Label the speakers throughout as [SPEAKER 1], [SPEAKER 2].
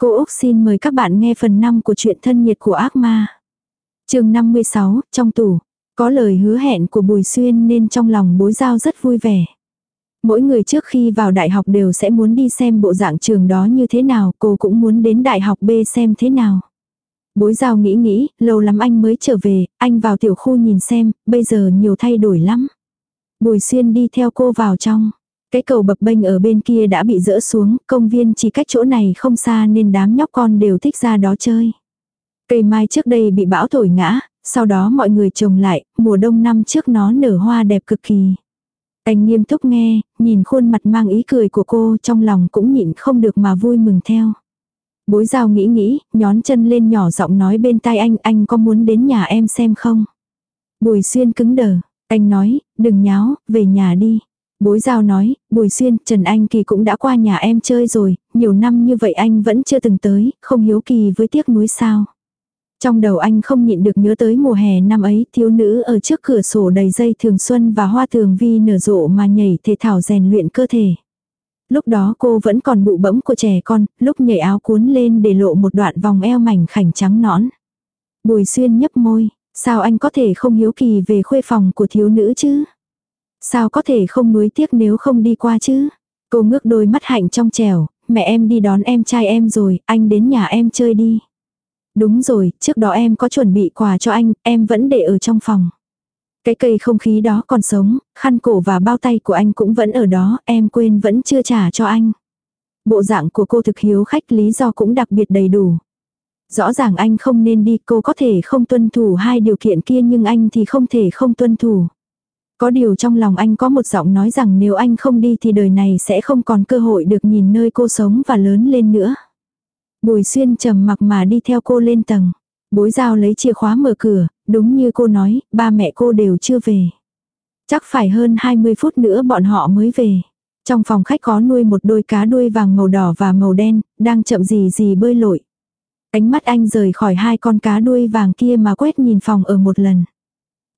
[SPEAKER 1] Cô Úc xin mời các bạn nghe phần 5 của truyện thân nhiệt của ác ma. chương 56, trong tủ. Có lời hứa hẹn của Bùi Xuyên nên trong lòng bối giao rất vui vẻ. Mỗi người trước khi vào đại học đều sẽ muốn đi xem bộ dạng trường đó như thế nào, cô cũng muốn đến đại học B xem thế nào. Bối giao nghĩ nghĩ, lâu lắm anh mới trở về, anh vào tiểu khu nhìn xem, bây giờ nhiều thay đổi lắm. Bùi Xuyên đi theo cô vào trong. Cái cầu bập bênh ở bên kia đã bị dỡ xuống, công viên chỉ cách chỗ này không xa nên đám nhóc con đều thích ra đó chơi. Cây mai trước đây bị bão thổi ngã, sau đó mọi người trồng lại, mùa đông năm trước nó nở hoa đẹp cực kỳ. Anh nghiêm túc nghe, nhìn khuôn mặt mang ý cười của cô trong lòng cũng nhịn không được mà vui mừng theo. Bối giao nghĩ nghĩ, nhón chân lên nhỏ giọng nói bên tai anh, anh có muốn đến nhà em xem không? Bùi xuyên cứng đờ, anh nói, đừng nháo, về nhà đi. Bối giao nói, Bùi Xuyên, Trần Anh Kỳ cũng đã qua nhà em chơi rồi, nhiều năm như vậy anh vẫn chưa từng tới, không hiếu kỳ với tiếc núi sao. Trong đầu anh không nhịn được nhớ tới mùa hè năm ấy, thiếu nữ ở trước cửa sổ đầy dây thường xuân và hoa thường vi nở rộ mà nhảy thể thảo rèn luyện cơ thể. Lúc đó cô vẫn còn bụ bẫm của trẻ con, lúc nhảy áo cuốn lên để lộ một đoạn vòng eo mảnh khảnh trắng nõn. Bùi xuyên nhấp môi, sao anh có thể không hiếu kỳ về khuê phòng của thiếu nữ chứ? Sao có thể không nuối tiếc nếu không đi qua chứ? Cô ngước đôi mắt hạnh trong trèo, mẹ em đi đón em trai em rồi, anh đến nhà em chơi đi. Đúng rồi, trước đó em có chuẩn bị quà cho anh, em vẫn để ở trong phòng. Cái cây không khí đó còn sống, khăn cổ và bao tay của anh cũng vẫn ở đó, em quên vẫn chưa trả cho anh. Bộ dạng của cô thực hiếu khách lý do cũng đặc biệt đầy đủ. Rõ ràng anh không nên đi, cô có thể không tuân thủ hai điều kiện kia nhưng anh thì không thể không tuân thủ. Có điều trong lòng anh có một giọng nói rằng nếu anh không đi thì đời này sẽ không còn cơ hội được nhìn nơi cô sống và lớn lên nữa. Bùi xuyên trầm mặc mà đi theo cô lên tầng. Bối giao lấy chìa khóa mở cửa, đúng như cô nói, ba mẹ cô đều chưa về. Chắc phải hơn 20 phút nữa bọn họ mới về. Trong phòng khách có nuôi một đôi cá đuôi vàng màu đỏ và màu đen, đang chậm gì gì bơi lội. Ánh mắt anh rời khỏi hai con cá đuôi vàng kia mà quét nhìn phòng ở một lần.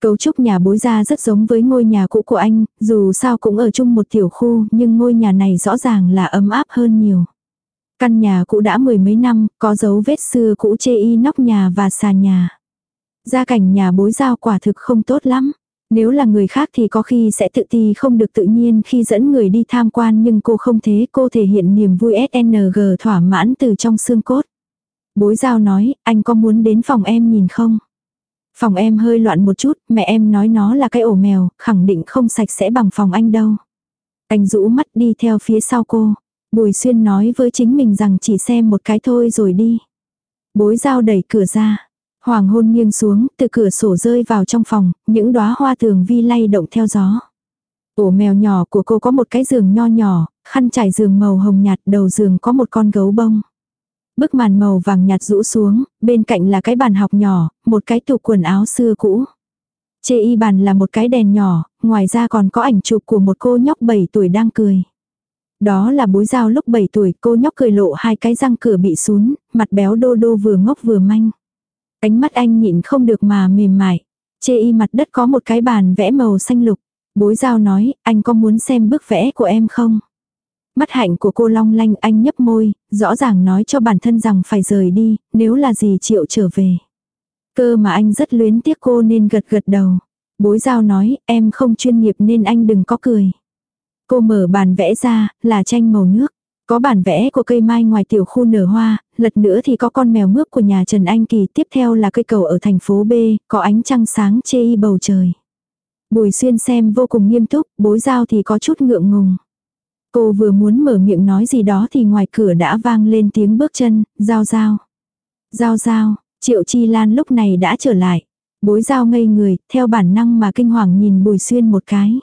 [SPEAKER 1] Cấu trúc nhà bối ra rất giống với ngôi nhà cũ của anh, dù sao cũng ở chung một tiểu khu, nhưng ngôi nhà này rõ ràng là ấm áp hơn nhiều. Căn nhà cũ đã mười mấy năm, có dấu vết xưa cũ chê y nóc nhà và xà nhà. Gia cảnh nhà bối giao quả thực không tốt lắm. Nếu là người khác thì có khi sẽ tự ti không được tự nhiên khi dẫn người đi tham quan nhưng cô không thế cô thể hiện niềm vui SNG thỏa mãn từ trong xương cốt. Bối giao nói, anh có muốn đến phòng em nhìn không? Phòng em hơi loạn một chút, mẹ em nói nó là cái ổ mèo, khẳng định không sạch sẽ bằng phòng anh đâu. Anh rũ mắt đi theo phía sau cô. Bùi xuyên nói với chính mình rằng chỉ xem một cái thôi rồi đi. Bối dao đẩy cửa ra. Hoàng hôn nghiêng xuống, từ cửa sổ rơi vào trong phòng, những đóa hoa thường vi lay động theo gió. Ổ mèo nhỏ của cô có một cái giường nho nhỏ, khăn trải giường màu hồng nhạt, đầu giường có một con gấu bông. Bức màn màu vàng nhạt rũ xuống, bên cạnh là cái bàn học nhỏ, một cái tủ quần áo xưa cũ. Chê y bàn là một cái đèn nhỏ, ngoài ra còn có ảnh chụp của một cô nhóc 7 tuổi đang cười. Đó là bối giao lúc 7 tuổi, cô nhóc cười lộ hai cái răng cửa bị sún, mặt béo đô đô vừa ngốc vừa manh. Ánh mắt anh nhịn không được mà mềm mại. Chê y mặt đất có một cái bàn vẽ màu xanh lục. Bối giao nói, anh có muốn xem bức vẽ của em không? Mắt hạnh của cô long lanh anh nhấp môi, rõ ràng nói cho bản thân rằng phải rời đi, nếu là gì chịu trở về. Cơ mà anh rất luyến tiếc cô nên gật gật đầu. Bối giao nói, em không chuyên nghiệp nên anh đừng có cười. Cô mở bàn vẽ ra, là tranh màu nước. Có bản vẽ của cây mai ngoài tiểu khu nở hoa, lật nữa thì có con mèo mướp của nhà Trần Anh Kỳ, tiếp theo là cây cầu ở thành phố B, có ánh trăng sáng chê y bầu trời. Bùi xuyên xem vô cùng nghiêm túc, bối giao thì có chút ngượng ngùng. Cô vừa muốn mở miệng nói gì đó thì ngoài cửa đã vang lên tiếng bước chân, giao giao. Giao giao, triệu chi lan lúc này đã trở lại. Bối giao ngây người, theo bản năng mà kinh hoàng nhìn bùi xuyên một cái.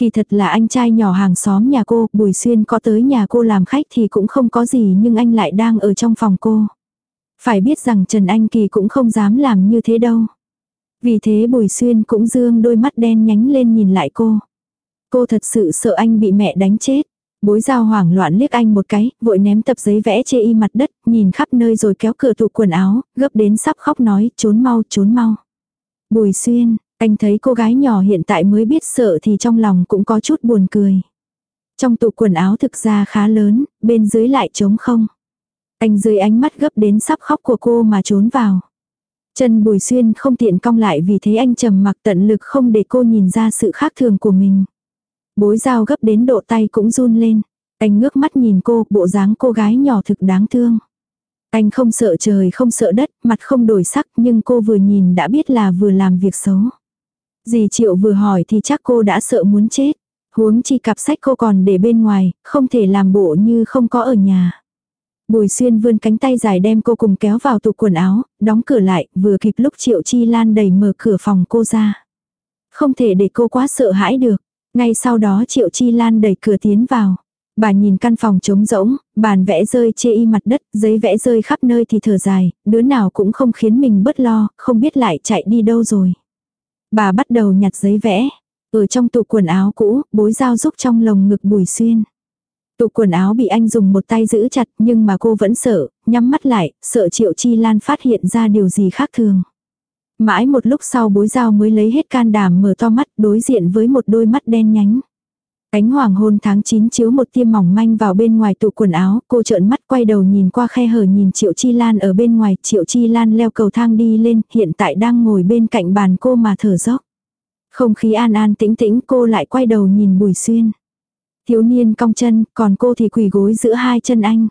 [SPEAKER 1] Kỳ thật là anh trai nhỏ hàng xóm nhà cô, Bùi Xuyên có tới nhà cô làm khách thì cũng không có gì nhưng anh lại đang ở trong phòng cô. Phải biết rằng Trần Anh Kỳ cũng không dám làm như thế đâu. Vì thế Bùi Xuyên cũng dương đôi mắt đen nhánh lên nhìn lại cô. Cô thật sự sợ anh bị mẹ đánh chết. Bối giao hoảng loạn liếc anh một cái, vội ném tập giấy vẽ chê y mặt đất, nhìn khắp nơi rồi kéo cửa tủ quần áo, gấp đến sắp khóc nói, trốn mau, trốn mau. Bùi xuyên, anh thấy cô gái nhỏ hiện tại mới biết sợ thì trong lòng cũng có chút buồn cười. Trong tủ quần áo thực ra khá lớn, bên dưới lại trống không. Anh dưới ánh mắt gấp đến sắp khóc của cô mà trốn vào. Chân Bùi Xuyên không tiện cong lại vì thế anh trầm mặc tận lực không để cô nhìn ra sự khác thường của mình. Bối dao gấp đến độ tay cũng run lên. Anh ngước mắt nhìn cô, bộ dáng cô gái nhỏ thực đáng thương. Anh không sợ trời không sợ đất, mặt không đổi sắc nhưng cô vừa nhìn đã biết là vừa làm việc xấu. Dì Triệu vừa hỏi thì chắc cô đã sợ muốn chết. Huống chi cặp sách cô còn để bên ngoài, không thể làm bộ như không có ở nhà. Bùi xuyên vươn cánh tay dài đem cô cùng kéo vào tủ quần áo, đóng cửa lại, vừa kịp lúc Triệu Chi Lan đẩy mở cửa phòng cô ra. Không thể để cô quá sợ hãi được. Ngay sau đó Triệu Chi Lan đẩy cửa tiến vào. Bà nhìn căn phòng trống rỗng, bàn vẽ rơi chê y mặt đất, giấy vẽ rơi khắp nơi thì thở dài, đứa nào cũng không khiến mình bớt lo, không biết lại chạy đi đâu rồi. Bà bắt đầu nhặt giấy vẽ. Ở trong tủ quần áo cũ, bối dao giúp trong lồng ngực bùi xuyên. Tủ quần áo bị anh dùng một tay giữ chặt nhưng mà cô vẫn sợ, nhắm mắt lại, sợ Triệu Chi Lan phát hiện ra điều gì khác thường. Mãi một lúc sau bối dao mới lấy hết can đảm mở to mắt đối diện với một đôi mắt đen nhánh. cánh hoàng hôn tháng 9 chiếu một tia mỏng manh vào bên ngoài tủ quần áo, cô trợn mắt quay đầu nhìn qua khe hở nhìn Triệu Chi Lan ở bên ngoài, Triệu Chi Lan leo cầu thang đi lên, hiện tại đang ngồi bên cạnh bàn cô mà thở dốc. Không khí an an tĩnh tĩnh cô lại quay đầu nhìn Bùi Xuyên. Thiếu niên cong chân, còn cô thì quỳ gối giữa hai chân anh.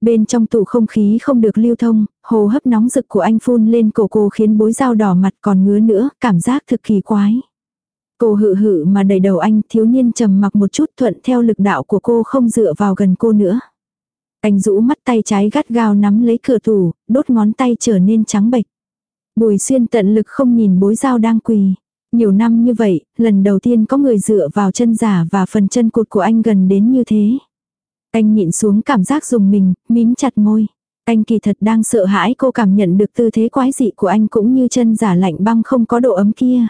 [SPEAKER 1] Bên trong tủ không khí không được lưu thông, hồ hấp nóng rực của anh phun lên cổ cô khiến bối dao đỏ mặt còn ngứa nữa, cảm giác thực kỳ quái. Cô hự hự mà đẩy đầu anh, thiếu niên trầm mặc một chút thuận theo lực đạo của cô không dựa vào gần cô nữa. Anh rũ mắt tay trái gắt gao nắm lấy cửa tủ, đốt ngón tay trở nên trắng bệch. Bùi xuyên tận lực không nhìn bối dao đang quỳ. Nhiều năm như vậy, lần đầu tiên có người dựa vào chân giả và phần chân cụt của anh gần đến như thế. Anh nhịn xuống cảm giác dùng mình, mím chặt môi. Anh kỳ thật đang sợ hãi cô cảm nhận được tư thế quái dị của anh cũng như chân giả lạnh băng không có độ ấm kia.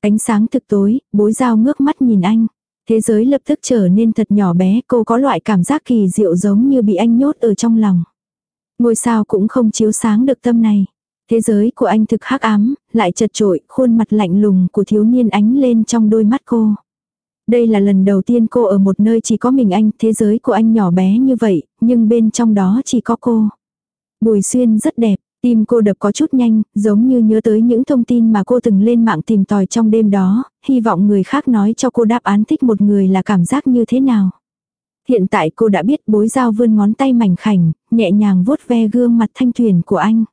[SPEAKER 1] Ánh sáng thực tối, bối dao ngước mắt nhìn anh. Thế giới lập tức trở nên thật nhỏ bé, cô có loại cảm giác kỳ diệu giống như bị anh nhốt ở trong lòng. Ngôi sao cũng không chiếu sáng được tâm này. Thế giới của anh thực hắc ám, lại chật trội, khuôn mặt lạnh lùng của thiếu niên ánh lên trong đôi mắt cô. Đây là lần đầu tiên cô ở một nơi chỉ có mình anh, thế giới của anh nhỏ bé như vậy, nhưng bên trong đó chỉ có cô. Bùi xuyên rất đẹp, tim cô đập có chút nhanh, giống như nhớ tới những thông tin mà cô từng lên mạng tìm tòi trong đêm đó, hy vọng người khác nói cho cô đáp án thích một người là cảm giác như thế nào. Hiện tại cô đã biết bối dao vươn ngón tay mảnh khảnh, nhẹ nhàng vuốt ve gương mặt thanh thuyền của anh.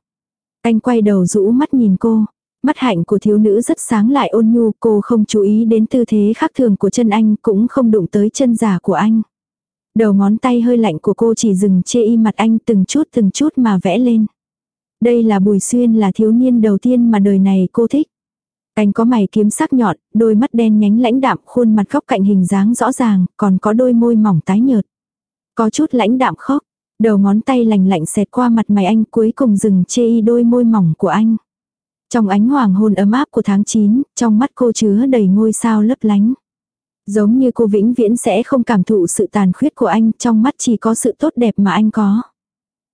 [SPEAKER 1] Anh quay đầu rũ mắt nhìn cô. Mắt hạnh của thiếu nữ rất sáng lại ôn nhu, cô không chú ý đến tư thế khác thường của chân anh, cũng không đụng tới chân giả của anh. Đầu ngón tay hơi lạnh của cô chỉ dừng chê y mặt anh từng chút từng chút mà vẽ lên. Đây là Bùi Xuyên là thiếu niên đầu tiên mà đời này cô thích. Anh có mày kiếm sắc nhọn, đôi mắt đen nhánh lãnh đạm, khuôn mặt góc cạnh hình dáng rõ ràng, còn có đôi môi mỏng tái nhợt. Có chút lãnh đạm khóc, đầu ngón tay lành lạnh xẹt qua mặt mày anh cuối cùng dừng chê y đôi môi mỏng của anh. Trong ánh hoàng hôn ấm áp của tháng 9, trong mắt cô chứa đầy ngôi sao lấp lánh. Giống như cô vĩnh viễn sẽ không cảm thụ sự tàn khuyết của anh, trong mắt chỉ có sự tốt đẹp mà anh có.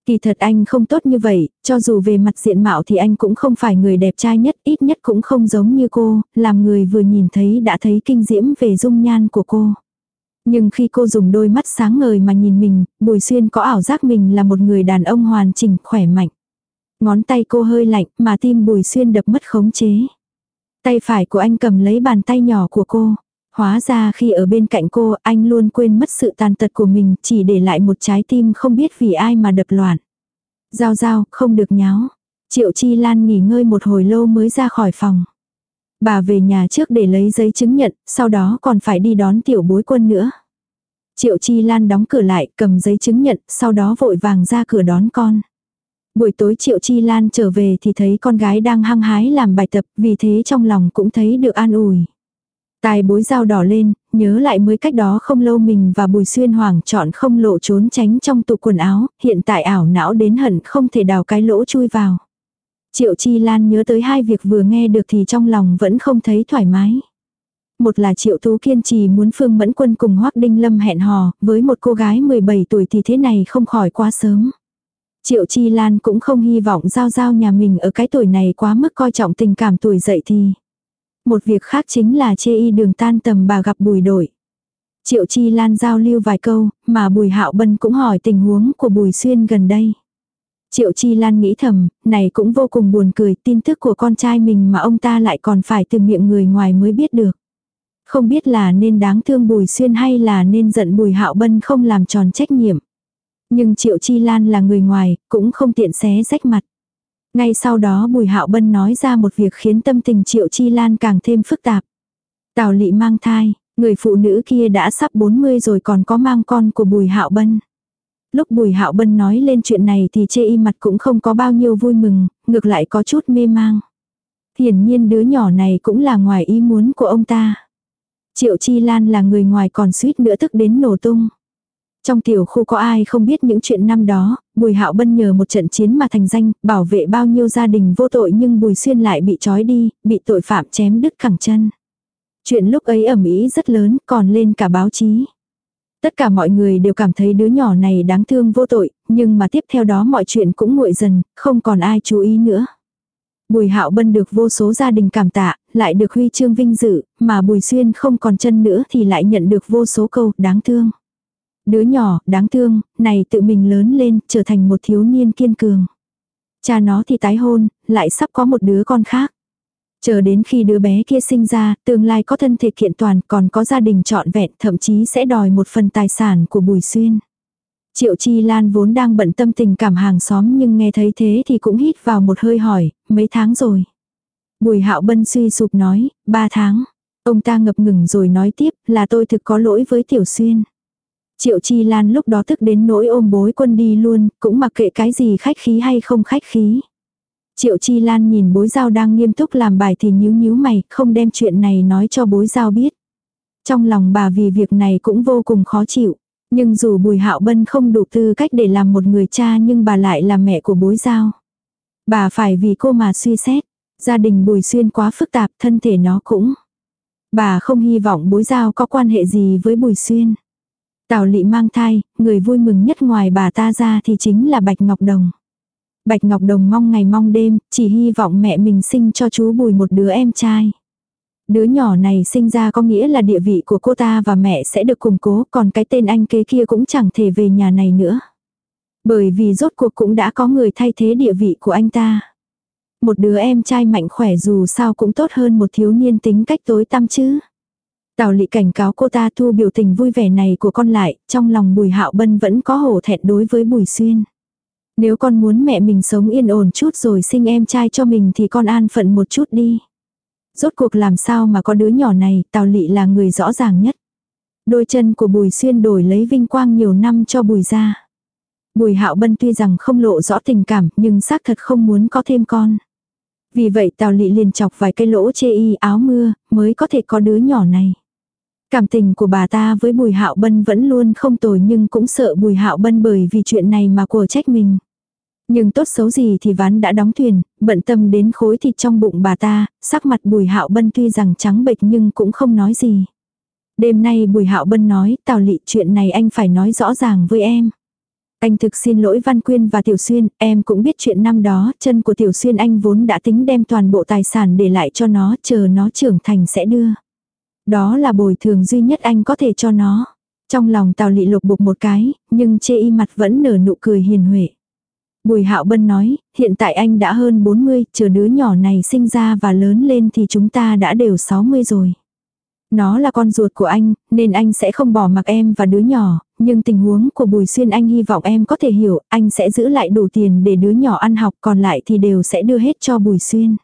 [SPEAKER 1] Kỳ thật anh không tốt như vậy, cho dù về mặt diện mạo thì anh cũng không phải người đẹp trai nhất, ít nhất cũng không giống như cô, làm người vừa nhìn thấy đã thấy kinh diễm về dung nhan của cô. Nhưng khi cô dùng đôi mắt sáng ngời mà nhìn mình, Bùi Xuyên có ảo giác mình là một người đàn ông hoàn chỉnh, khỏe mạnh. Ngón tay cô hơi lạnh mà tim Bùi Xuyên đập mất khống chế. Tay phải của anh cầm lấy bàn tay nhỏ của cô. Hóa ra khi ở bên cạnh cô, anh luôn quên mất sự tàn tật của mình, chỉ để lại một trái tim không biết vì ai mà đập loạn. Giao giao, không được nháo. Triệu Chi Lan nghỉ ngơi một hồi lâu mới ra khỏi phòng. Bà về nhà trước để lấy giấy chứng nhận, sau đó còn phải đi đón tiểu bối quân nữa. Triệu Chi Lan đóng cửa lại, cầm giấy chứng nhận, sau đó vội vàng ra cửa đón con. Buổi tối Triệu Chi Lan trở về thì thấy con gái đang hăng hái làm bài tập, vì thế trong lòng cũng thấy được an ủi. Tài bối dao đỏ lên, nhớ lại mới cách đó không lâu mình và Bùi Xuyên Hoàng chọn không lộ trốn tránh trong tủ quần áo, hiện tại ảo não đến hận không thể đào cái lỗ chui vào. Triệu Chi Lan nhớ tới hai việc vừa nghe được thì trong lòng vẫn không thấy thoải mái. Một là Triệu Tú kiên trì muốn Phương Mẫn Quân cùng Hoắc Đinh Lâm hẹn hò, với một cô gái 17 tuổi thì thế này không khỏi quá sớm. Triệu Chi Lan cũng không hy vọng giao giao nhà mình ở cái tuổi này quá mức coi trọng tình cảm tuổi dậy thì. Một việc khác chính là chê y đường tan tầm bà gặp bùi đổi. Triệu Chi Lan giao lưu vài câu, mà Bùi Hạo Bân cũng hỏi tình huống của Bùi Xuyên gần đây. Triệu Chi Lan nghĩ thầm, này cũng vô cùng buồn cười, tin tức của con trai mình mà ông ta lại còn phải từ miệng người ngoài mới biết được. Không biết là nên đáng thương Bùi Xuyên hay là nên giận Bùi Hạo Bân không làm tròn trách nhiệm. Nhưng Triệu Chi Lan là người ngoài, cũng không tiện xé rách mặt. Ngay sau đó Bùi Hạo Bân nói ra một việc khiến tâm tình Triệu Chi Lan càng thêm phức tạp. Tào Lị mang thai, người phụ nữ kia đã sắp 40 rồi còn có mang con của Bùi Hạo Bân. Lúc Bùi Hạo Bân nói lên chuyện này thì chê y mặt cũng không có bao nhiêu vui mừng, ngược lại có chút mê mang. Hiển nhiên đứa nhỏ này cũng là ngoài ý muốn của ông ta. Triệu Chi Lan là người ngoài còn suýt nữa tức đến nổ tung. Trong tiểu khu có ai không biết những chuyện năm đó, Bùi Hạo Bân nhờ một trận chiến mà thành danh, bảo vệ bao nhiêu gia đình vô tội nhưng Bùi Xuyên lại bị trói đi, bị tội phạm chém đứt cẳng chân. Chuyện lúc ấy ẩm ý rất lớn, còn lên cả báo chí. Tất cả mọi người đều cảm thấy đứa nhỏ này đáng thương vô tội, nhưng mà tiếp theo đó mọi chuyện cũng nguội dần, không còn ai chú ý nữa. Bùi Hạo Bân được vô số gia đình cảm tạ, lại được huy chương vinh dự, mà Bùi Xuyên không còn chân nữa thì lại nhận được vô số câu đáng thương. Đứa nhỏ, đáng thương, này tự mình lớn lên, trở thành một thiếu niên kiên cường. Cha nó thì tái hôn, lại sắp có một đứa con khác. Chờ đến khi đứa bé kia sinh ra, tương lai có thân thể kiện toàn còn có gia đình trọn vẹn thậm chí sẽ đòi một phần tài sản của Bùi Xuyên. Triệu Chi Lan vốn đang bận tâm tình cảm hàng xóm nhưng nghe thấy thế thì cũng hít vào một hơi hỏi, mấy tháng rồi. Bùi Hạo Bân suy sụp nói, ba tháng. Ông ta ngập ngừng rồi nói tiếp là tôi thực có lỗi với Tiểu Xuyên. Triệu Chi Lan lúc đó tức đến nỗi ôm bối quân đi luôn, cũng mặc kệ cái gì khách khí hay không khách khí. Triệu Chi Lan nhìn bối giao đang nghiêm túc làm bài thì nhíu nhíu mày, không đem chuyện này nói cho bối giao biết. Trong lòng bà vì việc này cũng vô cùng khó chịu. Nhưng dù Bùi Hạo Bân không đủ tư cách để làm một người cha nhưng bà lại là mẹ của bối giao. Bà phải vì cô mà suy xét. Gia đình Bùi Xuyên quá phức tạp, thân thể nó cũng. Bà không hy vọng bối giao có quan hệ gì với Bùi Xuyên. Tào lị mang thai, người vui mừng nhất ngoài bà ta ra thì chính là Bạch Ngọc Đồng. Bạch Ngọc Đồng mong ngày mong đêm, chỉ hy vọng mẹ mình sinh cho chú Bùi một đứa em trai. Đứa nhỏ này sinh ra có nghĩa là địa vị của cô ta và mẹ sẽ được củng cố, còn cái tên anh kế kia cũng chẳng thể về nhà này nữa. Bởi vì rốt cuộc cũng đã có người thay thế địa vị của anh ta. Một đứa em trai mạnh khỏe dù sao cũng tốt hơn một thiếu niên tính cách tối tăm chứ. Tào lị cảnh cáo cô ta thu biểu tình vui vẻ này của con lại, trong lòng bùi hạo bân vẫn có hổ thẹn đối với bùi xuyên. Nếu con muốn mẹ mình sống yên ổn chút rồi sinh em trai cho mình thì con an phận một chút đi. Rốt cuộc làm sao mà có đứa nhỏ này, Tào Lị là người rõ ràng nhất. Đôi chân của Bùi Xuyên đổi lấy vinh quang nhiều năm cho Bùi gia. Bùi Hạo Bân tuy rằng không lộ rõ tình cảm, nhưng xác thật không muốn có thêm con. Vì vậy Tào Lị liền chọc vài cây lỗ chê y áo mưa, mới có thể có đứa nhỏ này. Cảm tình của bà ta với Bùi Hạo Bân vẫn luôn không tồi nhưng cũng sợ Bùi Hạo Bân bởi vì chuyện này mà của trách mình. Nhưng tốt xấu gì thì ván đã đóng thuyền, bận tâm đến khối thịt trong bụng bà ta, sắc mặt bùi hạo bân tuy rằng trắng bệch nhưng cũng không nói gì. Đêm nay bùi hạo bân nói, tào lị chuyện này anh phải nói rõ ràng với em. Anh thực xin lỗi Văn Quyên và Tiểu Xuyên, em cũng biết chuyện năm đó, chân của Tiểu Xuyên anh vốn đã tính đem toàn bộ tài sản để lại cho nó, chờ nó trưởng thành sẽ đưa. Đó là bồi thường duy nhất anh có thể cho nó. Trong lòng Tào Lị lục bục một cái, nhưng chê y mặt vẫn nở nụ cười hiền huệ. Bùi Hạo Bân nói, hiện tại anh đã hơn 40, chờ đứa nhỏ này sinh ra và lớn lên thì chúng ta đã đều 60 rồi. Nó là con ruột của anh, nên anh sẽ không bỏ mặc em và đứa nhỏ, nhưng tình huống của Bùi Xuyên anh hy vọng em có thể hiểu, anh sẽ giữ lại đủ tiền để đứa nhỏ ăn học còn lại thì đều sẽ đưa hết cho Bùi Xuyên.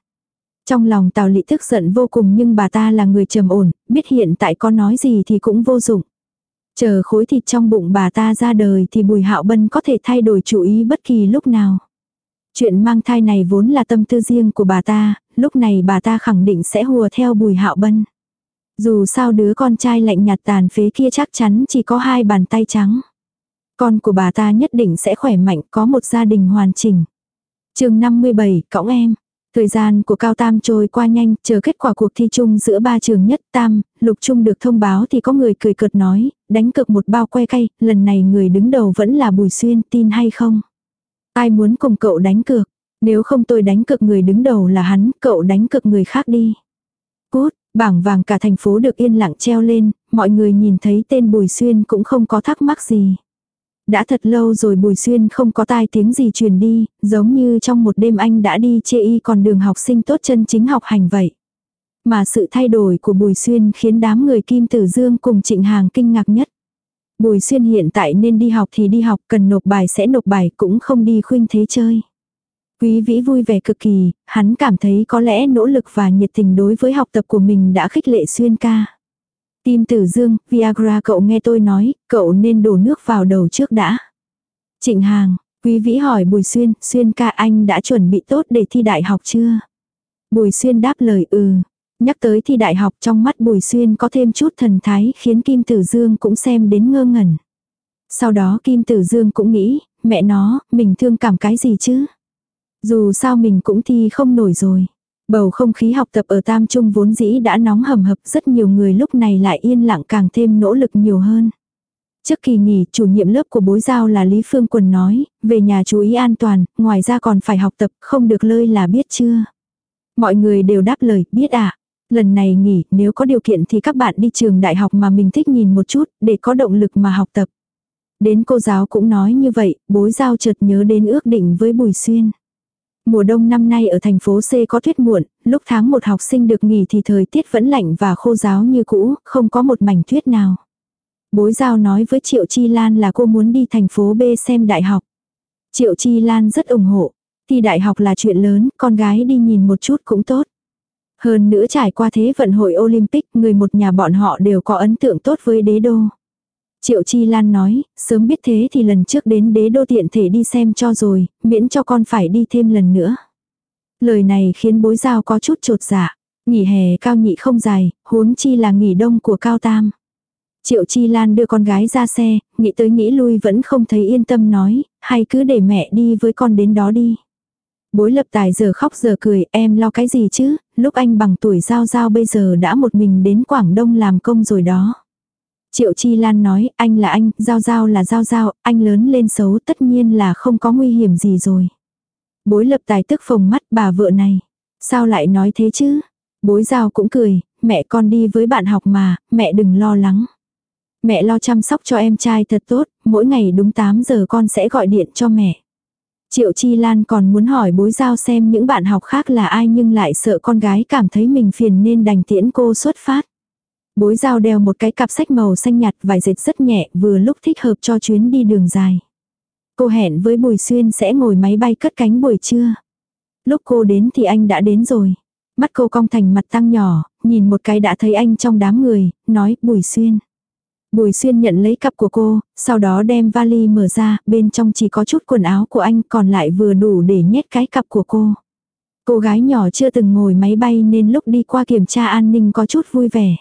[SPEAKER 1] Trong lòng Tào Lị tức giận vô cùng nhưng bà ta là người trầm ổn, biết hiện tại có nói gì thì cũng vô dụng. Chờ khối thịt trong bụng bà ta ra đời thì Bùi Hạo Bân có thể thay đổi chủ ý bất kỳ lúc nào. Chuyện mang thai này vốn là tâm tư riêng của bà ta, lúc này bà ta khẳng định sẽ hùa theo Bùi Hạo Bân. Dù sao đứa con trai lạnh nhạt tàn phế kia chắc chắn chỉ có hai bàn tay trắng. Con của bà ta nhất định sẽ khỏe mạnh có một gia đình hoàn chỉnh. chương 57, cõng em. Thời gian của Cao Tam trôi qua nhanh, chờ kết quả cuộc thi chung giữa ba trường nhất Tam, Lục Trung được thông báo thì có người cười cợt nói, đánh cược một bao que cay, lần này người đứng đầu vẫn là Bùi Xuyên, tin hay không? Ai muốn cùng cậu đánh cược? Nếu không tôi đánh cược người đứng đầu là hắn, cậu đánh cược người khác đi. Cút, bảng vàng cả thành phố được yên lặng treo lên, mọi người nhìn thấy tên Bùi Xuyên cũng không có thắc mắc gì. Đã thật lâu rồi Bùi Xuyên không có tai tiếng gì truyền đi, giống như trong một đêm anh đã đi chê y còn đường học sinh tốt chân chính học hành vậy. Mà sự thay đổi của Bùi Xuyên khiến đám người Kim Tử Dương cùng Trịnh Hàng kinh ngạc nhất. Bùi Xuyên hiện tại nên đi học thì đi học, cần nộp bài sẽ nộp bài, cũng không đi khuynh thế chơi. Quý vĩ vui vẻ cực kỳ, hắn cảm thấy có lẽ nỗ lực và nhiệt tình đối với học tập của mình đã khích lệ Xuyên ca. Tim tử dương, Viagra cậu nghe tôi nói, cậu nên đổ nước vào đầu trước đã. Trịnh Hàng, Quý Vĩ hỏi Bùi Xuyên, Xuyên ca anh đã chuẩn bị tốt để thi đại học chưa? Bùi Xuyên đáp lời ừ. Nhắc tới thi đại học trong mắt Bùi Xuyên có thêm chút thần thái khiến Kim Tử Dương cũng xem đến ngơ ngẩn. Sau đó Kim Tử Dương cũng nghĩ, mẹ nó, mình thương cảm cái gì chứ? Dù sao mình cũng thi không nổi rồi. Bầu không khí học tập ở Tam Trung vốn dĩ đã nóng hầm hập rất nhiều người lúc này lại yên lặng càng thêm nỗ lực nhiều hơn. Trước kỳ nghỉ, chủ nhiệm lớp của bối giao là Lý Phương Quần nói, về nhà chú ý an toàn, ngoài ra còn phải học tập, không được lơi là biết chưa. Mọi người đều đáp lời, biết ạ. À. Lần này nghỉ, nếu có điều kiện thì các bạn đi trường đại học mà mình thích nhìn một chút, để có động lực mà học tập. Đến cô giáo cũng nói như vậy, bối giao chợt nhớ đến ước định với Bùi Xuyên. Mùa đông năm nay ở thành phố C có tuyết muộn, lúc tháng một học sinh được nghỉ thì thời tiết vẫn lạnh và khô giáo như cũ, không có một mảnh tuyết nào. Bối giao nói với Triệu Chi Lan là cô muốn đi thành phố B xem đại học. Triệu Chi Lan rất ủng hộ. Thì đại học là chuyện lớn, con gái đi nhìn một chút cũng tốt. Hơn nữa trải qua thế vận hội Olympic, người một nhà bọn họ đều có ấn tượng tốt với đế đô. Triệu Chi Lan nói, sớm biết thế thì lần trước đến đế đô tiện thể đi xem cho rồi, miễn cho con phải đi thêm lần nữa. Lời này khiến bối giao có chút trột dạ. Nghỉ hè cao nhị không dài, huống chi là nghỉ đông của cao tam. Triệu Chi Lan đưa con gái ra xe, nghĩ tới nghĩ lui vẫn không thấy yên tâm nói, hay cứ để mẹ đi với con đến đó đi. Bối lập tài giờ khóc giờ cười, em lo cái gì chứ, lúc anh bằng tuổi giao giao bây giờ đã một mình đến Quảng Đông làm công rồi đó. Triệu Chi Lan nói, anh là anh, Giao Giao là Giao Giao, anh lớn lên xấu tất nhiên là không có nguy hiểm gì rồi. Bối lập tài tức phồng mắt bà vợ này. Sao lại nói thế chứ? Bối Giao cũng cười, mẹ con đi với bạn học mà, mẹ đừng lo lắng. Mẹ lo chăm sóc cho em trai thật tốt, mỗi ngày đúng 8 giờ con sẽ gọi điện cho mẹ. Triệu Chi Lan còn muốn hỏi bối giao xem những bạn học khác là ai nhưng lại sợ con gái cảm thấy mình phiền nên đành tiễn cô xuất phát. Bối dao đeo một cái cặp sách màu xanh nhạt vải dệt rất nhẹ vừa lúc thích hợp cho chuyến đi đường dài. Cô hẹn với Bùi Xuyên sẽ ngồi máy bay cất cánh buổi trưa. Lúc cô đến thì anh đã đến rồi. Mắt cô cong thành mặt tăng nhỏ, nhìn một cái đã thấy anh trong đám người, nói Bùi Xuyên. Bùi Xuyên nhận lấy cặp của cô, sau đó đem vali mở ra, bên trong chỉ có chút quần áo của anh còn lại vừa đủ để nhét cái cặp của cô. Cô gái nhỏ chưa từng ngồi máy bay nên lúc đi qua kiểm tra an ninh có chút vui vẻ.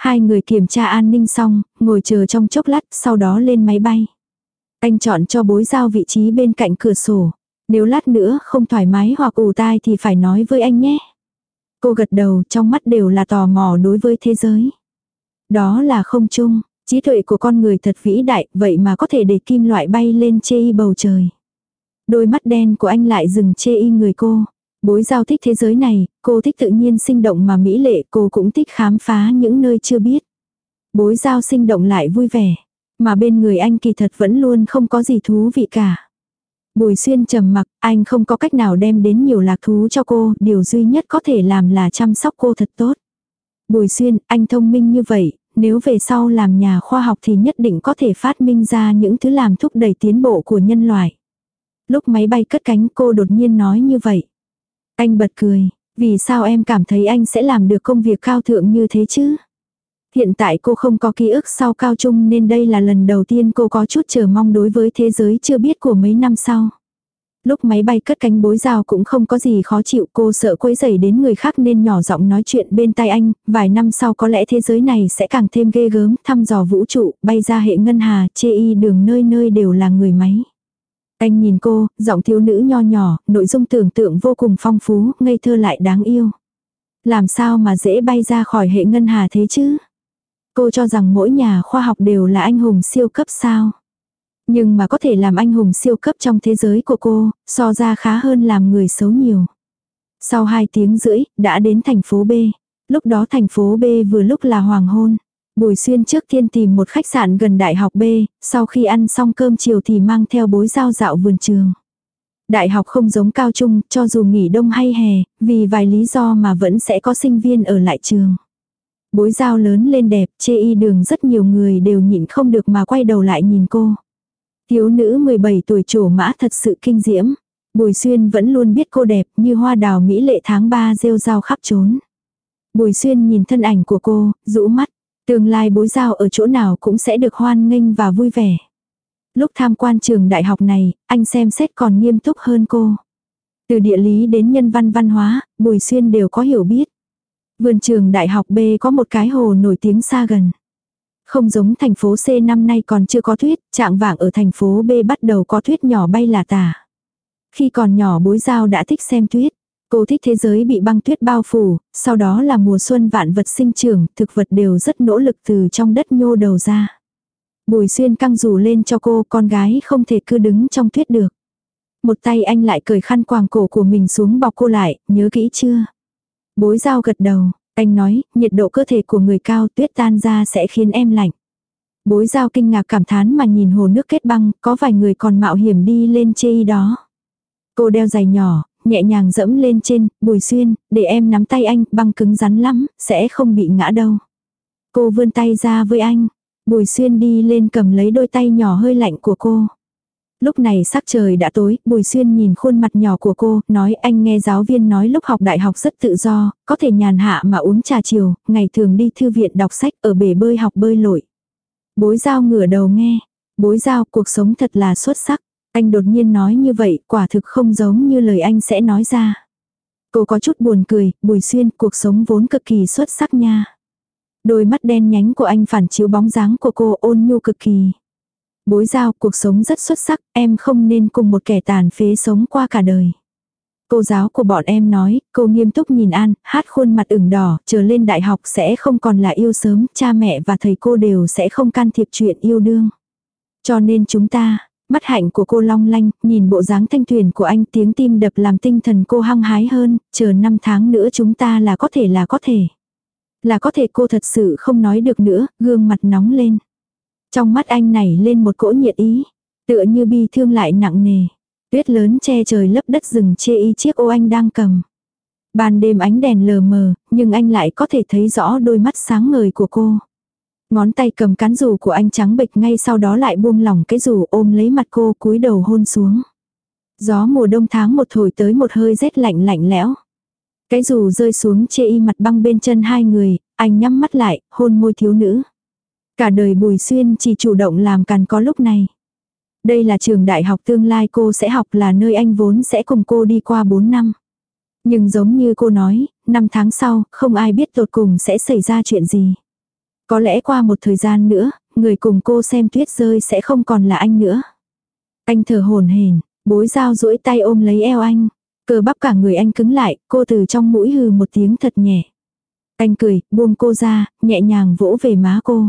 [SPEAKER 1] Hai người kiểm tra an ninh xong, ngồi chờ trong chốc lát, sau đó lên máy bay. Anh chọn cho bối giao vị trí bên cạnh cửa sổ. Nếu lát nữa không thoải mái hoặc ù tai thì phải nói với anh nhé. Cô gật đầu trong mắt đều là tò mò đối với thế giới. Đó là không chung, trí tuệ của con người thật vĩ đại, vậy mà có thể để kim loại bay lên chê y bầu trời. Đôi mắt đen của anh lại dừng chê y người cô. Bối giao thích thế giới này, cô thích tự nhiên sinh động mà mỹ lệ, cô cũng thích khám phá những nơi chưa biết. Bối giao sinh động lại vui vẻ, mà bên người anh kỳ thật vẫn luôn không có gì thú vị cả. Bùi xuyên trầm mặc, anh không có cách nào đem đến nhiều lạc thú cho cô, điều duy nhất có thể làm là chăm sóc cô thật tốt. Bùi xuyên, anh thông minh như vậy, nếu về sau làm nhà khoa học thì nhất định có thể phát minh ra những thứ làm thúc đẩy tiến bộ của nhân loại. Lúc máy bay cất cánh cô đột nhiên nói như vậy. Anh bật cười, vì sao em cảm thấy anh sẽ làm được công việc cao thượng như thế chứ? Hiện tại cô không có ký ức sau cao trung nên đây là lần đầu tiên cô có chút chờ mong đối với thế giới chưa biết của mấy năm sau. Lúc máy bay cất cánh bối rào cũng không có gì khó chịu cô sợ quấy rầy đến người khác nên nhỏ giọng nói chuyện bên tai anh, vài năm sau có lẽ thế giới này sẽ càng thêm ghê gớm, thăm dò vũ trụ, bay ra hệ ngân hà, chê y đường nơi nơi đều là người máy. Anh nhìn cô, giọng thiếu nữ nho nhỏ, nội dung tưởng tượng vô cùng phong phú, ngây thơ lại đáng yêu. Làm sao mà dễ bay ra khỏi hệ ngân hà thế chứ? Cô cho rằng mỗi nhà khoa học đều là anh hùng siêu cấp sao? Nhưng mà có thể làm anh hùng siêu cấp trong thế giới của cô, so ra khá hơn làm người xấu nhiều. Sau 2 tiếng rưỡi, đã đến thành phố B. Lúc đó thành phố B vừa lúc là hoàng hôn. Bùi xuyên trước tiên tìm một khách sạn gần đại học B, sau khi ăn xong cơm chiều thì mang theo bối giao dạo vườn trường. Đại học không giống cao trung, cho dù nghỉ đông hay hè, vì vài lý do mà vẫn sẽ có sinh viên ở lại trường. Bối giao lớn lên đẹp, chê y đường rất nhiều người đều nhịn không được mà quay đầu lại nhìn cô. Thiếu nữ 17 tuổi trổ mã thật sự kinh diễm. Bùi xuyên vẫn luôn biết cô đẹp như hoa đào mỹ lệ tháng 3 rêu rao khắp trốn. Bùi xuyên nhìn thân ảnh của cô, rũ mắt. Tương lai bối giao ở chỗ nào cũng sẽ được hoan nghênh và vui vẻ. Lúc tham quan trường đại học này, anh xem xét còn nghiêm túc hơn cô. Từ địa lý đến nhân văn văn hóa, Bùi Xuyên đều có hiểu biết. Vườn trường đại học B có một cái hồ nổi tiếng xa gần. Không giống thành phố C năm nay còn chưa có tuyết, trạng vạng ở thành phố B bắt đầu có tuyết nhỏ bay là tả. Khi còn nhỏ bối giao đã thích xem tuyết. Cô thích thế giới bị băng tuyết bao phủ, sau đó là mùa xuân vạn vật sinh trưởng, thực vật đều rất nỗ lực từ trong đất nhô đầu ra. Bùi xuyên căng rủ lên cho cô, con gái không thể cứ đứng trong tuyết được. Một tay anh lại cởi khăn quàng cổ của mình xuống bọc cô lại, nhớ kỹ chưa? Bối giao gật đầu, anh nói, nhiệt độ cơ thể của người cao tuyết tan ra sẽ khiến em lạnh. Bối giao kinh ngạc cảm thán mà nhìn hồ nước kết băng, có vài người còn mạo hiểm đi lên chê y đó. Cô đeo giày nhỏ, nhẹ nhàng dẫm lên trên, bùi xuyên, để em nắm tay anh, băng cứng rắn lắm, sẽ không bị ngã đâu. Cô vươn tay ra với anh, bùi xuyên đi lên cầm lấy đôi tay nhỏ hơi lạnh của cô. Lúc này sắc trời đã tối, Bùi Xuyên nhìn khuôn mặt nhỏ của cô, nói anh nghe giáo viên nói lúc học đại học rất tự do, có thể nhàn hạ mà uống trà chiều, ngày thường đi thư viện đọc sách ở bể bơi học bơi lội. Bối giao ngửa đầu nghe, bối giao cuộc sống thật là xuất sắc. Anh đột nhiên nói như vậy, quả thực không giống như lời anh sẽ nói ra. Cô có chút buồn cười, Bùi Xuyên, cuộc sống vốn cực kỳ xuất sắc nha. Đôi mắt đen nhánh của anh phản chiếu bóng dáng của cô ôn nhu cực kỳ. Bối giao, cuộc sống rất xuất sắc, em không nên cùng một kẻ tàn phế sống qua cả đời. Cô giáo của bọn em nói, cô nghiêm túc nhìn An, hát khuôn mặt ửng đỏ, chờ lên đại học sẽ không còn là yêu sớm, cha mẹ và thầy cô đều sẽ không can thiệp chuyện yêu đương. Cho nên chúng ta, mắt hạnh của cô long lanh, nhìn bộ dáng thanh tuyền của anh tiếng tim đập làm tinh thần cô hăng hái hơn, chờ năm tháng nữa chúng ta là có thể là có thể. Là có thể cô thật sự không nói được nữa, gương mặt nóng lên. Trong mắt anh này lên một cỗ nhiệt ý, tựa như bi thương lại nặng nề. Tuyết lớn che trời lấp đất rừng chê y chiếc ô anh đang cầm. Ban đêm ánh đèn lờ mờ, nhưng anh lại có thể thấy rõ đôi mắt sáng ngời của cô. Ngón tay cầm cán rủ của anh trắng bệch ngay sau đó lại buông lỏng cái rủ ôm lấy mặt cô cúi đầu hôn xuống. Gió mùa đông tháng một thổi tới một hơi rét lạnh lạnh lẽo. Cái rủ rơi xuống chê y mặt băng bên chân hai người, anh nhắm mắt lại, hôn môi thiếu nữ. Cả đời Bùi Xuyên chỉ chủ động làm càn có lúc này. Đây là trường đại học tương lai cô sẽ học là nơi anh vốn sẽ cùng cô đi qua 4 năm. Nhưng giống như cô nói, năm tháng sau, không ai biết tột cùng sẽ xảy ra chuyện gì. Có lẽ qua một thời gian nữa, người cùng cô xem tuyết rơi sẽ không còn là anh nữa. Anh thở hồn hển, bối dao duỗi tay ôm lấy eo anh. cờ bắp cả người anh cứng lại, cô từ trong mũi hừ một tiếng thật nhẹ. Anh cười, buông cô ra, nhẹ nhàng vỗ về má cô.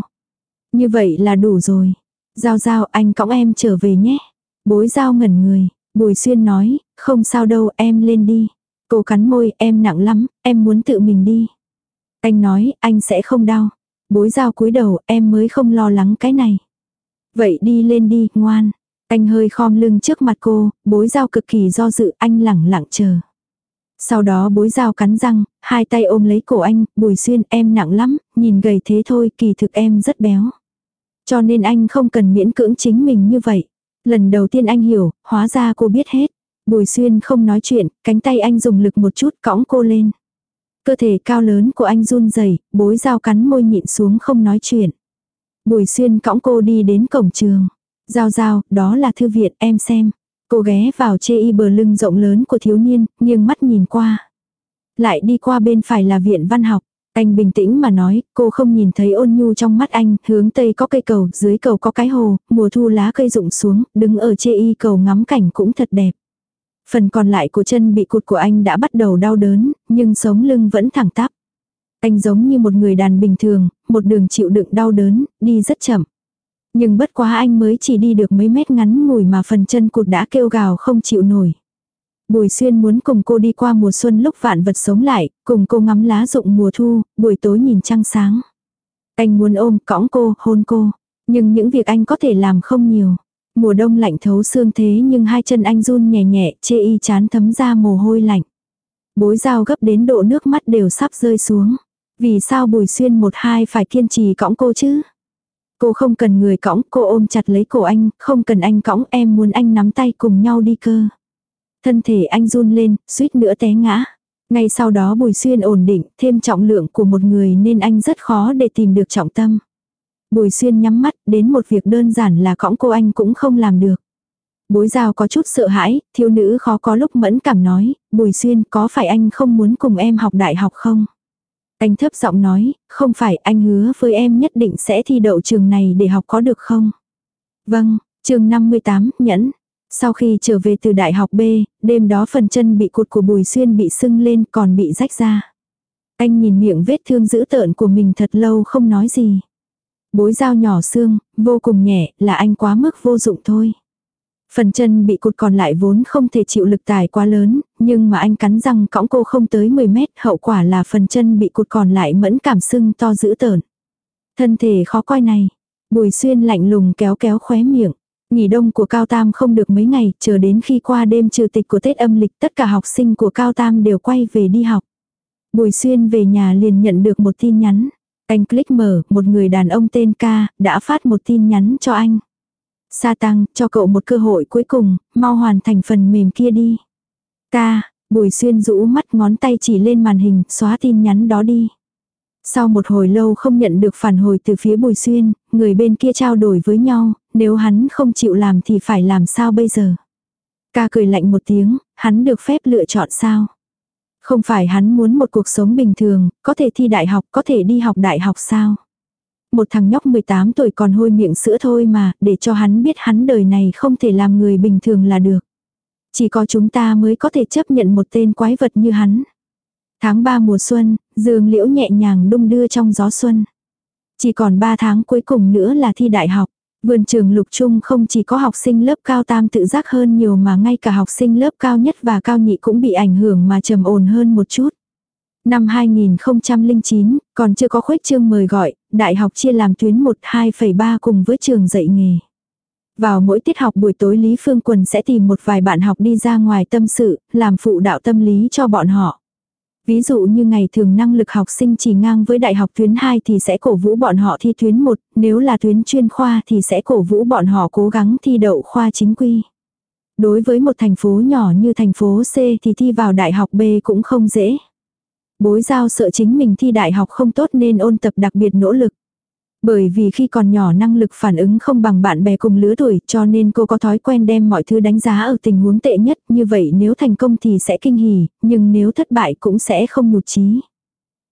[SPEAKER 1] Như vậy là đủ rồi. Giao giao anh cõng em trở về nhé. Bối giao ngẩn người. Bùi xuyên nói, không sao đâu em lên đi. Cô cắn môi, em nặng lắm, em muốn tự mình đi. Anh nói, anh sẽ không đau. Bối giao cúi đầu, em mới không lo lắng cái này. Vậy đi lên đi, ngoan. Anh hơi khom lưng trước mặt cô, bối giao cực kỳ do dự, anh lẳng lặng chờ. Sau đó bối dao cắn răng, hai tay ôm lấy cổ anh, bùi xuyên em nặng lắm, nhìn gầy thế thôi, kỳ thực em rất béo. Cho nên anh không cần miễn cưỡng chính mình như vậy. Lần đầu tiên anh hiểu, hóa ra cô biết hết. Bùi xuyên không nói chuyện, cánh tay anh dùng lực một chút cõng cô lên. Cơ thể cao lớn của anh run rẩy, bối dao cắn môi nhịn xuống không nói chuyện. Bùi xuyên cõng cô đi đến cổng trường. Giao giao, đó là thư viện em xem. Cô ghé vào chê y bờ lưng rộng lớn của thiếu niên, nghiêng mắt nhìn qua. Lại đi qua bên phải là viện văn học. Anh bình tĩnh mà nói, cô không nhìn thấy ôn nhu trong mắt anh, hướng tây có cây cầu, dưới cầu có cái hồ, mùa thu lá cây rụng xuống, đứng ở chê y cầu ngắm cảnh cũng thật đẹp. Phần còn lại của chân bị cụt của anh đã bắt đầu đau đớn, nhưng sống lưng vẫn thẳng tắp. Anh giống như một người đàn bình thường, một đường chịu đựng đau đớn, đi rất chậm. Nhưng bất quá anh mới chỉ đi được mấy mét ngắn ngủi mà phần chân cụt đã kêu gào không chịu nổi. Bùi xuyên muốn cùng cô đi qua mùa xuân lúc vạn vật sống lại, cùng cô ngắm lá rụng mùa thu, buổi tối nhìn trăng sáng. Anh muốn ôm, cõng cô, hôn cô. Nhưng những việc anh có thể làm không nhiều. Mùa đông lạnh thấu xương thế nhưng hai chân anh run nhẹ nhẹ, chê y chán thấm ra mồ hôi lạnh. Bối dao gấp đến độ nước mắt đều sắp rơi xuống. Vì sao Bùi Xuyên một hai phải kiên trì cõng cô chứ? Cô không cần người cõng, cô ôm chặt lấy cổ anh, không cần anh cõng, em muốn anh nắm tay cùng nhau đi cơ. Thân thể anh run lên, suýt nữa té ngã. Ngay sau đó Bùi Xuyên ổn định, thêm trọng lượng của một người nên anh rất khó để tìm được trọng tâm. Bùi Xuyên nhắm mắt, đến một việc đơn giản là cõng cô anh cũng không làm được. Bối giao có chút sợ hãi, thiếu nữ khó có lúc mẫn cảm nói, Bùi Xuyên có phải anh không muốn cùng em học đại học không? Anh thấp giọng nói, không phải anh hứa với em nhất định sẽ thi đậu trường này để học có được không? Vâng, chương 58, nhẫn. Sau khi trở về từ đại học B, đêm đó phần chân bị cụt của Bùi Xuyên bị sưng lên còn bị rách ra. Anh nhìn miệng vết thương dữ tợn của mình thật lâu không nói gì. Bối dao nhỏ xương, vô cùng nhẹ, là anh quá mức vô dụng thôi. Phần chân bị cụt còn lại vốn không thể chịu lực tải quá lớn, nhưng mà anh cắn răng cõng cô không tới 10 mét, hậu quả là phần chân bị cụt còn lại mẫn cảm sưng to dữ tợn. Thân thể khó coi này, bùi xuyên lạnh lùng kéo kéo khóe miệng. Nghỉ đông của Cao Tam không được mấy ngày, chờ đến khi qua đêm trừ tịch của Tết âm lịch tất cả học sinh của Cao Tam đều quay về đi học. Bùi Xuyên về nhà liền nhận được một tin nhắn. Anh click mở, một người đàn ông tên ca, đã phát một tin nhắn cho anh. Sa tăng, cho cậu một cơ hội cuối cùng, mau hoàn thành phần mềm kia đi. Ca, Bùi Xuyên rũ mắt ngón tay chỉ lên màn hình, xóa tin nhắn đó đi. Sau một hồi lâu không nhận được phản hồi từ phía Bùi Xuyên, người bên kia trao đổi với nhau, nếu hắn không chịu làm thì phải làm sao bây giờ. Ca cười lạnh một tiếng, hắn được phép lựa chọn sao. Không phải hắn muốn một cuộc sống bình thường, có thể thi đại học, có thể đi học đại học sao. Một thằng nhóc 18 tuổi còn hôi miệng sữa thôi mà, để cho hắn biết hắn đời này không thể làm người bình thường là được. Chỉ có chúng ta mới có thể chấp nhận một tên quái vật như hắn. Tháng 3 mùa xuân, dương liễu nhẹ nhàng đung đưa trong gió xuân. Chỉ còn 3 tháng cuối cùng nữa là thi đại học. Vườn trường lục trung không chỉ có học sinh lớp cao tam tự giác hơn nhiều mà ngay cả học sinh lớp cao nhất và cao nhị cũng bị ảnh hưởng mà trầm ổn hơn một chút. Năm 2009, còn chưa có khuếch trương mời gọi, đại học chia làm tuyến 1 2,3 cùng với trường dạy nghề. Vào mỗi tiết học buổi tối Lý Phương Quần sẽ tìm một vài bạn học đi ra ngoài tâm sự, làm phụ đạo tâm lý cho bọn họ. Ví dụ như ngày thường năng lực học sinh chỉ ngang với đại học tuyến 2 thì sẽ cổ vũ bọn họ thi tuyến 1, nếu là tuyến chuyên khoa thì sẽ cổ vũ bọn họ cố gắng thi đậu khoa chính quy. Đối với một thành phố nhỏ như thành phố C thì thi vào đại học B cũng không dễ. Bối giao sợ chính mình thi đại học không tốt nên ôn tập đặc biệt nỗ lực. Bởi vì khi còn nhỏ năng lực phản ứng không bằng bạn bè cùng lứa tuổi cho nên cô có thói quen đem mọi thứ đánh giá ở tình huống tệ nhất như vậy nếu thành công thì sẽ kinh hỉ, nhưng nếu thất bại cũng sẽ không nhụt chí.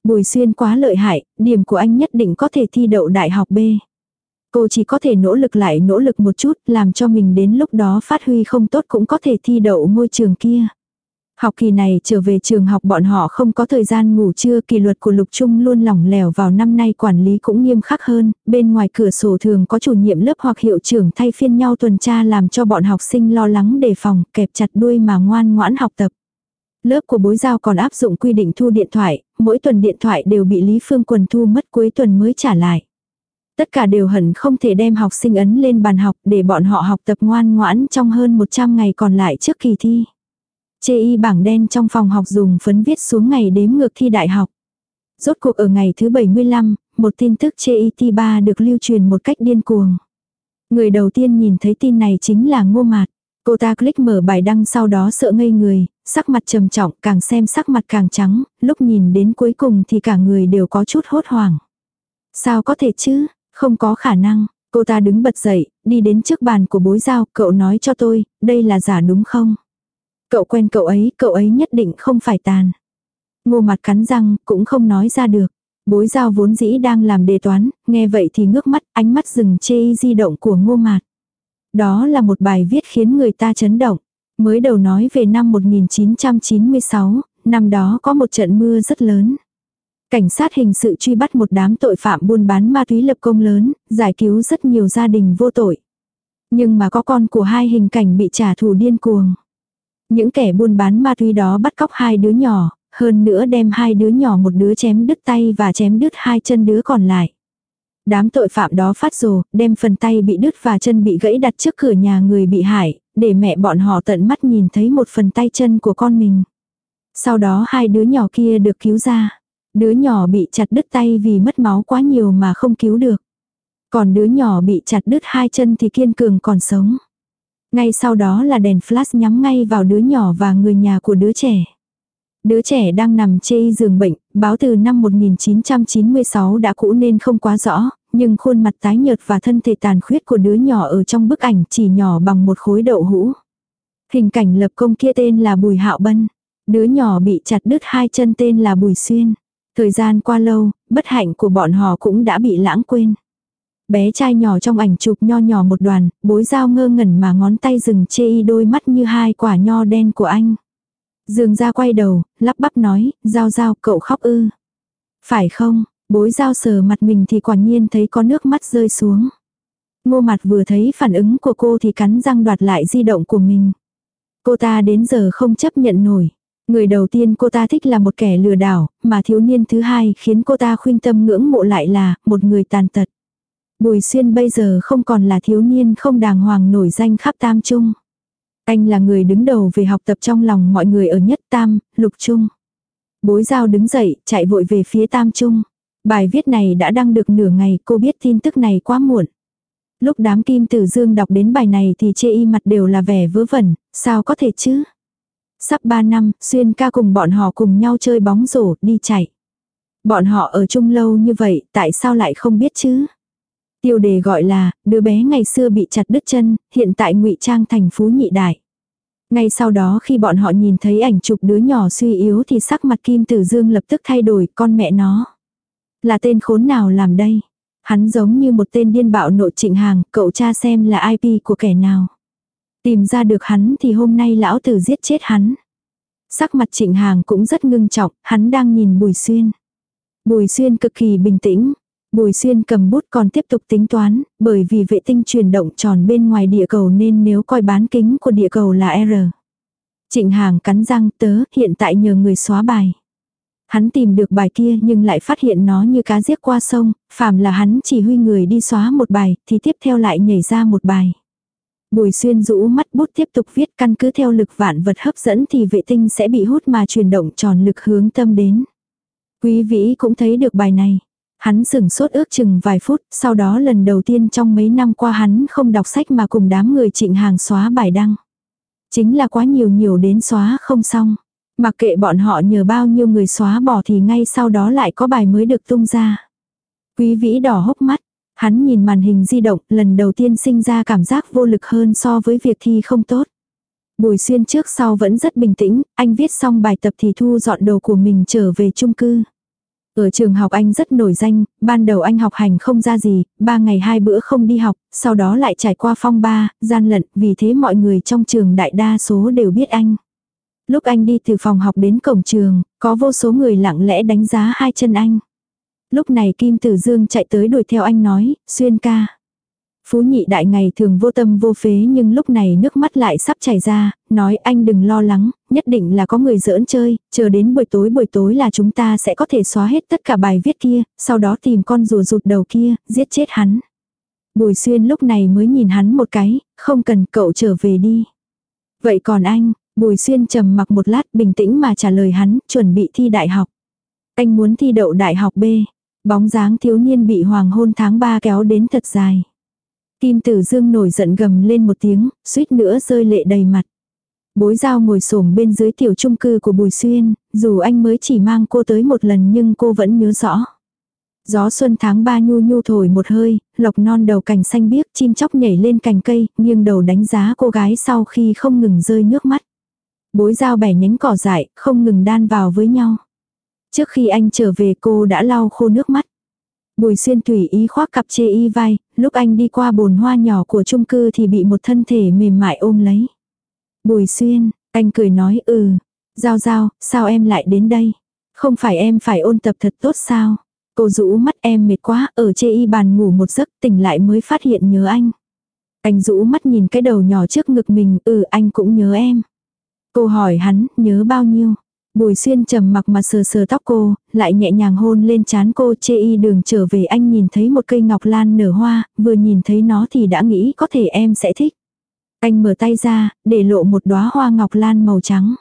[SPEAKER 1] Bùi xuyên quá lợi hại, điểm của anh nhất định có thể thi đậu đại học B. Cô chỉ có thể nỗ lực lại nỗ lực một chút làm cho mình đến lúc đó phát huy không tốt cũng có thể thi đậu ngôi trường kia. Học kỳ này trở về trường học bọn họ không có thời gian ngủ trưa kỳ luật của lục trung luôn lỏng lẻo vào năm nay quản lý cũng nghiêm khắc hơn, bên ngoài cửa sổ thường có chủ nhiệm lớp hoặc hiệu trưởng thay phiên nhau tuần tra làm cho bọn học sinh lo lắng đề phòng, kẹp chặt đuôi mà ngoan ngoãn học tập. Lớp của bối giao còn áp dụng quy định thu điện thoại, mỗi tuần điện thoại đều bị Lý Phương Quần thu mất cuối tuần mới trả lại. Tất cả đều hận không thể đem học sinh ấn lên bàn học để bọn họ học tập ngoan ngoãn trong hơn 100 ngày còn lại trước kỳ thi. Chê y bảng đen trong phòng học dùng phấn viết xuống ngày đếm ngược thi đại học. Rốt cuộc ở ngày thứ 75, một tin tức chê y ti ba được lưu truyền một cách điên cuồng. Người đầu tiên nhìn thấy tin này chính là ngô mạt. Cô ta click mở bài đăng sau đó sợ ngây người, sắc mặt trầm trọng càng xem sắc mặt càng trắng, lúc nhìn đến cuối cùng thì cả người đều có chút hốt hoảng. Sao có thể chứ, không có khả năng. Cô ta đứng bật dậy, đi đến trước bàn của bối giao, cậu nói cho tôi, đây là giả đúng không? Cậu quen cậu ấy, cậu ấy nhất định không phải tàn. Ngô mặt cắn răng, cũng không nói ra được. Bối giao vốn dĩ đang làm đề toán, nghe vậy thì ngước mắt, ánh mắt dừng chê di động của ngô mạt. Đó là một bài viết khiến người ta chấn động. Mới đầu nói về năm 1996, năm đó có một trận mưa rất lớn. Cảnh sát hình sự truy bắt một đám tội phạm buôn bán ma túy lập công lớn, giải cứu rất nhiều gia đình vô tội. Nhưng mà có con của hai hình cảnh bị trả thù điên cuồng. Những kẻ buôn bán ma túy đó bắt cóc hai đứa nhỏ, hơn nữa đem hai đứa nhỏ một đứa chém đứt tay và chém đứt hai chân đứa còn lại. Đám tội phạm đó phát rồ, đem phần tay bị đứt và chân bị gãy đặt trước cửa nhà người bị hại, để mẹ bọn họ tận mắt nhìn thấy một phần tay chân của con mình. Sau đó hai đứa nhỏ kia được cứu ra. Đứa nhỏ bị chặt đứt tay vì mất máu quá nhiều mà không cứu được. Còn đứa nhỏ bị chặt đứt hai chân thì kiên cường còn sống. Ngay sau đó là đèn flash nhắm ngay vào đứa nhỏ và người nhà của đứa trẻ. Đứa trẻ đang nằm chê giường bệnh, báo từ năm 1996 đã cũ nên không quá rõ, nhưng khuôn mặt tái nhợt và thân thể tàn khuyết của đứa nhỏ ở trong bức ảnh chỉ nhỏ bằng một khối đậu hũ. Hình cảnh lập công kia tên là Bùi Hạo Bân. Đứa nhỏ bị chặt đứt hai chân tên là Bùi Xuyên. Thời gian qua lâu, bất hạnh của bọn họ cũng đã bị lãng quên. Bé trai nhỏ trong ảnh chụp nho nhỏ một đoàn, bối dao ngơ ngẩn mà ngón tay dừng chê y đôi mắt như hai quả nho đen của anh. Dương ra quay đầu, lắp bắp nói, giao giao cậu khóc ư. Phải không, bối giao sờ mặt mình thì quả nhiên thấy có nước mắt rơi xuống. Ngô mặt vừa thấy phản ứng của cô thì cắn răng đoạt lại di động của mình. Cô ta đến giờ không chấp nhận nổi. Người đầu tiên cô ta thích là một kẻ lừa đảo, mà thiếu niên thứ hai khiến cô ta khuyên tâm ngưỡng mộ lại là một người tàn tật. Bùi xuyên bây giờ không còn là thiếu niên không đàng hoàng nổi danh khắp tam trung. Anh là người đứng đầu về học tập trong lòng mọi người ở nhất tam, lục trung. Bối giao đứng dậy, chạy vội về phía tam trung. Bài viết này đã đăng được nửa ngày, cô biết tin tức này quá muộn. Lúc đám kim tử dương đọc đến bài này thì chê y mặt đều là vẻ vớ vẩn, sao có thể chứ? Sắp 3 năm, Xuyên ca cùng bọn họ cùng nhau chơi bóng rổ, đi chạy. Bọn họ ở chung lâu như vậy, tại sao lại không biết chứ? Tiêu đề gọi là, đứa bé ngày xưa bị chặt đứt chân, hiện tại ngụy trang thành phú nhị đại. Ngay sau đó khi bọn họ nhìn thấy ảnh chụp đứa nhỏ suy yếu thì sắc mặt Kim Tử Dương lập tức thay đổi con mẹ nó. Là tên khốn nào làm đây? Hắn giống như một tên điên bạo nội trịnh hàng, cậu cha xem là IP của kẻ nào. Tìm ra được hắn thì hôm nay lão tử giết chết hắn. Sắc mặt trịnh hàng cũng rất ngưng trọng, hắn đang nhìn Bùi Xuyên. Bùi Xuyên cực kỳ bình tĩnh, Bùi xuyên cầm bút còn tiếp tục tính toán, bởi vì vệ tinh chuyển động tròn bên ngoài địa cầu nên nếu coi bán kính của địa cầu là R. Trịnh Hàng cắn răng tớ hiện tại nhờ người xóa bài. Hắn tìm được bài kia nhưng lại phát hiện nó như cá giết qua sông, phàm là hắn chỉ huy người đi xóa một bài thì tiếp theo lại nhảy ra một bài. Bùi xuyên rũ mắt bút tiếp tục viết căn cứ theo lực vạn vật hấp dẫn thì vệ tinh sẽ bị hút mà chuyển động tròn lực hướng tâm đến. Quý vĩ cũng thấy được bài này. Hắn sửng sốt ước chừng vài phút, sau đó lần đầu tiên trong mấy năm qua hắn không đọc sách mà cùng đám người trịnh hàng xóa bài đăng. Chính là quá nhiều nhiều đến xóa không xong. Mặc kệ bọn họ nhờ bao nhiêu người xóa bỏ thì ngay sau đó lại có bài mới được tung ra. Quý vĩ đỏ hốc mắt, hắn nhìn màn hình di động lần đầu tiên sinh ra cảm giác vô lực hơn so với việc thi không tốt. Bùi xuyên trước sau vẫn rất bình tĩnh, anh viết xong bài tập thì thu dọn đồ của mình trở về chung cư. Ở trường học anh rất nổi danh, ban đầu anh học hành không ra gì, ba ngày hai bữa không đi học, sau đó lại trải qua phong ba, gian lận, vì thế mọi người trong trường đại đa số đều biết anh. Lúc anh đi từ phòng học đến cổng trường, có vô số người lặng lẽ đánh giá hai chân anh. Lúc này Kim Tử Dương chạy tới đuổi theo anh nói, xuyên ca. Phú nhị đại ngày thường vô tâm vô phế nhưng lúc này nước mắt lại sắp chảy ra, nói anh đừng lo lắng, nhất định là có người giỡn chơi, chờ đến buổi tối buổi tối là chúng ta sẽ có thể xóa hết tất cả bài viết kia, sau đó tìm con rùa rụt đầu kia, giết chết hắn. Bùi xuyên lúc này mới nhìn hắn một cái, không cần cậu trở về đi. Vậy còn anh, bùi xuyên trầm mặc một lát bình tĩnh mà trả lời hắn, chuẩn bị thi đại học. Anh muốn thi đậu đại học B. Bóng dáng thiếu niên bị hoàng hôn tháng 3 kéo đến thật dài. Kim Tử Dương nổi giận gầm lên một tiếng, suýt nữa rơi lệ đầy mặt. Bối giao ngồi xổm bên dưới tiểu trung cư của Bùi Xuyên, dù anh mới chỉ mang cô tới một lần nhưng cô vẫn nhớ rõ. Gió xuân tháng ba nhu nhu thổi một hơi, lộc non đầu cành xanh biếc chim chóc nhảy lên cành cây, nghiêng đầu đánh giá cô gái sau khi không ngừng rơi nước mắt. Bối dao bẻ nhánh cỏ dại, không ngừng đan vào với nhau. Trước khi anh trở về cô đã lau khô nước mắt. Bùi xuyên tùy ý khoác cặp chê y vai, lúc anh đi qua bồn hoa nhỏ của chung cư thì bị một thân thể mềm mại ôm lấy. Bùi xuyên, anh cười nói ừ. Giao giao, sao em lại đến đây? Không phải em phải ôn tập thật tốt sao? Cô rũ mắt em mệt quá, ở chê y bàn ngủ một giấc tỉnh lại mới phát hiện nhớ anh. Anh rũ mắt nhìn cái đầu nhỏ trước ngực mình, ừ anh cũng nhớ em. Cô hỏi hắn, nhớ bao nhiêu? Bùi xuyên trầm mặc mà sờ sờ tóc cô, lại nhẹ nhàng hôn lên trán cô chê y đường trở về anh nhìn thấy một cây ngọc lan nở hoa, vừa nhìn thấy nó thì đã nghĩ có thể em sẽ thích. Anh mở tay ra, để lộ một đóa hoa ngọc lan màu trắng.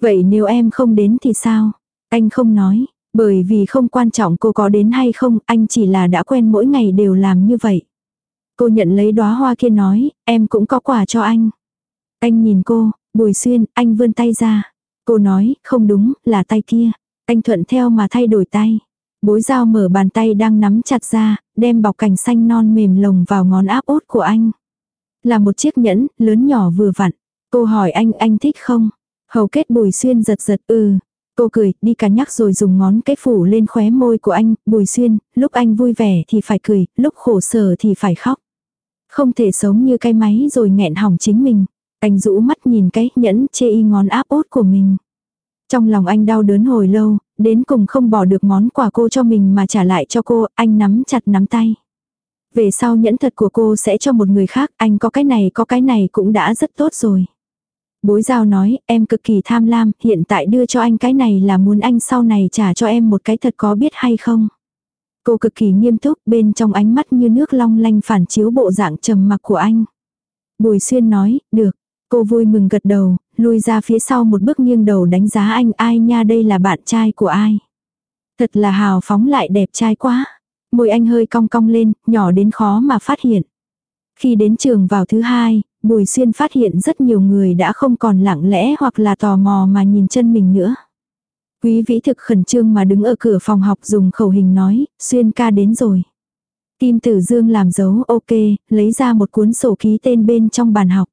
[SPEAKER 1] Vậy nếu em không đến thì sao? Anh không nói, bởi vì không quan trọng cô có đến hay không, anh chỉ là đã quen mỗi ngày đều làm như vậy. Cô nhận lấy đóa hoa kia nói, em cũng có quà cho anh. Anh nhìn cô, Bùi Xuyên, anh vươn tay ra. Cô nói, không đúng, là tay kia. Anh thuận theo mà thay đổi tay. Bối dao mở bàn tay đang nắm chặt ra, đem bọc cành xanh non mềm lồng vào ngón áp út của anh. Là một chiếc nhẫn, lớn nhỏ vừa vặn. Cô hỏi anh, anh thích không? Hầu kết bùi xuyên giật giật, ừ. Cô cười, đi cả nhắc rồi dùng ngón cái phủ lên khóe môi của anh, bùi xuyên, lúc anh vui vẻ thì phải cười, lúc khổ sở thì phải khóc. Không thể sống như cái máy rồi nghẹn hỏng chính mình. Anh rũ mắt nhìn cái nhẫn chê y ngón áp út của mình. Trong lòng anh đau đớn hồi lâu, đến cùng không bỏ được món quà cô cho mình mà trả lại cho cô, anh nắm chặt nắm tay. Về sau nhẫn thật của cô sẽ cho một người khác, anh có cái này có cái này cũng đã rất tốt rồi. Bối giao nói, em cực kỳ tham lam, hiện tại đưa cho anh cái này là muốn anh sau này trả cho em một cái thật có biết hay không. Cô cực kỳ nghiêm túc, bên trong ánh mắt như nước long lanh phản chiếu bộ dạng trầm mặc của anh. Bùi xuyên nói, được. Cô vui mừng gật đầu, lui ra phía sau một bước nghiêng đầu đánh giá anh ai nha đây là bạn trai của ai. Thật là hào phóng lại đẹp trai quá. Môi anh hơi cong cong lên, nhỏ đến khó mà phát hiện. Khi đến trường vào thứ hai, Bùi Xuyên phát hiện rất nhiều người đã không còn lặng lẽ hoặc là tò mò mà nhìn chân mình nữa. Quý vĩ thực khẩn trương mà đứng ở cửa phòng học dùng khẩu hình nói, Xuyên ca đến rồi. Kim Tử Dương làm dấu ok, lấy ra một cuốn sổ ký tên bên trong bàn học.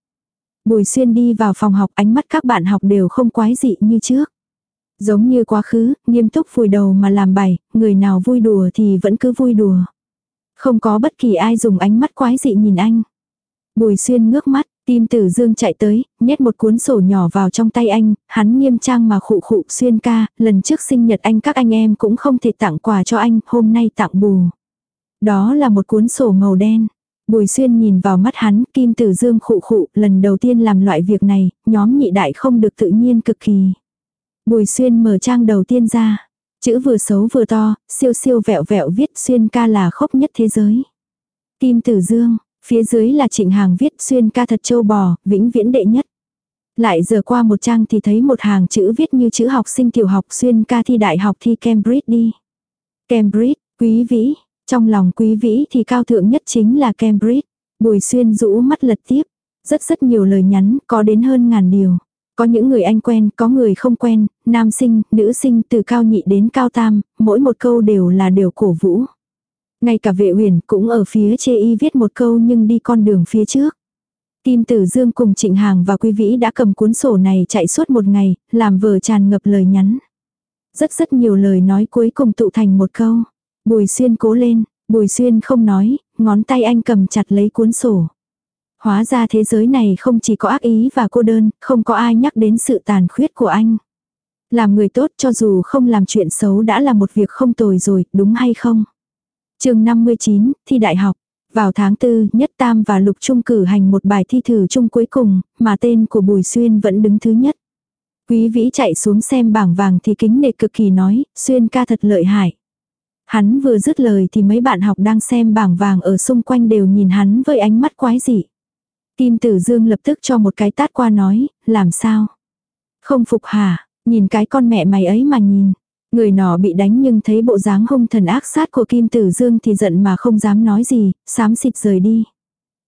[SPEAKER 1] Bùi Xuyên đi vào phòng học ánh mắt các bạn học đều không quái dị như trước. Giống như quá khứ, nghiêm túc vùi đầu mà làm bài, người nào vui đùa thì vẫn cứ vui đùa. Không có bất kỳ ai dùng ánh mắt quái dị nhìn anh. Bùi xuyên ngước mắt, tim tử dương chạy tới, nhét một cuốn sổ nhỏ vào trong tay anh, hắn nghiêm trang mà khụ khụ xuyên ca, lần trước sinh nhật anh các anh em cũng không thể tặng quà cho anh, hôm nay tặng bù. Đó là một cuốn sổ màu đen. Bùi xuyên nhìn vào mắt hắn, kim tử dương khụ khụ, lần đầu tiên làm loại việc này, nhóm nhị đại không được tự nhiên cực kỳ. Bùi xuyên mở trang đầu tiên ra. Chữ vừa xấu vừa to, siêu siêu vẹo vẹo viết xuyên ca là khốc nhất thế giới. Kim tử dương, phía dưới là trịnh hàng viết xuyên ca thật châu bò, vĩnh viễn đệ nhất. Lại giờ qua một trang thì thấy một hàng chữ viết như chữ học sinh tiểu học xuyên ca thi đại học thi Cambridge đi. Cambridge, quý vĩ, trong lòng quý vĩ thì cao thượng nhất chính là Cambridge. Bùi xuyên rũ mắt lật tiếp. Rất rất nhiều lời nhắn, có đến hơn ngàn điều. Có những người anh quen, có người không quen, nam sinh, nữ sinh từ cao nhị đến cao tam, mỗi một câu đều là điều cổ vũ. Ngay cả vệ huyền cũng ở phía chê y viết một câu nhưng đi con đường phía trước. Kim Tử Dương cùng Trịnh Hàng và Quý Vĩ đã cầm cuốn sổ này chạy suốt một ngày, làm vờ tràn ngập lời nhắn. Rất rất nhiều lời nói cuối cùng tụ thành một câu. Bùi Xuyên cố lên, Bùi Xuyên không nói, ngón tay anh cầm chặt lấy cuốn sổ. Hóa ra thế giới này không chỉ có ác ý và cô đơn, không có ai nhắc đến sự tàn khuyết của anh. Làm người tốt cho dù không làm chuyện xấu đã là một việc không tồi rồi, đúng hay không? chương 59, thi đại học. Vào tháng 4, Nhất Tam và Lục Trung cử hành một bài thi thử chung cuối cùng, mà tên của Bùi Xuyên vẫn đứng thứ nhất. Quý vĩ chạy xuống xem bảng vàng thì kính nệ cực kỳ nói, Xuyên ca thật lợi hại. Hắn vừa dứt lời thì mấy bạn học đang xem bảng vàng ở xung quanh đều nhìn hắn với ánh mắt quái dị. Kim Tử Dương lập tức cho một cái tát qua nói, làm sao? Không phục hả, nhìn cái con mẹ mày ấy mà nhìn. Người nọ bị đánh nhưng thấy bộ dáng hung thần ác sát của Kim Tử Dương thì giận mà không dám nói gì, xám xịt rời đi.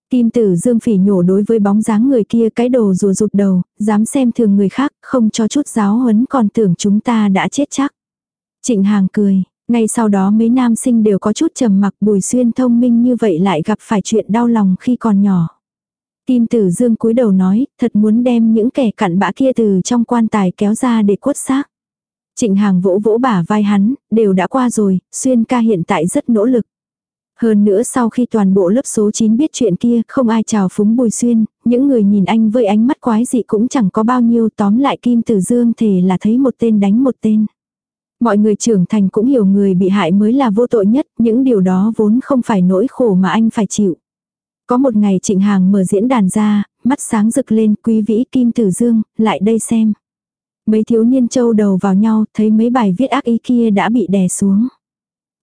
[SPEAKER 1] Kim Tử Dương phỉ nhổ đối với bóng dáng người kia cái đồ rùa rụt đầu, dám xem thường người khác, không cho chút giáo huấn còn tưởng chúng ta đã chết chắc. Trịnh Hàng cười, ngay sau đó mấy nam sinh đều có chút trầm mặc bùi xuyên thông minh như vậy lại gặp phải chuyện đau lòng khi còn nhỏ. Kim Tử Dương cúi đầu nói, thật muốn đem những kẻ cặn bã kia từ trong quan tài kéo ra để quất xác. Trịnh Hàng vỗ vỗ bả vai hắn, đều đã qua rồi, Xuyên ca hiện tại rất nỗ lực. Hơn nữa sau khi toàn bộ lớp số 9 biết chuyện kia, không ai chào phúng Bùi Xuyên, những người nhìn anh với ánh mắt quái dị cũng chẳng có bao nhiêu tóm lại Kim Tử Dương thể là thấy một tên đánh một tên. Mọi người trưởng thành cũng hiểu người bị hại mới là vô tội nhất, những điều đó vốn không phải nỗi khổ mà anh phải chịu. Có một ngày trịnh hàng mở diễn đàn ra, mắt sáng rực lên quý vĩ kim tử dương, lại đây xem. Mấy thiếu niên châu đầu vào nhau, thấy mấy bài viết ác ý kia đã bị đè xuống.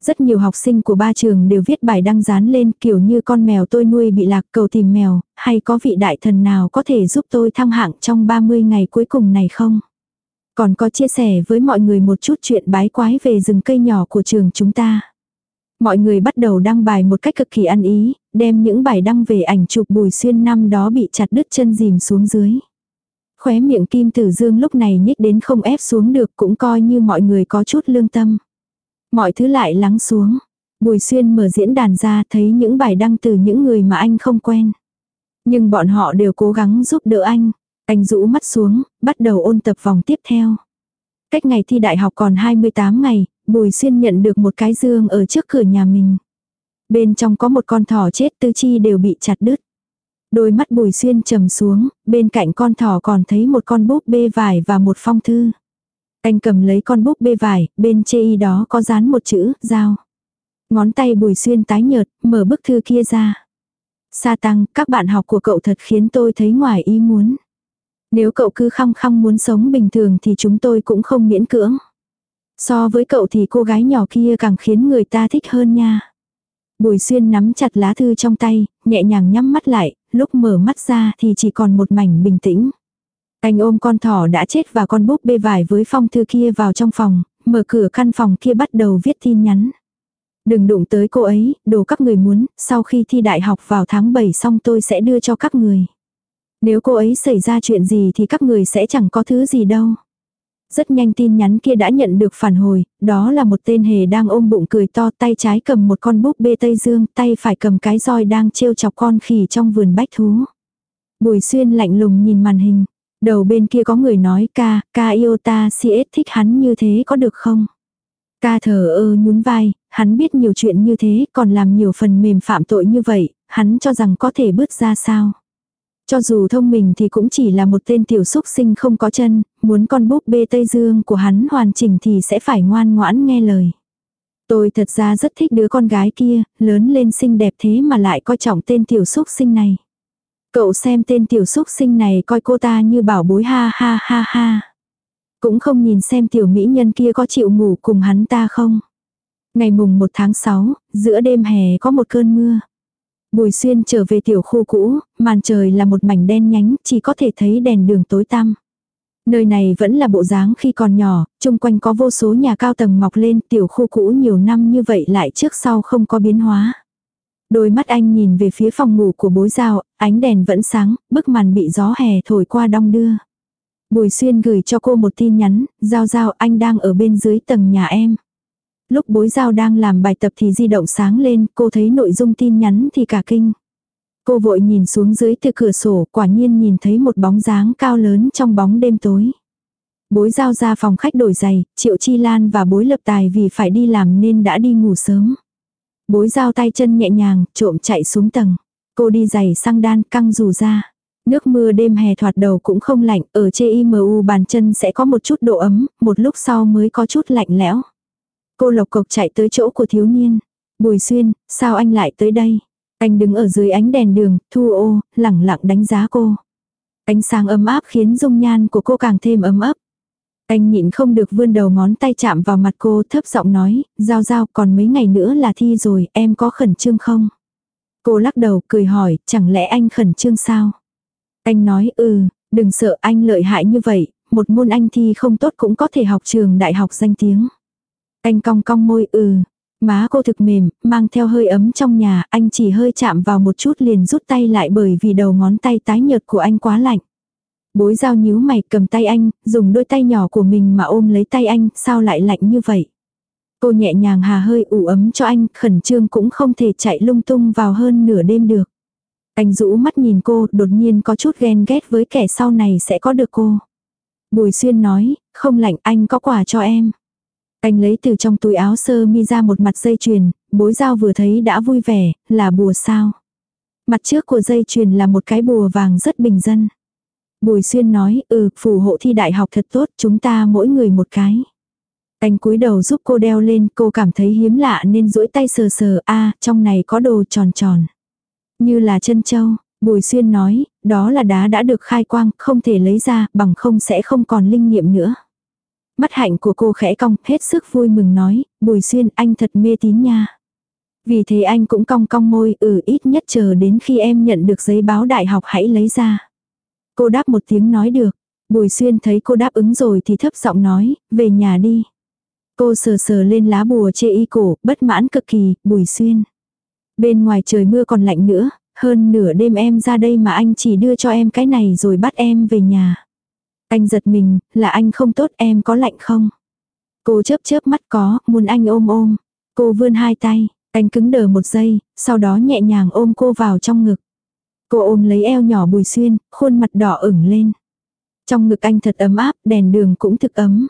[SPEAKER 1] Rất nhiều học sinh của ba trường đều viết bài đăng dán lên kiểu như con mèo tôi nuôi bị lạc cầu tìm mèo, hay có vị đại thần nào có thể giúp tôi thăng hạng trong 30 ngày cuối cùng này không? Còn có chia sẻ với mọi người một chút chuyện bái quái về rừng cây nhỏ của trường chúng ta. Mọi người bắt đầu đăng bài một cách cực kỳ ăn ý, đem những bài đăng về ảnh chụp bùi xuyên năm đó bị chặt đứt chân dìm xuống dưới. Khóe miệng kim tử dương lúc này nhích đến không ép xuống được cũng coi như mọi người có chút lương tâm. Mọi thứ lại lắng xuống. Bùi xuyên mở diễn đàn ra thấy những bài đăng từ những người mà anh không quen. Nhưng bọn họ đều cố gắng giúp đỡ anh. Anh rũ mắt xuống, bắt đầu ôn tập vòng tiếp theo. Cách ngày thi đại học còn 28 ngày, Bùi Xuyên nhận được một cái dương ở trước cửa nhà mình. Bên trong có một con thỏ chết tư chi đều bị chặt đứt. Đôi mắt Bùi Xuyên trầm xuống, bên cạnh con thỏ còn thấy một con búp bê vải và một phong thư. Anh cầm lấy con búp bê vải, bên chê y đó có dán một chữ, dao. Ngón tay Bùi Xuyên tái nhợt, mở bức thư kia ra. Sa tăng, các bạn học của cậu thật khiến tôi thấy ngoài ý muốn. Nếu cậu cứ khăng khăng muốn sống bình thường thì chúng tôi cũng không miễn cưỡng. So với cậu thì cô gái nhỏ kia càng khiến người ta thích hơn nha. Bùi xuyên nắm chặt lá thư trong tay, nhẹ nhàng nhắm mắt lại, lúc mở mắt ra thì chỉ còn một mảnh bình tĩnh. Anh ôm con thỏ đã chết và con búp bê vải với phong thư kia vào trong phòng, mở cửa căn phòng kia bắt đầu viết tin nhắn. Đừng đụng tới cô ấy, đồ các người muốn, sau khi thi đại học vào tháng 7 xong tôi sẽ đưa cho các người. Nếu cô ấy xảy ra chuyện gì thì các người sẽ chẳng có thứ gì đâu. Rất nhanh tin nhắn kia đã nhận được phản hồi, đó là một tên hề đang ôm bụng cười to tay trái cầm một con búp bê Tây Dương, tay phải cầm cái roi đang trêu chọc con khỉ trong vườn bách thú. Bùi xuyên lạnh lùng nhìn màn hình. Đầu bên kia có người nói ca, ca yêu ta si thích hắn như thế có được không? Ca thờ ơ nhún vai, hắn biết nhiều chuyện như thế còn làm nhiều phần mềm phạm tội như vậy, hắn cho rằng có thể bước ra sao? Cho dù thông minh thì cũng chỉ là một tên tiểu xúc sinh không có chân, muốn con búp bê Tây Dương của hắn hoàn chỉnh thì sẽ phải ngoan ngoãn nghe lời. Tôi thật ra rất thích đứa con gái kia, lớn lên xinh đẹp thế mà lại coi trọng tên tiểu xúc sinh này. Cậu xem tên tiểu xúc sinh này coi cô ta như bảo bối ha ha ha ha. Cũng không nhìn xem tiểu mỹ nhân kia có chịu ngủ cùng hắn ta không. Ngày mùng 1 tháng 6, giữa đêm hè có một cơn mưa. Bùi xuyên trở về tiểu khu cũ, màn trời là một mảnh đen nhánh, chỉ có thể thấy đèn đường tối tăm. Nơi này vẫn là bộ dáng khi còn nhỏ, chung quanh có vô số nhà cao tầng mọc lên, tiểu khu cũ nhiều năm như vậy lại trước sau không có biến hóa. Đôi mắt anh nhìn về phía phòng ngủ của bối giao, ánh đèn vẫn sáng, bức màn bị gió hè thổi qua đong đưa. Bùi xuyên gửi cho cô một tin nhắn, giao giao anh đang ở bên dưới tầng nhà em. Lúc bối giao đang làm bài tập thì di động sáng lên, cô thấy nội dung tin nhắn thì cả kinh. Cô vội nhìn xuống dưới từ cửa sổ, quả nhiên nhìn thấy một bóng dáng cao lớn trong bóng đêm tối. Bối giao ra phòng khách đổi giày, Triệu Chi Lan và bối lập tài vì phải đi làm nên đã đi ngủ sớm. Bối giao tay chân nhẹ nhàng, trộm chạy xuống tầng. Cô đi giày sang đan căng dù ra. Nước mưa đêm hè thoạt đầu cũng không lạnh, ở chê IMU bàn chân sẽ có một chút độ ấm, một lúc sau mới có chút lạnh lẽo. Cô lộc cộc chạy tới chỗ của thiếu niên. Bùi xuyên, sao anh lại tới đây? Anh đứng ở dưới ánh đèn đường, thu ô, lẳng lặng đánh giá cô. Ánh sáng ấm áp khiến dung nhan của cô càng thêm ấm ấp. Anh nhịn không được vươn đầu ngón tay chạm vào mặt cô thấp giọng nói, giao giao còn mấy ngày nữa là thi rồi, em có khẩn trương không? Cô lắc đầu cười hỏi, chẳng lẽ anh khẩn trương sao? Anh nói, ừ, đừng sợ anh lợi hại như vậy, một môn anh thi không tốt cũng có thể học trường đại học danh tiếng. Anh cong cong môi ừ. Má cô thực mềm, mang theo hơi ấm trong nhà, anh chỉ hơi chạm vào một chút liền rút tay lại bởi vì đầu ngón tay tái nhợt của anh quá lạnh. Bối dao nhíu mày cầm tay anh, dùng đôi tay nhỏ của mình mà ôm lấy tay anh, sao lại lạnh như vậy? Cô nhẹ nhàng hà hơi ủ ấm cho anh, khẩn trương cũng không thể chạy lung tung vào hơn nửa đêm được. Anh rũ mắt nhìn cô, đột nhiên có chút ghen ghét với kẻ sau này sẽ có được cô. Bùi xuyên nói, không lạnh anh có quà cho em. Anh lấy từ trong túi áo sơ mi ra một mặt dây chuyền, bối dao vừa thấy đã vui vẻ, là bùa sao. Mặt trước của dây chuyền là một cái bùa vàng rất bình dân. Bùi xuyên nói, ừ, phù hộ thi đại học thật tốt, chúng ta mỗi người một cái. Anh cúi đầu giúp cô đeo lên, cô cảm thấy hiếm lạ nên duỗi tay sờ sờ, a trong này có đồ tròn tròn. Như là chân châu, Bùi xuyên nói, đó là đá đã được khai quang, không thể lấy ra, bằng không sẽ không còn linh nghiệm nữa. Mắt hạnh của cô khẽ cong, hết sức vui mừng nói, bùi xuyên anh thật mê tín nha. Vì thế anh cũng cong cong môi, ừ ít nhất chờ đến khi em nhận được giấy báo đại học hãy lấy ra. Cô đáp một tiếng nói được. Bùi xuyên thấy cô đáp ứng rồi thì thấp giọng nói, về nhà đi. Cô sờ sờ lên lá bùa chê y cổ, bất mãn cực kỳ, bùi xuyên. Bên ngoài trời mưa còn lạnh nữa, hơn nửa đêm em ra đây mà anh chỉ đưa cho em cái này rồi bắt em về nhà. Anh giật mình, là anh không tốt em có lạnh không? Cô chớp chớp mắt có, muốn anh ôm ôm. Cô vươn hai tay, anh cứng đờ một giây, sau đó nhẹ nhàng ôm cô vào trong ngực. Cô ôm lấy eo nhỏ bùi xuyên, khuôn mặt đỏ ửng lên. Trong ngực anh thật ấm áp, đèn đường cũng thực ấm.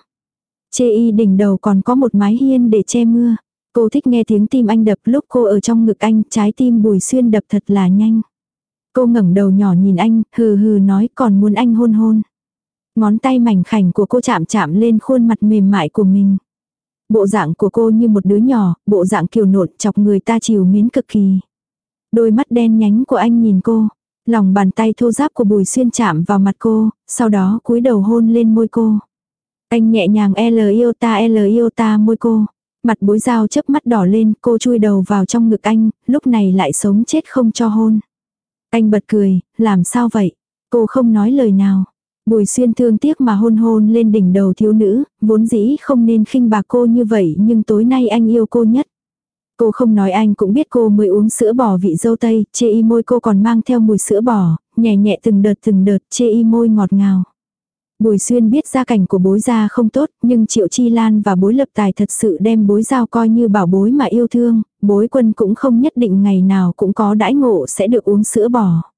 [SPEAKER 1] Chê y đỉnh đầu còn có một mái hiên để che mưa. Cô thích nghe tiếng tim anh đập lúc cô ở trong ngực anh, trái tim bùi xuyên đập thật là nhanh. Cô ngẩng đầu nhỏ nhìn anh, hừ hừ nói còn muốn anh hôn hôn. Ngón tay mảnh khảnh của cô chạm chạm lên khuôn mặt mềm mại của mình. Bộ dạng của cô như một đứa nhỏ, bộ dạng kiều nộn chọc người ta chiều miến cực kỳ. Đôi mắt đen nhánh của anh nhìn cô. Lòng bàn tay thô giáp của Bùi Xuyên chạm vào mặt cô, sau đó cúi đầu hôn lên môi cô. Anh nhẹ nhàng e L yêu ta e L yêu ta môi cô. Mặt bối dao chớp mắt đỏ lên, cô chui đầu vào trong ngực anh, lúc này lại sống chết không cho hôn. Anh bật cười, làm sao vậy? Cô không nói lời nào. Bùi xuyên thương tiếc mà hôn hôn lên đỉnh đầu thiếu nữ, vốn dĩ không nên khinh bạc cô như vậy nhưng tối nay anh yêu cô nhất. Cô không nói anh cũng biết cô mới uống sữa bò vị dâu tây, chê y môi cô còn mang theo mùi sữa bò, nhẹ nhẹ từng đợt từng đợt chê y môi ngọt ngào. Bùi xuyên biết gia cảnh của bối gia không tốt, nhưng triệu chi lan và bối lập tài thật sự đem bối giao coi như bảo bối mà yêu thương, bối quân cũng không nhất định ngày nào cũng có đãi ngộ sẽ được uống sữa bò.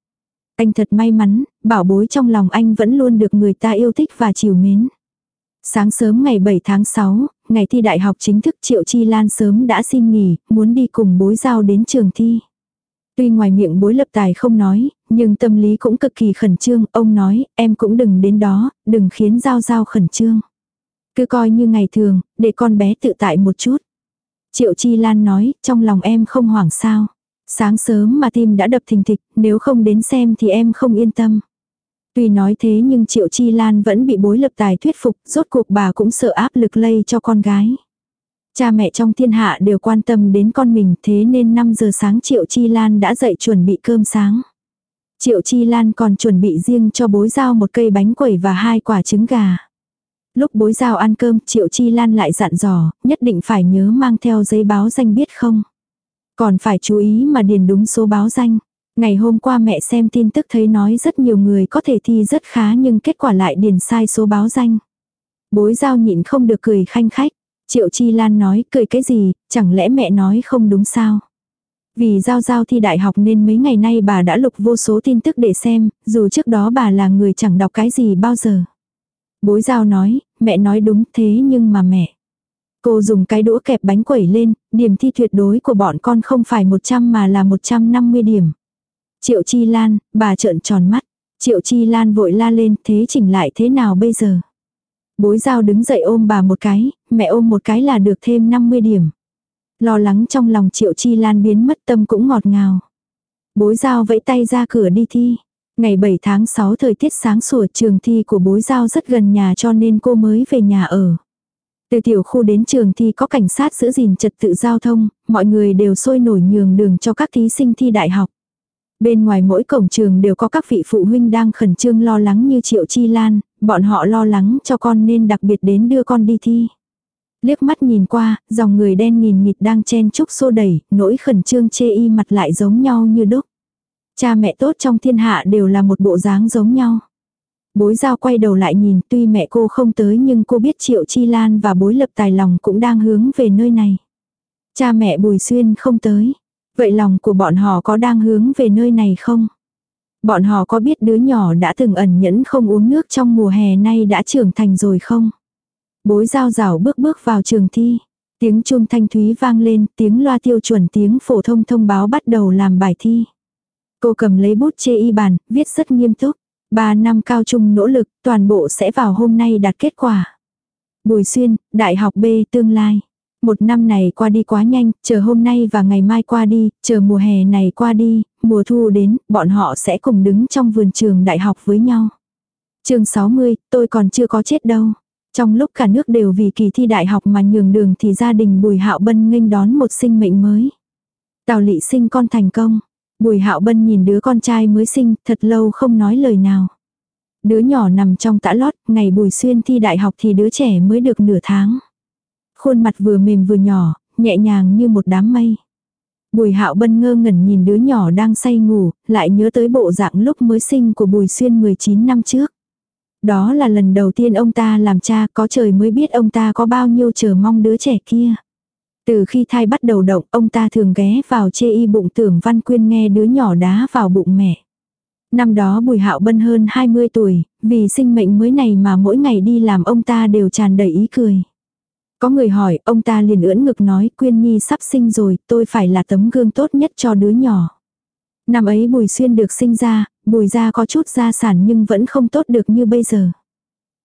[SPEAKER 1] Anh thật may mắn, bảo bối trong lòng anh vẫn luôn được người ta yêu thích và chiều mến. Sáng sớm ngày 7 tháng 6, ngày thi đại học chính thức Triệu Chi Lan sớm đã xin nghỉ, muốn đi cùng bối giao đến trường thi. Tuy ngoài miệng bối lập tài không nói, nhưng tâm lý cũng cực kỳ khẩn trương, ông nói, em cũng đừng đến đó, đừng khiến giao giao khẩn trương. Cứ coi như ngày thường, để con bé tự tại một chút. Triệu Chi Lan nói, trong lòng em không hoảng sao. Sáng sớm mà tim đã đập thình thịch, nếu không đến xem thì em không yên tâm. Tuy nói thế nhưng Triệu Chi Lan vẫn bị bối lập tài thuyết phục, rốt cuộc bà cũng sợ áp lực lây cho con gái. Cha mẹ trong thiên hạ đều quan tâm đến con mình thế nên 5 giờ sáng Triệu Chi Lan đã dậy chuẩn bị cơm sáng. Triệu Chi Lan còn chuẩn bị riêng cho bối giao một cây bánh quẩy và hai quả trứng gà. Lúc bối giao ăn cơm Triệu Chi Lan lại dặn dò, nhất định phải nhớ mang theo giấy báo danh biết không. Còn phải chú ý mà điền đúng số báo danh. Ngày hôm qua mẹ xem tin tức thấy nói rất nhiều người có thể thi rất khá nhưng kết quả lại điền sai số báo danh. Bối giao nhịn không được cười khanh khách. Triệu Chi Lan nói cười cái gì, chẳng lẽ mẹ nói không đúng sao? Vì giao giao thi đại học nên mấy ngày nay bà đã lục vô số tin tức để xem, dù trước đó bà là người chẳng đọc cái gì bao giờ. Bối giao nói, mẹ nói đúng thế nhưng mà mẹ. Cô dùng cái đũa kẹp bánh quẩy lên, điểm thi tuyệt đối của bọn con không phải 100 mà là 150 điểm. Triệu Chi Lan, bà trợn tròn mắt. Triệu Chi Lan vội la lên, thế chỉnh lại thế nào bây giờ? Bối giao đứng dậy ôm bà một cái, mẹ ôm một cái là được thêm 50 điểm. Lo lắng trong lòng Triệu Chi Lan biến mất tâm cũng ngọt ngào. Bối giao vẫy tay ra cửa đi thi. Ngày 7 tháng 6 thời tiết sáng sủa trường thi của bối giao rất gần nhà cho nên cô mới về nhà ở. Từ tiểu khu đến trường thi có cảnh sát giữ gìn trật tự giao thông, mọi người đều sôi nổi nhường đường cho các thí sinh thi đại học. Bên ngoài mỗi cổng trường đều có các vị phụ huynh đang khẩn trương lo lắng như Triệu Chi Lan, bọn họ lo lắng cho con nên đặc biệt đến đưa con đi thi. Liếc mắt nhìn qua, dòng người đen nghìn nghịt đang chen chúc xô đẩy, nỗi khẩn trương chê y mặt lại giống nhau như đúc. Cha mẹ tốt trong thiên hạ đều là một bộ dáng giống nhau. Bối giao quay đầu lại nhìn tuy mẹ cô không tới nhưng cô biết Triệu Chi Lan và bối lập tài lòng cũng đang hướng về nơi này. Cha mẹ Bùi Xuyên không tới. Vậy lòng của bọn họ có đang hướng về nơi này không? Bọn họ có biết đứa nhỏ đã từng ẩn nhẫn không uống nước trong mùa hè nay đã trưởng thành rồi không? Bối giao rào bước bước vào trường thi. Tiếng chuông thanh thúy vang lên, tiếng loa tiêu chuẩn tiếng phổ thông thông báo bắt đầu làm bài thi. Cô cầm lấy bút chê y bàn, viết rất nghiêm túc. Ba năm cao trung nỗ lực, toàn bộ sẽ vào hôm nay đạt kết quả. Bùi xuyên, Đại học B tương lai. Một năm này qua đi quá nhanh, chờ hôm nay và ngày mai qua đi, chờ mùa hè này qua đi, mùa thu đến, bọn họ sẽ cùng đứng trong vườn trường đại học với nhau. chương 60, tôi còn chưa có chết đâu. Trong lúc cả nước đều vì kỳ thi đại học mà nhường đường thì gia đình Bùi Hạo Bân nghênh đón một sinh mệnh mới. Tào lị sinh con thành công. Bùi Hạo Bân nhìn đứa con trai mới sinh, thật lâu không nói lời nào. Đứa nhỏ nằm trong tã lót, ngày Bùi Xuyên thi đại học thì đứa trẻ mới được nửa tháng. Khuôn mặt vừa mềm vừa nhỏ, nhẹ nhàng như một đám mây. Bùi Hạo Bân ngơ ngẩn nhìn đứa nhỏ đang say ngủ, lại nhớ tới bộ dạng lúc mới sinh của Bùi Xuyên 19 năm trước. Đó là lần đầu tiên ông ta làm cha, có trời mới biết ông ta có bao nhiêu chờ mong đứa trẻ kia. Từ khi thai bắt đầu động, ông ta thường ghé vào chê y bụng tưởng Văn Quyên nghe đứa nhỏ đá vào bụng mẹ. Năm đó Bùi Hạo Bân hơn 20 tuổi, vì sinh mệnh mới này mà mỗi ngày đi làm ông ta đều tràn đầy ý cười. Có người hỏi, ông ta liền ưỡn ngực nói Quyên Nhi sắp sinh rồi, tôi phải là tấm gương tốt nhất cho đứa nhỏ. Năm ấy Bùi Xuyên được sinh ra, Bùi gia có chút gia sản nhưng vẫn không tốt được như bây giờ.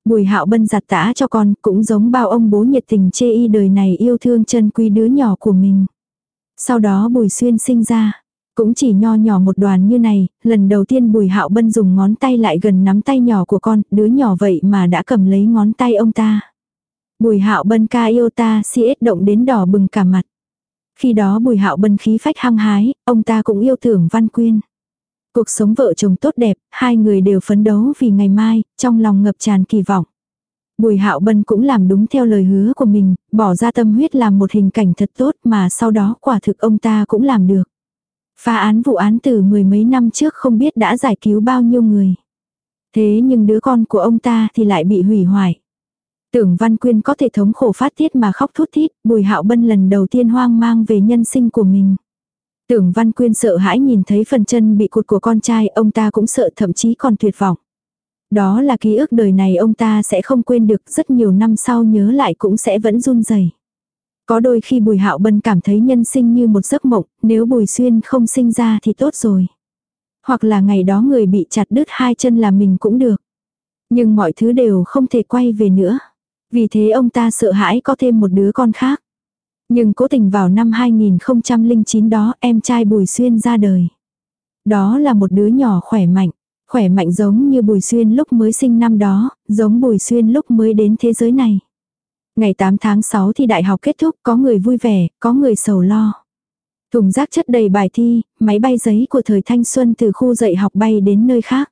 [SPEAKER 1] Bùi hạo bân giặt tã cho con cũng giống bao ông bố nhiệt tình chê y đời này yêu thương chân quý đứa nhỏ của mình. Sau đó Bùi Xuyên sinh ra. Cũng chỉ nho nhỏ một đoàn như này, lần đầu tiên Bùi Hạo Bân dùng ngón tay lại gần nắm tay nhỏ của con, đứa nhỏ vậy mà đã cầm lấy ngón tay ông ta. Bùi Hạo Bân ca yêu ta si ết động đến đỏ bừng cả mặt. Khi đó Bùi Hạo Bân khí phách hăng hái, ông ta cũng yêu tưởng Văn Quyên. Cuộc sống vợ chồng tốt đẹp, hai người đều phấn đấu vì ngày mai, trong lòng ngập tràn kỳ vọng. Bùi Hạo Bân cũng làm đúng theo lời hứa của mình, bỏ ra tâm huyết làm một hình cảnh thật tốt mà sau đó quả thực ông ta cũng làm được. Phá án vụ án từ mười mấy năm trước không biết đã giải cứu bao nhiêu người. Thế nhưng đứa con của ông ta thì lại bị hủy hoại. Tưởng Văn Quyên có thể thống khổ phát tiết mà khóc thút thít, Bùi Hạo Bân lần đầu tiên hoang mang về nhân sinh của mình. Tưởng Văn Quyên sợ hãi nhìn thấy phần chân bị cụt của con trai, ông ta cũng sợ thậm chí còn tuyệt vọng. Đó là ký ức đời này ông ta sẽ không quên được, rất nhiều năm sau nhớ lại cũng sẽ vẫn run rẩy. Có đôi khi Bùi Hạo Bân cảm thấy nhân sinh như một giấc mộng, nếu Bùi Xuyên không sinh ra thì tốt rồi. Hoặc là ngày đó người bị chặt đứt hai chân là mình cũng được. Nhưng mọi thứ đều không thể quay về nữa. Vì thế ông ta sợ hãi có thêm một đứa con khác. Nhưng cố tình vào năm 2009 đó em trai Bùi Xuyên ra đời. Đó là một đứa nhỏ khỏe mạnh. Khỏe mạnh giống như Bùi Xuyên lúc mới sinh năm đó, giống Bùi Xuyên lúc mới đến thế giới này. Ngày 8 tháng 6 thì đại học kết thúc, có người vui vẻ, có người sầu lo. Thùng rác chất đầy bài thi, máy bay giấy của thời thanh xuân từ khu dạy học bay đến nơi khác.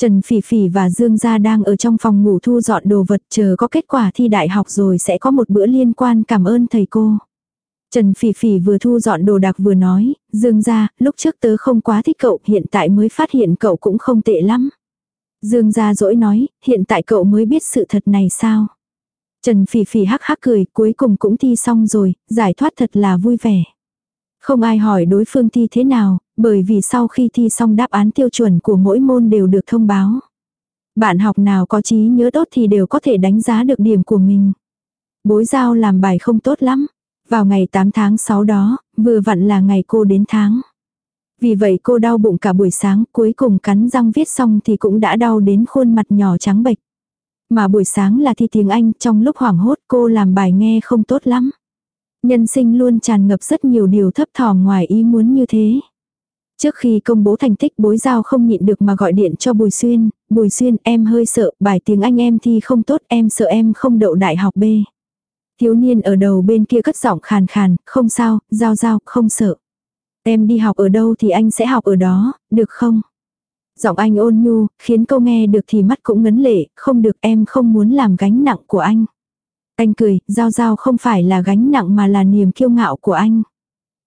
[SPEAKER 1] Trần Phỉ Phỉ và Dương Gia đang ở trong phòng ngủ thu dọn đồ vật chờ có kết quả thi đại học rồi sẽ có một bữa liên quan cảm ơn thầy cô. Trần Phỉ Phỉ vừa thu dọn đồ đạc vừa nói, Dương Gia, lúc trước tớ không quá thích cậu, hiện tại mới phát hiện cậu cũng không tệ lắm. Dương Gia dỗi nói, hiện tại cậu mới biết sự thật này sao? Trần Phỉ Phỉ hắc hắc cười, cuối cùng cũng thi xong rồi, giải thoát thật là vui vẻ. Không ai hỏi đối phương thi thế nào, bởi vì sau khi thi xong đáp án tiêu chuẩn của mỗi môn đều được thông báo. Bạn học nào có trí nhớ tốt thì đều có thể đánh giá được điểm của mình. Bối giao làm bài không tốt lắm. Vào ngày 8 tháng 6 đó, vừa vặn là ngày cô đến tháng. Vì vậy cô đau bụng cả buổi sáng, cuối cùng cắn răng viết xong thì cũng đã đau đến khuôn mặt nhỏ trắng bệch. Mà buổi sáng là thi tiếng Anh, trong lúc hoảng hốt cô làm bài nghe không tốt lắm. Nhân sinh luôn tràn ngập rất nhiều điều thấp thỏm ngoài ý muốn như thế. Trước khi công bố thành tích bối giao không nhịn được mà gọi điện cho Bùi Xuyên, Bùi Xuyên em hơi sợ, bài tiếng Anh em thi không tốt, em sợ em không đậu đại học B. Thiếu niên ở đầu bên kia cất giọng khàn khàn, không sao, giao giao, không sợ. Em đi học ở đâu thì anh sẽ học ở đó, được không? Giọng anh ôn nhu, khiến câu nghe được thì mắt cũng ngấn lệ, không được em không muốn làm gánh nặng của anh. Anh cười, giao giao không phải là gánh nặng mà là niềm kiêu ngạo của anh.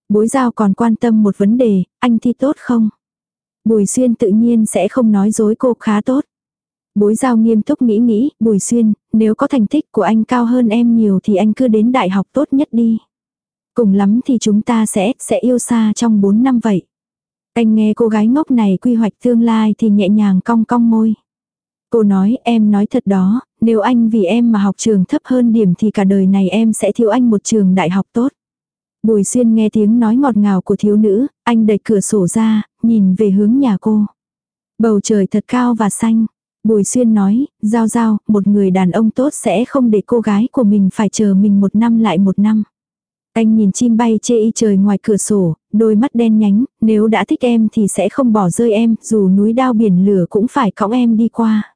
[SPEAKER 1] Bối giao còn quan tâm một vấn đề, anh thi tốt không? Bùi xuyên tự nhiên sẽ không nói dối cô khá tốt. Bối giao nghiêm túc nghĩ nghĩ, Bùi Xuyên, nếu có thành tích của anh cao hơn em nhiều thì anh cứ đến đại học tốt nhất đi. Cùng lắm thì chúng ta sẽ, sẽ yêu xa trong 4 năm vậy. Anh nghe cô gái ngốc này quy hoạch tương lai thì nhẹ nhàng cong cong môi. Cô nói em nói thật đó, nếu anh vì em mà học trường thấp hơn điểm thì cả đời này em sẽ thiếu anh một trường đại học tốt. Bùi xuyên nghe tiếng nói ngọt ngào của thiếu nữ, anh đẩy cửa sổ ra, nhìn về hướng nhà cô. Bầu trời thật cao và xanh. Bùi xuyên nói, giao giao, một người đàn ông tốt sẽ không để cô gái của mình phải chờ mình một năm lại một năm. Anh nhìn chim bay chê y trời ngoài cửa sổ, đôi mắt đen nhánh, nếu đã thích em thì sẽ không bỏ rơi em, dù núi đao biển lửa cũng phải cõng em đi qua.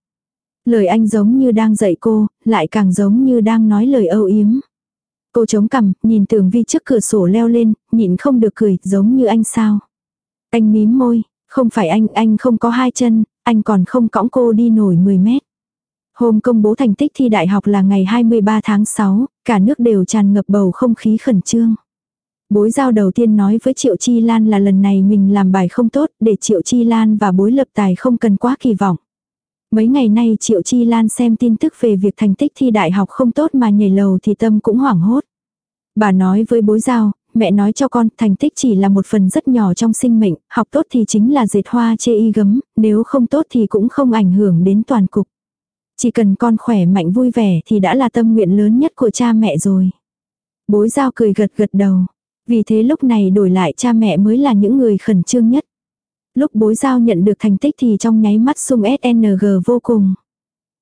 [SPEAKER 1] Lời anh giống như đang dạy cô, lại càng giống như đang nói lời âu yếm. Cô chống cằm, nhìn tường vi trước cửa sổ leo lên, nhịn không được cười, giống như anh sao. Anh mím môi, không phải anh, anh không có hai chân, anh còn không cõng cô đi nổi 10 mét. Hôm công bố thành tích thi đại học là ngày 23 tháng 6, cả nước đều tràn ngập bầu không khí khẩn trương. Bối giao đầu tiên nói với Triệu Chi Lan là lần này mình làm bài không tốt để Triệu Chi Lan và bối lập tài không cần quá kỳ vọng. Mấy ngày nay Triệu Chi Lan xem tin tức về việc thành tích thi đại học không tốt mà nhảy lầu thì tâm cũng hoảng hốt. Bà nói với bối giao, mẹ nói cho con thành tích chỉ là một phần rất nhỏ trong sinh mệnh, học tốt thì chính là dệt hoa chê y gấm, nếu không tốt thì cũng không ảnh hưởng đến toàn cục. Chỉ cần con khỏe mạnh vui vẻ thì đã là tâm nguyện lớn nhất của cha mẹ rồi. Bối giao cười gật gật đầu. Vì thế lúc này đổi lại cha mẹ mới là những người khẩn trương nhất. Lúc bối giao nhận được thành tích thì trong nháy mắt sung SNG vô cùng.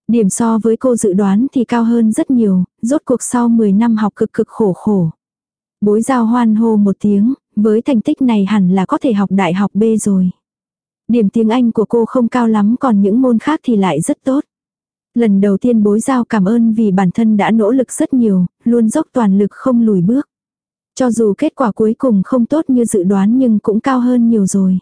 [SPEAKER 1] Điểm so với cô dự đoán thì cao hơn rất nhiều, rốt cuộc sau 10 năm học cực cực khổ khổ. Bối giao hoan hô một tiếng, với thành tích này hẳn là có thể học đại học B rồi. Điểm tiếng Anh của cô không cao lắm còn những môn khác thì lại rất tốt. Lần đầu tiên bối giao cảm ơn vì bản thân đã nỗ lực rất nhiều, luôn dốc toàn lực không lùi bước. Cho dù kết quả cuối cùng không tốt như dự đoán nhưng cũng cao hơn nhiều rồi.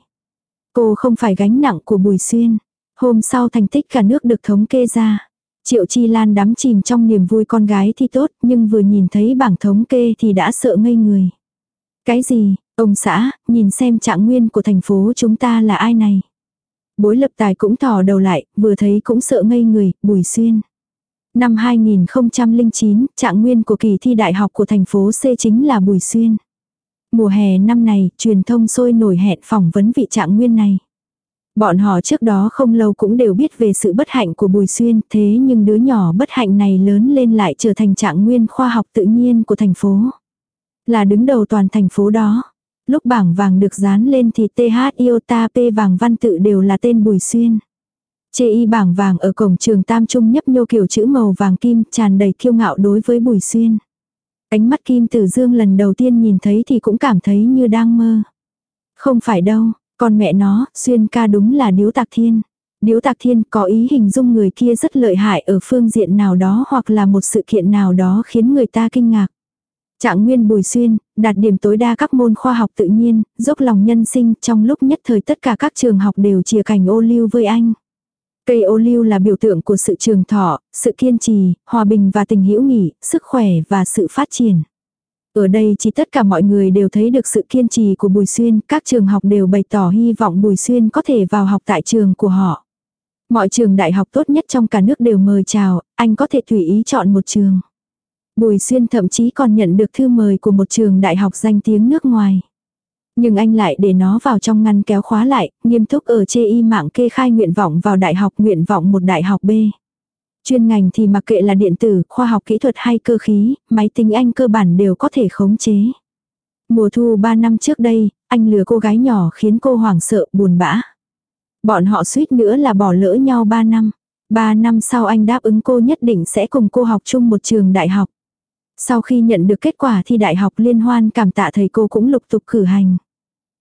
[SPEAKER 1] Cô không phải gánh nặng của Bùi Xuyên. Hôm sau thành tích cả nước được thống kê ra. Triệu Chi Lan đắm chìm trong niềm vui con gái thì tốt nhưng vừa nhìn thấy bảng thống kê thì đã sợ ngây người. Cái gì, ông xã, nhìn xem trạng nguyên của thành phố chúng ta là ai này. Bối lập tài cũng thò đầu lại, vừa thấy cũng sợ ngây người, bùi xuyên. Năm 2009, trạng nguyên của kỳ thi đại học của thành phố C chính là Bùi Xuyên. Mùa hè năm này, truyền thông sôi nổi hẹn phỏng vấn vị trạng nguyên này. Bọn họ trước đó không lâu cũng đều biết về sự bất hạnh của Bùi Xuyên, thế nhưng đứa nhỏ bất hạnh này lớn lên lại trở thành trạng nguyên khoa học tự nhiên của thành phố. Là đứng đầu toàn thành phố đó. Lúc bảng vàng được dán lên thì TH Iota P vàng văn tự đều là tên Bùi Xuyên. Chê y bảng vàng ở cổng trường Tam Trung nhấp nhô kiểu chữ màu vàng kim tràn đầy kiêu ngạo đối với Bùi Xuyên. Ánh mắt Kim Tử Dương lần đầu tiên nhìn thấy thì cũng cảm thấy như đang mơ. Không phải đâu, con mẹ nó, Xuyên ca đúng là điếu tạc thiên. Điếu tạc thiên có ý hình dung người kia rất lợi hại ở phương diện nào đó hoặc là một sự kiện nào đó khiến người ta kinh ngạc. Trạng nguyên bùi xuyên, đạt điểm tối đa các môn khoa học tự nhiên, dốc lòng nhân sinh trong lúc nhất thời tất cả các trường học đều chia cảnh ô lưu với anh. Cây ô liu là biểu tượng của sự trường thọ, sự kiên trì, hòa bình và tình hữu nghị, sức khỏe và sự phát triển. Ở đây chỉ tất cả mọi người đều thấy được sự kiên trì của Bùi Xuyên, các trường học đều bày tỏ hy vọng Bùi Xuyên có thể vào học tại trường của họ. Mọi trường đại học tốt nhất trong cả nước đều mời chào, anh có thể tùy ý chọn một trường. Bùi Xuyên thậm chí còn nhận được thư mời của một trường đại học danh tiếng nước ngoài. Nhưng anh lại để nó vào trong ngăn kéo khóa lại, nghiêm túc ở chê y mạng kê khai nguyện vọng vào đại học nguyện vọng một đại học B. Chuyên ngành thì mặc kệ là điện tử, khoa học kỹ thuật hay cơ khí, máy tính anh cơ bản đều có thể khống chế. Mùa thu 3 năm trước đây, anh lừa cô gái nhỏ khiến cô hoảng sợ, buồn bã. Bọn họ suýt nữa là bỏ lỡ nhau 3 năm. 3 năm sau anh đáp ứng cô nhất định sẽ cùng cô học chung một trường đại học. Sau khi nhận được kết quả thi đại học liên hoan cảm tạ thầy cô cũng lục tục cử hành.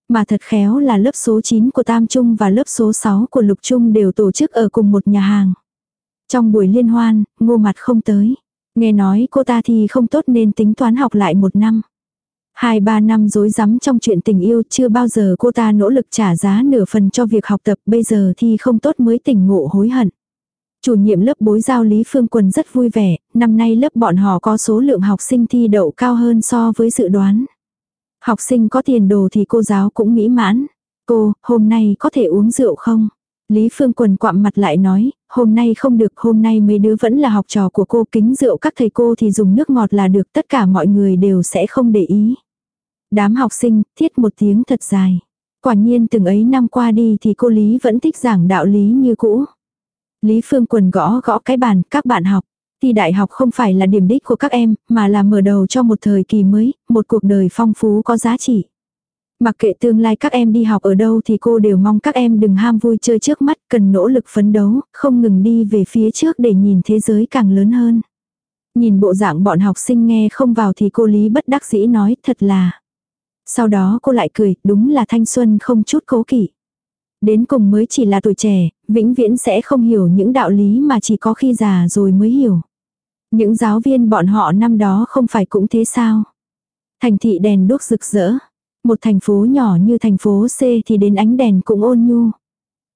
[SPEAKER 1] Mà thật khéo là lớp số 9 của Tam Trung và lớp số 6 của Lục Trung đều tổ chức ở cùng một nhà hàng. Trong buổi liên hoan, ngô mặt không tới. Nghe nói cô ta thì không tốt nên tính toán học lại một năm. Hai ba năm dối rắm trong chuyện tình yêu chưa bao giờ cô ta nỗ lực trả giá nửa phần cho việc học tập bây giờ thì không tốt mới tỉnh ngộ hối hận. Chủ nhiệm lớp bối giao Lý Phương Quân rất vui vẻ, năm nay lớp bọn họ có số lượng học sinh thi đậu cao hơn so với dự đoán. Học sinh có tiền đồ thì cô giáo cũng mỹ mãn. Cô, hôm nay có thể uống rượu không? Lý Phương Quần quặm mặt lại nói, hôm nay không được, hôm nay mấy đứa vẫn là học trò của cô kính rượu các thầy cô thì dùng nước ngọt là được, tất cả mọi người đều sẽ không để ý. Đám học sinh, thiết một tiếng thật dài. Quả nhiên từng ấy năm qua đi thì cô Lý vẫn thích giảng đạo lý như cũ. Lý Phương Quần gõ gõ cái bàn, các bạn học. Thì đại học không phải là điểm đích của các em, mà là mở đầu cho một thời kỳ mới, một cuộc đời phong phú có giá trị. Mặc kệ tương lai các em đi học ở đâu thì cô đều mong các em đừng ham vui chơi trước mắt, cần nỗ lực phấn đấu, không ngừng đi về phía trước để nhìn thế giới càng lớn hơn. Nhìn bộ dạng bọn học sinh nghe không vào thì cô Lý bất đắc dĩ nói thật là. Sau đó cô lại cười, đúng là thanh xuân không chút cố kỵ. Đến cùng mới chỉ là tuổi trẻ, vĩnh viễn sẽ không hiểu những đạo lý mà chỉ có khi già rồi mới hiểu. Những giáo viên bọn họ năm đó không phải cũng thế sao? Thành thị đèn đốt rực rỡ. Một thành phố nhỏ như thành phố C thì đến ánh đèn cũng ôn nhu.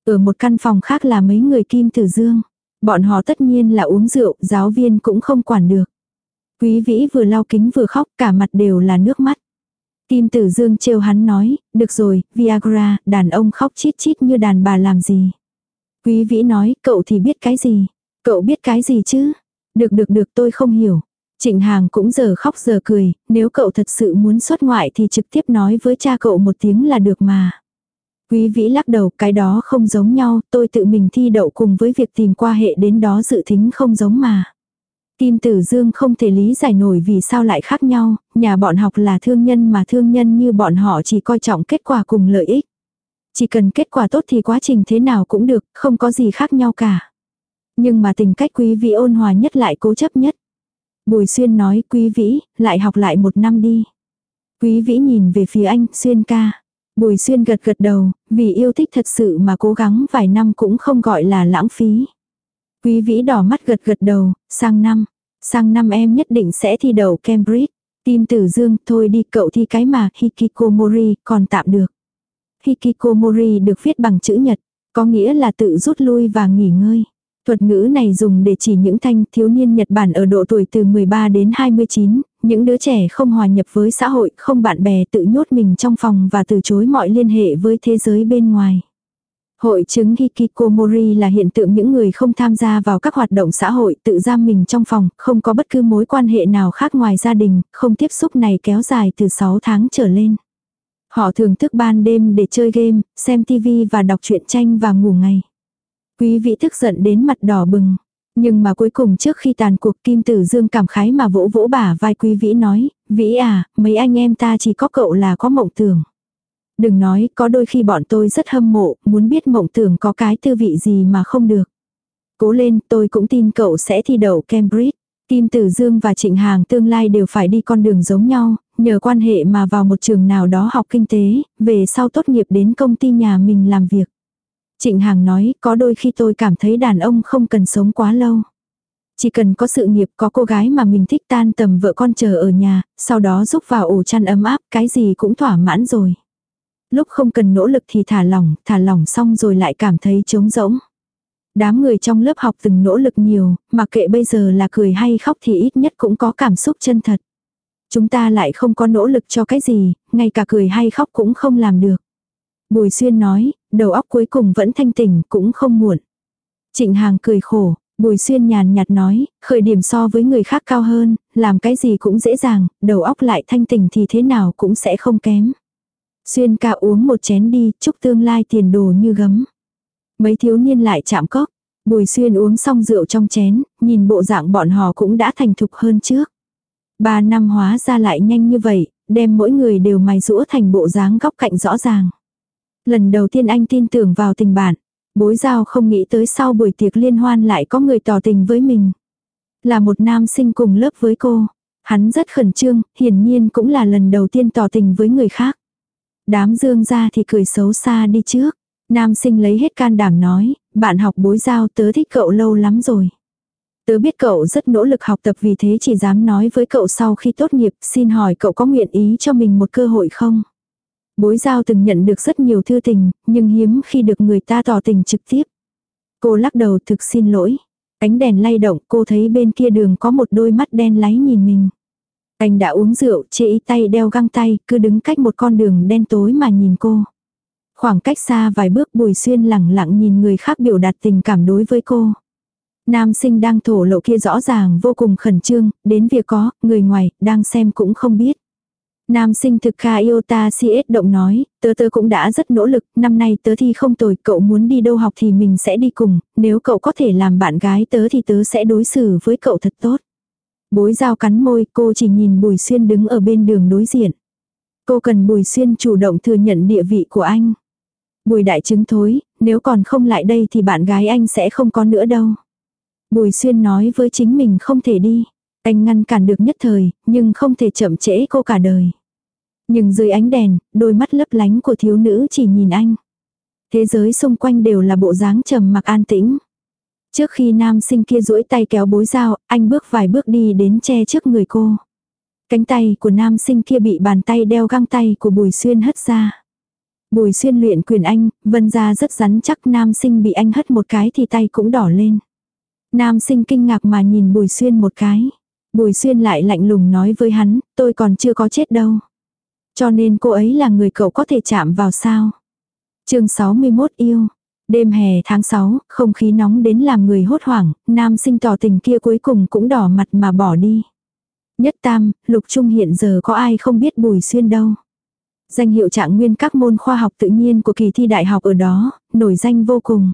[SPEAKER 1] Ở một căn phòng khác là mấy người kim tử dương. Bọn họ tất nhiên là uống rượu, giáo viên cũng không quản được. Quý vĩ vừa lau kính vừa khóc, cả mặt đều là nước mắt. Kim tử dương trêu hắn nói, được rồi, Viagra, đàn ông khóc chít chít như đàn bà làm gì. Quý vĩ nói, cậu thì biết cái gì. Cậu biết cái gì chứ? Được được được tôi không hiểu. Trịnh Hàng cũng giờ khóc giờ cười, nếu cậu thật sự muốn xuất ngoại thì trực tiếp nói với cha cậu một tiếng là được mà. Quý vĩ lắc đầu, cái đó không giống nhau, tôi tự mình thi đậu cùng với việc tìm qua hệ đến đó dự thính không giống mà. Kim Tử Dương không thể lý giải nổi vì sao lại khác nhau, nhà bọn học là thương nhân mà thương nhân như bọn họ chỉ coi trọng kết quả cùng lợi ích. Chỉ cần kết quả tốt thì quá trình thế nào cũng được, không có gì khác nhau cả. Nhưng mà tình cách quý vĩ ôn hòa nhất lại cố chấp nhất. Bùi Xuyên nói quý vĩ, lại học lại một năm đi. Quý vĩ nhìn về phía anh, Xuyên ca. Bùi Xuyên gật gật đầu, vì yêu thích thật sự mà cố gắng vài năm cũng không gọi là lãng phí. Quý vĩ đỏ mắt gật gật đầu, sang năm. Sang năm em nhất định sẽ thi đầu Cambridge. Tim tử dương, thôi đi cậu thi cái mà, Hikikomori, còn tạm được. Hikikomori được viết bằng chữ nhật, có nghĩa là tự rút lui và nghỉ ngơi. Thuật ngữ này dùng để chỉ những thanh thiếu niên Nhật Bản ở độ tuổi từ 13 đến 29, những đứa trẻ không hòa nhập với xã hội, không bạn bè tự nhốt mình trong phòng và từ chối mọi liên hệ với thế giới bên ngoài. Hội chứng Hikikomori là hiện tượng những người không tham gia vào các hoạt động xã hội tự giam mình trong phòng, không có bất cứ mối quan hệ nào khác ngoài gia đình, không tiếp xúc này kéo dài từ 6 tháng trở lên. Họ thường thức ban đêm để chơi game, xem TV và đọc truyện tranh và ngủ ngày. Quý vị tức giận đến mặt đỏ bừng. Nhưng mà cuối cùng trước khi tàn cuộc Kim Tử Dương cảm khái mà vỗ vỗ bả vai Quý Vĩ nói, Vĩ à, mấy anh em ta chỉ có cậu là có mộng tưởng. Đừng nói, có đôi khi bọn tôi rất hâm mộ, muốn biết mộng tưởng có cái tư vị gì mà không được. Cố lên, tôi cũng tin cậu sẽ thi đậu Cambridge. Kim Tử Dương và Trịnh Hàng tương lai đều phải đi con đường giống nhau, nhờ quan hệ mà vào một trường nào đó học kinh tế, về sau tốt nghiệp đến công ty nhà mình làm việc. Trịnh Hàng nói, có đôi khi tôi cảm thấy đàn ông không cần sống quá lâu. Chỉ cần có sự nghiệp có cô gái mà mình thích tan tầm vợ con chờ ở nhà, sau đó giúp vào ổ chăn ấm áp, cái gì cũng thỏa mãn rồi. Lúc không cần nỗ lực thì thả lỏng, thả lỏng xong rồi lại cảm thấy trống rỗng. Đám người trong lớp học từng nỗ lực nhiều, mà kệ bây giờ là cười hay khóc thì ít nhất cũng có cảm xúc chân thật. Chúng ta lại không có nỗ lực cho cái gì, ngay cả cười hay khóc cũng không làm được. Bùi xuyên nói, đầu óc cuối cùng vẫn thanh tỉnh, cũng không muộn. Trịnh Hàng cười khổ, Bùi xuyên nhàn nhạt nói, khởi điểm so với người khác cao hơn, làm cái gì cũng dễ dàng, đầu óc lại thanh tỉnh thì thế nào cũng sẽ không kém. Xuyên ca uống một chén đi, chúc tương lai tiền đồ như gấm. Mấy thiếu niên lại chạm cốc, bùi xuyên uống xong rượu trong chén, nhìn bộ dạng bọn họ cũng đã thành thục hơn trước. Ba năm hóa ra lại nhanh như vậy, đem mỗi người đều mài rũa thành bộ dáng góc cạnh rõ ràng. Lần đầu tiên anh tin tưởng vào tình bạn. Bối giao không nghĩ tới sau buổi tiệc liên hoan lại có người tỏ tình với mình. Là một nam sinh cùng lớp với cô. Hắn rất khẩn trương, hiển nhiên cũng là lần đầu tiên tỏ tình với người khác. Đám dương ra thì cười xấu xa đi trước. Nam sinh lấy hết can đảm nói, bạn học bối giao tớ thích cậu lâu lắm rồi. Tớ biết cậu rất nỗ lực học tập vì thế chỉ dám nói với cậu sau khi tốt nghiệp, xin hỏi cậu có nguyện ý cho mình một cơ hội không? Bối giao từng nhận được rất nhiều thư tình, nhưng hiếm khi được người ta tỏ tình trực tiếp. Cô lắc đầu thực xin lỗi. Ánh đèn lay động cô thấy bên kia đường có một đôi mắt đen láy nhìn mình. Anh đã uống rượu, chê ý tay đeo găng tay, cứ đứng cách một con đường đen tối mà nhìn cô. Khoảng cách xa vài bước bùi xuyên lẳng lặng nhìn người khác biểu đạt tình cảm đối với cô. Nam sinh đang thổ lộ kia rõ ràng vô cùng khẩn trương, đến việc có, người ngoài, đang xem cũng không biết. Nam sinh thực kha yêu ta CS động nói, tớ tớ cũng đã rất nỗ lực, năm nay tớ thi không tồi, cậu muốn đi đâu học thì mình sẽ đi cùng, nếu cậu có thể làm bạn gái tớ thì tớ sẽ đối xử với cậu thật tốt. Bối dao cắn môi, cô chỉ nhìn Bùi Xuyên đứng ở bên đường đối diện. Cô cần Bùi Xuyên chủ động thừa nhận địa vị của anh. Bùi đại chứng thối, nếu còn không lại đây thì bạn gái anh sẽ không có nữa đâu. Bùi Xuyên nói với chính mình không thể đi. Anh ngăn cản được nhất thời, nhưng không thể chậm trễ cô cả đời. Nhưng dưới ánh đèn, đôi mắt lấp lánh của thiếu nữ chỉ nhìn anh. Thế giới xung quanh đều là bộ dáng trầm mặc an tĩnh. Trước khi nam sinh kia duỗi tay kéo bối dao, anh bước vài bước đi đến che trước người cô. Cánh tay của nam sinh kia bị bàn tay đeo găng tay của Bùi Xuyên hất ra. Bùi Xuyên luyện quyền anh, vân ra rất rắn chắc nam sinh bị anh hất một cái thì tay cũng đỏ lên. Nam sinh kinh ngạc mà nhìn Bùi Xuyên một cái. Bùi Xuyên lại lạnh lùng nói với hắn, tôi còn chưa có chết đâu. Cho nên cô ấy là người cậu có thể chạm vào sao. chương 61 yêu. Đêm hè tháng 6, không khí nóng đến làm người hốt hoảng, nam sinh tỏ tình kia cuối cùng cũng đỏ mặt mà bỏ đi. Nhất tam, lục trung hiện giờ có ai không biết bùi xuyên đâu. Danh hiệu trạng nguyên các môn khoa học tự nhiên của kỳ thi đại học ở đó, nổi danh vô cùng.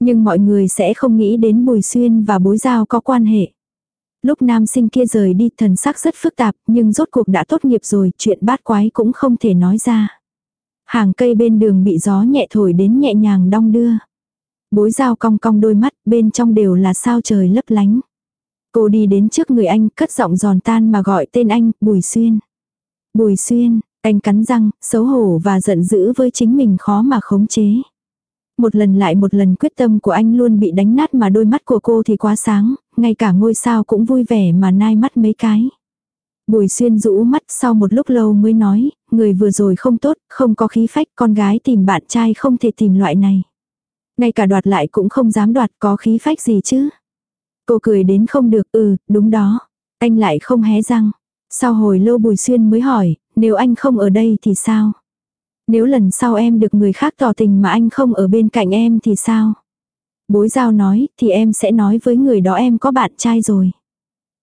[SPEAKER 1] Nhưng mọi người sẽ không nghĩ đến bùi xuyên và bối giao có quan hệ. Lúc nam sinh kia rời đi thần sắc rất phức tạp nhưng rốt cuộc đã tốt nghiệp rồi chuyện bát quái cũng không thể nói ra. Hàng cây bên đường bị gió nhẹ thổi đến nhẹ nhàng đong đưa. Bối dao cong cong đôi mắt bên trong đều là sao trời lấp lánh. Cô đi đến trước người anh cất giọng giòn tan mà gọi tên anh Bùi Xuyên. Bùi Xuyên, anh cắn răng, xấu hổ và giận dữ với chính mình khó mà khống chế. Một lần lại một lần quyết tâm của anh luôn bị đánh nát mà đôi mắt của cô thì quá sáng, ngay cả ngôi sao cũng vui vẻ mà nai mắt mấy cái. Bùi xuyên rũ mắt sau một lúc lâu mới nói, người vừa rồi không tốt, không có khí phách, con gái tìm bạn trai không thể tìm loại này. Ngay cả đoạt lại cũng không dám đoạt có khí phách gì chứ. Cô cười đến không được, ừ, đúng đó. Anh lại không hé răng. Sau hồi lâu bùi xuyên mới hỏi, nếu anh không ở đây thì sao? Nếu lần sau em được người khác tỏ tình mà anh không ở bên cạnh em thì sao? Bối giao nói, thì em sẽ nói với người đó em có bạn trai rồi.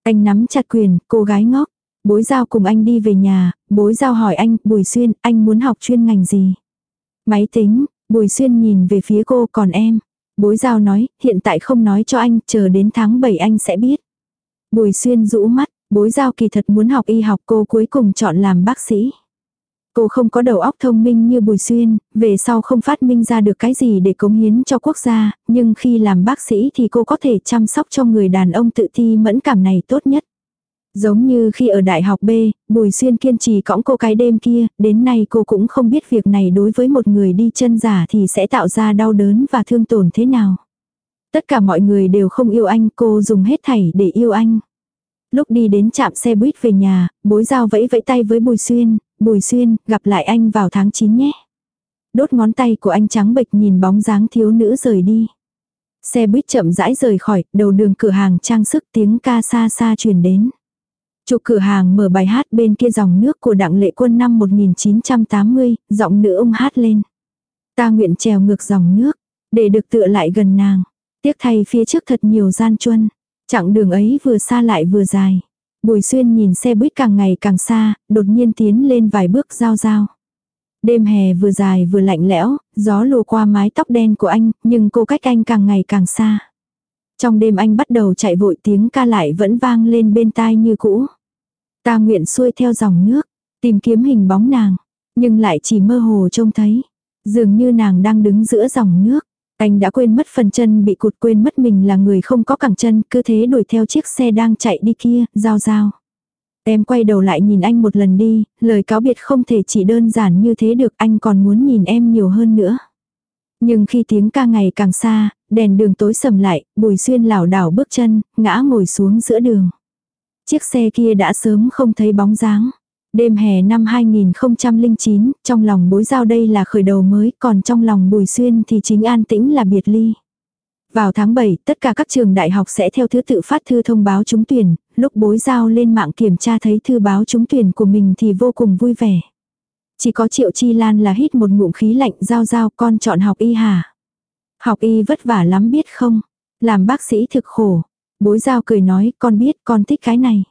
[SPEAKER 1] Anh nắm chặt quyền, cô gái ngốc. Bối giao cùng anh đi về nhà, bối giao hỏi anh, Bùi Xuyên, anh muốn học chuyên ngành gì? Máy tính, Bùi Xuyên nhìn về phía cô còn em. Bối giao nói, hiện tại không nói cho anh, chờ đến tháng 7 anh sẽ biết. Bùi Xuyên rũ mắt, bối giao kỳ thật muốn học y học cô cuối cùng chọn làm bác sĩ. Cô không có đầu óc thông minh như Bùi Xuyên, về sau không phát minh ra được cái gì để cống hiến cho quốc gia, nhưng khi làm bác sĩ thì cô có thể chăm sóc cho người đàn ông tự thi mẫn cảm này tốt nhất. Giống như khi ở đại học B, Bùi Xuyên kiên trì cõng cô cái đêm kia, đến nay cô cũng không biết việc này đối với một người đi chân giả thì sẽ tạo ra đau đớn và thương tổn thế nào. Tất cả mọi người đều không yêu anh, cô dùng hết thảy để yêu anh. Lúc đi đến trạm xe buýt về nhà, bối giao vẫy vẫy tay với Bùi Xuyên, Bùi Xuyên, gặp lại anh vào tháng 9 nhé. Đốt ngón tay của anh trắng bệch nhìn bóng dáng thiếu nữ rời đi. Xe buýt chậm rãi rời khỏi, đầu đường cửa hàng trang sức tiếng ca xa xa truyền đến. Chủ cửa hàng mở bài hát bên kia dòng nước của đặng lệ quân năm 1980, giọng nữ ông hát lên. Ta nguyện trèo ngược dòng nước, để được tựa lại gần nàng. Tiếc thay phía trước thật nhiều gian chuân. Chặng đường ấy vừa xa lại vừa dài. Bùi xuyên nhìn xe buýt càng ngày càng xa, đột nhiên tiến lên vài bước giao giao. Đêm hè vừa dài vừa lạnh lẽo, gió lùa qua mái tóc đen của anh, nhưng cô cách anh càng ngày càng xa. Trong đêm anh bắt đầu chạy vội tiếng ca lại vẫn vang lên bên tai như cũ. Ta nguyện xuôi theo dòng nước, tìm kiếm hình bóng nàng, nhưng lại chỉ mơ hồ trông thấy. Dường như nàng đang đứng giữa dòng nước. Anh đã quên mất phần chân bị cụt quên mất mình là người không có cẳng chân, cứ thế đuổi theo chiếc xe đang chạy đi kia, giao giao. Em quay đầu lại nhìn anh một lần đi, lời cáo biệt không thể chỉ đơn giản như thế được, anh còn muốn nhìn em nhiều hơn nữa. Nhưng khi tiếng ca ngày càng xa, đèn đường tối sầm lại, bùi xuyên lảo đảo bước chân, ngã ngồi xuống giữa đường. Chiếc xe kia đã sớm không thấy bóng dáng. Đêm hè năm 2009, trong lòng bối giao đây là khởi đầu mới, còn trong lòng bùi xuyên thì chính an tĩnh là biệt ly. Vào tháng 7, tất cả các trường đại học sẽ theo thứ tự phát thư thông báo trúng tuyển, lúc bối giao lên mạng kiểm tra thấy thư báo trúng tuyển của mình thì vô cùng vui vẻ. Chỉ có Triệu Chi Lan là hít một ngụm khí lạnh giao giao con chọn học y hả? Học y vất vả lắm biết không? Làm bác sĩ thực khổ. Bối giao cười nói con biết con thích cái này.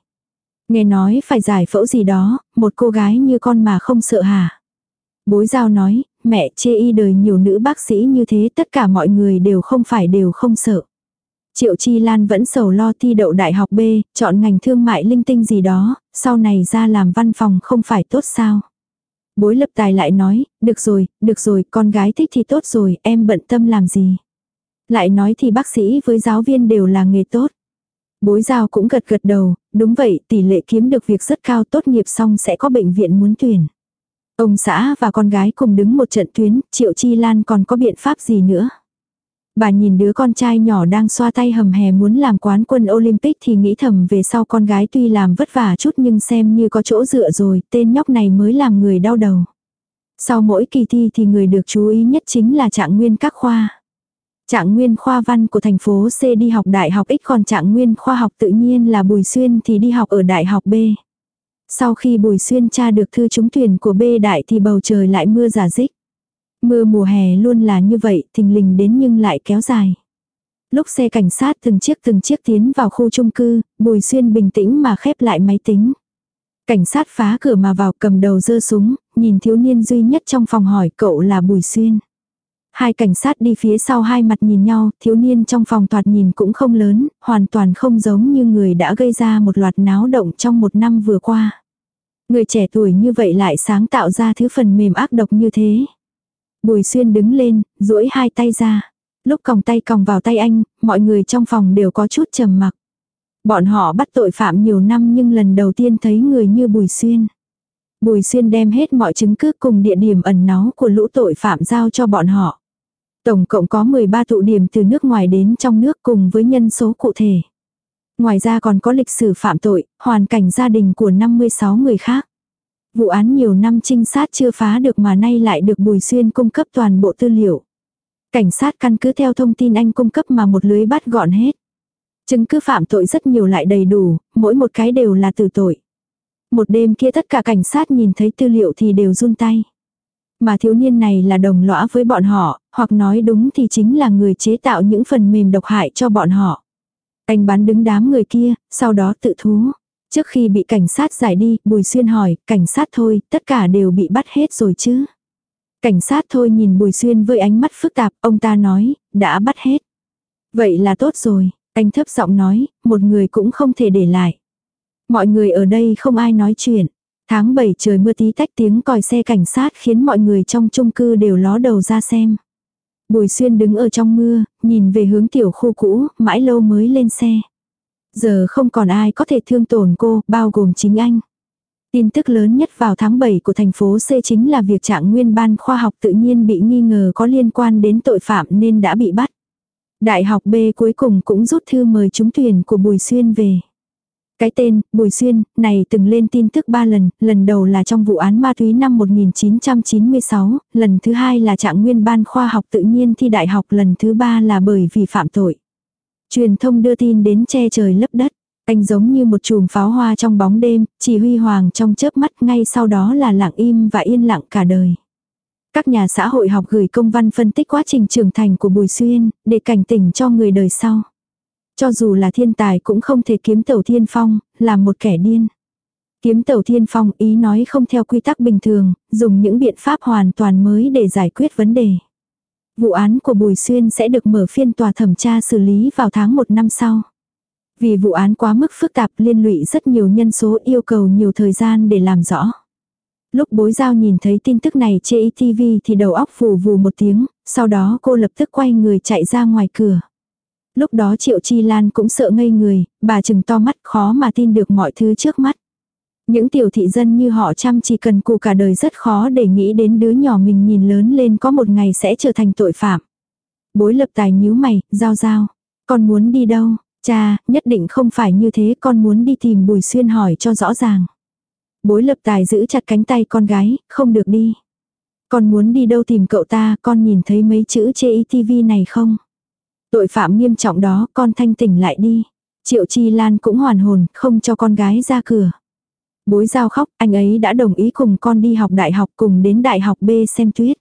[SPEAKER 1] Nghe nói phải giải phẫu gì đó, một cô gái như con mà không sợ hả? Bối giao nói, mẹ chê y đời nhiều nữ bác sĩ như thế tất cả mọi người đều không phải đều không sợ. Triệu Chi Lan vẫn sầu lo thi đậu đại học B, chọn ngành thương mại linh tinh gì đó, sau này ra làm văn phòng không phải tốt sao. Bối lập tài lại nói, được rồi, được rồi, con gái thích thì tốt rồi, em bận tâm làm gì. Lại nói thì bác sĩ với giáo viên đều là nghề tốt. Bối giao cũng gật gật đầu, đúng vậy, tỷ lệ kiếm được việc rất cao tốt nghiệp xong sẽ có bệnh viện muốn tuyển. Ông xã và con gái cùng đứng một trận tuyến, Triệu Chi Lan còn có biện pháp gì nữa. Bà nhìn đứa con trai nhỏ đang xoa tay hầm hè muốn làm quán quân Olympic thì nghĩ thầm về sau con gái tuy làm vất vả chút nhưng xem như có chỗ dựa rồi, tên nhóc này mới làm người đau đầu. Sau mỗi kỳ thi thì người được chú ý nhất chính là trạng nguyên các khoa. Trạng nguyên khoa văn của thành phố C đi học đại học X còn trạng nguyên khoa học tự nhiên là Bùi Xuyên thì đi học ở đại học B. Sau khi Bùi Xuyên tra được thư trúng tuyển của B đại thì bầu trời lại mưa giả dích. Mưa mùa hè luôn là như vậy, thình lình đến nhưng lại kéo dài. Lúc xe cảnh sát từng chiếc từng chiếc tiến vào khu chung cư, Bùi Xuyên bình tĩnh mà khép lại máy tính. Cảnh sát phá cửa mà vào cầm đầu dơ súng, nhìn thiếu niên duy nhất trong phòng hỏi cậu là Bùi Xuyên. Hai cảnh sát đi phía sau hai mặt nhìn nhau, thiếu niên trong phòng thoạt nhìn cũng không lớn, hoàn toàn không giống như người đã gây ra một loạt náo động trong một năm vừa qua. Người trẻ tuổi như vậy lại sáng tạo ra thứ phần mềm ác độc như thế. Bùi xuyên đứng lên, duỗi hai tay ra. Lúc còng tay còng vào tay anh, mọi người trong phòng đều có chút trầm mặc. Bọn họ bắt tội phạm nhiều năm nhưng lần đầu tiên thấy người như Bùi Xuyên. Bùi Xuyên đem hết mọi chứng cứ cùng địa điểm ẩn náu của lũ tội phạm giao cho bọn họ. Tổng cộng có 13 tụ điểm từ nước ngoài đến trong nước cùng với nhân số cụ thể. Ngoài ra còn có lịch sử phạm tội, hoàn cảnh gia đình của 56 người khác. Vụ án nhiều năm trinh sát chưa phá được mà nay lại được Bùi Xuyên cung cấp toàn bộ tư liệu. Cảnh sát căn cứ theo thông tin anh cung cấp mà một lưới bắt gọn hết. Chứng cứ phạm tội rất nhiều lại đầy đủ, mỗi một cái đều là tử tội. Một đêm kia tất cả cảnh sát nhìn thấy tư liệu thì đều run tay. Mà thiếu niên này là đồng lõa với bọn họ, hoặc nói đúng thì chính là người chế tạo những phần mềm độc hại cho bọn họ. Anh bắn đứng đám người kia, sau đó tự thú. Trước khi bị cảnh sát giải đi, Bùi Xuyên hỏi, cảnh sát thôi, tất cả đều bị bắt hết rồi chứ. Cảnh sát thôi nhìn Bùi Xuyên với ánh mắt phức tạp, ông ta nói, đã bắt hết. Vậy là tốt rồi, anh thấp giọng nói, một người cũng không thể để lại. Mọi người ở đây không ai nói chuyện. Tháng 7 trời mưa tí tách tiếng còi xe cảnh sát khiến mọi người trong chung cư đều ló đầu ra xem. Bùi xuyên đứng ở trong mưa, nhìn về hướng tiểu khu cũ, mãi lâu mới lên xe. Giờ không còn ai có thể thương tổn cô, bao gồm chính anh. Tin tức lớn nhất vào tháng 7 của thành phố C chính là việc trạng nguyên ban khoa học tự nhiên bị nghi ngờ có liên quan đến tội phạm nên đã bị bắt. Đại học B cuối cùng cũng rút thư mời trúng tuyển của Bùi Xuyên về. Cái tên, Bùi Xuyên, này từng lên tin tức ba lần, lần đầu là trong vụ án ma túy năm 1996, lần thứ hai là trạng nguyên ban khoa học tự nhiên thi đại học, lần thứ ba là bởi vì phạm tội. Truyền thông đưa tin đến che trời lấp đất, anh giống như một chùm pháo hoa trong bóng đêm, chỉ huy hoàng trong chớp mắt ngay sau đó là lặng im và yên lặng cả đời. Các nhà xã hội học gửi công văn phân tích quá trình trưởng thành của Bùi Xuyên, để cảnh tỉnh cho người đời sau. Cho dù là thiên tài cũng không thể kiếm tẩu thiên phong, là một kẻ điên. Kiếm tẩu thiên phong ý nói không theo quy tắc bình thường, dùng những biện pháp hoàn toàn mới để giải quyết vấn đề. Vụ án của Bùi Xuyên sẽ được mở phiên tòa thẩm tra xử lý vào tháng 1 năm sau. Vì vụ án quá mức phức tạp liên lụy rất nhiều nhân số yêu cầu nhiều thời gian để làm rõ. Lúc bối giao nhìn thấy tin tức này trên TV thì đầu óc phù vù một tiếng, sau đó cô lập tức quay người chạy ra ngoài cửa. Lúc đó Triệu Chi Lan cũng sợ ngây người, bà chừng to mắt khó mà tin được mọi thứ trước mắt. Những tiểu thị dân như họ chăm chỉ cần cù cả đời rất khó để nghĩ đến đứa nhỏ mình nhìn lớn lên có một ngày sẽ trở thành tội phạm. Bối lập tài nhíu mày, giao giao. Con muốn đi đâu? Cha, nhất định không phải như thế con muốn đi tìm Bùi Xuyên hỏi cho rõ ràng. Bối lập tài giữ chặt cánh tay con gái, không được đi. Con muốn đi đâu tìm cậu ta, con nhìn thấy mấy chữ chê TV này không? Tội phạm nghiêm trọng đó, con thanh tỉnh lại đi. Triệu Chi Lan cũng hoàn hồn, không cho con gái ra cửa. Bối giao khóc, anh ấy đã đồng ý cùng con đi học đại học cùng đến đại học B xem tuyết.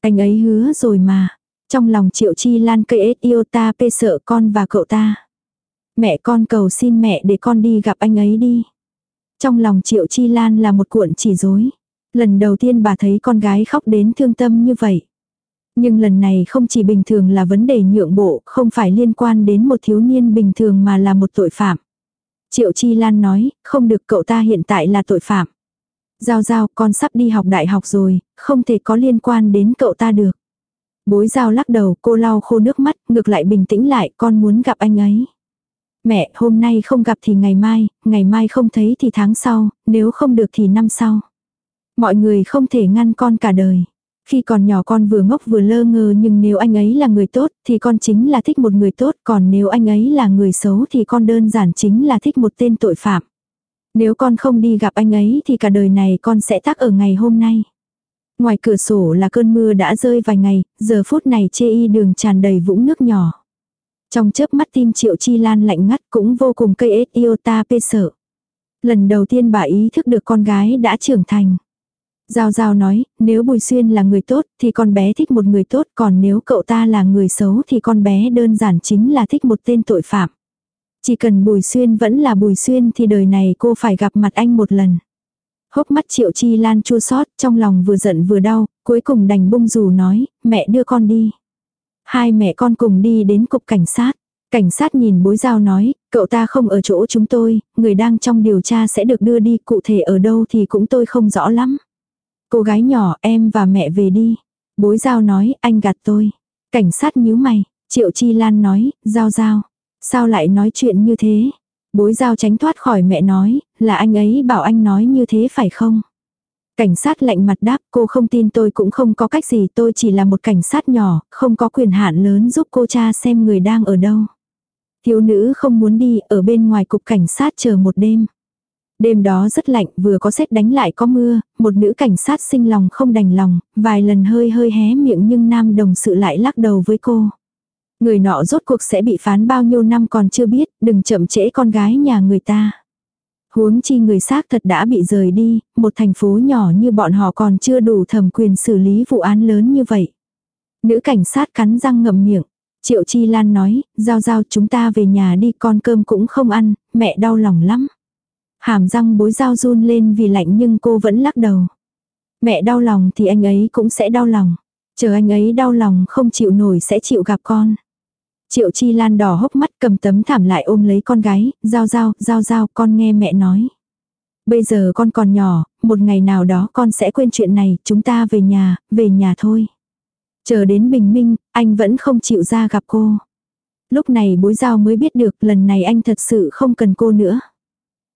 [SPEAKER 1] Anh ấy hứa rồi mà. Trong lòng Triệu Chi Lan cây ết yêu ta pê sợ con và cậu ta. Mẹ con cầu xin mẹ để con đi gặp anh ấy đi. Trong lòng Triệu Chi Lan là một cuộn chỉ dối. Lần đầu tiên bà thấy con gái khóc đến thương tâm như vậy. Nhưng lần này không chỉ bình thường là vấn đề nhượng bộ, không phải liên quan đến một thiếu niên bình thường mà là một tội phạm. Triệu Chi Lan nói, không được cậu ta hiện tại là tội phạm. Giao giao, con sắp đi học đại học rồi, không thể có liên quan đến cậu ta được. Bối giao lắc đầu, cô lau khô nước mắt, ngược lại bình tĩnh lại, con muốn gặp anh ấy. Mẹ, hôm nay không gặp thì ngày mai, ngày mai không thấy thì tháng sau, nếu không được thì năm sau. Mọi người không thể ngăn con cả đời. Khi còn nhỏ con vừa ngốc vừa lơ ngơ nhưng nếu anh ấy là người tốt thì con chính là thích một người tốt còn nếu anh ấy là người xấu thì con đơn giản chính là thích một tên tội phạm. Nếu con không đi gặp anh ấy thì cả đời này con sẽ tắc ở ngày hôm nay. Ngoài cửa sổ là cơn mưa đã rơi vài ngày, giờ phút này chê y đường tràn đầy vũng nước nhỏ. Trong chớp mắt tim triệu chi lan lạnh ngắt cũng vô cùng cây ết iota pê sợ. Lần đầu tiên bà ý thức được con gái đã trưởng thành. Giao Giao nói, nếu Bùi Xuyên là người tốt thì con bé thích một người tốt, còn nếu cậu ta là người xấu thì con bé đơn giản chính là thích một tên tội phạm. Chỉ cần Bùi Xuyên vẫn là Bùi Xuyên thì đời này cô phải gặp mặt anh một lần. Hốc mắt Triệu Chi Lan chua xót trong lòng vừa giận vừa đau, cuối cùng đành bung rủ nói, mẹ đưa con đi. Hai mẹ con cùng đi đến cục cảnh sát. Cảnh sát nhìn bối giao nói, cậu ta không ở chỗ chúng tôi, người đang trong điều tra sẽ được đưa đi cụ thể ở đâu thì cũng tôi không rõ lắm. Cô gái nhỏ em và mẹ về đi. Bối giao nói anh gạt tôi. Cảnh sát nhíu mày. Triệu Chi Lan nói, giao giao. Sao lại nói chuyện như thế? Bối giao tránh thoát khỏi mẹ nói, là anh ấy bảo anh nói như thế phải không? Cảnh sát lạnh mặt đáp cô không tin tôi cũng không có cách gì tôi chỉ là một cảnh sát nhỏ, không có quyền hạn lớn giúp cô cha xem người đang ở đâu. Thiếu nữ không muốn đi ở bên ngoài cục cảnh sát chờ một đêm. Đêm đó rất lạnh, vừa có xét đánh lại có mưa, một nữ cảnh sát sinh lòng không đành lòng, vài lần hơi hơi hé miệng nhưng nam đồng sự lại lắc đầu với cô. Người nọ rốt cuộc sẽ bị phán bao nhiêu năm còn chưa biết, đừng chậm trễ con gái nhà người ta. Huống chi người xác thật đã bị rời đi, một thành phố nhỏ như bọn họ còn chưa đủ thẩm quyền xử lý vụ án lớn như vậy. Nữ cảnh sát cắn răng ngậm miệng. Triệu Chi Lan nói, giao giao chúng ta về nhà đi con cơm cũng không ăn, mẹ đau lòng lắm. Hàm răng bối dao run lên vì lạnh nhưng cô vẫn lắc đầu. Mẹ đau lòng thì anh ấy cũng sẽ đau lòng. Chờ anh ấy đau lòng không chịu nổi sẽ chịu gặp con. Triệu Chi Lan đỏ hốc mắt cầm tấm thảm lại ôm lấy con gái, giao giao, giao giao, con nghe mẹ nói. Bây giờ con còn nhỏ, một ngày nào đó con sẽ quên chuyện này, chúng ta về nhà, về nhà thôi. Chờ đến bình minh, anh vẫn không chịu ra gặp cô. Lúc này bối giao mới biết được lần này anh thật sự không cần cô nữa.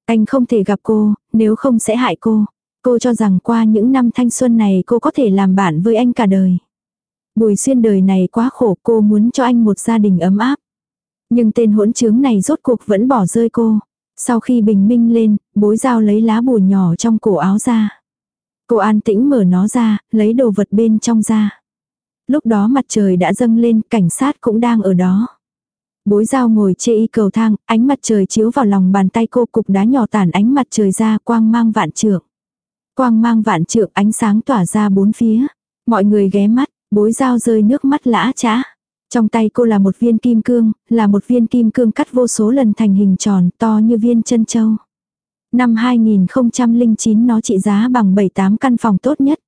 [SPEAKER 1] Anh không thể gặp cô, nếu không sẽ hại cô. Cô cho rằng qua những năm thanh xuân này cô có thể làm bạn với anh cả đời. Bùi xuyên đời này quá khổ cô muốn cho anh một gia đình ấm áp. Nhưng tên hỗn trướng này rốt cuộc vẫn bỏ rơi cô. Sau khi bình minh lên, bối dao lấy lá bùa nhỏ trong cổ áo ra. Cô an tĩnh mở nó ra, lấy đồ vật bên trong ra. Lúc đó mặt trời đã dâng lên, cảnh sát cũng đang ở đó. Bối dao ngồi chê y cầu thang, ánh mặt trời chiếu vào lòng bàn tay cô cục đá nhỏ tản ánh mặt trời ra quang mang vạn trượng. Quang mang vạn trượng ánh sáng tỏa ra bốn phía. Mọi người ghé mắt, bối dao rơi nước mắt lã chã. Trong tay cô là một viên kim cương, là một viên kim cương cắt vô số lần thành hình tròn to như viên chân châu. Năm 2009 nó trị giá bằng 7-8 căn phòng tốt nhất.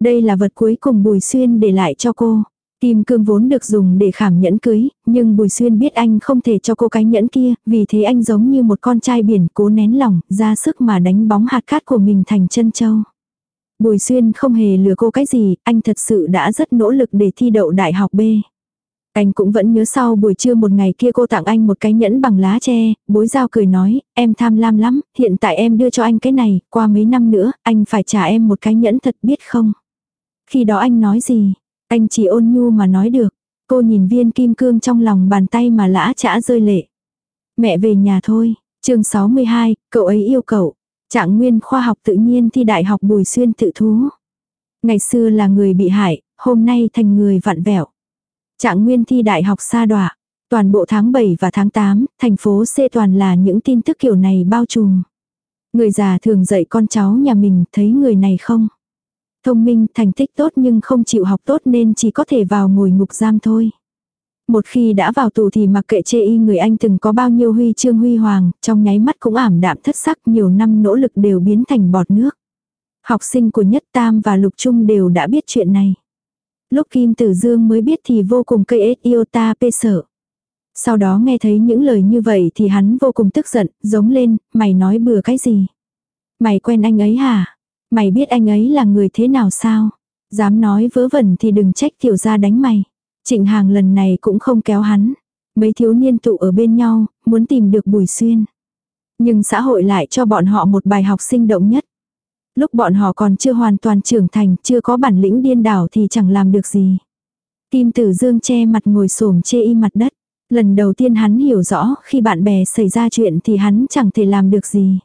[SPEAKER 1] Đây là vật cuối cùng Bùi Xuyên để lại cho cô. Kim cương vốn được dùng để khảm nhẫn cưới, nhưng Bùi Xuyên biết anh không thể cho cô cái nhẫn kia, vì thế anh giống như một con trai biển cố nén lòng, ra sức mà đánh bóng hạt cát của mình thành chân châu. Bùi Xuyên không hề lừa cô cái gì, anh thật sự đã rất nỗ lực để thi đậu đại học B. Anh cũng vẫn nhớ sau buổi trưa một ngày kia cô tặng anh một cái nhẫn bằng lá tre, bối giao cười nói, em tham lam lắm, hiện tại em đưa cho anh cái này, qua mấy năm nữa, anh phải trả em một cái nhẫn thật biết không? Khi đó anh nói gì? Anh chỉ ôn nhu mà nói được. Cô nhìn viên kim cương trong lòng bàn tay mà lã chả rơi lệ. Mẹ về nhà thôi. chương 62, cậu ấy yêu cậu. Trạng nguyên khoa học tự nhiên thi đại học Bùi Xuyên tự thú. Ngày xưa là người bị hại, hôm nay thành người vặn vẹo. Trạng nguyên thi đại học xa đọa. Toàn bộ tháng 7 và tháng 8, thành phố C toàn là những tin tức kiểu này bao trùm. Người già thường dạy con cháu nhà mình thấy người này không? Thông minh, thành tích tốt nhưng không chịu học tốt nên chỉ có thể vào ngồi ngục giam thôi. Một khi đã vào tù thì mặc kệ chê y người anh từng có bao nhiêu huy chương huy hoàng, trong nháy mắt cũng ảm đạm thất sắc nhiều năm nỗ lực đều biến thành bọt nước. Học sinh của Nhất Tam và Lục Trung đều đã biết chuyện này. Lúc Kim Tử Dương mới biết thì vô cùng cây ết yêu ta pê sợ. Sau đó nghe thấy những lời như vậy thì hắn vô cùng tức giận, giống lên, mày nói bừa cái gì? Mày quen anh ấy hả? Mày biết anh ấy là người thế nào sao? Dám nói vớ vẩn thì đừng trách tiểu gia đánh mày. Trịnh Hàng lần này cũng không kéo hắn. Mấy thiếu niên tụ ở bên nhau, muốn tìm được Bùi Xuyên. Nhưng xã hội lại cho bọn họ một bài học sinh động nhất. Lúc bọn họ còn chưa hoàn toàn trưởng thành, chưa có bản lĩnh điên đảo thì chẳng làm được gì. Kim Tử Dương che mặt ngồi xổm chê y mặt đất. Lần đầu tiên hắn hiểu rõ khi bạn bè xảy ra chuyện thì hắn chẳng thể làm được gì.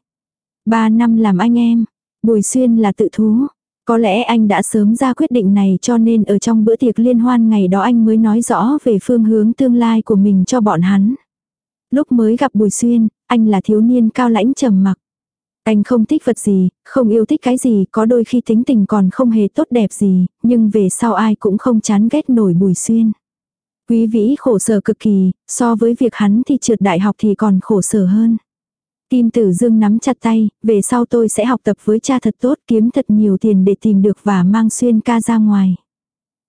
[SPEAKER 1] Ba năm làm anh em, Bùi Xuyên là tự thú. Có lẽ anh đã sớm ra quyết định này cho nên ở trong bữa tiệc liên hoan ngày đó anh mới nói rõ về phương hướng tương lai của mình cho bọn hắn. Lúc mới gặp Bùi Xuyên, anh là thiếu niên cao lãnh trầm mặc. Anh không thích vật gì, không yêu thích cái gì, có đôi khi tính tình còn không hề tốt đẹp gì, nhưng về sau ai cũng không chán ghét nổi Bùi Xuyên. Quý vĩ khổ sở cực kỳ, so với việc hắn thì trượt đại học thì còn khổ sở hơn. Kim Tử Dương nắm chặt tay, về sau tôi sẽ học tập với cha thật tốt, kiếm thật nhiều tiền để tìm được và mang Xuyên ca ra ngoài.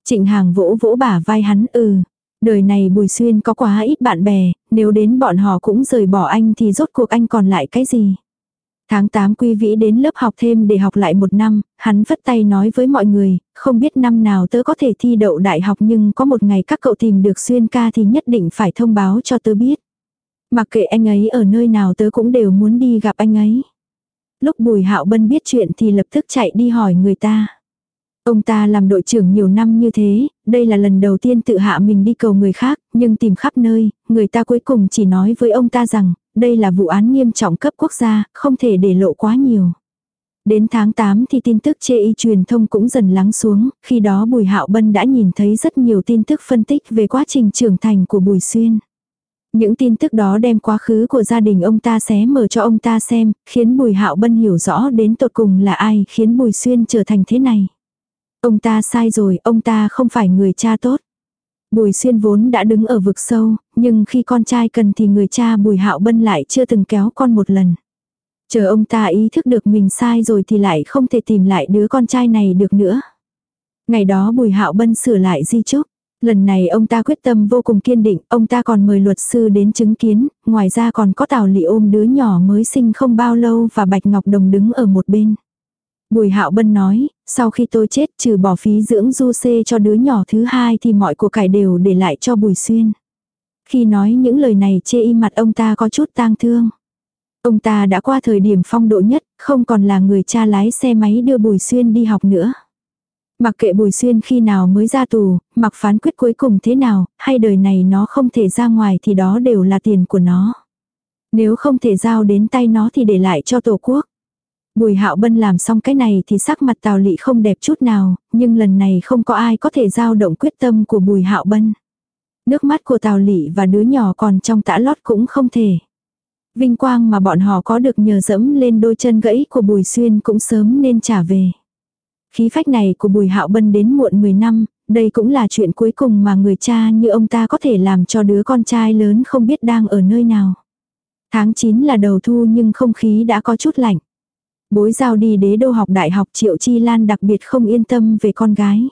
[SPEAKER 1] Trịnh Hàng vỗ vỗ bả vai hắn ừ. Đời này Bùi Xuyên có quá ít bạn bè, nếu đến bọn họ cũng rời bỏ anh thì rốt cuộc anh còn lại cái gì. Tháng 8 Quy Vĩ đến lớp học thêm để học lại một năm, hắn vất tay nói với mọi người, không biết năm nào tớ có thể thi đậu đại học nhưng có một ngày các cậu tìm được Xuyên ca thì nhất định phải thông báo cho tớ biết. Mặc kệ anh ấy ở nơi nào tớ cũng đều muốn đi gặp anh ấy. Lúc Bùi Hạo Bân biết chuyện thì lập tức chạy đi hỏi người ta. Ông ta làm đội trưởng nhiều năm như thế, đây là lần đầu tiên tự hạ mình đi cầu người khác, nhưng tìm khắp nơi, người ta cuối cùng chỉ nói với ông ta rằng, đây là vụ án nghiêm trọng cấp quốc gia, không thể để lộ quá nhiều. Đến tháng 8 thì tin tức chê y truyền thông cũng dần lắng xuống, khi đó Bùi Hạo Bân đã nhìn thấy rất nhiều tin tức phân tích về quá trình trưởng thành của Bùi Xuyên. Những tin tức đó đem quá khứ của gia đình ông ta xé mở cho ông ta xem, khiến Bùi Hạo Bân hiểu rõ đến tột cùng là ai khiến Bùi Xuyên trở thành thế này. Ông ta sai rồi, ông ta không phải người cha tốt. Bùi Xuyên vốn đã đứng ở vực sâu, nhưng khi con trai cần thì người cha Bùi Hạo Bân lại chưa từng kéo con một lần. Chờ ông ta ý thức được mình sai rồi thì lại không thể tìm lại đứa con trai này được nữa. Ngày đó Bùi Hạo Bân sửa lại di chúc. Lần này ông ta quyết tâm vô cùng kiên định, ông ta còn mời luật sư đến chứng kiến, ngoài ra còn có Tào Lị ôm đứa nhỏ mới sinh không bao lâu và Bạch Ngọc Đồng đứng ở một bên. Bùi Hạo Bân nói, sau khi tôi chết trừ bỏ phí dưỡng du xê cho đứa nhỏ thứ hai thì mọi của cải đều để lại cho Bùi Xuyên. Khi nói những lời này chê im mặt ông ta có chút tang thương. Ông ta đã qua thời điểm phong độ nhất, không còn là người cha lái xe máy đưa Bùi Xuyên đi học nữa. Mặc kệ Bùi Xuyên khi nào mới ra tù, mặc phán quyết cuối cùng thế nào, hay đời này nó không thể ra ngoài thì đó đều là tiền của nó. Nếu không thể giao đến tay nó thì để lại cho Tổ quốc. Bùi Hạo Bân làm xong cái này thì sắc mặt Tào Lị không đẹp chút nào, nhưng lần này không có ai có thể giao động quyết tâm của Bùi Hạo Bân. Nước mắt của Tào Lị và đứa nhỏ còn trong tã lót cũng không thể. Vinh quang mà bọn họ có được nhờ dẫm lên đôi chân gãy của Bùi Xuyên cũng sớm nên trả về. Khí phách này của Bùi Hạo Bân đến muộn 10 năm, đây cũng là chuyện cuối cùng mà người cha như ông ta có thể làm cho đứa con trai lớn không biết đang ở nơi nào. Tháng 9 là đầu thu nhưng không khí đã có chút lạnh. Bối giao đi đế đô học đại học Triệu Chi Lan đặc biệt không yên tâm về con gái.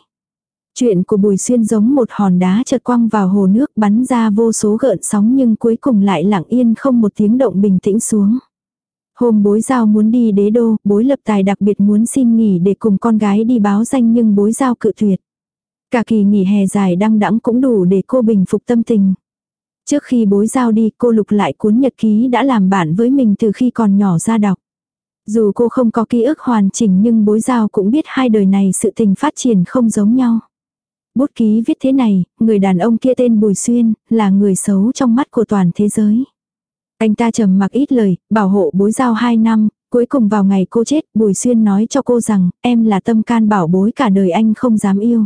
[SPEAKER 1] Chuyện của Bùi Xuyên giống một hòn đá chợt quăng vào hồ nước bắn ra vô số gợn sóng nhưng cuối cùng lại lặng yên không một tiếng động bình tĩnh xuống. Hôm bối giao muốn đi đế đô, bối lập tài đặc biệt muốn xin nghỉ để cùng con gái đi báo danh nhưng bối giao cự tuyệt. Cả kỳ nghỉ hè dài đăng đẵng cũng đủ để cô bình phục tâm tình. Trước khi bối giao đi cô lục lại cuốn nhật ký đã làm bạn với mình từ khi còn nhỏ ra đọc. Dù cô không có ký ức hoàn chỉnh nhưng bối giao cũng biết hai đời này sự tình phát triển không giống nhau. Bút ký viết thế này, người đàn ông kia tên Bùi Xuyên, là người xấu trong mắt của toàn thế giới. Anh ta trầm mặc ít lời, bảo hộ bối giao hai năm, cuối cùng vào ngày cô chết, Bùi Xuyên nói cho cô rằng, em là tâm can bảo bối cả đời anh không dám yêu.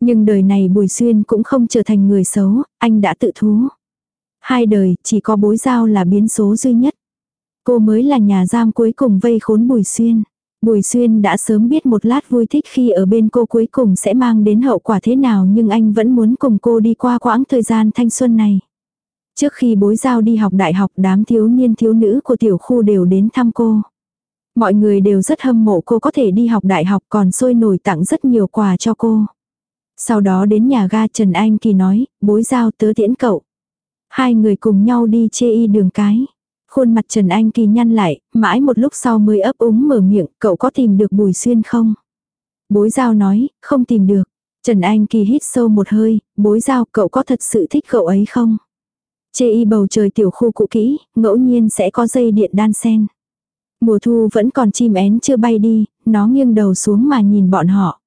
[SPEAKER 1] Nhưng đời này Bùi Xuyên cũng không trở thành người xấu, anh đã tự thú. Hai đời, chỉ có bối giao là biến số duy nhất. Cô mới là nhà giam cuối cùng vây khốn Bùi Xuyên. Bùi Xuyên đã sớm biết một lát vui thích khi ở bên cô cuối cùng sẽ mang đến hậu quả thế nào nhưng anh vẫn muốn cùng cô đi qua quãng thời gian thanh xuân này. Trước khi bối giao đi học đại học đám thiếu niên thiếu nữ của tiểu khu đều đến thăm cô. Mọi người đều rất hâm mộ cô có thể đi học đại học còn sôi nổi tặng rất nhiều quà cho cô. Sau đó đến nhà ga Trần Anh Kỳ nói, bối giao tớ tiễn cậu. Hai người cùng nhau đi chê y đường cái. Khuôn mặt Trần Anh Kỳ nhăn lại, mãi một lúc sau mới ấp úng mở miệng, cậu có tìm được Bùi Xuyên không? Bối giao nói, không tìm được. Trần Anh Kỳ hít sâu một hơi, bối giao cậu có thật sự thích cậu ấy không? Chê y bầu trời tiểu khu cũ kỹ, ngẫu nhiên sẽ có dây điện đan sen. Mùa thu vẫn còn chim én chưa bay đi, nó nghiêng đầu xuống mà nhìn bọn họ.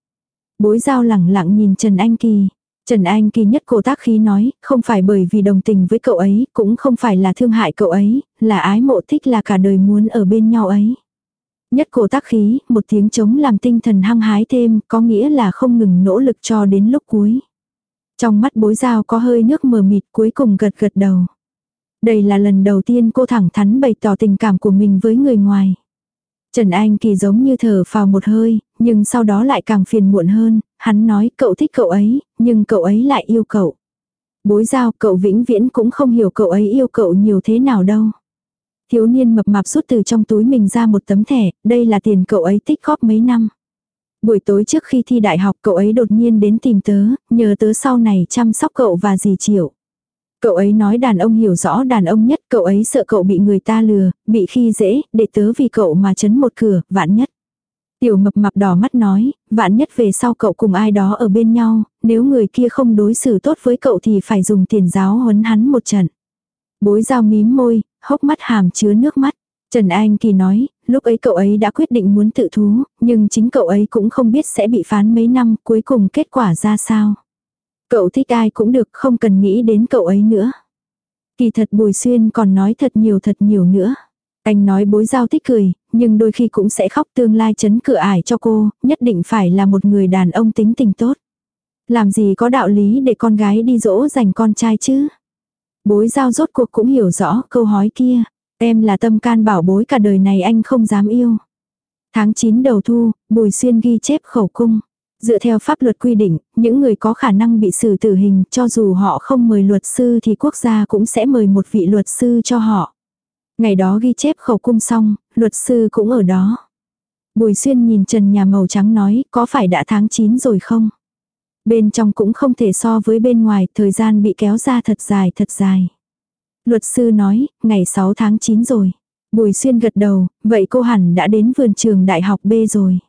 [SPEAKER 1] Bối giao lẳng lặng nhìn Trần Anh Kỳ. Trần Anh Kỳ nhất cổ tác khí nói, không phải bởi vì đồng tình với cậu ấy, cũng không phải là thương hại cậu ấy, là ái mộ thích là cả đời muốn ở bên nhau ấy. Nhất cổ tác khí, một tiếng chống làm tinh thần hăng hái thêm, có nghĩa là không ngừng nỗ lực cho đến lúc cuối. Trong mắt bối giao có hơi nước mờ mịt cuối cùng gật gật đầu. Đây là lần đầu tiên cô thẳng thắn bày tỏ tình cảm của mình với người ngoài. Trần Anh Kỳ giống như thở vào một hơi, nhưng sau đó lại càng phiền muộn hơn, hắn nói cậu thích cậu ấy, nhưng cậu ấy lại yêu cậu. Bối giao cậu vĩnh viễn cũng không hiểu cậu ấy yêu cậu nhiều thế nào đâu. Thiếu niên mập mạp rút từ trong túi mình ra một tấm thẻ, đây là tiền cậu ấy tích góp mấy năm. Buổi tối trước khi thi đại học cậu ấy đột nhiên đến tìm tớ, nhờ tớ sau này chăm sóc cậu và dì chịu. Cậu ấy nói đàn ông hiểu rõ đàn ông nhất, cậu ấy sợ cậu bị người ta lừa, bị khi dễ, để tớ vì cậu mà chấn một cửa, vạn nhất. Tiểu mập mạp đỏ mắt nói, vạn nhất về sau cậu cùng ai đó ở bên nhau, nếu người kia không đối xử tốt với cậu thì phải dùng tiền giáo huấn hắn một trận. Bối dao mím môi, hốc mắt hàm chứa nước mắt. Trần Anh Kỳ nói, lúc ấy cậu ấy đã quyết định muốn tự thú, nhưng chính cậu ấy cũng không biết sẽ bị phán mấy năm, cuối cùng kết quả ra sao. Cậu thích ai cũng được, không cần nghĩ đến cậu ấy nữa. Kỳ thật Bùi Xuyên còn nói thật nhiều thật nhiều nữa. Anh nói bối giao thích cười, nhưng đôi khi cũng sẽ khóc tương lai chấn cửa ải cho cô, nhất định phải là một người đàn ông tính tình tốt. Làm gì có đạo lý để con gái đi dỗ dành con trai chứ? Bối giao rốt cuộc cũng hiểu rõ câu hỏi kia. Em là tâm can bảo bối cả đời này anh không dám yêu. Tháng 9 đầu thu, Bùi Xuyên ghi chép khẩu cung. Dựa theo pháp luật quy định, những người có khả năng bị xử tử hình cho dù họ không mời luật sư thì quốc gia cũng sẽ mời một vị luật sư cho họ. Ngày đó ghi chép khẩu cung xong, luật sư cũng ở đó. Bùi Xuyên nhìn trần nhà màu trắng nói có phải đã tháng 9 rồi không? Bên trong cũng không thể so với bên ngoài, thời gian bị kéo ra thật dài thật dài. Luật sư nói, ngày 6 tháng 9 rồi. Bùi Xuyên gật đầu, vậy cô hẳn đã đến vườn trường đại học B rồi.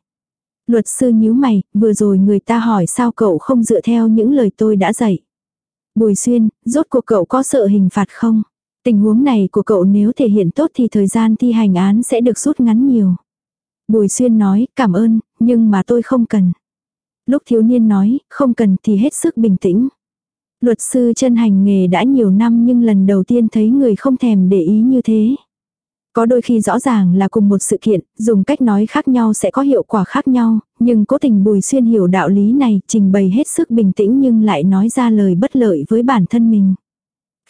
[SPEAKER 1] Luật sư nhíu mày, vừa rồi người ta hỏi sao cậu không dựa theo những lời tôi đã dạy. Bùi Xuyên, rốt cuộc cậu có sợ hình phạt không? Tình huống này của cậu nếu thể hiện tốt thì thời gian thi hành án sẽ được rút ngắn nhiều. Bùi Xuyên nói, cảm ơn, nhưng mà tôi không cần. Lúc thiếu niên nói, không cần thì hết sức bình tĩnh. Luật sư chân hành nghề đã nhiều năm nhưng lần đầu tiên thấy người không thèm để ý như thế. Có đôi khi rõ ràng là cùng một sự kiện, dùng cách nói khác nhau sẽ có hiệu quả khác nhau, nhưng cố tình Bùi Xuyên hiểu đạo lý này, trình bày hết sức bình tĩnh nhưng lại nói ra lời bất lợi với bản thân mình.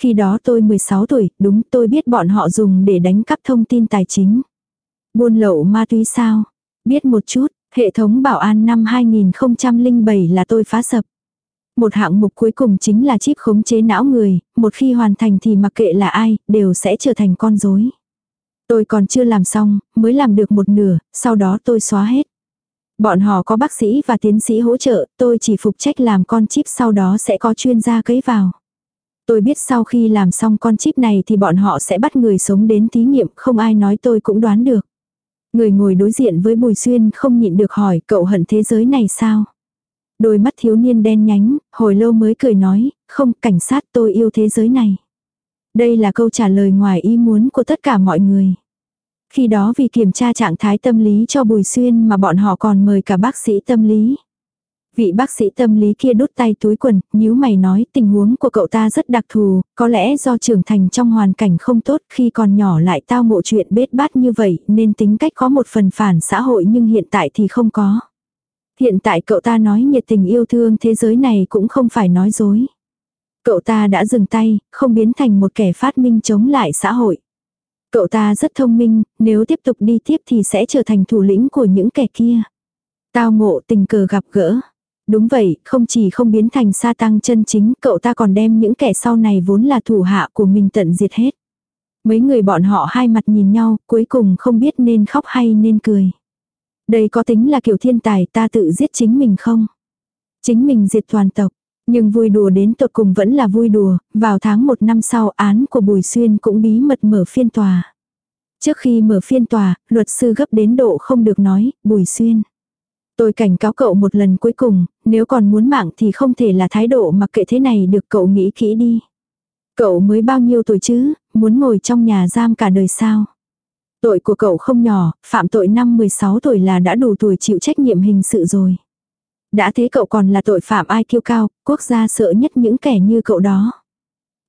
[SPEAKER 1] Khi đó tôi 16 tuổi, đúng tôi biết bọn họ dùng để đánh cắp thông tin tài chính. Buôn lậu ma túy sao? Biết một chút, hệ thống bảo an năm 2007 là tôi phá sập. Một hạng mục cuối cùng chính là chip khống chế não người, một khi hoàn thành thì mặc kệ là ai, đều sẽ trở thành con rối. Tôi còn chưa làm xong, mới làm được một nửa, sau đó tôi xóa hết. Bọn họ có bác sĩ và tiến sĩ hỗ trợ, tôi chỉ phục trách làm con chip sau đó sẽ có chuyên gia cấy vào. Tôi biết sau khi làm xong con chip này thì bọn họ sẽ bắt người sống đến thí nghiệm, không ai nói tôi cũng đoán được. Người ngồi đối diện với Bùi Xuyên không nhịn được hỏi cậu hận thế giới này sao? Đôi mắt thiếu niên đen nhánh, hồi lâu mới cười nói, không, cảnh sát tôi yêu thế giới này. Đây là câu trả lời ngoài ý muốn của tất cả mọi người. Khi đó vì kiểm tra trạng thái tâm lý cho Bùi Xuyên mà bọn họ còn mời cả bác sĩ tâm lý. Vị bác sĩ tâm lý kia đút tay túi quần, nhíu mày nói tình huống của cậu ta rất đặc thù, có lẽ do trưởng thành trong hoàn cảnh không tốt khi còn nhỏ lại tao ngộ chuyện bết bát như vậy nên tính cách có một phần phản xã hội nhưng hiện tại thì không có. Hiện tại cậu ta nói nhiệt tình yêu thương thế giới này cũng không phải nói dối. Cậu ta đã dừng tay, không biến thành một kẻ phát minh chống lại xã hội. Cậu ta rất thông minh, nếu tiếp tục đi tiếp thì sẽ trở thành thủ lĩnh của những kẻ kia. Tao ngộ tình cờ gặp gỡ. Đúng vậy, không chỉ không biến thành sa tăng chân chính, cậu ta còn đem những kẻ sau này vốn là thủ hạ của mình tận diệt hết. Mấy người bọn họ hai mặt nhìn nhau, cuối cùng không biết nên khóc hay nên cười. Đây có tính là kiểu thiên tài ta tự giết chính mình không? Chính mình diệt toàn tộc. Nhưng vui đùa đến tột cùng vẫn là vui đùa, vào tháng một năm sau án của Bùi Xuyên cũng bí mật mở phiên tòa. Trước khi mở phiên tòa, luật sư gấp đến độ không được nói, Bùi Xuyên. Tôi cảnh cáo cậu một lần cuối cùng, nếu còn muốn mạng thì không thể là thái độ mặc kệ thế này được cậu nghĩ kỹ đi. Cậu mới bao nhiêu tuổi chứ, muốn ngồi trong nhà giam cả đời sao? Tội của cậu không nhỏ, phạm tội năm 16 tuổi là đã đủ tuổi chịu trách nhiệm hình sự rồi. Đã thế cậu còn là tội phạm ai kiêu cao, quốc gia sợ nhất những kẻ như cậu đó.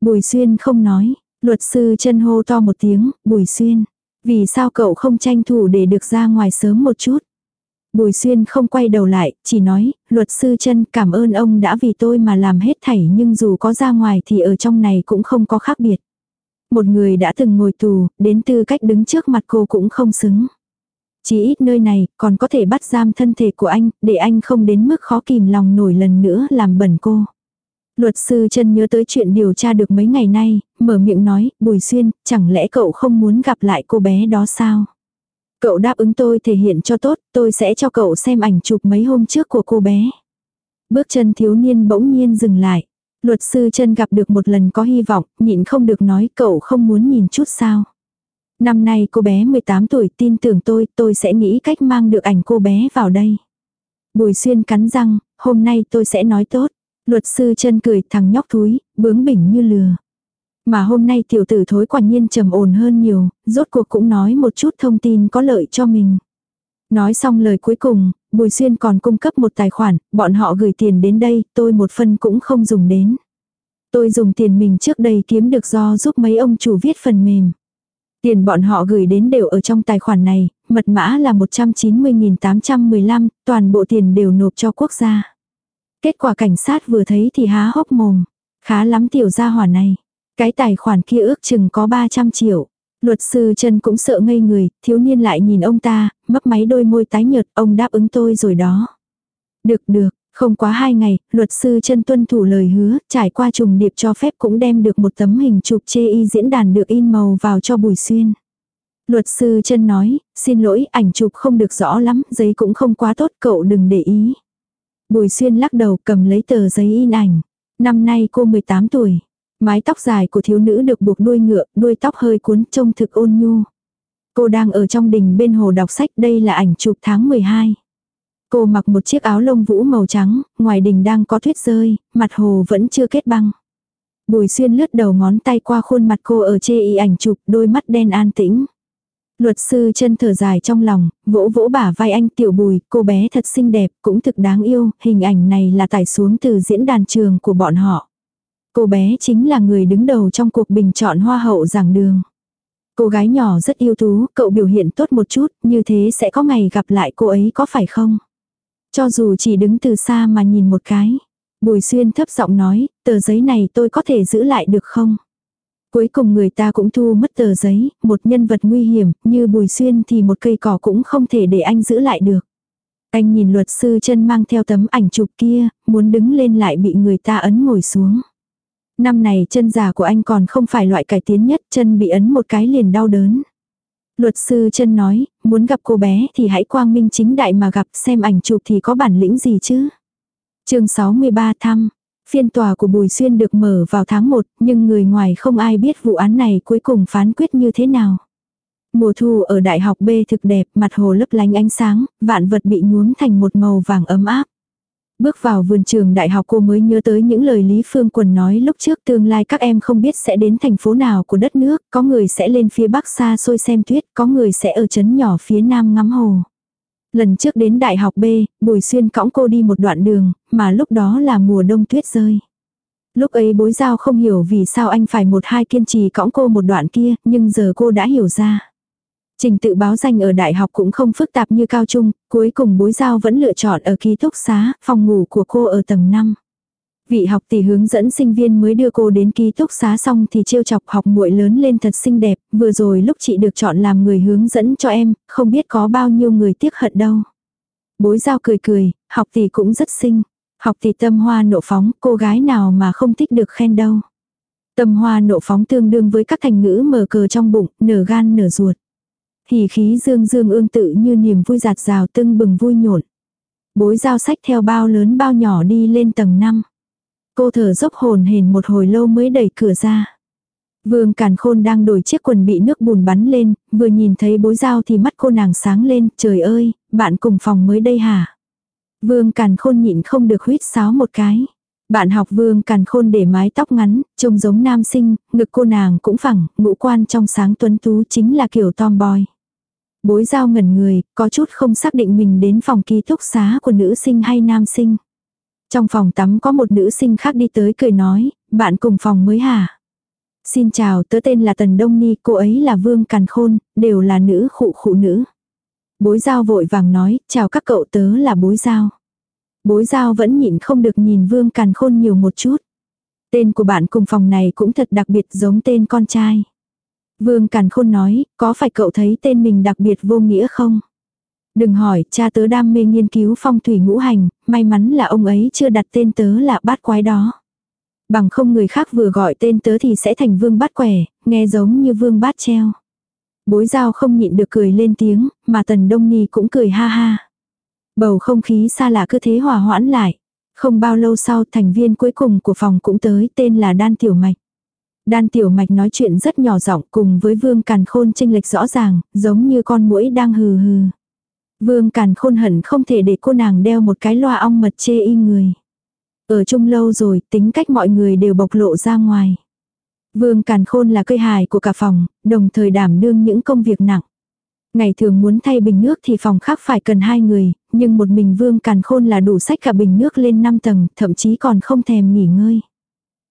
[SPEAKER 1] Bùi Xuyên không nói, luật sư chân hô to một tiếng, Bùi Xuyên. Vì sao cậu không tranh thủ để được ra ngoài sớm một chút? Bùi Xuyên không quay đầu lại, chỉ nói, luật sư chân cảm ơn ông đã vì tôi mà làm hết thảy nhưng dù có ra ngoài thì ở trong này cũng không có khác biệt. Một người đã từng ngồi tù, đến tư cách đứng trước mặt cô cũng không xứng. Chỉ ít nơi này còn có thể bắt giam thân thể của anh, để anh không đến mức khó kìm lòng nổi lần nữa làm bẩn cô. Luật sư chân nhớ tới chuyện điều tra được mấy ngày nay, mở miệng nói, Bùi Xuyên, chẳng lẽ cậu không muốn gặp lại cô bé đó sao? Cậu đáp ứng tôi thể hiện cho tốt, tôi sẽ cho cậu xem ảnh chụp mấy hôm trước của cô bé. Bước chân thiếu niên bỗng nhiên dừng lại. Luật sư chân gặp được một lần có hy vọng, nhịn không được nói cậu không muốn nhìn chút sao. Năm nay cô bé 18 tuổi tin tưởng tôi, tôi sẽ nghĩ cách mang được ảnh cô bé vào đây. Bùi xuyên cắn răng, hôm nay tôi sẽ nói tốt. Luật sư chân cười thằng nhóc thúi, bướng bỉnh như lừa. Mà hôm nay tiểu tử thối quả nhiên trầm ổn hơn nhiều, rốt cuộc cũng nói một chút thông tin có lợi cho mình. Nói xong lời cuối cùng, Bùi Xuyên còn cung cấp một tài khoản, bọn họ gửi tiền đến đây, tôi một phân cũng không dùng đến. Tôi dùng tiền mình trước đây kiếm được do giúp mấy ông chủ viết phần mềm. Tiền bọn họ gửi đến đều ở trong tài khoản này, mật mã là 190.815, toàn bộ tiền đều nộp cho quốc gia. Kết quả cảnh sát vừa thấy thì há hốc mồm. Khá lắm tiểu gia hỏa này. Cái tài khoản kia ước chừng có 300 triệu. Luật sư Trần cũng sợ ngây người, thiếu niên lại nhìn ông ta, mấp máy đôi môi tái nhợt, ông đáp ứng tôi rồi đó. Được được, không quá hai ngày, luật sư Trần tuân thủ lời hứa, trải qua trùng điệp cho phép cũng đem được một tấm hình chụp chê y diễn đàn được in màu vào cho Bùi Xuyên. Luật sư Trần nói, xin lỗi, ảnh chụp không được rõ lắm, giấy cũng không quá tốt, cậu đừng để ý. Bùi Xuyên lắc đầu cầm lấy tờ giấy in ảnh. Năm nay cô 18 tuổi. Mái tóc dài của thiếu nữ được buộc đuôi ngựa, đuôi tóc hơi cuốn trông thực ôn nhu. Cô đang ở trong đình bên hồ đọc sách, đây là ảnh chụp tháng 12. Cô mặc một chiếc áo lông vũ màu trắng, ngoài đình đang có tuyết rơi, mặt hồ vẫn chưa kết băng. Bùi xuyên lướt đầu ngón tay qua khuôn mặt cô ở chê y ảnh chụp, đôi mắt đen an tĩnh. Luật sư chân thở dài trong lòng, vỗ vỗ bả vai anh tiểu bùi, cô bé thật xinh đẹp, cũng thực đáng yêu, hình ảnh này là tải xuống từ diễn đàn trường của bọn họ. Cô bé chính là người đứng đầu trong cuộc bình chọn hoa hậu giảng đường. Cô gái nhỏ rất yêu tú, cậu biểu hiện tốt một chút, như thế sẽ có ngày gặp lại cô ấy có phải không? Cho dù chỉ đứng từ xa mà nhìn một cái. Bùi xuyên thấp giọng nói, tờ giấy này tôi có thể giữ lại được không? Cuối cùng người ta cũng thu mất tờ giấy, một nhân vật nguy hiểm, như bùi xuyên thì một cây cỏ cũng không thể để anh giữ lại được. Anh nhìn luật sư chân mang theo tấm ảnh chụp kia, muốn đứng lên lại bị người ta ấn ngồi xuống. Năm này chân già của anh còn không phải loại cải tiến nhất, chân bị ấn một cái liền đau đớn. Luật sư chân nói, muốn gặp cô bé thì hãy quang minh chính đại mà gặp xem ảnh chụp thì có bản lĩnh gì chứ. chương 63 thăm, phiên tòa của Bùi Xuyên được mở vào tháng 1, nhưng người ngoài không ai biết vụ án này cuối cùng phán quyết như thế nào. Mùa thu ở đại học B thực đẹp, mặt hồ lấp lánh ánh sáng, vạn vật bị nhuốm thành một màu vàng ấm áp. Bước vào vườn trường đại học cô mới nhớ tới những lời Lý Phương Quần nói lúc trước tương lai các em không biết sẽ đến thành phố nào của đất nước, có người sẽ lên phía bắc xa xôi xem tuyết, có người sẽ ở chấn nhỏ phía nam ngắm hồ. Lần trước đến đại học B, Bùi Xuyên cõng cô đi một đoạn đường, mà lúc đó là mùa đông tuyết rơi. Lúc ấy bối giao không hiểu vì sao anh phải một hai kiên trì cõng cô một đoạn kia, nhưng giờ cô đã hiểu ra. Trình tự báo danh ở đại học cũng không phức tạp như cao trung, cuối cùng bối giao vẫn lựa chọn ở ký túc xá, phòng ngủ của cô ở tầng 5. Vị học tỷ hướng dẫn sinh viên mới đưa cô đến ký túc xá xong thì trêu chọc học muội lớn lên thật xinh đẹp, vừa rồi lúc chị được chọn làm người hướng dẫn cho em, không biết có bao nhiêu người tiếc hận đâu. Bối giao cười cười, học tỷ cũng rất xinh. Học tỷ tâm hoa nộ phóng, cô gái nào mà không thích được khen đâu. Tâm hoa nộ phóng tương đương với các thành ngữ mở cờ trong bụng, nở gan nở ruột. Hỉ khí dương dương ương tự như niềm vui giạt rào tưng bừng vui nhộn. Bối giao sách theo bao lớn bao nhỏ đi lên tầng 5. Cô thở dốc hồn hển một hồi lâu mới đẩy cửa ra. Vương Càn Khôn đang đổi chiếc quần bị nước bùn bắn lên, vừa nhìn thấy bối giao thì mắt cô nàng sáng lên, trời ơi, bạn cùng phòng mới đây hả? Vương Càn Khôn nhịn không được huýt sáo một cái. Bạn học vương càn khôn để mái tóc ngắn, trông giống nam sinh, ngực cô nàng cũng phẳng, ngũ quan trong sáng tuấn tú chính là kiểu tomboy. Bối giao ngẩn người, có chút không xác định mình đến phòng ký túc xá của nữ sinh hay nam sinh. Trong phòng tắm có một nữ sinh khác đi tới cười nói, bạn cùng phòng mới hả? Xin chào, tớ tên là Tần Đông Ni, cô ấy là Vương Càn Khôn, đều là nữ khụ khụ nữ. Bối giao vội vàng nói, chào các cậu tớ là bối giao. Bối giao vẫn nhịn không được nhìn Vương Càn Khôn nhiều một chút. Tên của bạn cùng phòng này cũng thật đặc biệt giống tên con trai. Vương Càn Khôn nói, có phải cậu thấy tên mình đặc biệt vô nghĩa không? Đừng hỏi, cha tớ đam mê nghiên cứu phong thủy ngũ hành, may mắn là ông ấy chưa đặt tên tớ là bát quái đó. Bằng không người khác vừa gọi tên tớ thì sẽ thành vương bát quẻ, nghe giống như vương bát treo. Bối giao không nhịn được cười lên tiếng, mà tần đông ni cũng cười ha ha. Bầu không khí xa lạ cứ thế hòa hoãn lại. Không bao lâu sau thành viên cuối cùng của phòng cũng tới tên là Đan Tiểu Mạch. Đan Tiểu Mạch nói chuyện rất nhỏ giọng cùng với Vương Càn Khôn tranh lệch rõ ràng, giống như con muỗi đang hừ hừ. Vương Càn Khôn hận không thể để cô nàng đeo một cái loa ong mật chê y người. Ở chung lâu rồi, tính cách mọi người đều bộc lộ ra ngoài. Vương Càn Khôn là cây hài của cả phòng, đồng thời đảm đương những công việc nặng. Ngày thường muốn thay bình nước thì phòng khác phải cần hai người, nhưng một mình Vương Càn Khôn là đủ sách cả bình nước lên 5 tầng, thậm chí còn không thèm nghỉ ngơi.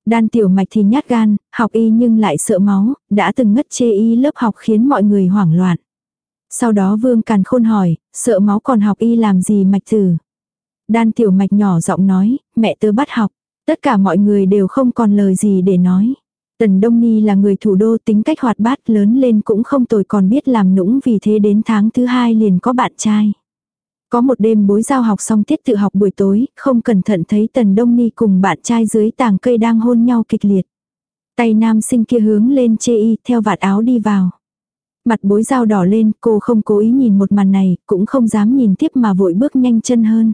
[SPEAKER 1] Đan tiểu mạch thì nhát gan, học y nhưng lại sợ máu, đã từng ngất chê y lớp học khiến mọi người hoảng loạn. Sau đó Vương Càn Khôn hỏi, sợ máu còn học y làm gì mạch tử. Đan tiểu mạch nhỏ giọng nói, mẹ tớ bắt học. Tất cả mọi người đều không còn lời gì để nói. Tần Đông Ni là người thủ đô tính cách hoạt bát lớn lên cũng không tồi còn biết làm nũng vì thế đến tháng thứ hai liền có bạn trai. Có một đêm bối giao học xong tiết tự học buổi tối, không cẩn thận thấy Tần Đông Ni cùng bạn trai dưới tàng cây đang hôn nhau kịch liệt. Tay nam sinh kia hướng lên chê y theo vạt áo đi vào. Mặt bối giao đỏ lên, cô không cố ý nhìn một màn này, cũng không dám nhìn tiếp mà vội bước nhanh chân hơn.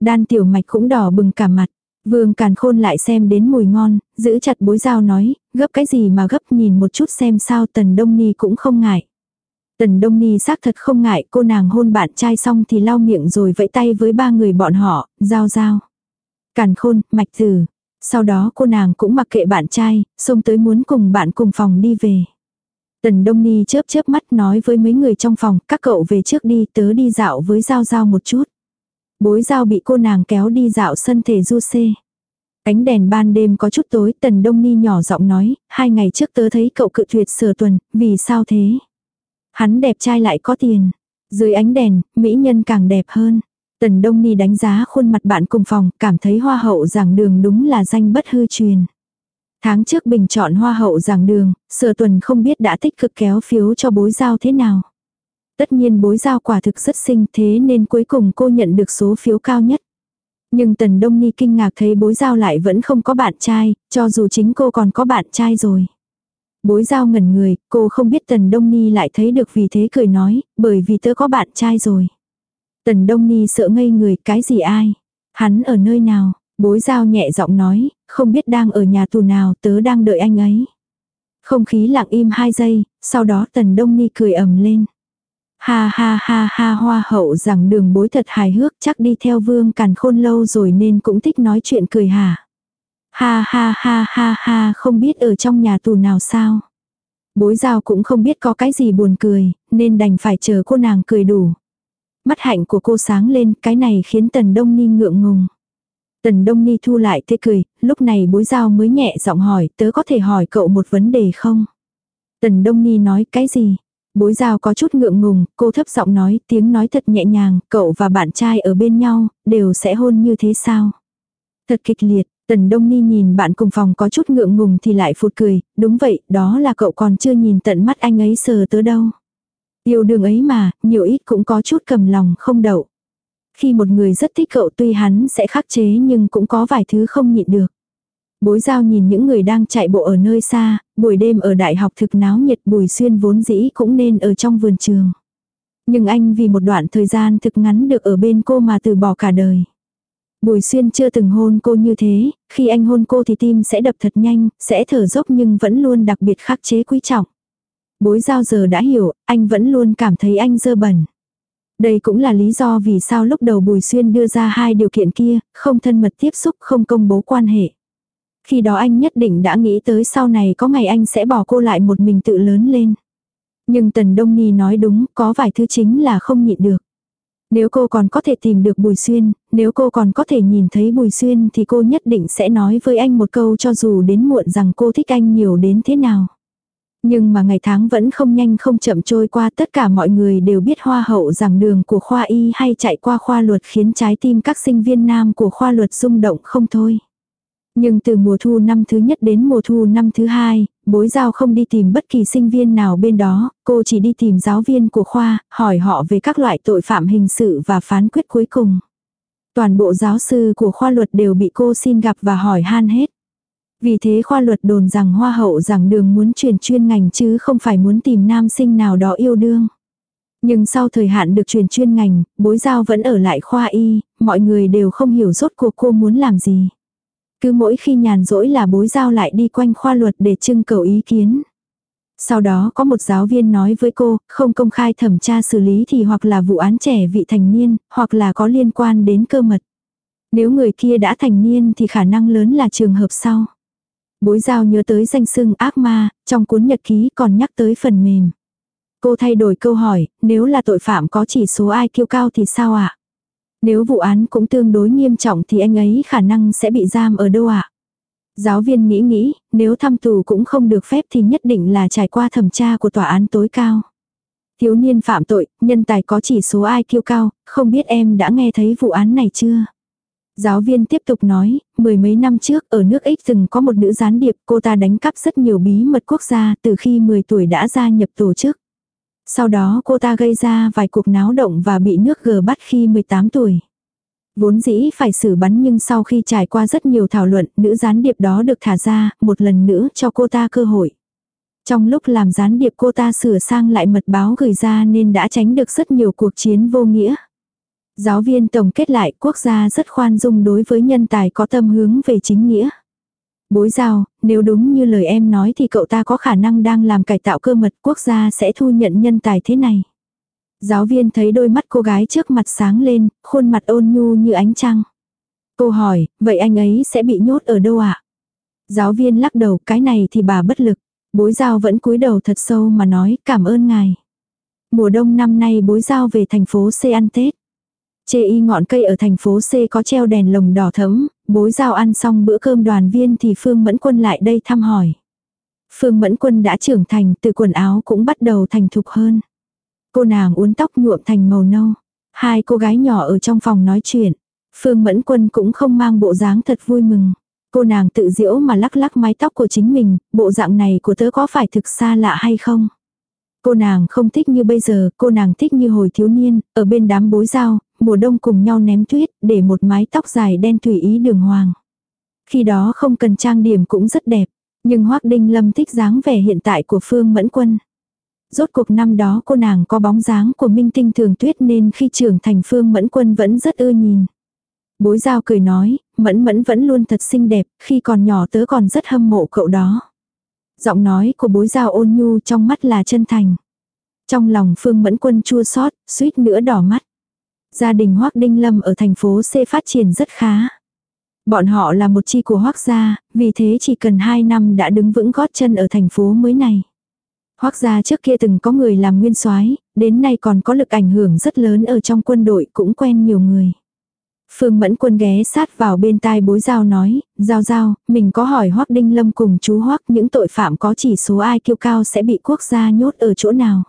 [SPEAKER 1] Đan tiểu mạch cũng đỏ bừng cả mặt. Vương Càn Khôn lại xem đến mùi ngon, giữ chặt bối dao nói, gấp cái gì mà gấp nhìn một chút xem sao Tần Đông Ni cũng không ngại. Tần Đông Ni xác thật không ngại cô nàng hôn bạn trai xong thì lau miệng rồi vẫy tay với ba người bọn họ, giao giao. Càn Khôn, Mạch Tử. Sau đó cô nàng cũng mặc kệ bạn trai, xông tới muốn cùng bạn cùng phòng đi về. Tần Đông Ni chớp chớp mắt nói với mấy người trong phòng, các cậu về trước đi tớ đi dạo với Giao Giao một chút. Bối Giao bị cô nàng kéo đi dạo sân thể du xê. Ánh đèn ban đêm có chút tối, Tần Đông Ni nhỏ giọng nói, hai ngày trước tớ thấy cậu cự tuyệt sửa tuần, vì sao thế? Hắn đẹp trai lại có tiền. Dưới ánh đèn, mỹ nhân càng đẹp hơn. Tần Đông Ni đánh giá khuôn mặt bạn cùng phòng, cảm thấy hoa hậu giảng đường đúng là danh bất hư truyền. Tháng trước bình chọn hoa hậu giảng đường, sở tuần không biết đã tích cực kéo phiếu cho bối giao thế nào. Tất nhiên bối giao quả thực rất xinh thế nên cuối cùng cô nhận được số phiếu cao nhất. Nhưng Tần Đông Ni kinh ngạc thấy bối giao lại vẫn không có bạn trai, cho dù chính cô còn có bạn trai rồi. Bối giao ngẩn người, cô không biết Tần Đông Ni lại thấy được vì thế cười nói, bởi vì tớ có bạn trai rồi. Tần Đông Ni sợ ngây người, cái gì ai? Hắn ở nơi nào? Bối giao nhẹ giọng nói, không biết đang ở nhà tù nào, tớ đang đợi anh ấy. Không khí lặng im hai giây, sau đó Tần Đông Ni cười ầm lên. Ha ha ha ha hoa hậu rằng đường bối thật hài hước chắc đi theo vương càn khôn lâu rồi nên cũng thích nói chuyện cười hả. Ha ha ha ha ha không biết ở trong nhà tù nào sao. Bối giao cũng không biết có cái gì buồn cười, nên đành phải chờ cô nàng cười đủ. Mắt hạnh của cô sáng lên, cái này khiến Tần Đông Ni ngượng ngùng. Tần Đông Ni thu lại thế cười, lúc này bối giao mới nhẹ giọng hỏi, tớ có thể hỏi cậu một vấn đề không? Tần Đông Ni nói cái gì? Bối giao có chút ngượng ngùng, cô thấp giọng nói, tiếng nói thật nhẹ nhàng, cậu và bạn trai ở bên nhau, đều sẽ hôn như thế sao? Thật kịch liệt, Tần Đông Ni nhìn bạn cùng phòng có chút ngượng ngùng thì lại phụt cười, đúng vậy, đó là cậu còn chưa nhìn tận mắt anh ấy sờ tớ đâu. Yêu đương ấy mà, nhiều ít cũng có chút cầm lòng không đậu. Khi một người rất thích cậu tuy hắn sẽ khắc chế nhưng cũng có vài thứ không nhịn được. Bối giao nhìn những người đang chạy bộ ở nơi xa, buổi đêm ở đại học thực náo nhiệt bùi xuyên vốn dĩ cũng nên ở trong vườn trường. Nhưng anh vì một đoạn thời gian thực ngắn được ở bên cô mà từ bỏ cả đời. Bùi xuyên chưa từng hôn cô như thế, khi anh hôn cô thì tim sẽ đập thật nhanh, sẽ thở dốc nhưng vẫn luôn đặc biệt khắc chế quý trọng. Bối giao giờ đã hiểu, anh vẫn luôn cảm thấy anh dơ bẩn. Đây cũng là lý do vì sao lúc đầu Bùi Xuyên đưa ra hai điều kiện kia, không thân mật tiếp xúc, không công bố quan hệ. Khi đó anh nhất định đã nghĩ tới sau này có ngày anh sẽ bỏ cô lại một mình tự lớn lên. Nhưng Tần Đông Ni nói đúng, có vài thứ chính là không nhịn được. Nếu cô còn có thể tìm được Bùi Xuyên, nếu cô còn có thể nhìn thấy Bùi Xuyên thì cô nhất định sẽ nói với anh một câu cho dù đến muộn rằng cô thích anh nhiều đến thế nào. Nhưng mà ngày tháng vẫn không nhanh không chậm trôi qua tất cả mọi người đều biết hoa hậu rằng đường của khoa y hay chạy qua khoa luật khiến trái tim các sinh viên nam của khoa luật rung động không thôi. Nhưng từ mùa thu năm thứ nhất đến mùa thu năm thứ hai, bối giao không đi tìm bất kỳ sinh viên nào bên đó, cô chỉ đi tìm giáo viên của khoa, hỏi họ về các loại tội phạm hình sự và phán quyết cuối cùng. Toàn bộ giáo sư của khoa luật đều bị cô xin gặp và hỏi han hết. Vì thế khoa luật đồn rằng hoa hậu giảng đường muốn chuyển chuyên ngành chứ không phải muốn tìm nam sinh nào đó yêu đương. Nhưng sau thời hạn được chuyển chuyên ngành, bối giao vẫn ở lại khoa y, mọi người đều không hiểu rốt cuộc cô muốn làm gì. Cứ mỗi khi nhàn rỗi là bối giao lại đi quanh khoa luật để trưng cầu ý kiến. Sau đó có một giáo viên nói với cô, không công khai thẩm tra xử lý thì hoặc là vụ án trẻ vị thành niên, hoặc là có liên quan đến cơ mật. Nếu người kia đã thành niên thì khả năng lớn là trường hợp sau. Bối giao nhớ tới danh sưng ác ma, trong cuốn nhật ký còn nhắc tới phần mềm. Cô thay đổi câu hỏi, nếu là tội phạm có chỉ số ai kiêu cao thì sao ạ? Nếu vụ án cũng tương đối nghiêm trọng thì anh ấy khả năng sẽ bị giam ở đâu ạ? Giáo viên nghĩ nghĩ, nếu thăm tù cũng không được phép thì nhất định là trải qua thẩm tra của tòa án tối cao. Thiếu niên phạm tội, nhân tài có chỉ số ai kiêu cao, không biết em đã nghe thấy vụ án này chưa? Giáo viên tiếp tục nói, mười mấy năm trước ở nước Ích từng có một nữ gián điệp cô ta đánh cắp rất nhiều bí mật quốc gia từ khi 10 tuổi đã gia nhập tổ chức. Sau đó cô ta gây ra vài cuộc náo động và bị nước G bắt khi 18 tuổi. Vốn dĩ phải xử bắn nhưng sau khi trải qua rất nhiều thảo luận, nữ gián điệp đó được thả ra, một lần nữa cho cô ta cơ hội. Trong lúc làm gián điệp cô ta sửa sang lại mật báo gửi ra nên đã tránh được rất nhiều cuộc chiến vô nghĩa. Giáo viên tổng kết lại quốc gia rất khoan dung đối với nhân tài có tâm hướng về chính nghĩa. Bối giao, nếu đúng như lời em nói thì cậu ta có khả năng đang làm cải tạo cơ mật quốc gia sẽ thu nhận nhân tài thế này. Giáo viên thấy đôi mắt cô gái trước mặt sáng lên, khuôn mặt ôn nhu như ánh trăng. Cô hỏi, vậy anh ấy sẽ bị nhốt ở đâu ạ? À? Giáo viên lắc đầu, cái này thì bà bất lực. Bối giao vẫn cúi đầu thật sâu mà nói, cảm ơn ngài. Mùa đông năm nay bối giao về thành phố C ăn Tết. Chê y ngọn cây ở thành phố C có treo đèn lồng đỏ thẫm, bối giao ăn xong bữa cơm đoàn viên thì Phương Mẫn Quân lại đây thăm hỏi. Phương Mẫn Quân đã trưởng thành, từ quần áo cũng bắt đầu thành thục hơn. Cô nàng uốn tóc nhuộm thành màu nâu. Hai cô gái nhỏ ở trong phòng nói chuyện. Phương Mẫn Quân cũng không mang bộ dáng thật vui mừng. Cô nàng tự diễu mà lắc lắc mái tóc của chính mình, bộ dạng này của tớ có phải thực xa lạ hay không? Cô nàng không thích như bây giờ, cô nàng thích như hồi thiếu niên, ở bên đám bối giao, mùa đông cùng nhau ném tuyết, để một mái tóc dài đen tùy ý đường hoàng. Khi đó không cần trang điểm cũng rất đẹp, nhưng Hoác Đinh Lâm thích dáng vẻ hiện tại của Phương Mẫn Quân. Rốt cuộc năm đó cô nàng có bóng dáng của minh tinh thường tuyết nên khi trưởng thành Phương Mẫn Quân vẫn rất ưa nhìn. Bối giao cười nói, Mẫn Mẫn vẫn luôn thật xinh đẹp, khi còn nhỏ tớ còn rất hâm mộ cậu đó. Giọng nói của bối giao ôn nhu trong mắt là chân thành. Trong lòng Phương Mẫn Quân chua xót, suýt nữa đỏ mắt. Gia đình Hoác Đinh Lâm ở thành phố C phát triển rất khá. Bọn họ là một chi của Hoác gia, vì thế chỉ cần 2 năm đã đứng vững gót chân ở thành phố mới này. Hoắc gia trước kia từng có người làm nguyên soái, đến nay còn có lực ảnh hưởng rất lớn ở trong quân đội cũng quen nhiều người. Phương Mẫn Quân ghé sát vào bên tai bối giao nói, giao giao, mình có hỏi Hoắc Đinh Lâm cùng chú Hoắc những tội phạm có chỉ số ai kiêu cao sẽ bị quốc gia nhốt ở chỗ nào.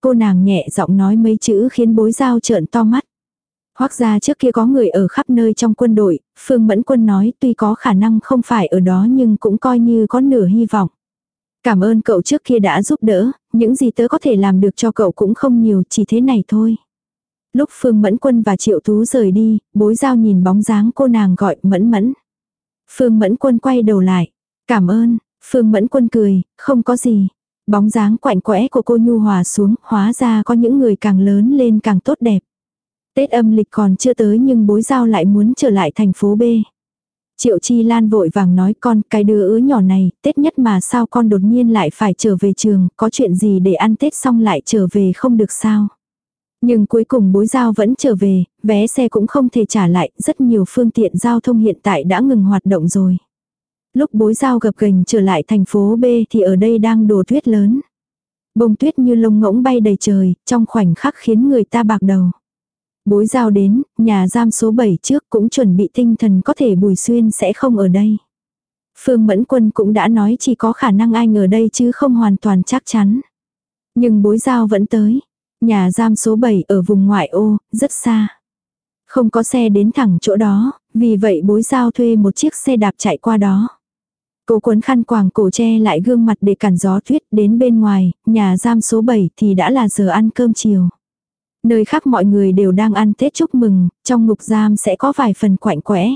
[SPEAKER 1] Cô nàng nhẹ giọng nói mấy chữ khiến bối giao trợn to mắt. Hoắc gia trước kia có người ở khắp nơi trong quân đội, Phương Mẫn Quân nói tuy có khả năng không phải ở đó nhưng cũng coi như có nửa hy vọng. Cảm ơn cậu trước kia đã giúp đỡ, những gì tớ có thể làm được cho cậu cũng không nhiều, chỉ thế này thôi. Lúc Phương Mẫn Quân và Triệu Tú rời đi, bối giao nhìn bóng dáng cô nàng gọi Mẫn Mẫn. Phương Mẫn Quân quay đầu lại. Cảm ơn, Phương Mẫn Quân cười, không có gì. Bóng dáng quạnh quẽ của cô nhu hòa xuống, hóa ra có những người càng lớn lên càng tốt đẹp. Tết âm lịch còn chưa tới nhưng bối giao lại muốn trở lại thành phố B. Triệu Chi Lan vội vàng nói con cái đứa ứ nhỏ này, Tết nhất mà sao con đột nhiên lại phải trở về trường, có chuyện gì để ăn Tết xong lại trở về không được sao. Nhưng cuối cùng bối giao vẫn trở về, vé xe cũng không thể trả lại, rất nhiều phương tiện giao thông hiện tại đã ngừng hoạt động rồi. Lúc bối giao gập gành trở lại thành phố B thì ở đây đang đổ tuyết lớn. Bông tuyết như lông ngỗng bay đầy trời, trong khoảnh khắc khiến người ta bạc đầu. Bối giao đến, nhà giam số 7 trước cũng chuẩn bị tinh thần có thể Bùi Xuyên sẽ không ở đây. Phương Mẫn Quân cũng đã nói chỉ có khả năng anh ở đây chứ không hoàn toàn chắc chắn. Nhưng bối giao vẫn tới. Nhà giam số 7 ở vùng ngoại ô, rất xa. Không có xe đến thẳng chỗ đó, vì vậy bối giao thuê một chiếc xe đạp chạy qua đó. Cô cuốn khăn quàng cổ che lại gương mặt để cản gió tuyết đến bên ngoài, nhà giam số 7 thì đã là giờ ăn cơm chiều. Nơi khác mọi người đều đang ăn Tết chúc mừng, trong ngục giam sẽ có vài phần quạnh quẽ.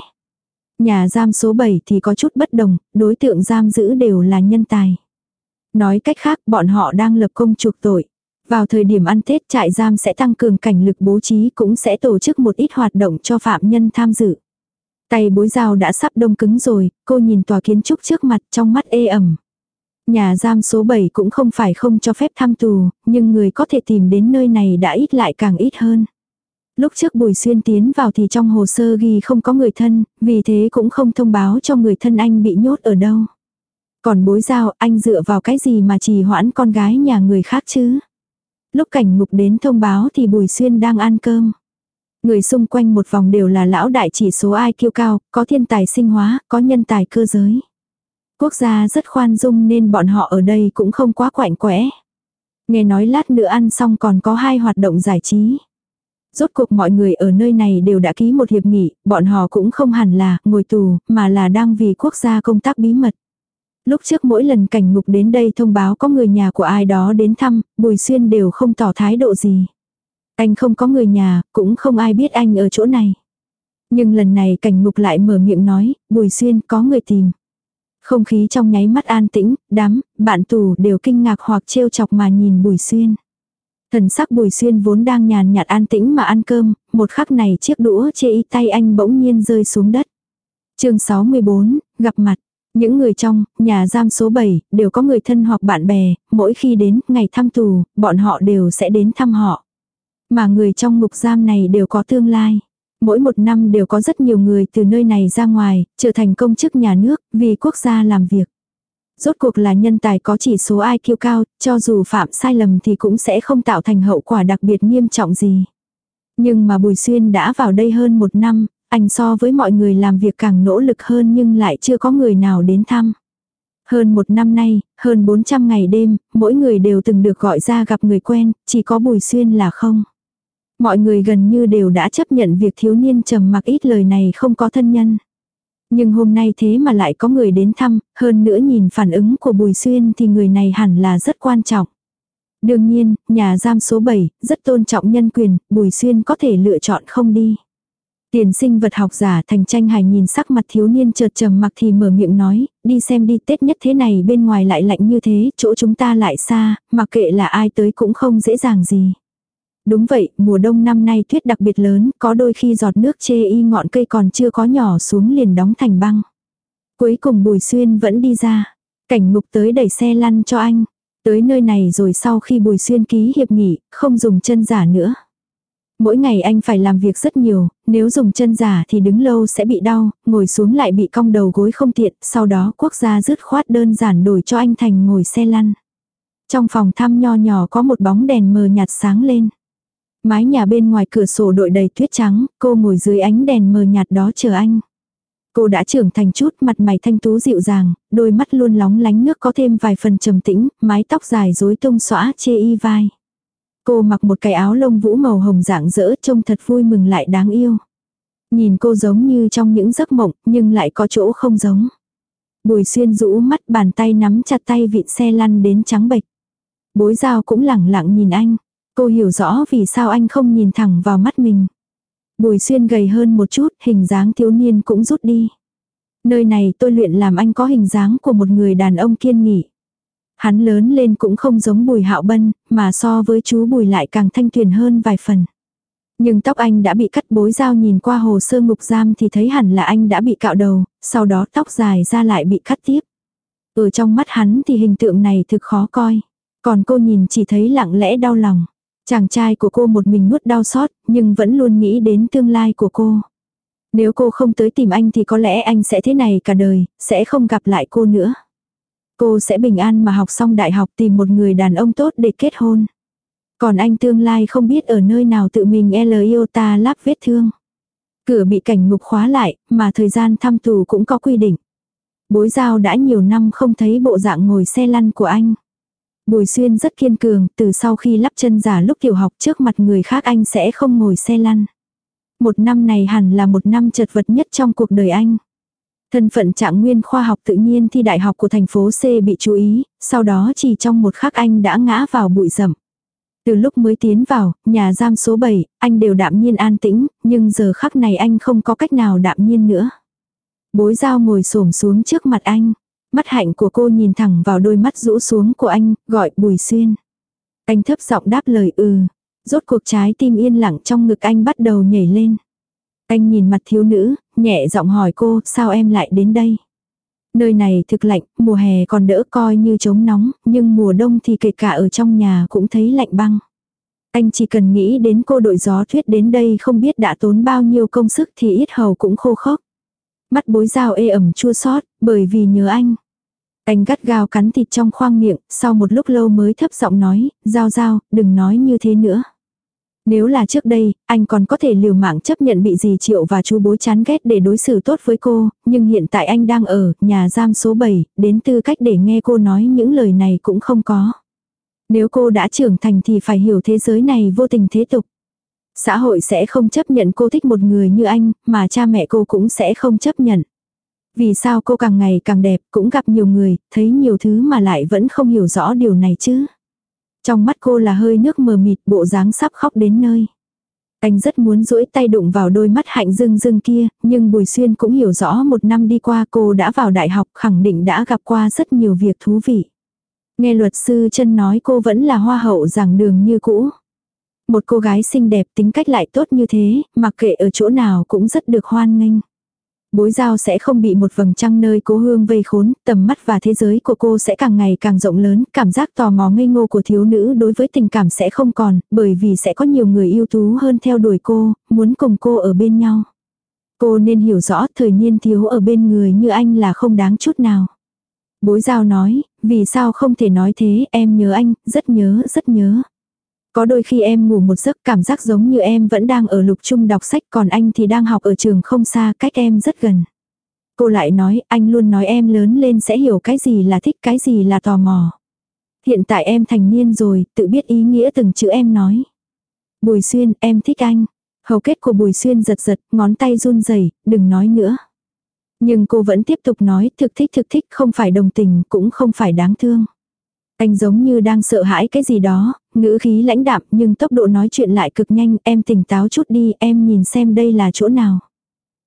[SPEAKER 1] Nhà giam số 7 thì có chút bất đồng, đối tượng giam giữ đều là nhân tài. Nói cách khác bọn họ đang lập công trục tội. Vào thời điểm ăn Tết trại giam sẽ tăng cường cảnh lực bố trí cũng sẽ tổ chức một ít hoạt động cho phạm nhân tham dự. Tay bối dao đã sắp đông cứng rồi, cô nhìn tòa kiến trúc trước mặt trong mắt ê ẩm. Nhà giam số 7 cũng không phải không cho phép thăm tù, nhưng người có thể tìm đến nơi này đã ít lại càng ít hơn. Lúc trước Bùi Xuyên tiến vào thì trong hồ sơ ghi không có người thân, vì thế cũng không thông báo cho người thân anh bị nhốt ở đâu. Còn bối giao anh dựa vào cái gì mà trì hoãn con gái nhà người khác chứ? Lúc cảnh ngục đến thông báo thì Bùi Xuyên đang ăn cơm. Người xung quanh một vòng đều là lão đại chỉ số ai kiêu cao, có thiên tài sinh hóa, có nhân tài cơ giới. Quốc gia rất khoan dung nên bọn họ ở đây cũng không quá quạnh quẽ. Nghe nói lát nữa ăn xong còn có hai hoạt động giải trí. Rốt cuộc mọi người ở nơi này đều đã ký một hiệp nghị, bọn họ cũng không hẳn là ngồi tù, mà là đang vì quốc gia công tác bí mật. Lúc trước mỗi lần cảnh ngục đến đây thông báo có người nhà của ai đó đến thăm, Bùi Xuyên đều không tỏ thái độ gì. Anh không có người nhà, cũng không ai biết anh ở chỗ này. Nhưng lần này cảnh ngục lại mở miệng nói, Bùi Xuyên có người tìm. Không khí trong nháy mắt an tĩnh, đám, bạn tù đều kinh ngạc hoặc trêu chọc mà nhìn Bùi Xuyên. Thần sắc Bùi Xuyên vốn đang nhàn nhạt an tĩnh mà ăn cơm, một khắc này chiếc đũa chê y tay anh bỗng nhiên rơi xuống đất. chương 64, gặp mặt. Những người trong, nhà giam số 7, đều có người thân hoặc bạn bè, mỗi khi đến ngày thăm tù, bọn họ đều sẽ đến thăm họ. Mà người trong ngục giam này đều có tương lai. Mỗi một năm đều có rất nhiều người từ nơi này ra ngoài, trở thành công chức nhà nước, vì quốc gia làm việc. Rốt cuộc là nhân tài có chỉ số IQ cao, cho dù phạm sai lầm thì cũng sẽ không tạo thành hậu quả đặc biệt nghiêm trọng gì. Nhưng mà Bùi Xuyên đã vào đây hơn một năm, anh so với mọi người làm việc càng nỗ lực hơn nhưng lại chưa có người nào đến thăm. Hơn một năm nay, hơn 400 ngày đêm, mỗi người đều từng được gọi ra gặp người quen, chỉ có Bùi Xuyên là không. Mọi người gần như đều đã chấp nhận việc thiếu niên trầm mặc ít lời này không có thân nhân. Nhưng hôm nay thế mà lại có người đến thăm, hơn nữa nhìn phản ứng của Bùi Xuyên thì người này hẳn là rất quan trọng. Đương nhiên, nhà giam số 7, rất tôn trọng nhân quyền, Bùi Xuyên có thể lựa chọn không đi. Tiền sinh vật học giả thành tranh hài nhìn sắc mặt thiếu niên chợt trầm mặc thì mở miệng nói, đi xem đi Tết nhất thế này bên ngoài lại lạnh như thế, chỗ chúng ta lại xa, mặc kệ là ai tới cũng không dễ dàng gì. Đúng vậy, mùa đông năm nay tuyết đặc biệt lớn, có đôi khi giọt nước chê y ngọn cây còn chưa có nhỏ xuống liền đóng thành băng. Cuối cùng Bùi Xuyên vẫn đi ra. Cảnh ngục tới đẩy xe lăn cho anh. Tới nơi này rồi sau khi Bùi Xuyên ký hiệp nghị, không dùng chân giả nữa. Mỗi ngày anh phải làm việc rất nhiều, nếu dùng chân giả thì đứng lâu sẽ bị đau, ngồi xuống lại bị cong đầu gối không tiện, sau đó quốc gia dứt khoát đơn giản đổi cho anh thành ngồi xe lăn. Trong phòng thăm nho nhỏ có một bóng đèn mờ nhạt sáng lên. Mái nhà bên ngoài cửa sổ đội đầy tuyết trắng, cô ngồi dưới ánh đèn mờ nhạt đó chờ anh. Cô đã trưởng thành chút, mặt mày thanh tú dịu dàng, đôi mắt luôn lóng lánh nước có thêm vài phần trầm tĩnh, mái tóc dài rối tung xõa chê y vai. Cô mặc một cái áo lông vũ màu hồng dạng dỡ trông thật vui mừng lại đáng yêu. Nhìn cô giống như trong những giấc mộng, nhưng lại có chỗ không giống. Bùi xuyên rũ mắt bàn tay nắm chặt tay vịn xe lăn đến trắng bệch. Bối giao cũng lẳng lặng nhìn anh. Cô hiểu rõ vì sao anh không nhìn thẳng vào mắt mình. Bùi xuyên gầy hơn một chút, hình dáng thiếu niên cũng rút đi. Nơi này tôi luyện làm anh có hình dáng của một người đàn ông kiên nghị. Hắn lớn lên cũng không giống bùi hạo bân, mà so với chú bùi lại càng thanh tuyền hơn vài phần. Nhưng tóc anh đã bị cắt bối dao nhìn qua hồ sơ ngục giam thì thấy hẳn là anh đã bị cạo đầu, sau đó tóc dài ra lại bị cắt tiếp. Ở trong mắt hắn thì hình tượng này thực khó coi. Còn cô nhìn chỉ thấy lặng lẽ đau lòng. Chàng trai của cô một mình nuốt đau xót, nhưng vẫn luôn nghĩ đến tương lai của cô. Nếu cô không tới tìm anh thì có lẽ anh sẽ thế này cả đời, sẽ không gặp lại cô nữa. Cô sẽ bình an mà học xong đại học tìm một người đàn ông tốt để kết hôn. Còn anh tương lai không biết ở nơi nào tự mình L yêu ta lắp vết thương. Cửa bị cảnh ngục khóa lại, mà thời gian thăm tù cũng có quy định. Bối giao đã nhiều năm không thấy bộ dạng ngồi xe lăn của anh. Bùi xuyên rất kiên cường, từ sau khi lắp chân giả lúc tiểu học trước mặt người khác anh sẽ không ngồi xe lăn. Một năm này hẳn là một năm chật vật nhất trong cuộc đời anh. Thân phận trạng nguyên khoa học tự nhiên thi đại học của thành phố C bị chú ý, sau đó chỉ trong một khắc anh đã ngã vào bụi rậm. Từ lúc mới tiến vào, nhà giam số 7, anh đều đạm nhiên an tĩnh, nhưng giờ khắc này anh không có cách nào đạm nhiên nữa. Bối dao ngồi xổm xuống trước mặt anh. Mắt hạnh của cô nhìn thẳng vào đôi mắt rũ xuống của anh, gọi bùi xuyên. Anh thấp giọng đáp lời ừ. Rốt cuộc trái tim yên lặng trong ngực anh bắt đầu nhảy lên. Anh nhìn mặt thiếu nữ, nhẹ giọng hỏi cô, sao em lại đến đây? Nơi này thực lạnh, mùa hè còn đỡ coi như chống nóng, nhưng mùa đông thì kể cả ở trong nhà cũng thấy lạnh băng. Anh chỉ cần nghĩ đến cô đội gió thuyết đến đây không biết đã tốn bao nhiêu công sức thì ít hầu cũng khô khốc. Mắt bối dao ê ẩm chua xót bởi vì nhớ anh. Anh gắt gao cắn thịt trong khoang miệng, sau một lúc lâu mới thấp giọng nói, giao giao, đừng nói như thế nữa. Nếu là trước đây, anh còn có thể liều mạng chấp nhận bị dì triệu và chú bối chán ghét để đối xử tốt với cô, nhưng hiện tại anh đang ở nhà giam số 7, đến tư cách để nghe cô nói những lời này cũng không có. Nếu cô đã trưởng thành thì phải hiểu thế giới này vô tình thế tục. Xã hội sẽ không chấp nhận cô thích một người như anh, mà cha mẹ cô cũng sẽ không chấp nhận. Vì sao cô càng ngày càng đẹp, cũng gặp nhiều người, thấy nhiều thứ mà lại vẫn không hiểu rõ điều này chứ. Trong mắt cô là hơi nước mờ mịt, bộ dáng sắp khóc đến nơi. Anh rất muốn duỗi tay đụng vào đôi mắt hạnh dưng dưng kia, nhưng Bùi Xuyên cũng hiểu rõ một năm đi qua cô đã vào đại học khẳng định đã gặp qua rất nhiều việc thú vị. Nghe luật sư chân nói cô vẫn là hoa hậu giảng đường như cũ. Một cô gái xinh đẹp tính cách lại tốt như thế, mặc kệ ở chỗ nào cũng rất được hoan nghênh. Bối giao sẽ không bị một vầng trăng nơi cố hương vây khốn, tầm mắt và thế giới của cô sẽ càng ngày càng rộng lớn, cảm giác tò mò ngây ngô của thiếu nữ đối với tình cảm sẽ không còn, bởi vì sẽ có nhiều người yêu tú hơn theo đuổi cô, muốn cùng cô ở bên nhau. Cô nên hiểu rõ thời niên thiếu ở bên người như anh là không đáng chút nào. Bối giao nói, vì sao không thể nói thế, em nhớ anh, rất nhớ, rất nhớ. Có đôi khi em ngủ một giấc cảm giác giống như em vẫn đang ở lục trung đọc sách còn anh thì đang học ở trường không xa cách em rất gần. Cô lại nói anh luôn nói em lớn lên sẽ hiểu cái gì là thích cái gì là tò mò. Hiện tại em thành niên rồi, tự biết ý nghĩa từng chữ em nói. Bùi xuyên, em thích anh. Hầu kết của bùi xuyên giật giật, ngón tay run rẩy đừng nói nữa. Nhưng cô vẫn tiếp tục nói thực thích thực thích không phải đồng tình cũng không phải đáng thương. Anh giống như đang sợ hãi cái gì đó, ngữ khí lãnh đạm nhưng tốc độ nói chuyện lại cực nhanh, em tỉnh táo chút đi, em nhìn xem đây là chỗ nào.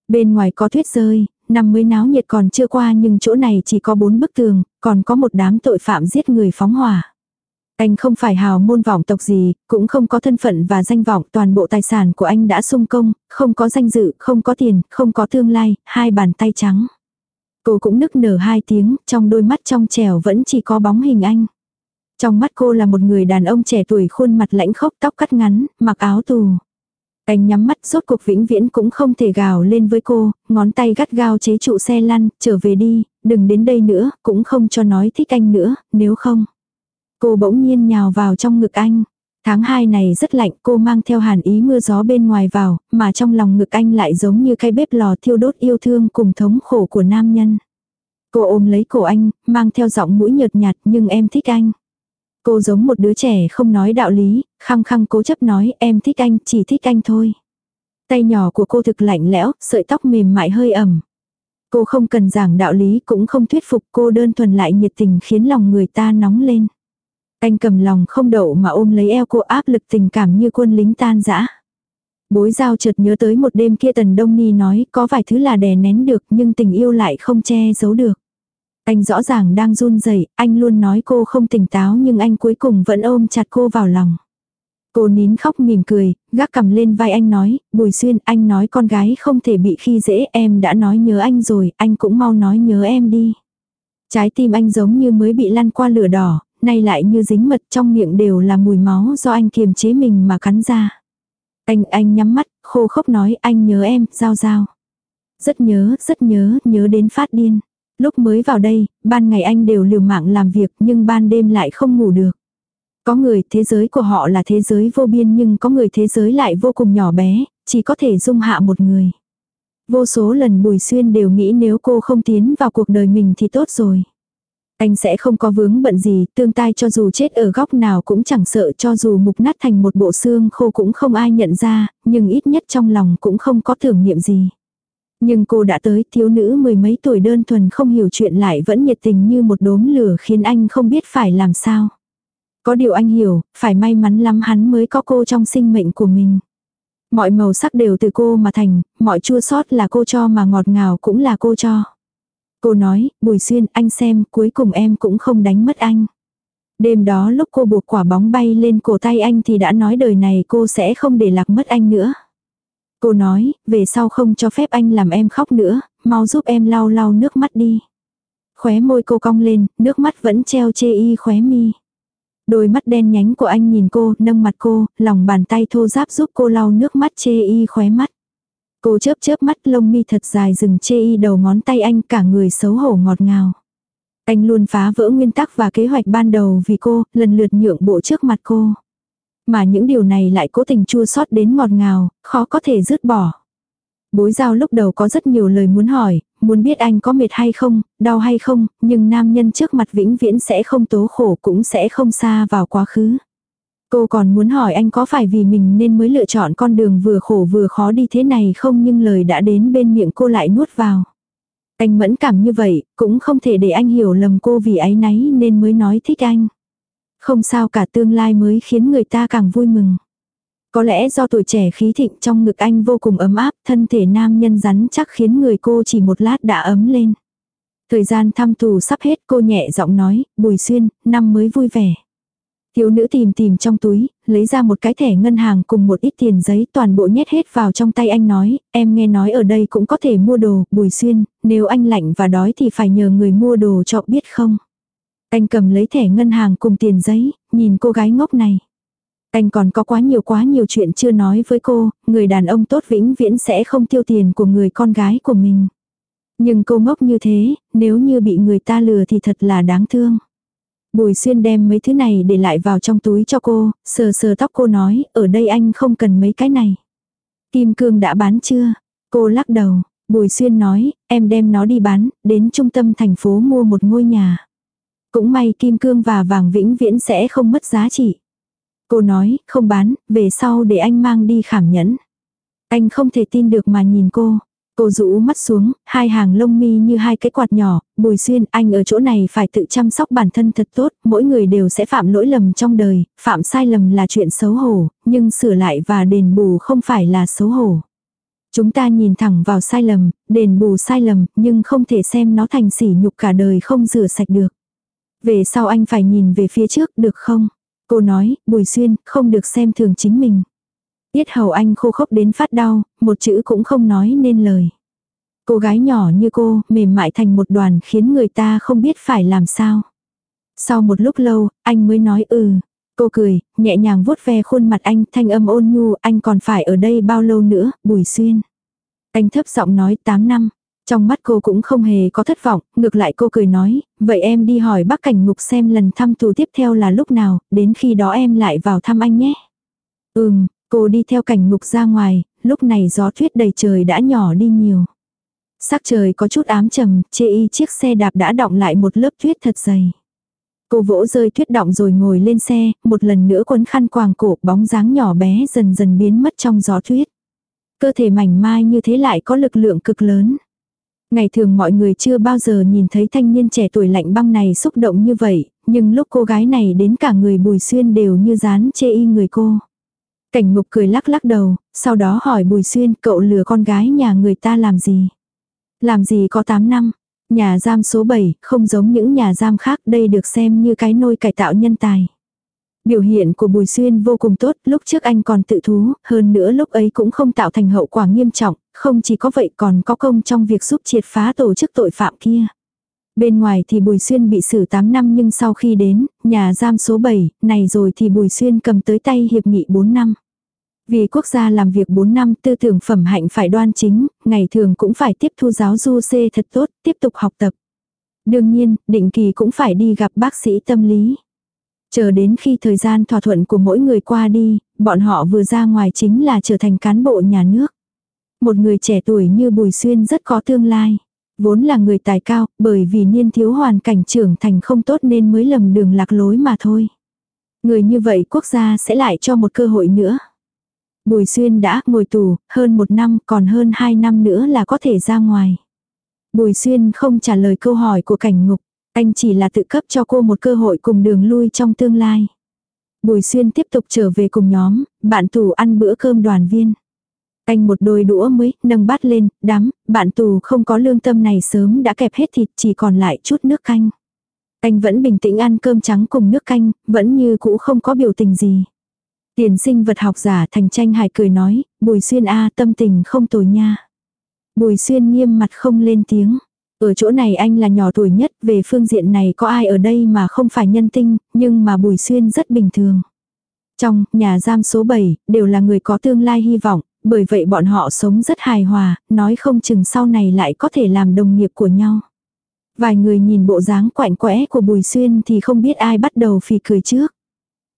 [SPEAKER 1] Bên ngoài có tuyết rơi, năm mới náo nhiệt còn chưa qua nhưng chỗ này chỉ có bốn bức tường, còn có một đám tội phạm giết người phóng hỏa. Anh không phải hào môn vọng tộc gì, cũng không có thân phận và danh vọng, toàn bộ tài sản của anh đã sung công, không có danh dự, không có tiền, không có tương lai, hai bàn tay trắng. Cô cũng nức nở hai tiếng, trong đôi mắt trong trèo vẫn chỉ có bóng hình anh. Trong mắt cô là một người đàn ông trẻ tuổi khuôn mặt lãnh khốc tóc cắt ngắn, mặc áo tù. Anh nhắm mắt rốt cuộc vĩnh viễn cũng không thể gào lên với cô, ngón tay gắt gao chế trụ xe lăn, trở về đi, đừng đến đây nữa, cũng không cho nói thích anh nữa, nếu không. Cô bỗng nhiên nhào vào trong ngực anh. Tháng 2 này rất lạnh, cô mang theo hàn ý mưa gió bên ngoài vào, mà trong lòng ngực anh lại giống như cái bếp lò thiêu đốt yêu thương cùng thống khổ của nam nhân. Cô ôm lấy cổ anh, mang theo giọng mũi nhợt nhạt nhưng em thích anh. Cô giống một đứa trẻ không nói đạo lý, khăng khăng cố chấp nói em thích anh, chỉ thích anh thôi. Tay nhỏ của cô thực lạnh lẽo, sợi tóc mềm mại hơi ẩm. Cô không cần giảng đạo lý cũng không thuyết phục cô đơn thuần lại nhiệt tình khiến lòng người ta nóng lên. Anh cầm lòng không đậu mà ôm lấy eo cô áp lực tình cảm như quân lính tan rã. Bối giao chợt nhớ tới một đêm kia tần đông ni nói có vài thứ là đè nén được nhưng tình yêu lại không che giấu được. Anh rõ ràng đang run rẩy, anh luôn nói cô không tỉnh táo nhưng anh cuối cùng vẫn ôm chặt cô vào lòng. Cô nín khóc mỉm cười, gác cầm lên vai anh nói, Bùi Xuyên anh nói con gái không thể bị khi dễ em đã nói nhớ anh rồi, anh cũng mau nói nhớ em đi. Trái tim anh giống như mới bị lăn qua lửa đỏ, nay lại như dính mật trong miệng đều là mùi máu do anh kiềm chế mình mà cắn ra. Anh, anh nhắm mắt, khô khốc nói anh nhớ em, giao giao. Rất nhớ, rất nhớ, nhớ đến phát điên. Lúc mới vào đây, ban ngày anh đều liều mạng làm việc nhưng ban đêm lại không ngủ được. Có người thế giới của họ là thế giới vô biên nhưng có người thế giới lại vô cùng nhỏ bé, chỉ có thể dung hạ một người. Vô số lần Bùi Xuyên đều nghĩ nếu cô không tiến vào cuộc đời mình thì tốt rồi. Anh sẽ không có vướng bận gì, tương tai cho dù chết ở góc nào cũng chẳng sợ cho dù mục nát thành một bộ xương khô cũng không ai nhận ra, nhưng ít nhất trong lòng cũng không có tưởng niệm gì. Nhưng cô đã tới thiếu nữ mười mấy tuổi đơn thuần không hiểu chuyện lại vẫn nhiệt tình như một đốm lửa khiến anh không biết phải làm sao. Có điều anh hiểu, phải may mắn lắm hắn mới có cô trong sinh mệnh của mình. Mọi màu sắc đều từ cô mà thành, mọi chua sót là cô cho mà ngọt ngào cũng là cô cho. Cô nói, Bùi Xuyên, anh xem, cuối cùng em cũng không đánh mất anh. Đêm đó lúc cô buộc quả bóng bay lên cổ tay anh thì đã nói đời này cô sẽ không để lạc mất anh nữa. Cô nói, về sau không cho phép anh làm em khóc nữa, mau giúp em lau lau nước mắt đi. Khóe môi cô cong lên, nước mắt vẫn treo chê y khóe mi. Đôi mắt đen nhánh của anh nhìn cô, nâng mặt cô, lòng bàn tay thô giáp giúp cô lau nước mắt chê y khóe mắt. Cô chớp chớp mắt lông mi thật dài dừng chê y đầu ngón tay anh cả người xấu hổ ngọt ngào. Anh luôn phá vỡ nguyên tắc và kế hoạch ban đầu vì cô, lần lượt nhượng bộ trước mặt cô. Mà những điều này lại cố tình chua xót đến ngọt ngào, khó có thể dứt bỏ. Bối giao lúc đầu có rất nhiều lời muốn hỏi, muốn biết anh có mệt hay không, đau hay không, nhưng nam nhân trước mặt vĩnh viễn sẽ không tố khổ cũng sẽ không xa vào quá khứ. Cô còn muốn hỏi anh có phải vì mình nên mới lựa chọn con đường vừa khổ vừa khó đi thế này không nhưng lời đã đến bên miệng cô lại nuốt vào. Anh mẫn cảm như vậy, cũng không thể để anh hiểu lầm cô vì ấy náy nên mới nói thích anh. Không sao cả tương lai mới khiến người ta càng vui mừng. Có lẽ do tuổi trẻ khí thịnh trong ngực anh vô cùng ấm áp, thân thể nam nhân rắn chắc khiến người cô chỉ một lát đã ấm lên. Thời gian thăm tù sắp hết cô nhẹ giọng nói, Bùi Xuyên, năm mới vui vẻ. Thiếu nữ tìm tìm trong túi, lấy ra một cái thẻ ngân hàng cùng một ít tiền giấy toàn bộ nhét hết vào trong tay anh nói, em nghe nói ở đây cũng có thể mua đồ, Bùi Xuyên, nếu anh lạnh và đói thì phải nhờ người mua đồ cho biết không. Anh cầm lấy thẻ ngân hàng cùng tiền giấy, nhìn cô gái ngốc này. Anh còn có quá nhiều quá nhiều chuyện chưa nói với cô, người đàn ông tốt vĩnh viễn sẽ không tiêu tiền của người con gái của mình. Nhưng cô ngốc như thế, nếu như bị người ta lừa thì thật là đáng thương. Bùi xuyên đem mấy thứ này để lại vào trong túi cho cô, sờ sờ tóc cô nói, ở đây anh không cần mấy cái này. Kim cương đã bán chưa? Cô lắc đầu, Bùi xuyên nói, em đem nó đi bán, đến trung tâm thành phố mua một ngôi nhà. Cũng may kim cương và vàng vĩnh viễn sẽ không mất giá trị. Cô nói, không bán, về sau để anh mang đi khảm nhẫn. Anh không thể tin được mà nhìn cô. Cô rũ mắt xuống, hai hàng lông mi như hai cái quạt nhỏ, bùi xuyên, anh ở chỗ này phải tự chăm sóc bản thân thật tốt, mỗi người đều sẽ phạm lỗi lầm trong đời, phạm sai lầm là chuyện xấu hổ, nhưng sửa lại và đền bù không phải là xấu hổ. Chúng ta nhìn thẳng vào sai lầm, đền bù sai lầm, nhưng không thể xem nó thành sỉ nhục cả đời không rửa sạch được. Về sau anh phải nhìn về phía trước được không? Cô nói, Bùi Xuyên, không được xem thường chính mình. Tiết hầu anh khô khốc đến phát đau, một chữ cũng không nói nên lời. Cô gái nhỏ như cô, mềm mại thành một đoàn khiến người ta không biết phải làm sao. Sau một lúc lâu, anh mới nói ừ. Cô cười, nhẹ nhàng vuốt ve khuôn mặt anh, thanh âm ôn nhu, anh còn phải ở đây bao lâu nữa, Bùi Xuyên. Anh thấp giọng nói 8 năm. Trong mắt cô cũng không hề có thất vọng, ngược lại cô cười nói, vậy em đi hỏi bác cảnh ngục xem lần thăm tù tiếp theo là lúc nào, đến khi đó em lại vào thăm anh nhé. Ừm, cô đi theo cảnh ngục ra ngoài, lúc này gió tuyết đầy trời đã nhỏ đi nhiều. Sắc trời có chút ám trầm, chê y chiếc xe đạp đã đọng lại một lớp tuyết thật dày. Cô vỗ rơi tuyết động rồi ngồi lên xe, một lần nữa quấn khăn quàng cổ bóng dáng nhỏ bé dần dần biến mất trong gió tuyết. Cơ thể mảnh mai như thế lại có lực lượng cực lớn. Ngày thường mọi người chưa bao giờ nhìn thấy thanh niên trẻ tuổi lạnh băng này xúc động như vậy, nhưng lúc cô gái này đến cả người bùi xuyên đều như dán chê y người cô. Cảnh ngục cười lắc lắc đầu, sau đó hỏi bùi xuyên cậu lừa con gái nhà người ta làm gì. Làm gì có 8 năm, nhà giam số 7, không giống những nhà giam khác đây được xem như cái nôi cải tạo nhân tài. Biểu hiện của Bùi Xuyên vô cùng tốt, lúc trước anh còn tự thú, hơn nữa lúc ấy cũng không tạo thành hậu quả nghiêm trọng, không chỉ có vậy còn có công trong việc giúp triệt phá tổ chức tội phạm kia. Bên ngoài thì Bùi Xuyên bị xử 8 năm nhưng sau khi đến, nhà giam số 7, này rồi thì Bùi Xuyên cầm tới tay hiệp nghị 4 năm. Vì quốc gia làm việc 4 năm tư tưởng phẩm hạnh phải đoan chính, ngày thường cũng phải tiếp thu giáo du xê thật tốt, tiếp tục học tập. Đương nhiên, định kỳ cũng phải đi gặp bác sĩ tâm lý. Chờ đến khi thời gian thỏa thuận của mỗi người qua đi, bọn họ vừa ra ngoài chính là trở thành cán bộ nhà nước. Một người trẻ tuổi như Bùi Xuyên rất có tương lai. Vốn là người tài cao, bởi vì niên thiếu hoàn cảnh trưởng thành không tốt nên mới lầm đường lạc lối mà thôi. Người như vậy quốc gia sẽ lại cho một cơ hội nữa. Bùi Xuyên đã ngồi tù, hơn một năm, còn hơn hai năm nữa là có thể ra ngoài. Bùi Xuyên không trả lời câu hỏi của cảnh ngục, anh chỉ là tự cấp cho cô một cơ hội cùng đường lui trong tương lai. Bùi Xuyên tiếp tục trở về cùng nhóm, bạn tù ăn bữa cơm đoàn viên. Anh một đôi đũa mới, nâng bát lên, đám, bạn tù không có lương tâm này sớm đã kẹp hết thịt chỉ còn lại chút nước canh. Anh vẫn bình tĩnh ăn cơm trắng cùng nước canh, vẫn như cũ không có biểu tình gì. Tiền sinh vật học giả thành tranh hài cười nói, Bùi Xuyên A tâm tình không tồi nha. Bùi Xuyên nghiêm mặt không lên tiếng. Ở chỗ này anh là nhỏ tuổi nhất, về phương diện này có ai ở đây mà không phải nhân tinh, nhưng mà Bùi Xuyên rất bình thường. Trong nhà giam số 7, đều là người có tương lai hy vọng, bởi vậy bọn họ sống rất hài hòa, nói không chừng sau này lại có thể làm đồng nghiệp của nhau. Vài người nhìn bộ dáng quạnh quẽ của Bùi Xuyên thì không biết ai bắt đầu phì cười trước.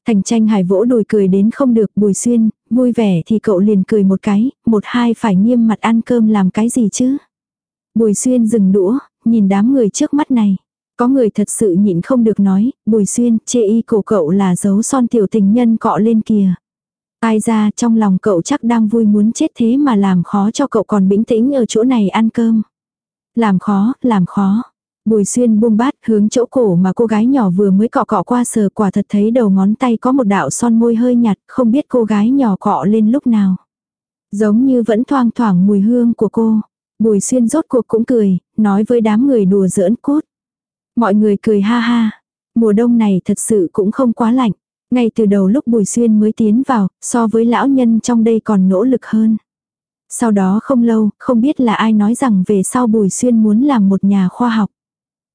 [SPEAKER 1] Thành tranh hải vỗ đùi cười đến không được Bùi Xuyên, vui vẻ thì cậu liền cười một cái, một hai phải nghiêm mặt ăn cơm làm cái gì chứ. Bùi Xuyên dừng đũa, nhìn đám người trước mắt này. Có người thật sự nhịn không được nói, Bùi Xuyên, chê y cổ cậu là dấu son tiểu tình nhân cọ lên kìa. Ai ra trong lòng cậu chắc đang vui muốn chết thế mà làm khó cho cậu còn bình tĩnh ở chỗ này ăn cơm. Làm khó, làm khó. Bùi xuyên buông bát hướng chỗ cổ mà cô gái nhỏ vừa mới cọ cọ qua sờ quả thật thấy đầu ngón tay có một đạo son môi hơi nhạt, không biết cô gái nhỏ cọ lên lúc nào. Giống như vẫn thoang thoảng mùi hương của cô. Bùi xuyên rốt cuộc cũng cười, nói với đám người đùa giỡn cốt. Mọi người cười ha ha. Mùa đông này thật sự cũng không quá lạnh. Ngay từ đầu lúc Bùi Xuyên mới tiến vào, so với lão nhân trong đây còn nỗ lực hơn. Sau đó không lâu, không biết là ai nói rằng về sau Bùi Xuyên muốn làm một nhà khoa học.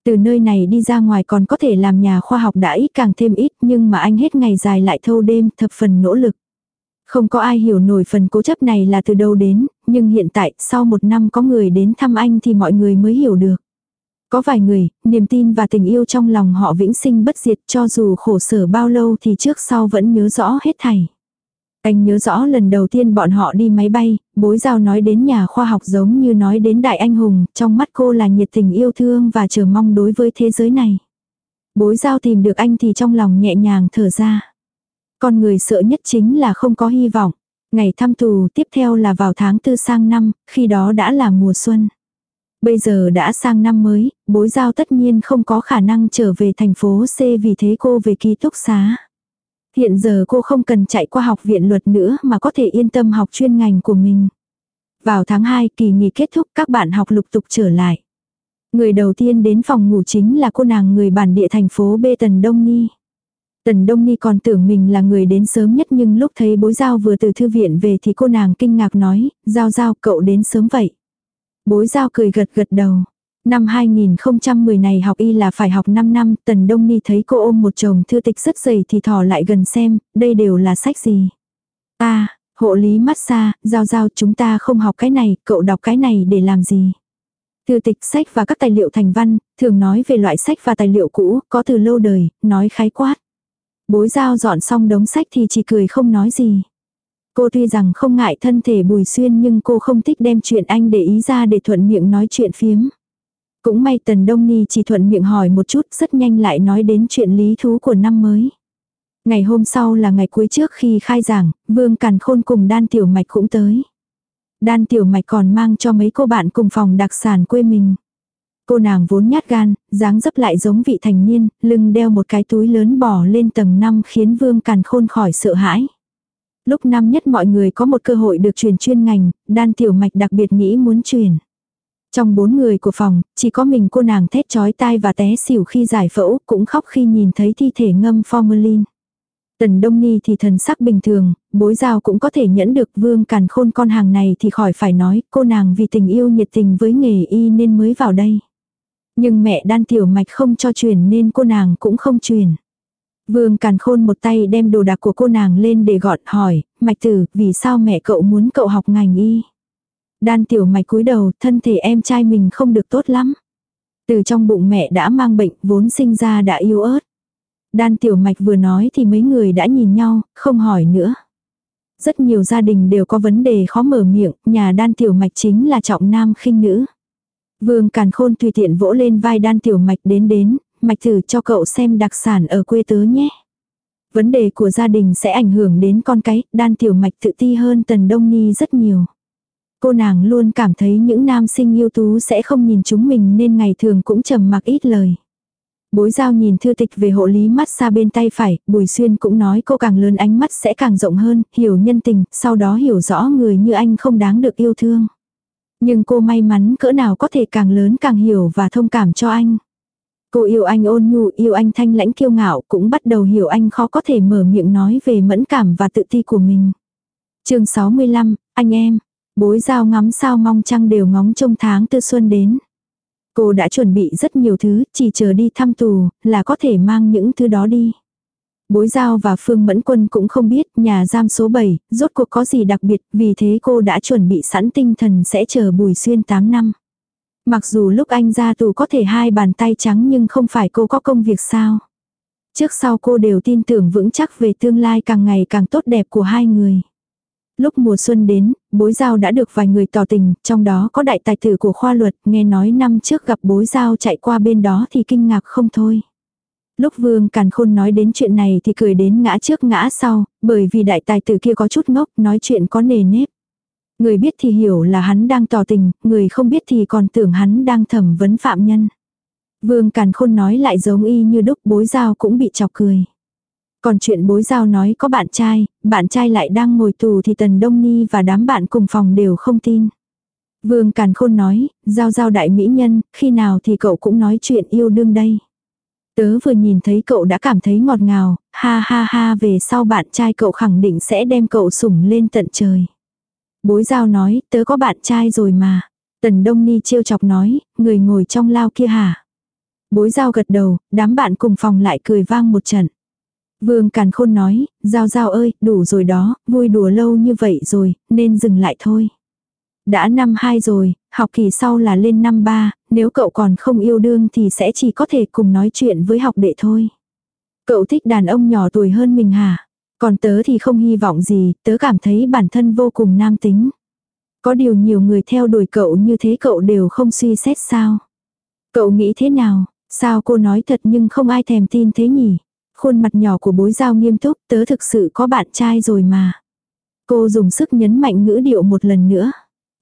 [SPEAKER 1] Từ nơi này đi ra ngoài còn có thể làm nhà khoa học đã ít càng thêm ít nhưng mà anh hết ngày dài lại thâu đêm thập phần nỗ lực. Không có ai hiểu nổi phần cố chấp này là từ đâu đến, nhưng hiện tại sau một năm có người đến thăm anh thì mọi người mới hiểu được. Có vài người, niềm tin và tình yêu trong lòng họ vĩnh sinh bất diệt cho dù khổ sở bao lâu thì trước sau vẫn nhớ rõ hết thảy. Anh nhớ rõ lần đầu tiên bọn họ đi máy bay, bối giao nói đến nhà khoa học giống như nói đến đại anh hùng, trong mắt cô là nhiệt tình yêu thương và chờ mong đối với thế giới này. Bối giao tìm được anh thì trong lòng nhẹ nhàng thở ra. Con người sợ nhất chính là không có hy vọng. Ngày thăm tù tiếp theo là vào tháng tư sang năm, khi đó đã là mùa xuân. Bây giờ đã sang năm mới, bối giao tất nhiên không có khả năng trở về thành phố C vì thế cô về ký túc xá. Hiện giờ cô không cần chạy qua học viện luật nữa mà có thể yên tâm học chuyên ngành của mình. Vào tháng 2 kỳ nghỉ kết thúc các bạn học lục tục trở lại. Người đầu tiên đến phòng ngủ chính là cô nàng người bản địa thành phố B Tần Đông Ni. Tần Đông Ni còn tưởng mình là người đến sớm nhất nhưng lúc thấy bối giao vừa từ thư viện về thì cô nàng kinh ngạc nói, giao giao cậu đến sớm vậy. Bối giao cười gật gật đầu. Năm 2010 này học y là phải học 5 năm, Tần Đông Ni thấy cô ôm một chồng thư tịch rất dày thì thò lại gần xem, đây đều là sách gì. À, hộ lý massage, giao giao chúng ta không học cái này, cậu đọc cái này để làm gì. Thư tịch sách và các tài liệu thành văn, thường nói về loại sách và tài liệu cũ, có từ lâu đời, nói khái quát. Bối giao dọn xong đống sách thì chỉ cười không nói gì. Cô tuy rằng không ngại thân thể bùi xuyên nhưng cô không thích đem chuyện anh để ý ra để thuận miệng nói chuyện phiếm. Cũng may Tần Đông Ni chỉ thuận miệng hỏi một chút rất nhanh lại nói đến chuyện lý thú của năm mới. Ngày hôm sau là ngày cuối trước khi khai giảng, Vương Càn Khôn cùng Đan Tiểu Mạch cũng tới. Đan Tiểu Mạch còn mang cho mấy cô bạn cùng phòng đặc sản quê mình. Cô nàng vốn nhát gan, dáng dấp lại giống vị thành niên, lưng đeo một cái túi lớn bỏ lên tầng 5 khiến Vương Càn Khôn khỏi sợ hãi. Lúc năm nhất mọi người có một cơ hội được truyền chuyên ngành, đan tiểu mạch đặc biệt nghĩ muốn truyền. Trong bốn người của phòng, chỉ có mình cô nàng thét chói tai và té xỉu khi giải phẫu, cũng khóc khi nhìn thấy thi thể ngâm formalin. Tần Đông Ni thì thần sắc bình thường, bối giao cũng có thể nhẫn được vương càn khôn con hàng này thì khỏi phải nói, cô nàng vì tình yêu nhiệt tình với nghề y nên mới vào đây. Nhưng mẹ đan tiểu mạch không cho truyền nên cô nàng cũng không truyền. Vương Càn Khôn một tay đem đồ đạc của cô nàng lên để gọn hỏi, mạch tử, vì sao mẹ cậu muốn cậu học ngành y? Đan tiểu mạch cúi đầu, thân thể em trai mình không được tốt lắm. Từ trong bụng mẹ đã mang bệnh, vốn sinh ra đã yếu ớt. Đan tiểu mạch vừa nói thì mấy người đã nhìn nhau, không hỏi nữa. Rất nhiều gia đình đều có vấn đề khó mở miệng, nhà đan tiểu mạch chính là trọng nam khinh nữ. Vương Càn Khôn tùy tiện vỗ lên vai đan tiểu mạch đến đến, mạch thử cho cậu xem đặc sản ở quê tớ nhé. Vấn đề của gia đình sẽ ảnh hưởng đến con cái, đan tiểu mạch tự ti hơn tần đông ni rất nhiều. Cô nàng luôn cảm thấy những nam sinh yêu tú sẽ không nhìn chúng mình nên ngày thường cũng trầm mặc ít lời. Bối giao nhìn thư tịch về hộ lý mắt xa bên tay phải, Bùi Xuyên cũng nói cô càng lớn ánh mắt sẽ càng rộng hơn, hiểu nhân tình, sau đó hiểu rõ người như anh không đáng được yêu thương. Nhưng cô may mắn cỡ nào có thể càng lớn càng hiểu và thông cảm cho anh. Cô yêu anh ôn nhu, yêu anh thanh lãnh kiêu ngạo, cũng bắt đầu hiểu anh khó có thể mở miệng nói về mẫn cảm và tự ti của mình. chương 65, anh em, bối giao ngắm sao mong trăng đều ngóng trông tháng tư xuân đến. Cô đã chuẩn bị rất nhiều thứ, chỉ chờ đi thăm tù, là có thể mang những thứ đó đi. Bối giao và Phương Mẫn Quân cũng không biết nhà giam số 7, rốt cuộc có gì đặc biệt, vì thế cô đã chuẩn bị sẵn tinh thần sẽ chờ Bùi Xuyên 8 năm. Mặc dù lúc anh ra tù có thể hai bàn tay trắng nhưng không phải cô có công việc sao. Trước sau cô đều tin tưởng vững chắc về tương lai càng ngày càng tốt đẹp của hai người. Lúc mùa xuân đến, bối giao đã được vài người tỏ tình, trong đó có đại tài tử của khoa luật, nghe nói năm trước gặp bối giao chạy qua bên đó thì kinh ngạc không thôi. Lúc vương càn khôn nói đến chuyện này thì cười đến ngã trước ngã sau, bởi vì đại tài tử kia có chút ngốc, nói chuyện có nề nếp. Người biết thì hiểu là hắn đang tỏ tình, người không biết thì còn tưởng hắn đang thẩm vấn phạm nhân. Vương Càn Khôn nói lại giống y như đúc bối giao cũng bị chọc cười. Còn chuyện bối giao nói có bạn trai, bạn trai lại đang ngồi tù thì Tần Đông Ni và đám bạn cùng phòng đều không tin. Vương Càn Khôn nói, giao giao đại mỹ nhân, khi nào thì cậu cũng nói chuyện yêu đương đây. Tớ vừa nhìn thấy cậu đã cảm thấy ngọt ngào, ha ha ha về sau bạn trai cậu khẳng định sẽ đem cậu sủng lên tận trời. Bối giao nói, tớ có bạn trai rồi mà. Tần Đông Ni trêu chọc nói, người ngồi trong lao kia hả? Bối giao gật đầu, đám bạn cùng phòng lại cười vang một trận. Vương Càn Khôn nói, Giao Giao ơi, đủ rồi đó, vui đùa lâu như vậy rồi, nên dừng lại thôi. Đã năm 2 rồi, học kỳ sau là lên năm 3, nếu cậu còn không yêu đương thì sẽ chỉ có thể cùng nói chuyện với học đệ thôi. Cậu thích đàn ông nhỏ tuổi hơn mình hả? Còn tớ thì không hy vọng gì, tớ cảm thấy bản thân vô cùng nam tính. Có điều nhiều người theo đuổi cậu như thế cậu đều không suy xét sao? Cậu nghĩ thế nào? Sao cô nói thật nhưng không ai thèm tin thế nhỉ? Khuôn mặt nhỏ của bối giao nghiêm túc, tớ thực sự có bạn trai rồi mà. Cô dùng sức nhấn mạnh ngữ điệu một lần nữa.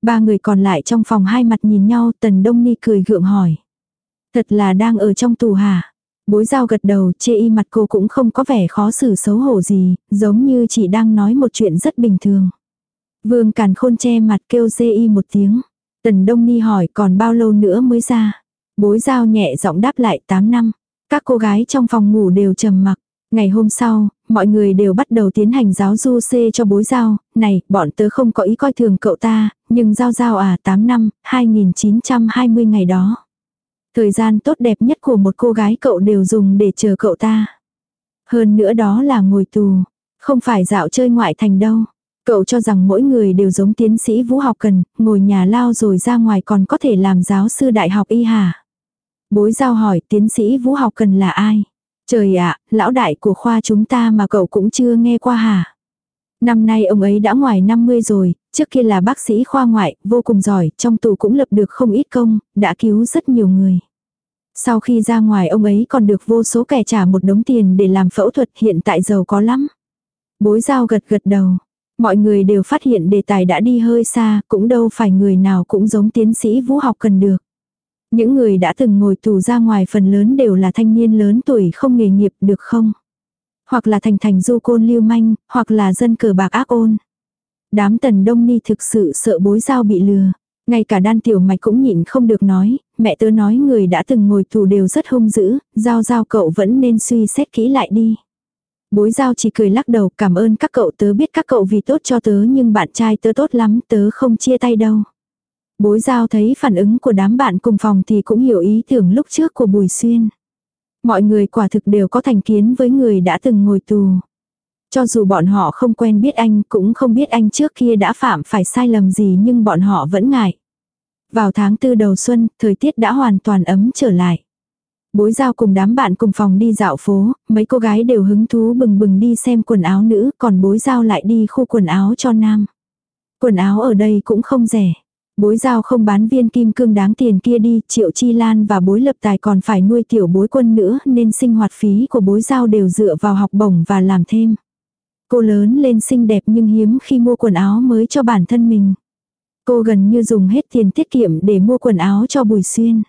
[SPEAKER 1] Ba người còn lại trong phòng hai mặt nhìn nhau, tần đông ni cười gượng hỏi. Thật là đang ở trong tù hả? Bối giao gật đầu, chê y mặt cô cũng không có vẻ khó xử xấu hổ gì, giống như chỉ đang nói một chuyện rất bình thường. Vương càn khôn che mặt kêu dê y một tiếng. Tần Đông Ni hỏi còn bao lâu nữa mới ra. Bối giao nhẹ giọng đáp lại 8 năm. Các cô gái trong phòng ngủ đều trầm mặc. Ngày hôm sau, mọi người đều bắt đầu tiến hành giáo du xê cho bối giao. Này, bọn tớ không có ý coi thường cậu ta, nhưng giao giao à 8 năm, 2920 ngày đó. Thời gian tốt đẹp nhất của một cô gái cậu đều dùng để chờ cậu ta. Hơn nữa đó là ngồi tù, không phải dạo chơi ngoại thành đâu. Cậu cho rằng mỗi người đều giống tiến sĩ vũ học cần, ngồi nhà lao rồi ra ngoài còn có thể làm giáo sư đại học y hả? Bối giao hỏi tiến sĩ vũ học cần là ai? Trời ạ, lão đại của khoa chúng ta mà cậu cũng chưa nghe qua hả? Năm nay ông ấy đã ngoài 50 rồi, trước kia là bác sĩ khoa ngoại, vô cùng giỏi, trong tù cũng lập được không ít công, đã cứu rất nhiều người. Sau khi ra ngoài ông ấy còn được vô số kẻ trả một đống tiền để làm phẫu thuật hiện tại giàu có lắm. Bối giao gật gật đầu. Mọi người đều phát hiện đề tài đã đi hơi xa, cũng đâu phải người nào cũng giống tiến sĩ vũ học cần được. Những người đã từng ngồi tù ra ngoài phần lớn đều là thanh niên lớn tuổi không nghề nghiệp được không? Hoặc là thành thành du côn lưu manh, hoặc là dân cờ bạc ác ôn. Đám tần đông ni thực sự sợ bối giao bị lừa. Ngay cả đan tiểu mạch cũng nhịn không được nói, mẹ tớ nói người đã từng ngồi tù đều rất hung dữ, giao giao cậu vẫn nên suy xét kỹ lại đi. Bối giao chỉ cười lắc đầu cảm ơn các cậu tớ biết các cậu vì tốt cho tớ nhưng bạn trai tớ tốt lắm tớ không chia tay đâu. Bối giao thấy phản ứng của đám bạn cùng phòng thì cũng hiểu ý tưởng lúc trước của Bùi Xuyên. Mọi người quả thực đều có thành kiến với người đã từng ngồi tù. Cho dù bọn họ không quen biết anh cũng không biết anh trước kia đã phạm phải sai lầm gì nhưng bọn họ vẫn ngại. Vào tháng tư đầu xuân, thời tiết đã hoàn toàn ấm trở lại. Bối giao cùng đám bạn cùng phòng đi dạo phố, mấy cô gái đều hứng thú bừng bừng đi xem quần áo nữ, còn bối giao lại đi khu quần áo cho nam. Quần áo ở đây cũng không rẻ. Bối giao không bán viên kim cương đáng tiền kia đi, triệu chi lan và bối lập tài còn phải nuôi tiểu bối quân nữa nên sinh hoạt phí của bối giao đều dựa vào học bổng và làm thêm. Cô lớn lên xinh đẹp nhưng hiếm khi mua quần áo mới cho bản thân mình. Cô gần như dùng hết tiền tiết kiệm để mua quần áo cho Bùi Xuyên.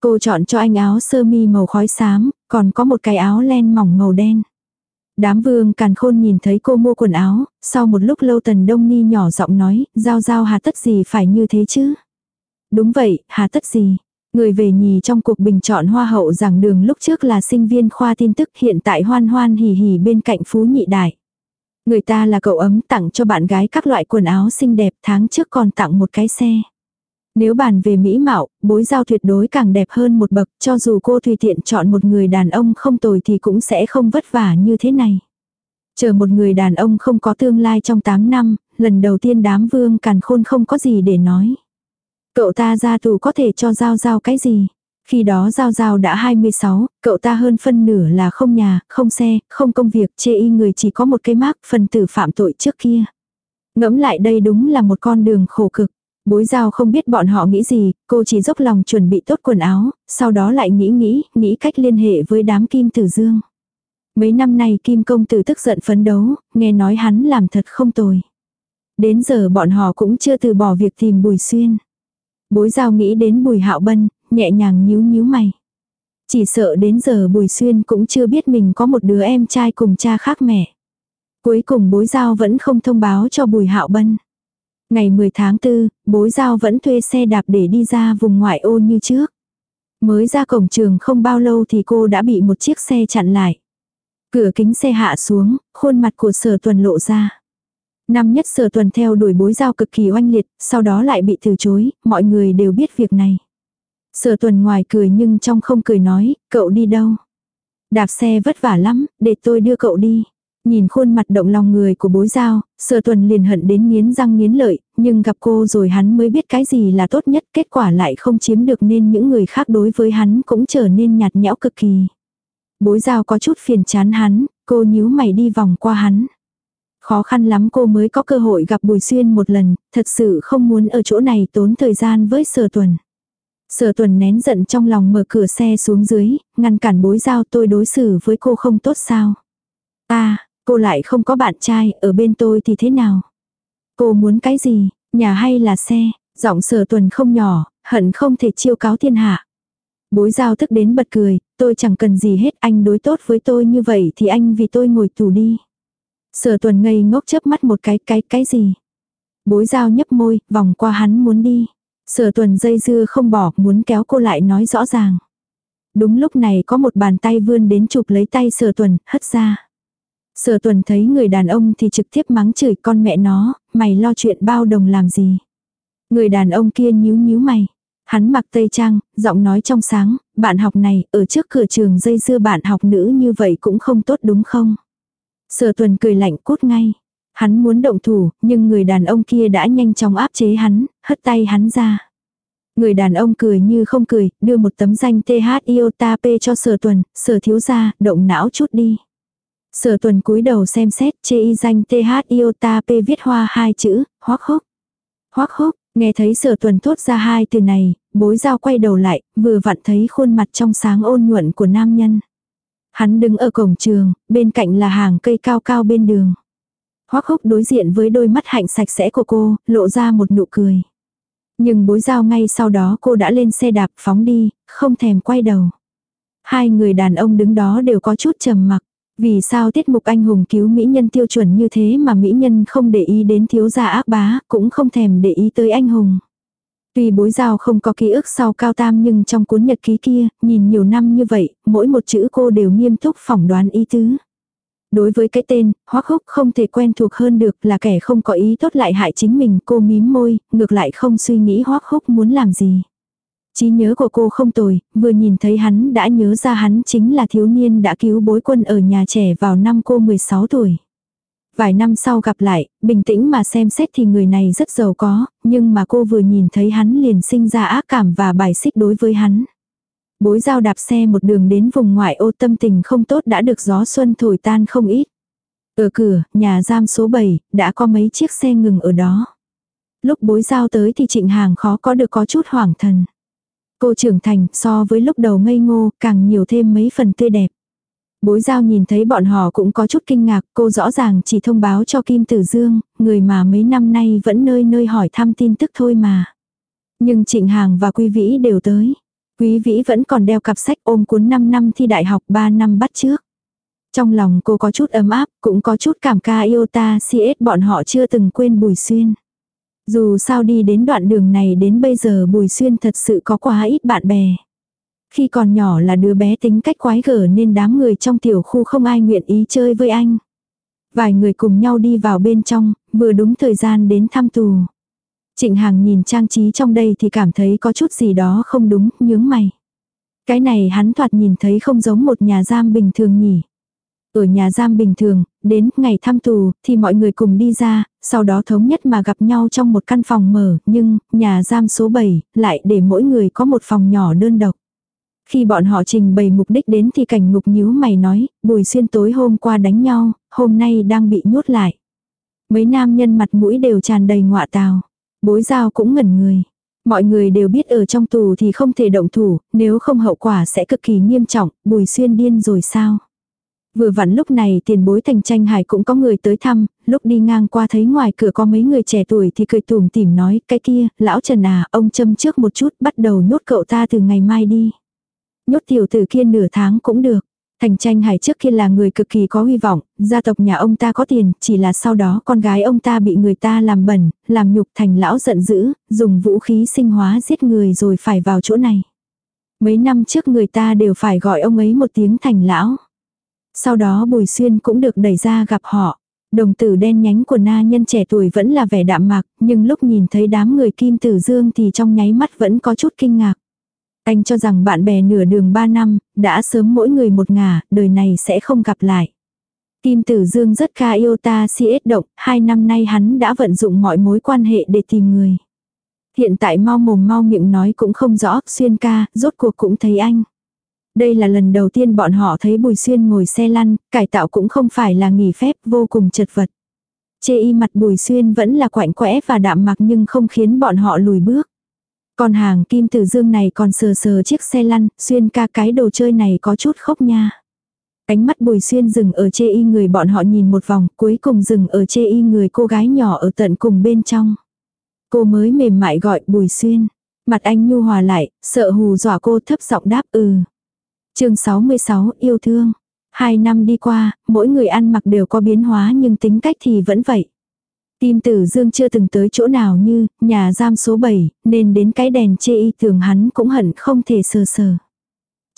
[SPEAKER 1] Cô chọn cho anh áo sơ mi màu khói xám, còn có một cái áo len mỏng màu đen. Đám vương càn khôn nhìn thấy cô mua quần áo, sau một lúc lâu tần đông ni nhỏ giọng nói, giao giao hà tất gì phải như thế chứ? Đúng vậy, hà tất gì? Người về nhì trong cuộc bình chọn hoa hậu giảng đường lúc trước là sinh viên khoa tin tức hiện tại hoan hoan hỉ hỉ bên cạnh phú nhị đại. Người ta là cậu ấm tặng cho bạn gái các loại quần áo xinh đẹp tháng trước còn tặng một cái xe. Nếu bàn về mỹ mạo, bối giao tuyệt đối càng đẹp hơn một bậc, cho dù cô tùy tiện chọn một người đàn ông không tồi thì cũng sẽ không vất vả như thế này. Chờ một người đàn ông không có tương lai trong 8 năm, lần đầu tiên đám vương càn khôn không có gì để nói. Cậu ta ra tù có thể cho giao giao cái gì? Khi đó Giao Giao đã 26, cậu ta hơn phân nửa là không nhà, không xe, không công việc, chê y người chỉ có một cái mác phần tử phạm tội trước kia. Ngẫm lại đây đúng là một con đường khổ cực. Bối giao không biết bọn họ nghĩ gì, cô chỉ dốc lòng chuẩn bị tốt quần áo, sau đó lại nghĩ nghĩ, nghĩ cách liên hệ với đám kim tử dương. Mấy năm nay kim công tử tức giận phấn đấu, nghe nói hắn làm thật không tồi. Đến giờ bọn họ cũng chưa từ bỏ việc tìm bùi xuyên. Bối giao nghĩ đến bùi hạo bân, nhẹ nhàng nhíu nhíu mày. Chỉ sợ đến giờ Bùi Xuyên cũng chưa biết mình có một đứa em trai cùng cha khác mẹ. Cuối cùng bối giao vẫn không thông báo cho Bùi Hạo Bân. Ngày 10 tháng 4, bối giao vẫn thuê xe đạp để đi ra vùng ngoại ô như trước. Mới ra cổng trường không bao lâu thì cô đã bị một chiếc xe chặn lại. Cửa kính xe hạ xuống, khuôn mặt của sở tuần lộ ra. Năm nhất sở tuần theo đuổi bối giao cực kỳ oanh liệt, sau đó lại bị từ chối, mọi người đều biết việc này. Sở tuần ngoài cười nhưng trong không cười nói, cậu đi đâu? Đạp xe vất vả lắm, để tôi đưa cậu đi. Nhìn khuôn mặt động lòng người của bối giao, sở tuần liền hận đến nghiến răng nghiến lợi, nhưng gặp cô rồi hắn mới biết cái gì là tốt nhất, kết quả lại không chiếm được nên những người khác đối với hắn cũng trở nên nhạt nhẽo cực kỳ. Bối giao có chút phiền chán hắn, cô nhíu mày đi vòng qua hắn. Khó khăn lắm cô mới có cơ hội gặp Bùi Xuyên một lần, thật sự không muốn ở chỗ này tốn thời gian với sở tuần. Sở tuần nén giận trong lòng mở cửa xe xuống dưới, ngăn cản bối giao tôi đối xử với cô không tốt sao. À, cô lại không có bạn trai, ở bên tôi thì thế nào? Cô muốn cái gì, nhà hay là xe? Giọng sở tuần không nhỏ, hận không thể chiêu cáo thiên hạ. Bối giao thức đến bật cười, tôi chẳng cần gì hết anh đối tốt với tôi như vậy thì anh vì tôi ngồi tù đi. Sở tuần ngây ngốc chớp mắt một cái cái cái gì. Bối giao nhấp môi, vòng qua hắn muốn đi. Sở tuần dây dưa không bỏ muốn kéo cô lại nói rõ ràng. Đúng lúc này có một bàn tay vươn đến chụp lấy tay sở tuần, hất ra. Sở tuần thấy người đàn ông thì trực tiếp mắng chửi con mẹ nó, mày lo chuyện bao đồng làm gì. Người đàn ông kia nhíu nhíu mày. Hắn mặc tây trang, giọng nói trong sáng, bạn học này, ở trước cửa trường dây dưa bạn học nữ như vậy cũng không tốt đúng không? Sở tuần cười lạnh cút ngay. Hắn muốn động thủ, nhưng người đàn ông kia đã nhanh chóng áp chế hắn, hất tay hắn ra. Người đàn ông cười như không cười, đưa một tấm danh TH IOTA P cho sở tuần, sở thiếu gia, động não chút đi. Sở tuần cúi đầu xem xét chê y danh TH IOTA P viết hoa hai chữ, hoác hốc. Hoác hốc, nghe thấy sở tuần thốt ra hai từ này, bối dao quay đầu lại, vừa vặn thấy khuôn mặt trong sáng ôn nhuận của nam nhân. Hắn đứng ở cổng trường, bên cạnh là hàng cây cao cao bên đường. Hoác hốc đối diện với đôi mắt hạnh sạch sẽ của cô, lộ ra một nụ cười. Nhưng bối giao ngay sau đó cô đã lên xe đạp phóng đi, không thèm quay đầu. Hai người đàn ông đứng đó đều có chút trầm mặc. Vì sao tiết mục anh hùng cứu mỹ nhân tiêu chuẩn như thế mà mỹ nhân không để ý đến thiếu gia ác bá, cũng không thèm để ý tới anh hùng. Tuy bối giao không có ký ức sau cao tam nhưng trong cuốn nhật ký kia, nhìn nhiều năm như vậy, mỗi một chữ cô đều nghiêm túc phỏng đoán ý tứ. Đối với cái tên, Hoắc Húc không thể quen thuộc hơn được là kẻ không có ý tốt lại hại chính mình, cô mím môi, ngược lại không suy nghĩ Hoắc Húc muốn làm gì. Trí nhớ của cô không tồi, vừa nhìn thấy hắn đã nhớ ra hắn chính là thiếu niên đã cứu bối quân ở nhà trẻ vào năm cô 16 tuổi. Vài năm sau gặp lại, bình tĩnh mà xem xét thì người này rất giàu có, nhưng mà cô vừa nhìn thấy hắn liền sinh ra ác cảm và bài xích đối với hắn. Bối giao đạp xe một đường đến vùng ngoại ô tâm tình không tốt đã được gió xuân thổi tan không ít. Ở cửa, nhà giam số 7, đã có mấy chiếc xe ngừng ở đó. Lúc bối giao tới thì trịnh hàng khó có được có chút hoảng thần. Cô trưởng thành so với lúc đầu ngây ngô càng nhiều thêm mấy phần tươi đẹp. Bối giao nhìn thấy bọn họ cũng có chút kinh ngạc, cô rõ ràng chỉ thông báo cho Kim Tử Dương, người mà mấy năm nay vẫn nơi nơi hỏi thăm tin tức thôi mà. Nhưng Trịnh Hàng và Quý Vĩ đều tới. Quý Vĩ vẫn còn đeo cặp sách ôm cuốn 5 năm thi đại học 3 năm bắt trước. Trong lòng cô có chút ấm áp, cũng có chút cảm ca yêu ta CS bọn họ chưa từng quên Bùi Xuyên. Dù sao đi đến đoạn đường này đến bây giờ Bùi Xuyên thật sự có quá ít bạn bè. Khi còn nhỏ là đứa bé tính cách quái gở nên đám người trong tiểu khu không ai nguyện ý chơi với anh. Vài người cùng nhau đi vào bên trong, vừa đúng thời gian đến thăm tù. Trịnh Hằng nhìn trang trí trong đây thì cảm thấy có chút gì đó không đúng, nhướng mày. Cái này hắn thoạt nhìn thấy không giống một nhà giam bình thường nhỉ. Ở nhà giam bình thường, đến ngày thăm tù, thì mọi người cùng đi ra, sau đó thống nhất mà gặp nhau trong một căn phòng mở, nhưng, nhà giam số 7, lại để mỗi người có một phòng nhỏ đơn độc. Khi bọn họ trình bày mục đích đến thì cảnh ngục nhíu mày nói, bùi xuyên tối hôm qua đánh nhau, hôm nay đang bị nhốt lại. Mấy nam nhân mặt mũi đều tràn đầy ngọa tào. Bối giao cũng ngẩn người. Mọi người đều biết ở trong tù thì không thể động thủ, nếu không hậu quả sẽ cực kỳ nghiêm trọng, bùi xuyên điên rồi sao. Vừa vặn lúc này tiền bối thành tranh hải cũng có người tới thăm, lúc đi ngang qua thấy ngoài cửa có mấy người trẻ tuổi thì cười tủm tỉm nói, cái kia, lão Trần à, ông châm trước một chút, bắt đầu nhốt cậu ta từ ngày mai đi. Nhốt tiểu tử kia nửa tháng cũng được. Thành tranh hải trước kia là người cực kỳ có hy vọng, gia tộc nhà ông ta có tiền, chỉ là sau đó con gái ông ta bị người ta làm bẩn, làm nhục thành lão giận dữ, dùng vũ khí sinh hóa giết người rồi phải vào chỗ này. Mấy năm trước người ta đều phải gọi ông ấy một tiếng thành lão. Sau đó Bùi Xuyên cũng được đẩy ra gặp họ. Đồng tử đen nhánh của na nhân trẻ tuổi vẫn là vẻ đạm mạc, nhưng lúc nhìn thấy đám người kim tử dương thì trong nháy mắt vẫn có chút kinh ngạc. Anh cho rằng bạn bè nửa đường 3 năm, đã sớm mỗi người một ngả, đời này sẽ không gặp lại. Kim Tử Dương rất ca yêu ta siết động, hai năm nay hắn đã vận dụng mọi mối quan hệ để tìm người. Hiện tại mau mồm mau miệng nói cũng không rõ, xuyên ca, rốt cuộc cũng thấy anh. Đây là lần đầu tiên bọn họ thấy Bùi Xuyên ngồi xe lăn, cải tạo cũng không phải là nghỉ phép, vô cùng chật vật. Chê y mặt Bùi Xuyên vẫn là quạnh quẽ và đạm mặc nhưng không khiến bọn họ lùi bước. Còn hàng kim tử dương này còn sờ sờ chiếc xe lăn, xuyên ca cái đồ chơi này có chút khóc nha. Ánh mắt bùi xuyên dừng ở chê y người bọn họ nhìn một vòng, cuối cùng dừng ở chê y người cô gái nhỏ ở tận cùng bên trong. Cô mới mềm mại gọi bùi xuyên. Mặt anh nhu hòa lại, sợ hù dọa cô thấp giọng đáp ừ chương 66 yêu thương. Hai năm đi qua, mỗi người ăn mặc đều có biến hóa nhưng tính cách thì vẫn vậy. Tim tử dương chưa từng tới chỗ nào như, nhà giam số 7, nên đến cái đèn chê y thường hắn cũng hận không thể sờ sờ.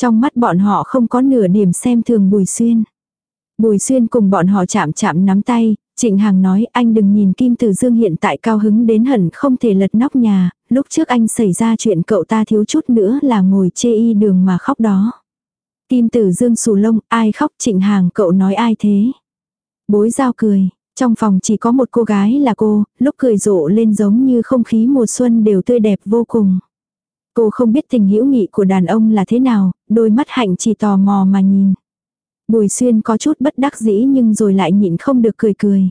[SPEAKER 1] Trong mắt bọn họ không có nửa điểm xem thường Bùi Xuyên. Bùi Xuyên cùng bọn họ chạm chạm nắm tay, Trịnh Hằng nói anh đừng nhìn Kim Tử Dương hiện tại cao hứng đến hận không thể lật nóc nhà, lúc trước anh xảy ra chuyện cậu ta thiếu chút nữa là ngồi chê y đường mà khóc đó. Kim Tử Dương sù lông, ai khóc Trịnh hàng cậu nói ai thế? Bối giao cười, trong phòng chỉ có một cô gái là cô, lúc cười rộ lên giống như không khí mùa xuân đều tươi đẹp vô cùng. Cô không biết tình hữu nghị của đàn ông là thế nào, đôi mắt hạnh chỉ tò mò mà nhìn. Bùi xuyên có chút bất đắc dĩ nhưng rồi lại nhịn không được cười cười.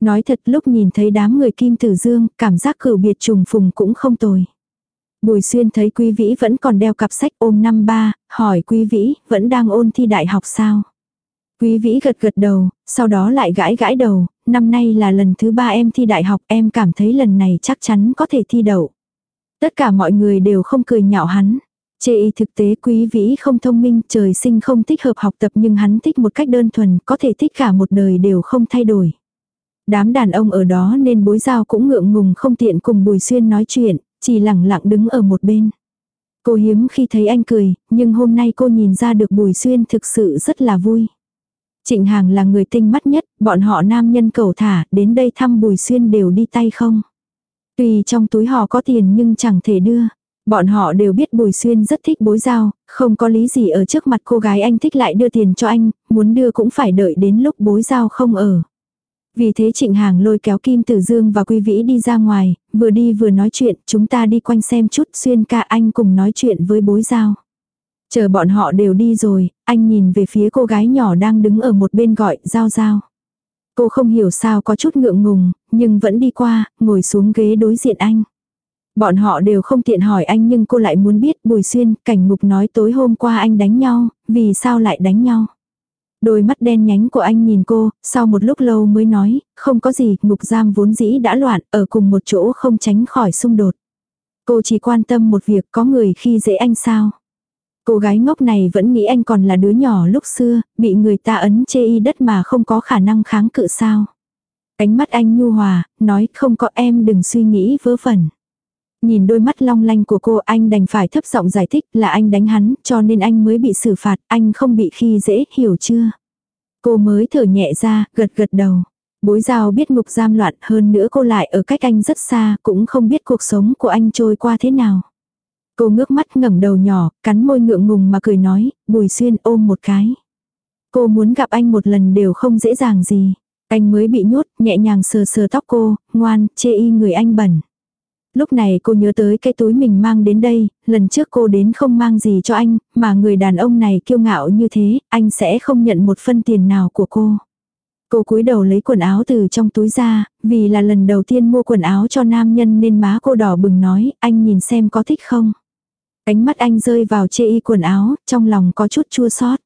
[SPEAKER 1] Nói thật lúc nhìn thấy đám người kim tử dương, cảm giác cửu biệt trùng phùng cũng không tồi. Bùi xuyên thấy quý vĩ vẫn còn đeo cặp sách ôm năm ba, hỏi quý vĩ, vẫn đang ôn thi đại học sao? Quý vĩ gật gật đầu, sau đó lại gãi gãi đầu, năm nay là lần thứ ba em thi đại học em cảm thấy lần này chắc chắn có thể thi đậu. Tất cả mọi người đều không cười nhạo hắn. Chê y thực tế quý vĩ không thông minh, trời sinh không thích hợp học tập nhưng hắn thích một cách đơn thuần, có thể thích cả một đời đều không thay đổi. Đám đàn ông ở đó nên bối giao cũng ngượng ngùng không tiện cùng Bùi Xuyên nói chuyện, chỉ lẳng lặng đứng ở một bên. Cô hiếm khi thấy anh cười, nhưng hôm nay cô nhìn ra được Bùi Xuyên thực sự rất là vui. Trịnh Hàng là người tinh mắt nhất, bọn họ nam nhân cầu thả, đến đây thăm Bùi Xuyên đều đi tay không. Tuy trong túi họ có tiền nhưng chẳng thể đưa. Bọn họ đều biết Bùi Xuyên rất thích bối giao, không có lý gì ở trước mặt cô gái anh thích lại đưa tiền cho anh, muốn đưa cũng phải đợi đến lúc bối giao không ở. Vì thế Trịnh Hàng lôi kéo Kim Tử Dương và quý Vĩ đi ra ngoài, vừa đi vừa nói chuyện, chúng ta đi quanh xem chút Xuyên ca anh cùng nói chuyện với bối giao. Chờ bọn họ đều đi rồi, anh nhìn về phía cô gái nhỏ đang đứng ở một bên gọi, giao giao. Cô không hiểu sao có chút ngượng ngùng, nhưng vẫn đi qua, ngồi xuống ghế đối diện anh. Bọn họ đều không tiện hỏi anh nhưng cô lại muốn biết Bùi Xuyên, cảnh ngục nói tối hôm qua anh đánh nhau, vì sao lại đánh nhau. Đôi mắt đen nhánh của anh nhìn cô, sau một lúc lâu mới nói, không có gì, ngục giam vốn dĩ đã loạn, ở cùng một chỗ không tránh khỏi xung đột. Cô chỉ quan tâm một việc có người khi dễ anh sao. Cô gái ngốc này vẫn nghĩ anh còn là đứa nhỏ lúc xưa, bị người ta ấn chê y đất mà không có khả năng kháng cự sao. Ánh mắt anh nhu hòa, nói không có em đừng suy nghĩ vớ vẩn. Nhìn đôi mắt long lanh của cô anh đành phải thấp giọng giải thích là anh đánh hắn cho nên anh mới bị xử phạt, anh không bị khi dễ, hiểu chưa? Cô mới thở nhẹ ra, gật gật đầu. Bối giao biết ngục giam loạn hơn nữa cô lại ở cách anh rất xa, cũng không biết cuộc sống của anh trôi qua thế nào. Cô ngước mắt ngẩng đầu nhỏ, cắn môi ngượng ngùng mà cười nói, bùi xuyên ôm một cái. Cô muốn gặp anh một lần đều không dễ dàng gì. Anh mới bị nhốt, nhẹ nhàng sờ sờ tóc cô, ngoan, chê y người anh bẩn. Lúc này cô nhớ tới cái túi mình mang đến đây, lần trước cô đến không mang gì cho anh, mà người đàn ông này kiêu ngạo như thế, anh sẽ không nhận một phân tiền nào của cô. Cô cúi đầu lấy quần áo từ trong túi ra, vì là lần đầu tiên mua quần áo cho nam nhân nên má cô đỏ bừng nói, anh nhìn xem có thích không. Ánh mắt anh rơi vào chê y quần áo, trong lòng có chút chua xót.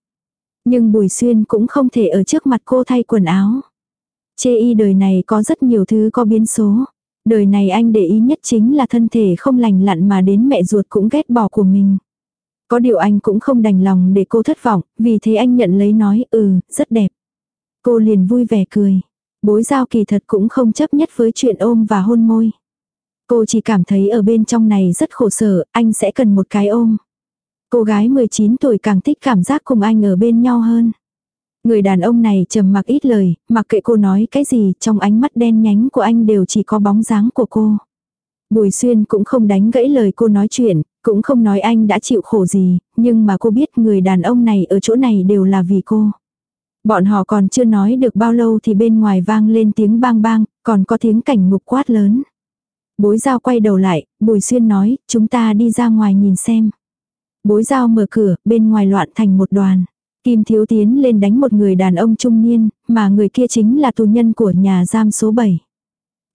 [SPEAKER 1] Nhưng Bùi Xuyên cũng không thể ở trước mặt cô thay quần áo. Chê y đời này có rất nhiều thứ có biến số. Đời này anh để ý nhất chính là thân thể không lành lặn mà đến mẹ ruột cũng ghét bỏ của mình. Có điều anh cũng không đành lòng để cô thất vọng, vì thế anh nhận lấy nói ừ, rất đẹp. Cô liền vui vẻ cười. Bối giao kỳ thật cũng không chấp nhất với chuyện ôm và hôn môi. Cô chỉ cảm thấy ở bên trong này rất khổ sở, anh sẽ cần một cái ôm. Cô gái 19 tuổi càng thích cảm giác cùng anh ở bên nhau hơn. Người đàn ông này trầm mặc ít lời, mặc kệ cô nói cái gì, trong ánh mắt đen nhánh của anh đều chỉ có bóng dáng của cô. Bùi xuyên cũng không đánh gãy lời cô nói chuyện, cũng không nói anh đã chịu khổ gì, nhưng mà cô biết người đàn ông này ở chỗ này đều là vì cô. Bọn họ còn chưa nói được bao lâu thì bên ngoài vang lên tiếng bang bang, còn có tiếng cảnh ngục quát lớn. Bối giao quay đầu lại, Bùi Xuyên nói, chúng ta đi ra ngoài nhìn xem. Bối giao mở cửa, bên ngoài loạn thành một đoàn. Kim Thiếu tiến lên đánh một người đàn ông trung niên, mà người kia chính là tù nhân của nhà giam số 7.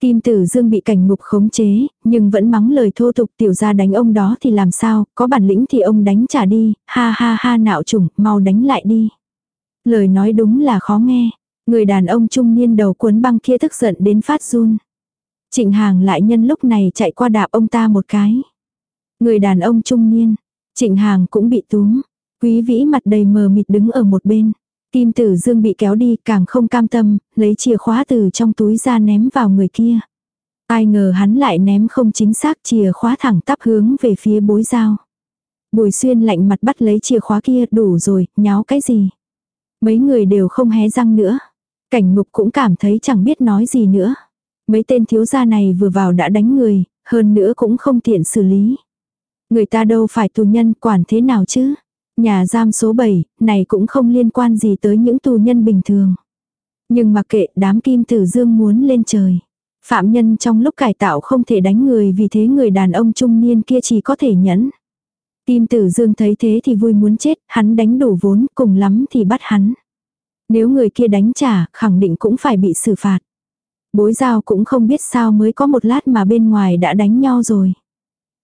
[SPEAKER 1] Kim Tử Dương bị cảnh ngục khống chế, nhưng vẫn mắng lời thô tục tiểu ra đánh ông đó thì làm sao, có bản lĩnh thì ông đánh trả đi, ha ha ha nạo chủng, mau đánh lại đi. Lời nói đúng là khó nghe, người đàn ông trung niên đầu cuốn băng kia tức giận đến phát run. Trịnh Hàng lại nhân lúc này chạy qua đạp ông ta một cái. Người đàn ông trung niên, Trịnh Hàng cũng bị túm. Quý vĩ mặt đầy mờ mịt đứng ở một bên. Kim tử dương bị kéo đi càng không cam tâm, lấy chìa khóa từ trong túi ra ném vào người kia. Ai ngờ hắn lại ném không chính xác chìa khóa thẳng tắp hướng về phía bối dao. Bùi xuyên lạnh mặt bắt lấy chìa khóa kia đủ rồi, nháo cái gì. Mấy người đều không hé răng nữa. Cảnh ngục cũng cảm thấy chẳng biết nói gì nữa. Mấy tên thiếu gia này vừa vào đã đánh người, hơn nữa cũng không tiện xử lý. Người ta đâu phải tù nhân quản thế nào chứ. Nhà giam số 7, này cũng không liên quan gì tới những tù nhân bình thường. Nhưng mà kệ đám kim tử dương muốn lên trời. Phạm nhân trong lúc cải tạo không thể đánh người vì thế người đàn ông trung niên kia chỉ có thể nhẫn. Kim tử dương thấy thế thì vui muốn chết, hắn đánh đủ vốn, cùng lắm thì bắt hắn. Nếu người kia đánh trả, khẳng định cũng phải bị xử phạt. Bối giao cũng không biết sao mới có một lát mà bên ngoài đã đánh nhau rồi.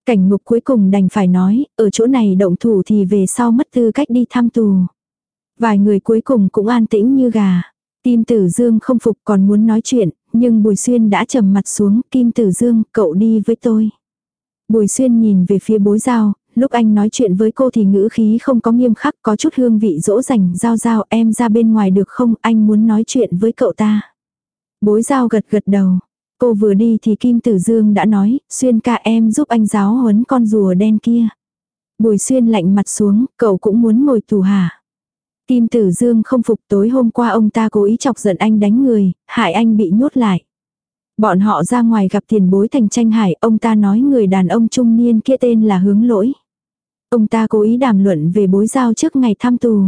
[SPEAKER 1] Cảnh ngục cuối cùng đành phải nói, ở chỗ này động thủ thì về sau mất tư cách đi thăm tù. Vài người cuối cùng cũng an tĩnh như gà. Kim Tử Dương không phục còn muốn nói chuyện, nhưng Bùi Xuyên đã trầm mặt xuống, Kim Tử Dương, cậu đi với tôi. Bùi Xuyên nhìn về phía bối giao, lúc anh nói chuyện với cô thì ngữ khí không có nghiêm khắc, có chút hương vị dỗ dành, giao giao em ra bên ngoài được không, anh muốn nói chuyện với cậu ta. Bối giao gật gật đầu. Cô vừa đi thì Kim Tử Dương đã nói, Xuyên ca em giúp anh giáo huấn con rùa đen kia. Bùi Xuyên lạnh mặt xuống, cậu cũng muốn ngồi tù hả? Kim Tử Dương không phục tối hôm qua ông ta cố ý chọc giận anh đánh người, hại anh bị nhốt lại. Bọn họ ra ngoài gặp tiền bối thành tranh hải, ông ta nói người đàn ông trung niên kia tên là hướng lỗi. Ông ta cố ý đàm luận về bối giao trước ngày thăm tù.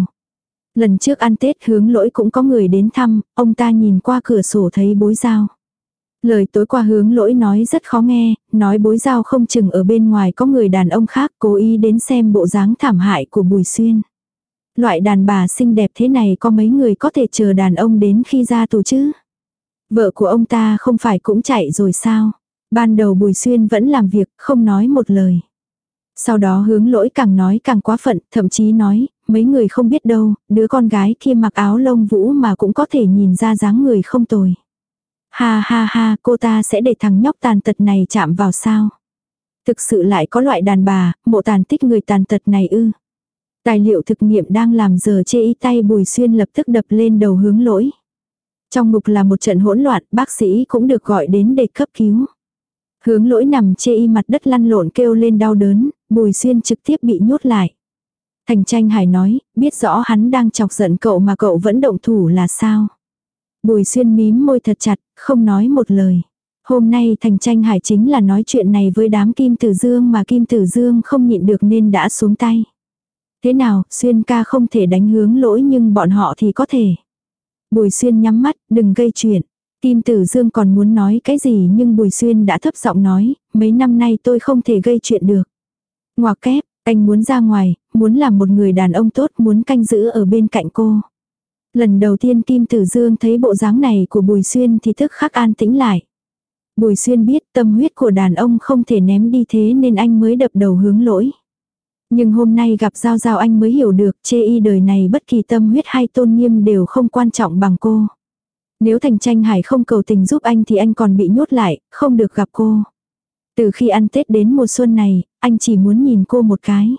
[SPEAKER 1] Lần trước ăn Tết hướng lỗi cũng có người đến thăm, ông ta nhìn qua cửa sổ thấy bối giao. Lời tối qua hướng lỗi nói rất khó nghe, nói bối giao không chừng ở bên ngoài có người đàn ông khác cố ý đến xem bộ dáng thảm hại của Bùi Xuyên. Loại đàn bà xinh đẹp thế này có mấy người có thể chờ đàn ông đến khi ra tù chứ? Vợ của ông ta không phải cũng chạy rồi sao? Ban đầu Bùi Xuyên vẫn làm việc, không nói một lời. Sau đó hướng lỗi càng nói càng quá phận, thậm chí nói, mấy người không biết đâu, đứa con gái kia mặc áo lông vũ mà cũng có thể nhìn ra dáng người không tồi. Ha ha ha, cô ta sẽ để thằng nhóc tàn tật này chạm vào sao? Thực sự lại có loại đàn bà, mộ tàn tích người tàn tật này ư. Tài liệu thực nghiệm đang làm giờ chê y tay bùi xuyên lập tức đập lên đầu hướng lỗi. Trong ngục là một trận hỗn loạn, bác sĩ cũng được gọi đến để cấp cứu. Hướng lỗi nằm chê y mặt đất lăn lộn kêu lên đau đớn, bùi xuyên trực tiếp bị nhốt lại. Thành tranh hải nói, biết rõ hắn đang chọc giận cậu mà cậu vẫn động thủ là sao. Bùi xuyên mím môi thật chặt, không nói một lời. Hôm nay thành tranh hải chính là nói chuyện này với đám kim tử dương mà kim tử dương không nhịn được nên đã xuống tay. Thế nào, xuyên ca không thể đánh hướng lỗi nhưng bọn họ thì có thể. Bùi xuyên nhắm mắt, đừng gây chuyện. Kim Tử Dương còn muốn nói cái gì nhưng Bùi Xuyên đã thấp giọng nói, mấy năm nay tôi không thể gây chuyện được. Ngoà kép, anh muốn ra ngoài, muốn làm một người đàn ông tốt, muốn canh giữ ở bên cạnh cô. Lần đầu tiên Kim Tử Dương thấy bộ dáng này của Bùi Xuyên thì thức khắc an tĩnh lại. Bùi Xuyên biết tâm huyết của đàn ông không thể ném đi thế nên anh mới đập đầu hướng lỗi. Nhưng hôm nay gặp Giao Giao anh mới hiểu được chê y đời này bất kỳ tâm huyết hay tôn nghiêm đều không quan trọng bằng cô. Nếu Thành Tranh Hải không cầu tình giúp anh thì anh còn bị nhốt lại, không được gặp cô. Từ khi ăn Tết đến mùa xuân này, anh chỉ muốn nhìn cô một cái.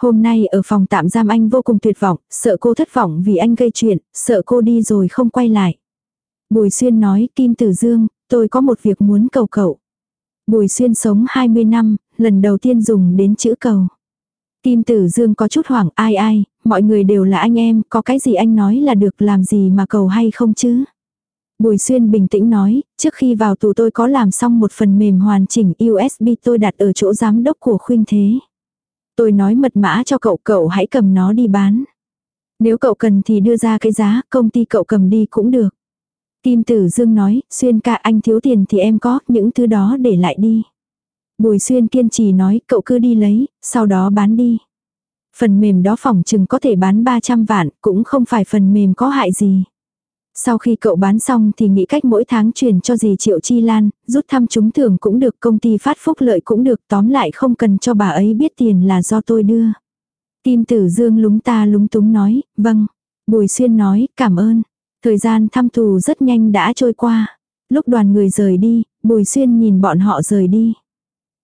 [SPEAKER 1] Hôm nay ở phòng tạm giam anh vô cùng tuyệt vọng, sợ cô thất vọng vì anh gây chuyện, sợ cô đi rồi không quay lại. Bùi Xuyên nói, Kim Tử Dương, tôi có một việc muốn cầu cậu. Bùi Xuyên sống 20 năm, lần đầu tiên dùng đến chữ cầu. Kim Tử Dương có chút hoảng ai ai, mọi người đều là anh em, có cái gì anh nói là được làm gì mà cầu hay không chứ. Bùi Xuyên bình tĩnh nói, trước khi vào tù tôi có làm xong một phần mềm hoàn chỉnh USB tôi đặt ở chỗ giám đốc của khuyên thế. Tôi nói mật mã cho cậu, cậu hãy cầm nó đi bán. Nếu cậu cần thì đưa ra cái giá, công ty cậu cầm đi cũng được. Kim Tử Dương nói, Xuyên ca anh thiếu tiền thì em có, những thứ đó để lại đi. Bùi Xuyên kiên trì nói, cậu cứ đi lấy, sau đó bán đi. Phần mềm đó phỏng chừng có thể bán 300 vạn, cũng không phải phần mềm có hại gì. Sau khi cậu bán xong thì nghĩ cách mỗi tháng chuyển cho dì Triệu Chi Lan, rút thăm trúng thưởng cũng được, công ty phát phúc lợi cũng được, tóm lại không cần cho bà ấy biết tiền là do tôi đưa. Kim Tử Dương lúng ta lúng túng nói, vâng. Bùi Xuyên nói, cảm ơn. Thời gian thăm tù rất nhanh đã trôi qua. Lúc đoàn người rời đi, Bùi Xuyên nhìn bọn họ rời đi.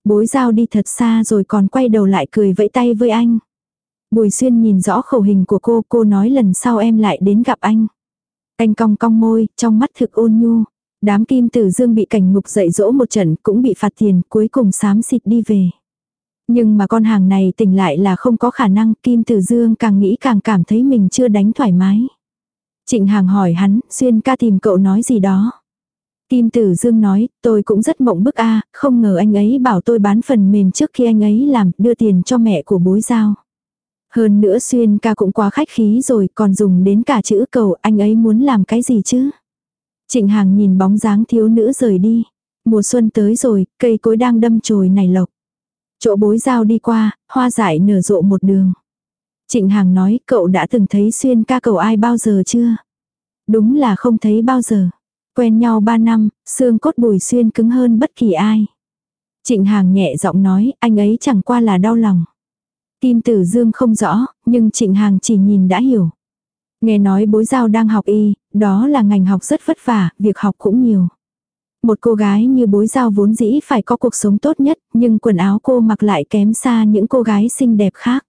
[SPEAKER 1] Bối giao đi thật xa rồi còn quay đầu lại cười vẫy tay với anh. Bùi Xuyên nhìn rõ khẩu hình của cô, cô nói lần sau em lại đến gặp anh. Anh cong cong môi, trong mắt thực ôn nhu. Đám kim tử dương bị cảnh ngục dạy dỗ một trận cũng bị phạt tiền, cuối cùng xám xịt đi về. Nhưng mà con hàng này tỉnh lại là không có khả năng, kim tử dương càng nghĩ càng cảm thấy mình chưa đánh thoải mái. Trịnh hàng hỏi hắn, xuyên ca tìm cậu nói gì đó. Kim Tử Dương nói, tôi cũng rất mộng bức a, không ngờ anh ấy bảo tôi bán phần mềm trước khi anh ấy làm, đưa tiền cho mẹ của bối giao. Hơn nữa xuyên ca cũng quá khách khí rồi còn dùng đến cả chữ cầu anh ấy muốn làm cái gì chứ. Trịnh Hàng nhìn bóng dáng thiếu nữ rời đi. Mùa xuân tới rồi, cây cối đang đâm chồi nảy lộc. Chỗ bối giao đi qua, hoa dại nở rộ một đường. Trịnh Hàng nói cậu đã từng thấy xuyên ca cầu ai bao giờ chưa? Đúng là không thấy bao giờ. Quen nhau ba năm, xương cốt bùi xuyên cứng hơn bất kỳ ai. Trịnh Hàng nhẹ giọng nói anh ấy chẳng qua là đau lòng. Kim Tử Dương không rõ, nhưng Trịnh Hàng chỉ nhìn đã hiểu. Nghe nói bối giao đang học y, đó là ngành học rất vất vả, việc học cũng nhiều. Một cô gái như bối giao vốn dĩ phải có cuộc sống tốt nhất, nhưng quần áo cô mặc lại kém xa những cô gái xinh đẹp khác.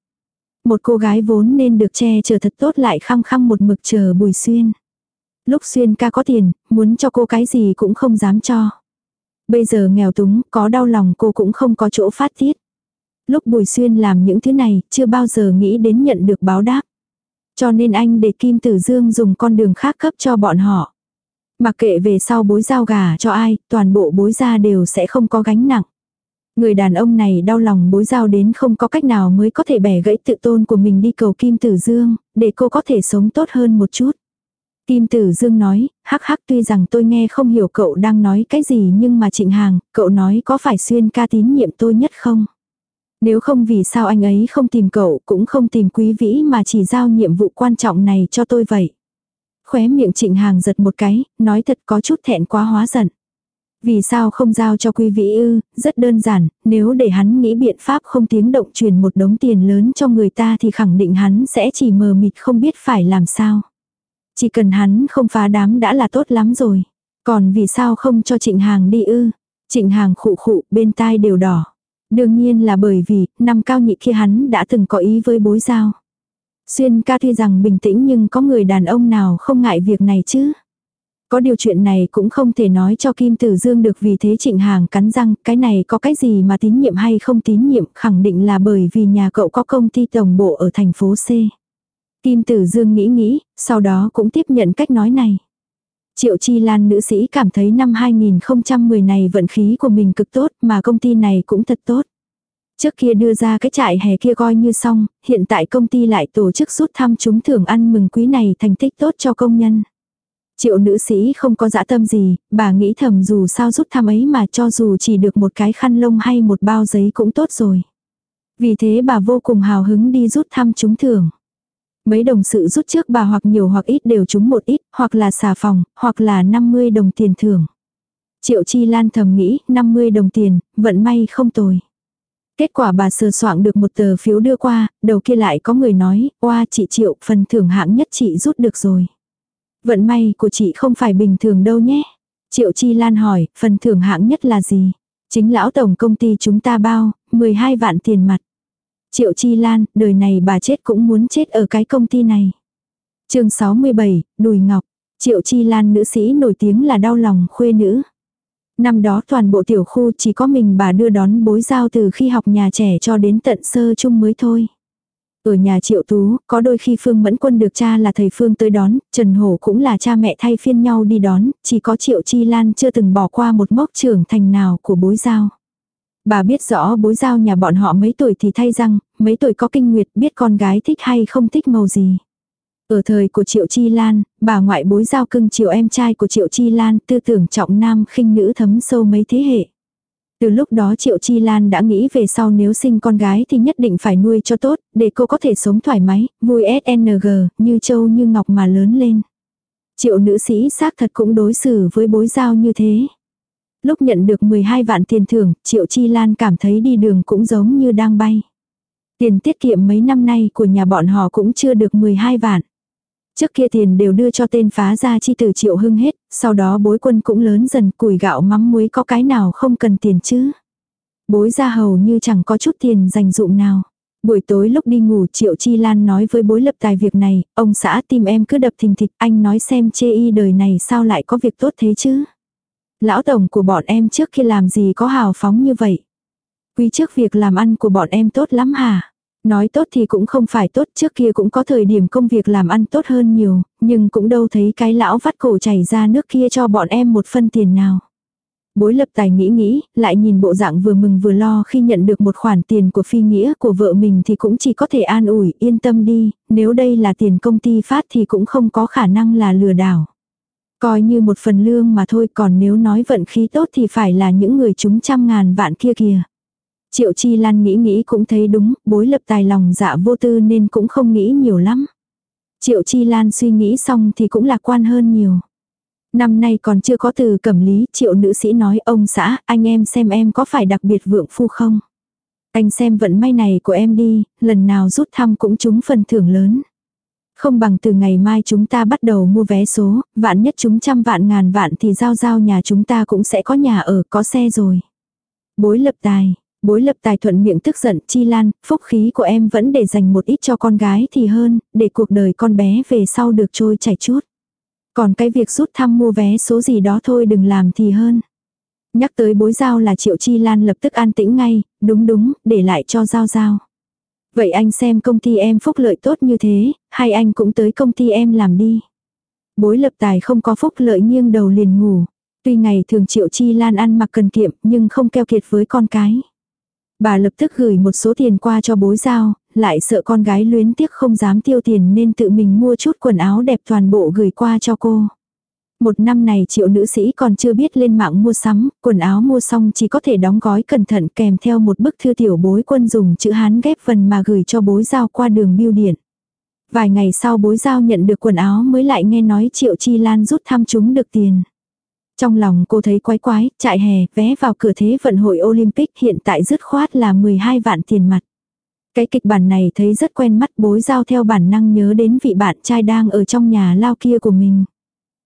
[SPEAKER 1] Một cô gái vốn nên được che chở thật tốt lại khăng khăng một mực chờ bùi xuyên. Lúc xuyên ca có tiền, muốn cho cô cái gì cũng không dám cho. Bây giờ nghèo túng, có đau lòng cô cũng không có chỗ phát tiết. Lúc Bùi Xuyên làm những thứ này, chưa bao giờ nghĩ đến nhận được báo đáp. Cho nên anh để Kim Tử Dương dùng con đường khác cấp cho bọn họ. Mặc kệ về sau bối giao gà cho ai, toàn bộ bối gia đều sẽ không có gánh nặng. Người đàn ông này đau lòng bối giao đến không có cách nào mới có thể bẻ gãy tự tôn của mình đi cầu Kim Tử Dương, để cô có thể sống tốt hơn một chút. Kim Tử Dương nói, hắc hắc tuy rằng tôi nghe không hiểu cậu đang nói cái gì nhưng mà trịnh hàng, cậu nói có phải xuyên ca tín nhiệm tôi nhất không? Nếu không vì sao anh ấy không tìm cậu cũng không tìm quý vĩ mà chỉ giao nhiệm vụ quan trọng này cho tôi vậy. Khóe miệng trịnh hàng giật một cái, nói thật có chút thẹn quá hóa giận. Vì sao không giao cho quý vĩ ư, rất đơn giản, nếu để hắn nghĩ biện pháp không tiếng động truyền một đống tiền lớn cho người ta thì khẳng định hắn sẽ chỉ mờ mịt không biết phải làm sao. Chỉ cần hắn không phá đám đã là tốt lắm rồi. Còn vì sao không cho trịnh hàng đi ư? Trịnh hàng khụ khụ bên tai đều đỏ. Đương nhiên là bởi vì, năm cao nhị kia hắn đã từng có ý với bối giao. Xuyên ca tuy rằng bình tĩnh nhưng có người đàn ông nào không ngại việc này chứ. Có điều chuyện này cũng không thể nói cho Kim Tử Dương được vì thế trịnh hàng cắn răng, cái này có cái gì mà tín nhiệm hay không tín nhiệm, khẳng định là bởi vì nhà cậu có công ty tổng bộ ở thành phố C. Kim Tử Dương nghĩ nghĩ, sau đó cũng tiếp nhận cách nói này. Triệu Chi Lan nữ sĩ cảm thấy năm 2010 này vận khí của mình cực tốt mà công ty này cũng thật tốt. Trước kia đưa ra cái trại hè kia coi như xong, hiện tại công ty lại tổ chức rút thăm chúng thưởng ăn mừng quý này thành tích tốt cho công nhân. Triệu nữ sĩ không có dã tâm gì, bà nghĩ thầm dù sao rút thăm ấy mà cho dù chỉ được một cái khăn lông hay một bao giấy cũng tốt rồi. Vì thế bà vô cùng hào hứng đi rút thăm chúng thưởng. Mấy đồng sự rút trước bà hoặc nhiều hoặc ít đều trúng một ít, hoặc là xà phòng, hoặc là 50 đồng tiền thưởng. Triệu Chi Lan thầm nghĩ, 50 đồng tiền, vận may không tồi. Kết quả bà sờ soạn được một tờ phiếu đưa qua, đầu kia lại có người nói, oa chị Triệu, phần thưởng hạng nhất chị rút được rồi. Vận may của chị không phải bình thường đâu nhé. Triệu Chi Lan hỏi, phần thưởng hạng nhất là gì? Chính lão tổng công ty chúng ta bao, 12 vạn tiền mặt. Triệu Chi Lan, đời này bà chết cũng muốn chết ở cái công ty này. chương 67, Đùi Ngọc. Triệu Chi Lan nữ sĩ nổi tiếng là đau lòng khuê nữ. Năm đó toàn bộ tiểu khu chỉ có mình bà đưa đón bối giao từ khi học nhà trẻ cho đến tận sơ chung mới thôi. Ở nhà triệu tú, có đôi khi Phương Mẫn Quân được cha là thầy Phương tới đón, Trần Hổ cũng là cha mẹ thay phiên nhau đi đón, chỉ có triệu chi lan chưa từng bỏ qua một mốc trưởng thành nào của bối giao. Bà biết rõ bối giao nhà bọn họ mấy tuổi thì thay răng, mấy tuổi có kinh nguyệt biết con gái thích hay không thích màu gì. Ở thời của Triệu Chi Lan, bà ngoại bối giao cưng chiều em trai của Triệu Chi Lan tư tưởng trọng nam khinh nữ thấm sâu mấy thế hệ. Từ lúc đó Triệu Chi Lan đã nghĩ về sau nếu sinh con gái thì nhất định phải nuôi cho tốt, để cô có thể sống thoải mái, vui SNG, như châu như ngọc mà lớn lên. Triệu nữ sĩ xác thật cũng đối xử với bối giao như thế. Lúc nhận được 12 vạn tiền thưởng, Triệu Chi Lan cảm thấy đi đường cũng giống như đang bay. Tiền tiết kiệm mấy năm nay của nhà bọn họ cũng chưa được 12 vạn. Trước kia tiền đều đưa cho tên phá gia chi từ triệu hưng hết, sau đó bối quân cũng lớn dần củi gạo mắm muối có cái nào không cần tiền chứ. Bối ra hầu như chẳng có chút tiền dành dụng nào. Buổi tối lúc đi ngủ Triệu Chi Lan nói với bối lập tài việc này, ông xã tìm em cứ đập thình thịch, anh nói xem chê y đời này sao lại có việc tốt thế chứ. Lão tổng của bọn em trước khi làm gì có hào phóng như vậy. Quý trước việc làm ăn của bọn em tốt lắm hả? Nói tốt thì cũng không phải tốt, trước kia cũng có thời điểm công việc làm ăn tốt hơn nhiều, nhưng cũng đâu thấy cái lão vắt cổ chảy ra nước kia cho bọn em một phân tiền nào. Bối lập tài nghĩ nghĩ, lại nhìn bộ dạng vừa mừng vừa lo khi nhận được một khoản tiền của phi nghĩa của vợ mình thì cũng chỉ có thể an ủi, yên tâm đi, nếu đây là tiền công ty phát thì cũng không có khả năng là lừa đảo. Coi như một phần lương mà thôi còn nếu nói vận khí tốt thì phải là những người chúng trăm ngàn vạn kia kìa. Triệu Chi Lan nghĩ nghĩ cũng thấy đúng, bối lập tài lòng dạ vô tư nên cũng không nghĩ nhiều lắm. Triệu Chi Lan suy nghĩ xong thì cũng lạc quan hơn nhiều. Năm nay còn chưa có từ cẩm lý, triệu nữ sĩ nói ông xã, anh em xem em có phải đặc biệt vượng phu không? Anh xem vận may này của em đi, lần nào rút thăm cũng trúng phần thưởng lớn. Không bằng từ ngày mai chúng ta bắt đầu mua vé số, vạn nhất chúng trăm vạn ngàn vạn thì giao giao nhà chúng ta cũng sẽ có nhà ở, có xe rồi. Bối lập tài, Bối lập tài thuận miệng tức giận chi lan, phúc khí của em vẫn để dành một ít cho con gái thì hơn, để cuộc đời con bé về sau được trôi chảy chút. Còn cái việc rút thăm mua vé số gì đó thôi đừng làm thì hơn. Nhắc tới bối giao là triệu chi lan lập tức an tĩnh ngay, đúng đúng, để lại cho giao giao. Vậy anh xem công ty em phúc lợi tốt như thế, hay anh cũng tới công ty em làm đi. Bối lập tài không có phúc lợi nghiêng đầu liền ngủ. Tuy ngày thường triệu chi lan ăn mặc cần kiệm nhưng không keo kiệt với con cái. Bà lập tức gửi một số tiền qua cho bối giao, lại sợ con gái luyến tiếc không dám tiêu tiền nên tự mình mua chút quần áo đẹp toàn bộ gửi qua cho cô. Một năm này triệu nữ sĩ còn chưa biết lên mạng mua sắm, quần áo mua xong chỉ có thể đóng gói cẩn thận kèm theo một bức thư tiểu bối quân dùng chữ Hán ghép phần mà gửi cho bối giao qua đường bưu điện. Vài ngày sau bối giao nhận được quần áo mới lại nghe nói triệu chi lan rút thăm chúng được tiền. Trong lòng cô thấy quái quái, chạy hè, vé vào cửa thế vận hội Olympic hiện tại dứt khoát là 12 vạn tiền mặt. Cái kịch bản này thấy rất quen mắt bối giao theo bản năng nhớ đến vị bạn trai đang ở trong nhà lao kia của mình.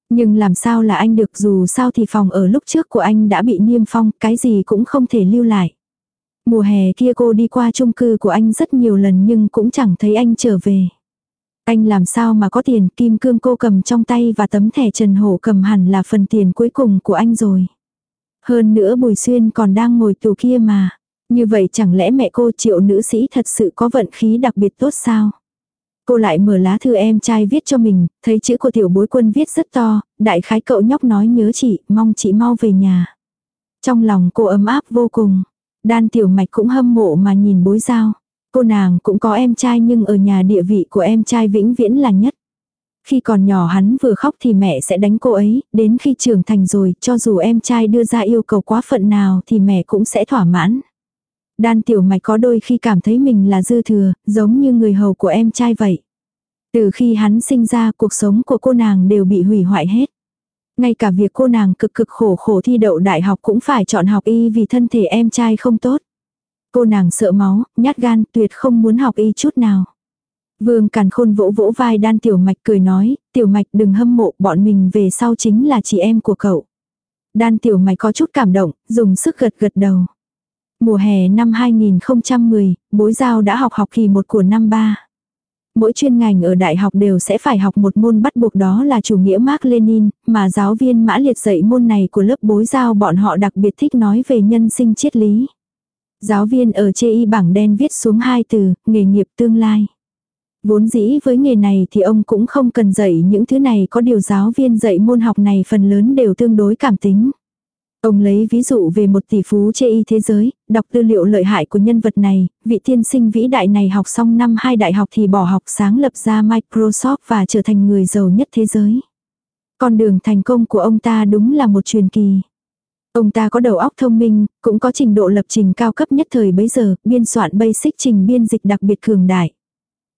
[SPEAKER 1] Nhưng làm sao là anh được dù sao thì phòng ở lúc trước của anh đã bị niêm phong, cái gì cũng không thể lưu lại. Mùa hè kia cô đi qua chung cư của anh rất nhiều lần nhưng cũng chẳng thấy anh trở về. Anh làm sao mà có tiền kim cương cô cầm trong tay và tấm thẻ Trần Hổ cầm hẳn là phần tiền cuối cùng của anh rồi. Hơn nữa Bùi Xuyên còn đang ngồi tù kia mà. Như vậy chẳng lẽ mẹ cô triệu nữ sĩ thật sự có vận khí đặc biệt tốt sao? Cô lại mở lá thư em trai viết cho mình, thấy chữ của tiểu bối quân viết rất to, đại khái cậu nhóc nói nhớ chị, mong chị mau về nhà. Trong lòng cô ấm áp vô cùng. Đan tiểu mạch cũng hâm mộ mà nhìn bối giao. Cô nàng cũng có em trai nhưng ở nhà địa vị của em trai vĩnh viễn là nhất. Khi còn nhỏ hắn vừa khóc thì mẹ sẽ đánh cô ấy, đến khi trưởng thành rồi, cho dù em trai đưa ra yêu cầu quá phận nào thì mẹ cũng sẽ thỏa mãn. Đan tiểu mạch có đôi khi cảm thấy mình là dư thừa, giống như người hầu của em trai vậy. Từ khi hắn sinh ra cuộc sống của cô nàng đều bị hủy hoại hết. Ngay cả việc cô nàng cực cực khổ khổ thi đậu đại học cũng phải chọn học y vì thân thể em trai không tốt. Cô nàng sợ máu, nhát gan, tuyệt không muốn học y chút nào. Vương Càn Khôn vỗ vỗ vai đan tiểu mạch cười nói, tiểu mạch đừng hâm mộ, bọn mình về sau chính là chị em của cậu. Đan tiểu mạch có chút cảm động, dùng sức gật gật đầu. Mùa hè năm 2010, bối giao đã học học kỳ 1 của năm 3. Mỗi chuyên ngành ở đại học đều sẽ phải học một môn bắt buộc đó là chủ nghĩa Mark Lenin, mà giáo viên mã liệt dạy môn này của lớp bối giao bọn họ đặc biệt thích nói về nhân sinh triết lý. Giáo viên ở chê y bảng đen viết xuống hai từ, nghề nghiệp tương lai. Vốn dĩ với nghề này thì ông cũng không cần dạy những thứ này có điều giáo viên dạy môn học này phần lớn đều tương đối cảm tính. Ông lấy ví dụ về một tỷ phú chê y thế giới, đọc tư liệu lợi hại của nhân vật này, vị tiên sinh vĩ đại này học xong năm hai đại học thì bỏ học sáng lập ra Microsoft và trở thành người giàu nhất thế giới. Con đường thành công của ông ta đúng là một truyền kỳ. Ông ta có đầu óc thông minh, cũng có trình độ lập trình cao cấp nhất thời bấy giờ, biên soạn basic trình biên dịch đặc biệt cường đại.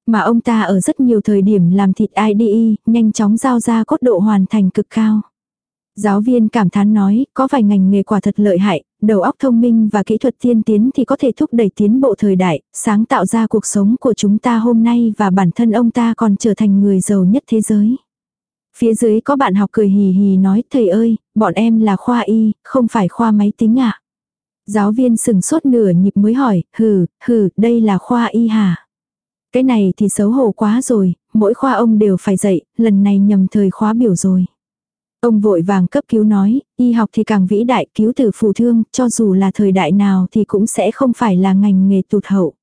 [SPEAKER 1] Mà ông ta ở rất nhiều thời điểm làm thịt IDE, nhanh chóng giao ra cốt độ hoàn thành cực cao. Giáo viên cảm thán nói, có vài ngành nghề quả thật lợi hại, đầu óc thông minh và kỹ thuật tiên tiến thì có thể thúc đẩy tiến bộ thời đại, sáng tạo ra cuộc sống của chúng ta hôm nay và bản thân ông ta còn trở thành người giàu nhất thế giới. Phía dưới có bạn học cười hì hì nói, thầy ơi, bọn em là khoa y, không phải khoa máy tính ạ. À? Giáo viên sừng sốt nửa nhịp mới hỏi, hừ, hừ, đây là khoa y hả? Cái này thì xấu hổ quá rồi, mỗi khoa ông đều phải dạy, lần này nhầm thời khóa biểu rồi. Ông vội vàng cấp cứu nói, y học thì càng vĩ đại cứu tử phù thương, cho dù là thời đại nào thì cũng sẽ không phải là ngành nghề tụt hậu.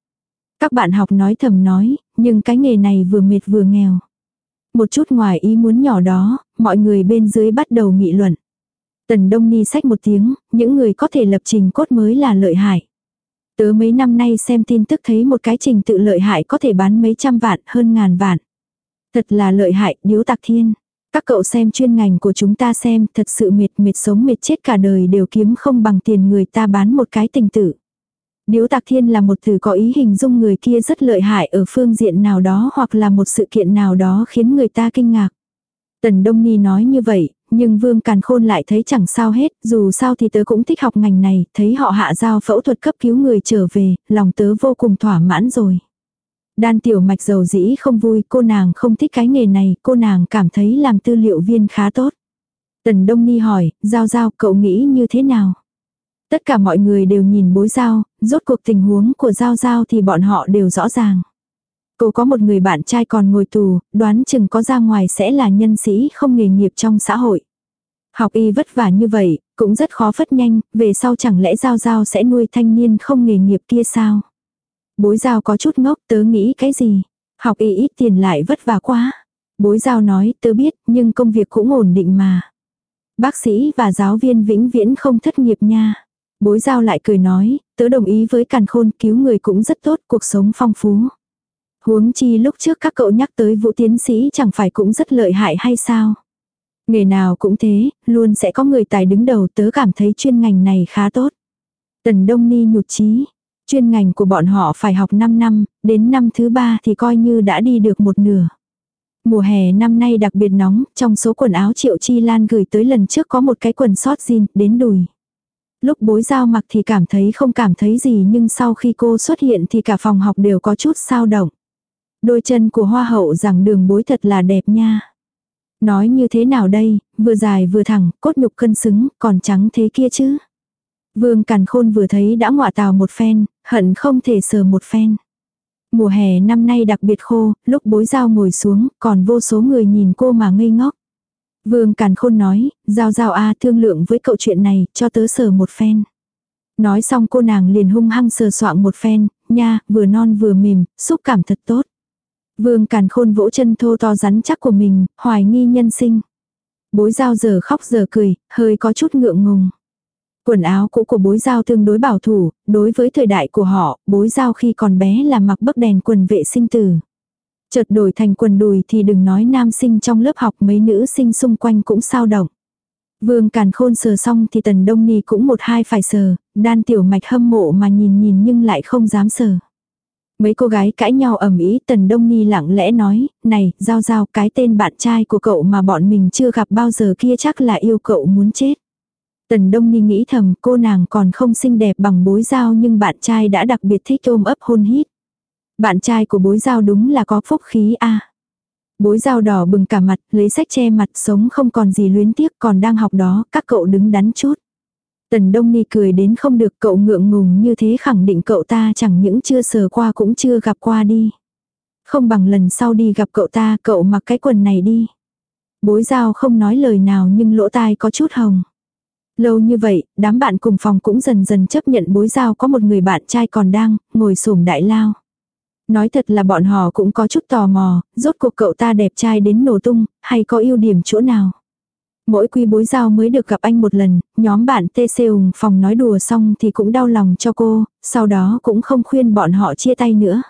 [SPEAKER 1] Các bạn học nói thầm nói, nhưng cái nghề này vừa mệt vừa nghèo. Một chút ngoài ý muốn nhỏ đó, mọi người bên dưới bắt đầu nghị luận. Tần Đông Ni sách một tiếng, những người có thể lập trình cốt mới là lợi hại. Tớ mấy năm nay xem tin tức thấy một cái trình tự lợi hại có thể bán mấy trăm vạn hơn ngàn vạn. Thật là lợi hại, điếu tạc thiên. Các cậu xem chuyên ngành của chúng ta xem, thật sự mệt mệt sống mệt chết cả đời đều kiếm không bằng tiền người ta bán một cái tình tử. Điếu tạc thiên là một từ có ý hình dung người kia rất lợi hại ở phương diện nào đó hoặc là một sự kiện nào đó khiến người ta kinh ngạc. Tần Đông Ni nói như vậy, nhưng Vương Càn Khôn lại thấy chẳng sao hết, dù sao thì tớ cũng thích học ngành này, thấy họ hạ giao phẫu thuật cấp cứu người trở về, lòng tớ vô cùng thỏa mãn rồi. Đan tiểu mạch dầu dĩ không vui, cô nàng không thích cái nghề này, cô nàng cảm thấy làm tư liệu viên khá tốt. Tần Đông Ni hỏi, Giao Giao cậu nghĩ như thế nào? Tất cả mọi người đều nhìn bối Giao, rốt cuộc tình huống của Giao Giao thì bọn họ đều rõ ràng. Cô có một người bạn trai còn ngồi tù, đoán chừng có ra ngoài sẽ là nhân sĩ không nghề nghiệp trong xã hội. Học y vất vả như vậy, cũng rất khó phất nhanh, về sau chẳng lẽ Giao Giao sẽ nuôi thanh niên không nghề nghiệp kia sao? Bối giao có chút ngốc tớ nghĩ cái gì. Học y ít tiền lại vất vả quá. Bối giao nói tớ biết nhưng công việc cũng ổn định mà. Bác sĩ và giáo viên vĩnh viễn không thất nghiệp nha. Bối giao lại cười nói, tớ đồng ý với càn khôn cứu người cũng rất tốt, cuộc sống phong phú. Huống chi lúc trước các cậu nhắc tới vũ tiến sĩ chẳng phải cũng rất lợi hại hay sao? Nghề nào cũng thế, luôn sẽ có người tài đứng đầu tớ cảm thấy chuyên ngành này khá tốt. Tần Đông Ni nhụt chí chuyên ngành của bọn họ phải học 5 năm, đến năm thứ 3 thì coi như đã đi được một nửa. Mùa hè năm nay đặc biệt nóng, trong số quần áo Triệu Chi Lan gửi tới lần trước có một cái quần sót jean đến đùi. Lúc bối giao mặc thì cảm thấy không cảm thấy gì nhưng sau khi cô xuất hiện thì cả phòng học đều có chút sao động. Đôi chân của hoa hậu rằng đường bối thật là đẹp nha. Nói như thế nào đây, vừa dài vừa thẳng, cốt nhục cân xứng, còn trắng thế kia chứ. Vương Càn Khôn vừa thấy đã ngọa tào một phen, hận không thể sờ một phen. Mùa hè năm nay đặc biệt khô, lúc bối giao ngồi xuống, còn vô số người nhìn cô mà ngây ngốc. Vương Càn Khôn nói, giao giao a thương lượng với cậu chuyện này, cho tớ sờ một phen. Nói xong cô nàng liền hung hăng sờ soạng một phen, nha, vừa non vừa mềm, xúc cảm thật tốt. Vương Càn Khôn vỗ chân thô to rắn chắc của mình, hoài nghi nhân sinh. Bối giao giờ khóc giờ cười, hơi có chút ngượng ngùng. Quần áo cũ của bối giao tương đối bảo thủ, đối với thời đại của họ, bối giao khi còn bé là mặc bấc đèn quần vệ sinh tử. Chợt đổi thành quần đùi thì đừng nói nam sinh trong lớp học mấy nữ sinh xung quanh cũng sao động. Vương Càn Khôn sờ xong thì Tần Đông Ni cũng một hai phải sờ, đan tiểu mạch hâm mộ mà nhìn nhìn nhưng lại không dám sờ. Mấy cô gái cãi nhau ầm ĩ Tần Đông Ni lặng lẽ nói, này, giao giao cái tên bạn trai của cậu mà bọn mình chưa gặp bao giờ kia chắc là yêu cậu muốn chết. Tần Đông Ni nghĩ thầm cô nàng còn không xinh đẹp bằng bối giao nhưng bạn trai đã đặc biệt thích ôm ấp hôn hít. Bạn trai của bối giao đúng là có phúc khí a Bối giao đỏ bừng cả mặt, lấy sách che mặt sống không còn gì luyến tiếc còn đang học đó, các cậu đứng đắn chút. Tần Đông Ni cười đến không được cậu ngượng ngùng như thế khẳng định cậu ta chẳng những chưa sờ qua cũng chưa gặp qua đi. Không bằng lần sau đi gặp cậu ta cậu mặc cái quần này đi. Bối giao không nói lời nào nhưng lỗ tai có chút hồng. Lâu như vậy, đám bạn cùng phòng cũng dần dần chấp nhận bối giao có một người bạn trai còn đang, ngồi sổm đại lao. Nói thật là bọn họ cũng có chút tò mò, rốt cuộc cậu ta đẹp trai đến nổ tung, hay có ưu điểm chỗ nào. Mỗi quy bối giao mới được gặp anh một lần, nhóm bạn tê xê phòng nói đùa xong thì cũng đau lòng cho cô, sau đó cũng không khuyên bọn họ chia tay nữa.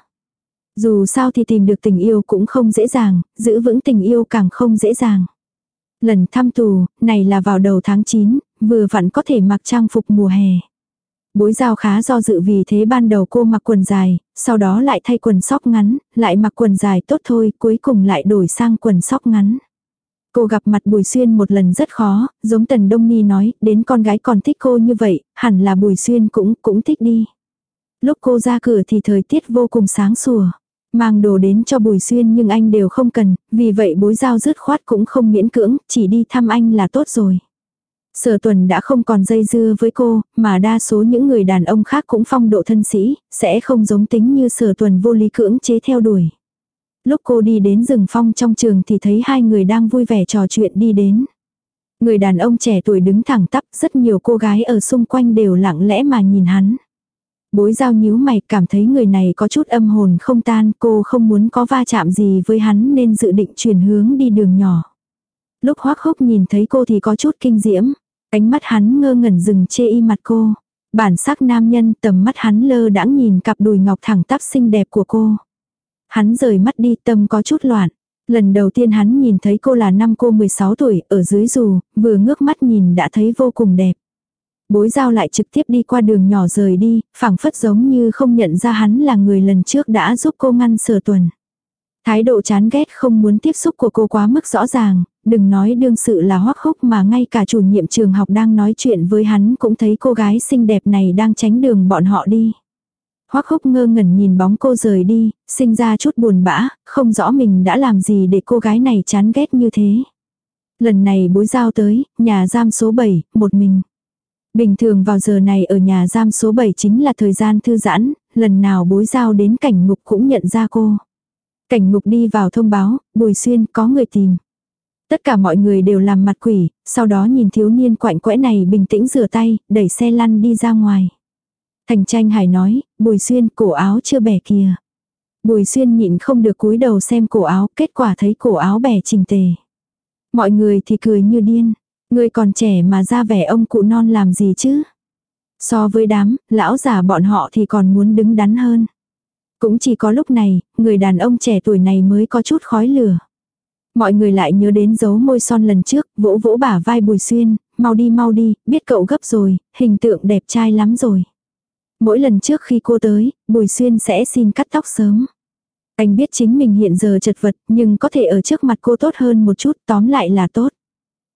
[SPEAKER 1] Dù sao thì tìm được tình yêu cũng không dễ dàng, giữ vững tình yêu càng không dễ dàng. Lần thăm tù, này là vào đầu tháng 9, vừa vặn có thể mặc trang phục mùa hè. Bối giao khá do dự vì thế ban đầu cô mặc quần dài, sau đó lại thay quần sóc ngắn, lại mặc quần dài tốt thôi, cuối cùng lại đổi sang quần sóc ngắn. Cô gặp mặt Bùi Xuyên một lần rất khó, giống Tần Đông Ni nói, đến con gái còn thích cô như vậy, hẳn là Bùi Xuyên cũng, cũng thích đi. Lúc cô ra cửa thì thời tiết vô cùng sáng sủa. Mang đồ đến cho Bùi Xuyên nhưng anh đều không cần, vì vậy bối giao dứt khoát cũng không miễn cưỡng, chỉ đi thăm anh là tốt rồi. Sở tuần đã không còn dây dưa với cô, mà đa số những người đàn ông khác cũng phong độ thân sĩ, sẽ không giống tính như sở tuần vô lý cưỡng chế theo đuổi. Lúc cô đi đến rừng phong trong trường thì thấy hai người đang vui vẻ trò chuyện đi đến. Người đàn ông trẻ tuổi đứng thẳng tắp, rất nhiều cô gái ở xung quanh đều lặng lẽ mà nhìn hắn. Bối giao nhíu mày cảm thấy người này có chút âm hồn không tan, cô không muốn có va chạm gì với hắn nên dự định chuyển hướng đi đường nhỏ. Lúc hoác hốc nhìn thấy cô thì có chút kinh diễm. Ánh mắt hắn ngơ ngẩn dừng chê y mặt cô. Bản sắc nam nhân tầm mắt hắn lơ đãng nhìn cặp đùi ngọc thẳng tắp xinh đẹp của cô. Hắn rời mắt đi tâm có chút loạn. Lần đầu tiên hắn nhìn thấy cô là năm cô 16 tuổi ở dưới dù, vừa ngước mắt nhìn đã thấy vô cùng đẹp. Bối giao lại trực tiếp đi qua đường nhỏ rời đi, phảng phất giống như không nhận ra hắn là người lần trước đã giúp cô ngăn sờ tuần. Thái độ chán ghét không muốn tiếp xúc của cô quá mức rõ ràng, đừng nói đương sự là hoắc húc mà ngay cả chủ nhiệm trường học đang nói chuyện với hắn cũng thấy cô gái xinh đẹp này đang tránh đường bọn họ đi. Hoắc húc ngơ ngẩn nhìn bóng cô rời đi, sinh ra chút buồn bã, không rõ mình đã làm gì để cô gái này chán ghét như thế. Lần này bối giao tới, nhà giam số 7, một mình. Bình thường vào giờ này ở nhà giam số 7 chính là thời gian thư giãn, lần nào bối giao đến cảnh ngục cũng nhận ra cô. Cảnh ngục đi vào thông báo, Bùi Xuyên có người tìm. Tất cả mọi người đều làm mặt quỷ, sau đó nhìn thiếu niên quạnh quẽ này bình tĩnh rửa tay, đẩy xe lăn đi ra ngoài. Thành tranh hải nói, Bùi Xuyên cổ áo chưa bẻ kìa. Bùi Xuyên nhịn không được cúi đầu xem cổ áo, kết quả thấy cổ áo bẻ chỉnh tề. Mọi người thì cười như điên. Người còn trẻ mà ra vẻ ông cụ non làm gì chứ? So với đám, lão già bọn họ thì còn muốn đứng đắn hơn. Cũng chỉ có lúc này, người đàn ông trẻ tuổi này mới có chút khói lửa. Mọi người lại nhớ đến dấu môi son lần trước, vỗ vỗ bả vai Bùi Xuyên, mau đi mau đi, biết cậu gấp rồi, hình tượng đẹp trai lắm rồi. Mỗi lần trước khi cô tới, Bùi Xuyên sẽ xin cắt tóc sớm. Anh biết chính mình hiện giờ chật vật, nhưng có thể ở trước mặt cô tốt hơn một chút, tóm lại là tốt.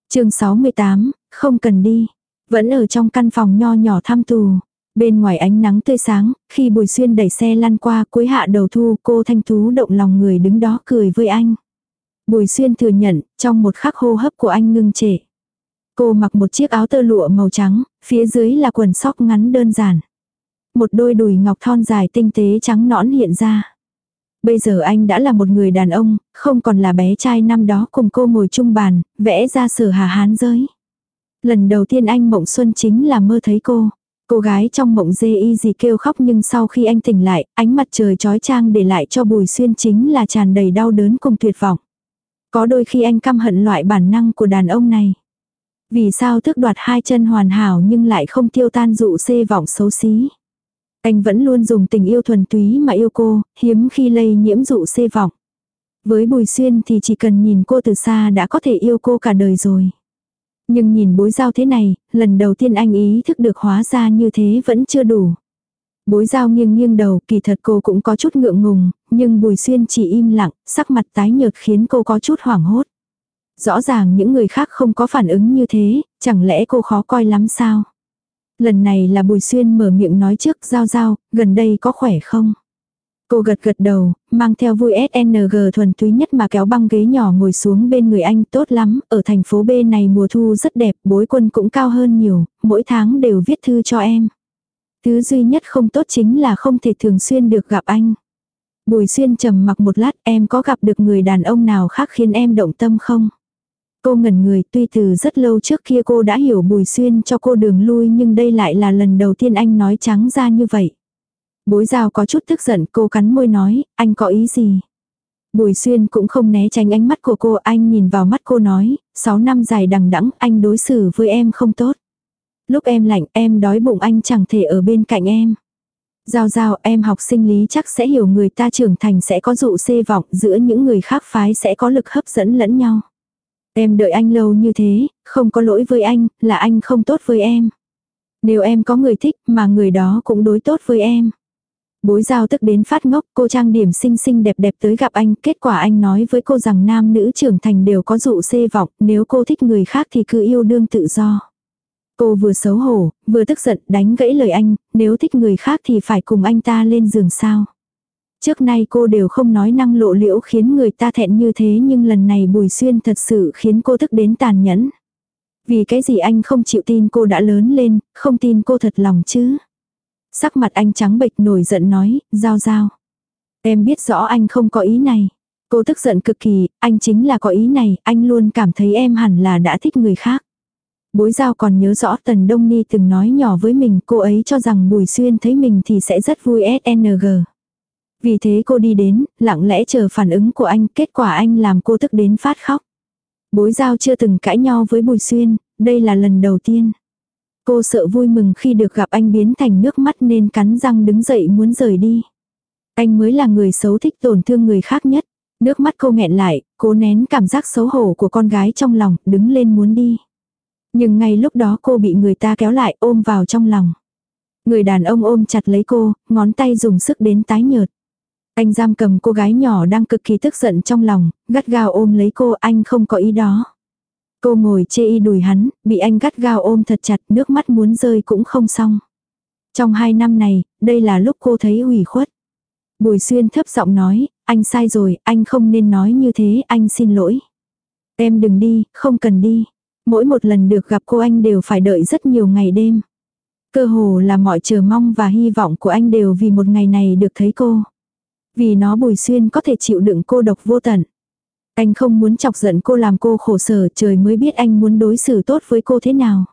[SPEAKER 1] chương 68, không cần đi. Vẫn ở trong căn phòng nho nhỏ thăm tù. Bên ngoài ánh nắng tươi sáng, khi Bùi Xuyên đẩy xe lăn qua cuối hạ đầu thu cô Thanh Tú động lòng người đứng đó cười với anh. Bùi Xuyên thừa nhận, trong một khắc hô hấp của anh ngưng trệ. Cô mặc một chiếc áo tơ lụa màu trắng, phía dưới là quần sóc ngắn đơn giản. Một đôi đùi ngọc thon dài tinh tế trắng nõn hiện ra. Bây giờ anh đã là một người đàn ông, không còn là bé trai năm đó cùng cô ngồi chung bàn, vẽ ra sở hà hán giới. Lần đầu tiên anh mộng xuân chính là mơ thấy cô. Cô gái trong mộng dê y gì kêu khóc nhưng sau khi anh tỉnh lại, ánh mặt trời trói trang để lại cho Bùi Xuyên chính là tràn đầy đau đớn cùng tuyệt vọng. Có đôi khi anh căm hận loại bản năng của đàn ông này. Vì sao thức đoạt hai chân hoàn hảo nhưng lại không tiêu tan dụ xê vọng xấu xí. Anh vẫn luôn dùng tình yêu thuần túy mà yêu cô, hiếm khi lây nhiễm dụ xê vọng. Với Bùi Xuyên thì chỉ cần nhìn cô từ xa đã có thể yêu cô cả đời rồi. Nhưng nhìn bối giao thế này, lần đầu tiên anh ý thức được hóa ra như thế vẫn chưa đủ. Bối giao nghiêng nghiêng đầu, kỳ thật cô cũng có chút ngượng ngùng, nhưng Bùi Xuyên chỉ im lặng, sắc mặt tái nhợt khiến cô có chút hoảng hốt. Rõ ràng những người khác không có phản ứng như thế, chẳng lẽ cô khó coi lắm sao? Lần này là Bùi Xuyên mở miệng nói trước, giao giao, gần đây có khỏe không? Cô gật gật đầu, mang theo vui SNG thuần túy nhất mà kéo băng ghế nhỏ ngồi xuống bên người anh tốt lắm, ở thành phố B này mùa thu rất đẹp, bối quân cũng cao hơn nhiều, mỗi tháng đều viết thư cho em. Thứ duy nhất không tốt chính là không thể thường xuyên được gặp anh. Bùi xuyên trầm mặc một lát em có gặp được người đàn ông nào khác khiến em động tâm không? Cô ngẩn người tuy từ rất lâu trước kia cô đã hiểu bùi xuyên cho cô đường lui nhưng đây lại là lần đầu tiên anh nói trắng ra như vậy. Bối giao có chút tức giận cô cắn môi nói, anh có ý gì? Bùi xuyên cũng không né tránh ánh mắt của cô, anh nhìn vào mắt cô nói, 6 năm dài đằng đẵng anh đối xử với em không tốt. Lúc em lạnh em đói bụng anh chẳng thể ở bên cạnh em. Giao giao em học sinh lý chắc sẽ hiểu người ta trưởng thành sẽ có dụ xê vọng giữa những người khác phái sẽ có lực hấp dẫn lẫn nhau. Em đợi anh lâu như thế, không có lỗi với anh, là anh không tốt với em. Nếu em có người thích mà người đó cũng đối tốt với em. Bối giao tức đến phát ngốc, cô trang điểm xinh xinh đẹp đẹp tới gặp anh, kết quả anh nói với cô rằng nam nữ trưởng thành đều có dụ xê vọng, nếu cô thích người khác thì cứ yêu đương tự do. Cô vừa xấu hổ, vừa tức giận đánh gãy lời anh, nếu thích người khác thì phải cùng anh ta lên giường sao. Trước nay cô đều không nói năng lộ liễu khiến người ta thẹn như thế nhưng lần này Bùi Xuyên thật sự khiến cô tức đến tàn nhẫn. Vì cái gì anh không chịu tin cô đã lớn lên, không tin cô thật lòng chứ. Sắc mặt anh trắng bệch nổi giận nói, giao giao. Em biết rõ anh không có ý này. Cô tức giận cực kỳ, anh chính là có ý này, anh luôn cảm thấy em hẳn là đã thích người khác. Bối giao còn nhớ rõ Tần Đông Ni từng nói nhỏ với mình cô ấy cho rằng Bùi Xuyên thấy mình thì sẽ rất vui SNG. Vì thế cô đi đến, lặng lẽ chờ phản ứng của anh, kết quả anh làm cô tức đến phát khóc. Bối giao chưa từng cãi nhau với Bùi Xuyên, đây là lần đầu tiên. Cô sợ vui mừng khi được gặp anh biến thành nước mắt nên cắn răng đứng dậy muốn rời đi. Anh mới là người xấu thích tổn thương người khác nhất. Nước mắt cô nghẹn lại, cố nén cảm giác xấu hổ của con gái trong lòng, đứng lên muốn đi. Nhưng ngay lúc đó cô bị người ta kéo lại ôm vào trong lòng. Người đàn ông ôm chặt lấy cô, ngón tay dùng sức đến tái nhợt. Anh giam cầm cô gái nhỏ đang cực kỳ tức giận trong lòng, gắt gao ôm lấy cô anh không có ý đó. Cô ngồi chê y đùi hắn, bị anh gắt gao ôm thật chặt, nước mắt muốn rơi cũng không xong. Trong hai năm này, đây là lúc cô thấy ủy khuất. Bùi xuyên thấp giọng nói, anh sai rồi, anh không nên nói như thế, anh xin lỗi. Em đừng đi, không cần đi. Mỗi một lần được gặp cô anh đều phải đợi rất nhiều ngày đêm. Cơ hồ là mọi chờ mong và hy vọng của anh đều vì một ngày này được thấy cô. Vì nó bùi xuyên có thể chịu đựng cô độc vô tận. Anh không muốn chọc giận cô làm cô khổ sở trời mới biết anh muốn đối xử tốt với cô thế nào.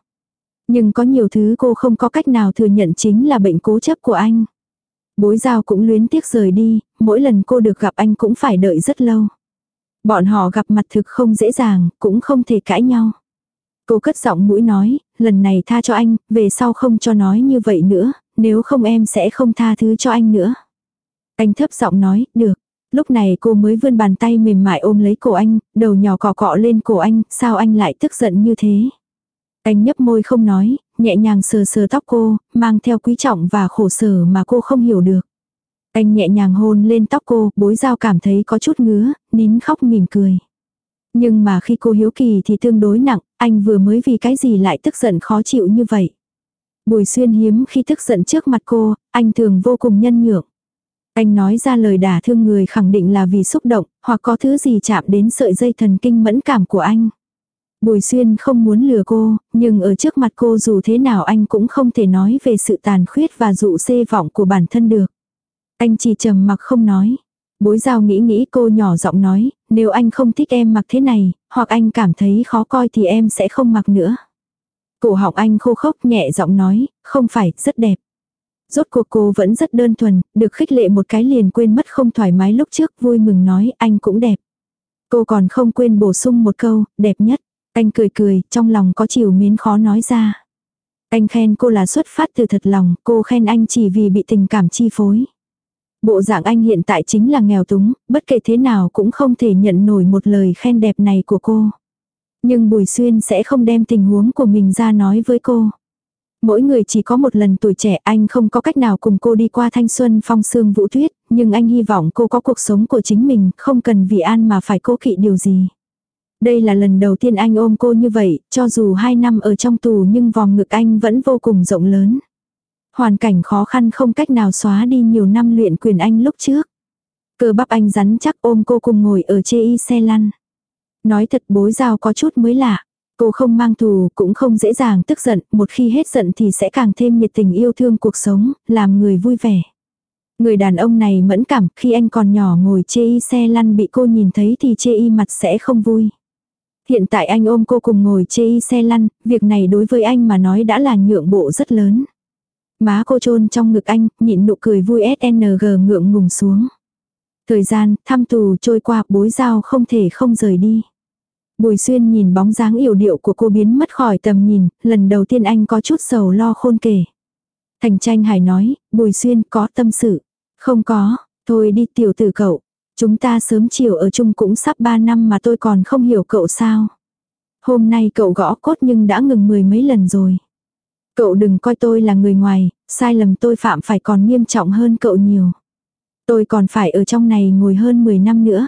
[SPEAKER 1] Nhưng có nhiều thứ cô không có cách nào thừa nhận chính là bệnh cố chấp của anh. Bối giao cũng luyến tiếc rời đi, mỗi lần cô được gặp anh cũng phải đợi rất lâu. Bọn họ gặp mặt thực không dễ dàng, cũng không thể cãi nhau. Cô cất giọng mũi nói, lần này tha cho anh, về sau không cho nói như vậy nữa, nếu không em sẽ không tha thứ cho anh nữa. Anh thấp giọng nói, được. Lúc này cô mới vươn bàn tay mềm mại ôm lấy cổ anh, đầu nhỏ cọ cọ lên cổ anh, sao anh lại tức giận như thế. Anh nhấp môi không nói, nhẹ nhàng sờ sờ tóc cô, mang theo quý trọng và khổ sở mà cô không hiểu được. Anh nhẹ nhàng hôn lên tóc cô, bối giao cảm thấy có chút ngứa, nín khóc mỉm cười. Nhưng mà khi cô hiếu kỳ thì tương đối nặng, anh vừa mới vì cái gì lại tức giận khó chịu như vậy. Bùi xuyên hiếm khi tức giận trước mặt cô, anh thường vô cùng nhân nhượng. Anh nói ra lời đả thương người khẳng định là vì xúc động, hoặc có thứ gì chạm đến sợi dây thần kinh mẫn cảm của anh. Bùi xuyên không muốn lừa cô, nhưng ở trước mặt cô dù thế nào anh cũng không thể nói về sự tàn khuyết và dụ xê vọng của bản thân được. Anh chỉ trầm mặc không nói. Bối giao nghĩ nghĩ cô nhỏ giọng nói, nếu anh không thích em mặc thế này, hoặc anh cảm thấy khó coi thì em sẽ không mặc nữa. Cổ họng anh khô khốc nhẹ giọng nói, không phải, rất đẹp. Rốt cuộc cô vẫn rất đơn thuần, được khích lệ một cái liền quên mất không thoải mái lúc trước vui mừng nói anh cũng đẹp. Cô còn không quên bổ sung một câu, đẹp nhất. Anh cười cười, trong lòng có chiều mến khó nói ra. Anh khen cô là xuất phát từ thật lòng, cô khen anh chỉ vì bị tình cảm chi phối. Bộ dạng anh hiện tại chính là nghèo túng, bất kể thế nào cũng không thể nhận nổi một lời khen đẹp này của cô. Nhưng Bùi Xuyên sẽ không đem tình huống của mình ra nói với cô. Mỗi người chỉ có một lần tuổi trẻ anh không có cách nào cùng cô đi qua thanh xuân phong sương vũ tuyết, nhưng anh hy vọng cô có cuộc sống của chính mình, không cần vì an mà phải cố kỵ điều gì. Đây là lần đầu tiên anh ôm cô như vậy, cho dù hai năm ở trong tù nhưng vòng ngực anh vẫn vô cùng rộng lớn. Hoàn cảnh khó khăn không cách nào xóa đi nhiều năm luyện quyền anh lúc trước. Cơ bắp anh rắn chắc ôm cô cùng ngồi ở chê y xe lăn. Nói thật bối giao có chút mới lạ. Cô không mang thù cũng không dễ dàng tức giận, một khi hết giận thì sẽ càng thêm nhiệt tình yêu thương cuộc sống, làm người vui vẻ. Người đàn ông này mẫn cảm, khi anh còn nhỏ ngồi chê y xe lăn bị cô nhìn thấy thì chê y mặt sẽ không vui. Hiện tại anh ôm cô cùng ngồi chê y xe lăn, việc này đối với anh mà nói đã là nhượng bộ rất lớn. Má cô chôn trong ngực anh, nhịn nụ cười vui SNG ngượng ngùng xuống. Thời gian, thăm tù trôi qua, bối giao không thể không rời đi. Bùi xuyên nhìn bóng dáng yểu điệu của cô biến mất khỏi tầm nhìn, lần đầu tiên anh có chút sầu lo khôn kể. Thành tranh hải nói, bùi xuyên có tâm sự. Không có, thôi đi tiểu tử cậu. Chúng ta sớm chiều ở chung cũng sắp 3 năm mà tôi còn không hiểu cậu sao. Hôm nay cậu gõ cốt nhưng đã ngừng mười mấy lần rồi. Cậu đừng coi tôi là người ngoài, sai lầm tôi phạm phải còn nghiêm trọng hơn cậu nhiều. Tôi còn phải ở trong này ngồi hơn 10 năm nữa.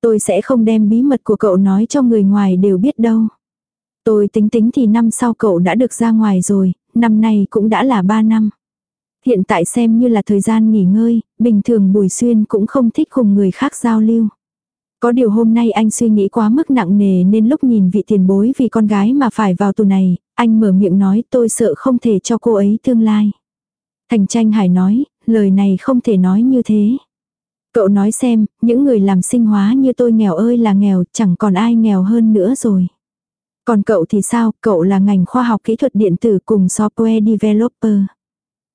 [SPEAKER 1] Tôi sẽ không đem bí mật của cậu nói cho người ngoài đều biết đâu. Tôi tính tính thì năm sau cậu đã được ra ngoài rồi, năm nay cũng đã là 3 năm. Hiện tại xem như là thời gian nghỉ ngơi, bình thường Bùi Xuyên cũng không thích cùng người khác giao lưu. Có điều hôm nay anh suy nghĩ quá mức nặng nề nên lúc nhìn vị tiền bối vì con gái mà phải vào tù này, anh mở miệng nói tôi sợ không thể cho cô ấy tương lai. Thành tranh hải nói, lời này không thể nói như thế. Cậu nói xem, những người làm sinh hóa như tôi nghèo ơi là nghèo, chẳng còn ai nghèo hơn nữa rồi. Còn cậu thì sao, cậu là ngành khoa học kỹ thuật điện tử cùng software developer.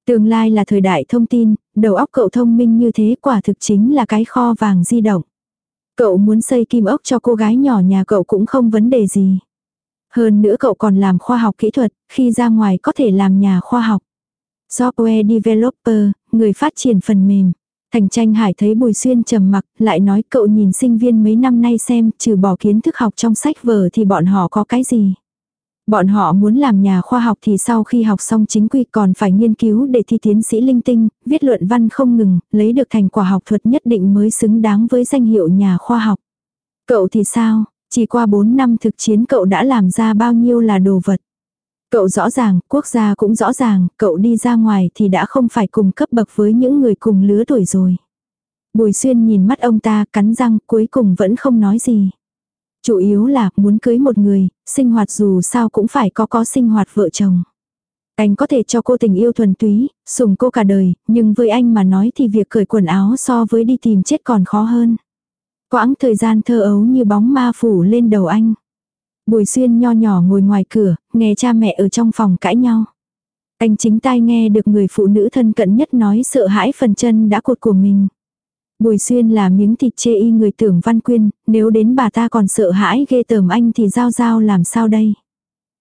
[SPEAKER 1] Tương lai là thời đại thông tin, đầu óc cậu thông minh như thế quả thực chính là cái kho vàng di động. Cậu muốn xây kim ốc cho cô gái nhỏ nhà cậu cũng không vấn đề gì. Hơn nữa cậu còn làm khoa học kỹ thuật, khi ra ngoài có thể làm nhà khoa học. Software developer, người phát triển phần mềm. Thành tranh hải thấy Bùi Xuyên trầm mặc, lại nói cậu nhìn sinh viên mấy năm nay xem, trừ bỏ kiến thức học trong sách vở thì bọn họ có cái gì. Bọn họ muốn làm nhà khoa học thì sau khi học xong chính quy còn phải nghiên cứu để thi tiến sĩ linh tinh, viết luận văn không ngừng, lấy được thành quả học thuật nhất định mới xứng đáng với danh hiệu nhà khoa học. Cậu thì sao, chỉ qua 4 năm thực chiến cậu đã làm ra bao nhiêu là đồ vật. Cậu rõ ràng, quốc gia cũng rõ ràng, cậu đi ra ngoài thì đã không phải cùng cấp bậc với những người cùng lứa tuổi rồi. Bùi xuyên nhìn mắt ông ta cắn răng cuối cùng vẫn không nói gì. Chủ yếu là muốn cưới một người, sinh hoạt dù sao cũng phải có có sinh hoạt vợ chồng. Anh có thể cho cô tình yêu thuần túy, sùng cô cả đời, nhưng với anh mà nói thì việc cởi quần áo so với đi tìm chết còn khó hơn. Quãng thời gian thơ ấu như bóng ma phủ lên đầu anh. Bùi xuyên nho nhỏ ngồi ngoài cửa, nghe cha mẹ ở trong phòng cãi nhau. Anh chính tai nghe được người phụ nữ thân cận nhất nói sợ hãi phần chân đã cột của mình. Bùi xuyên là miếng thịt chê y người tưởng văn quyên, nếu đến bà ta còn sợ hãi ghê tởm anh thì giao giao làm sao đây.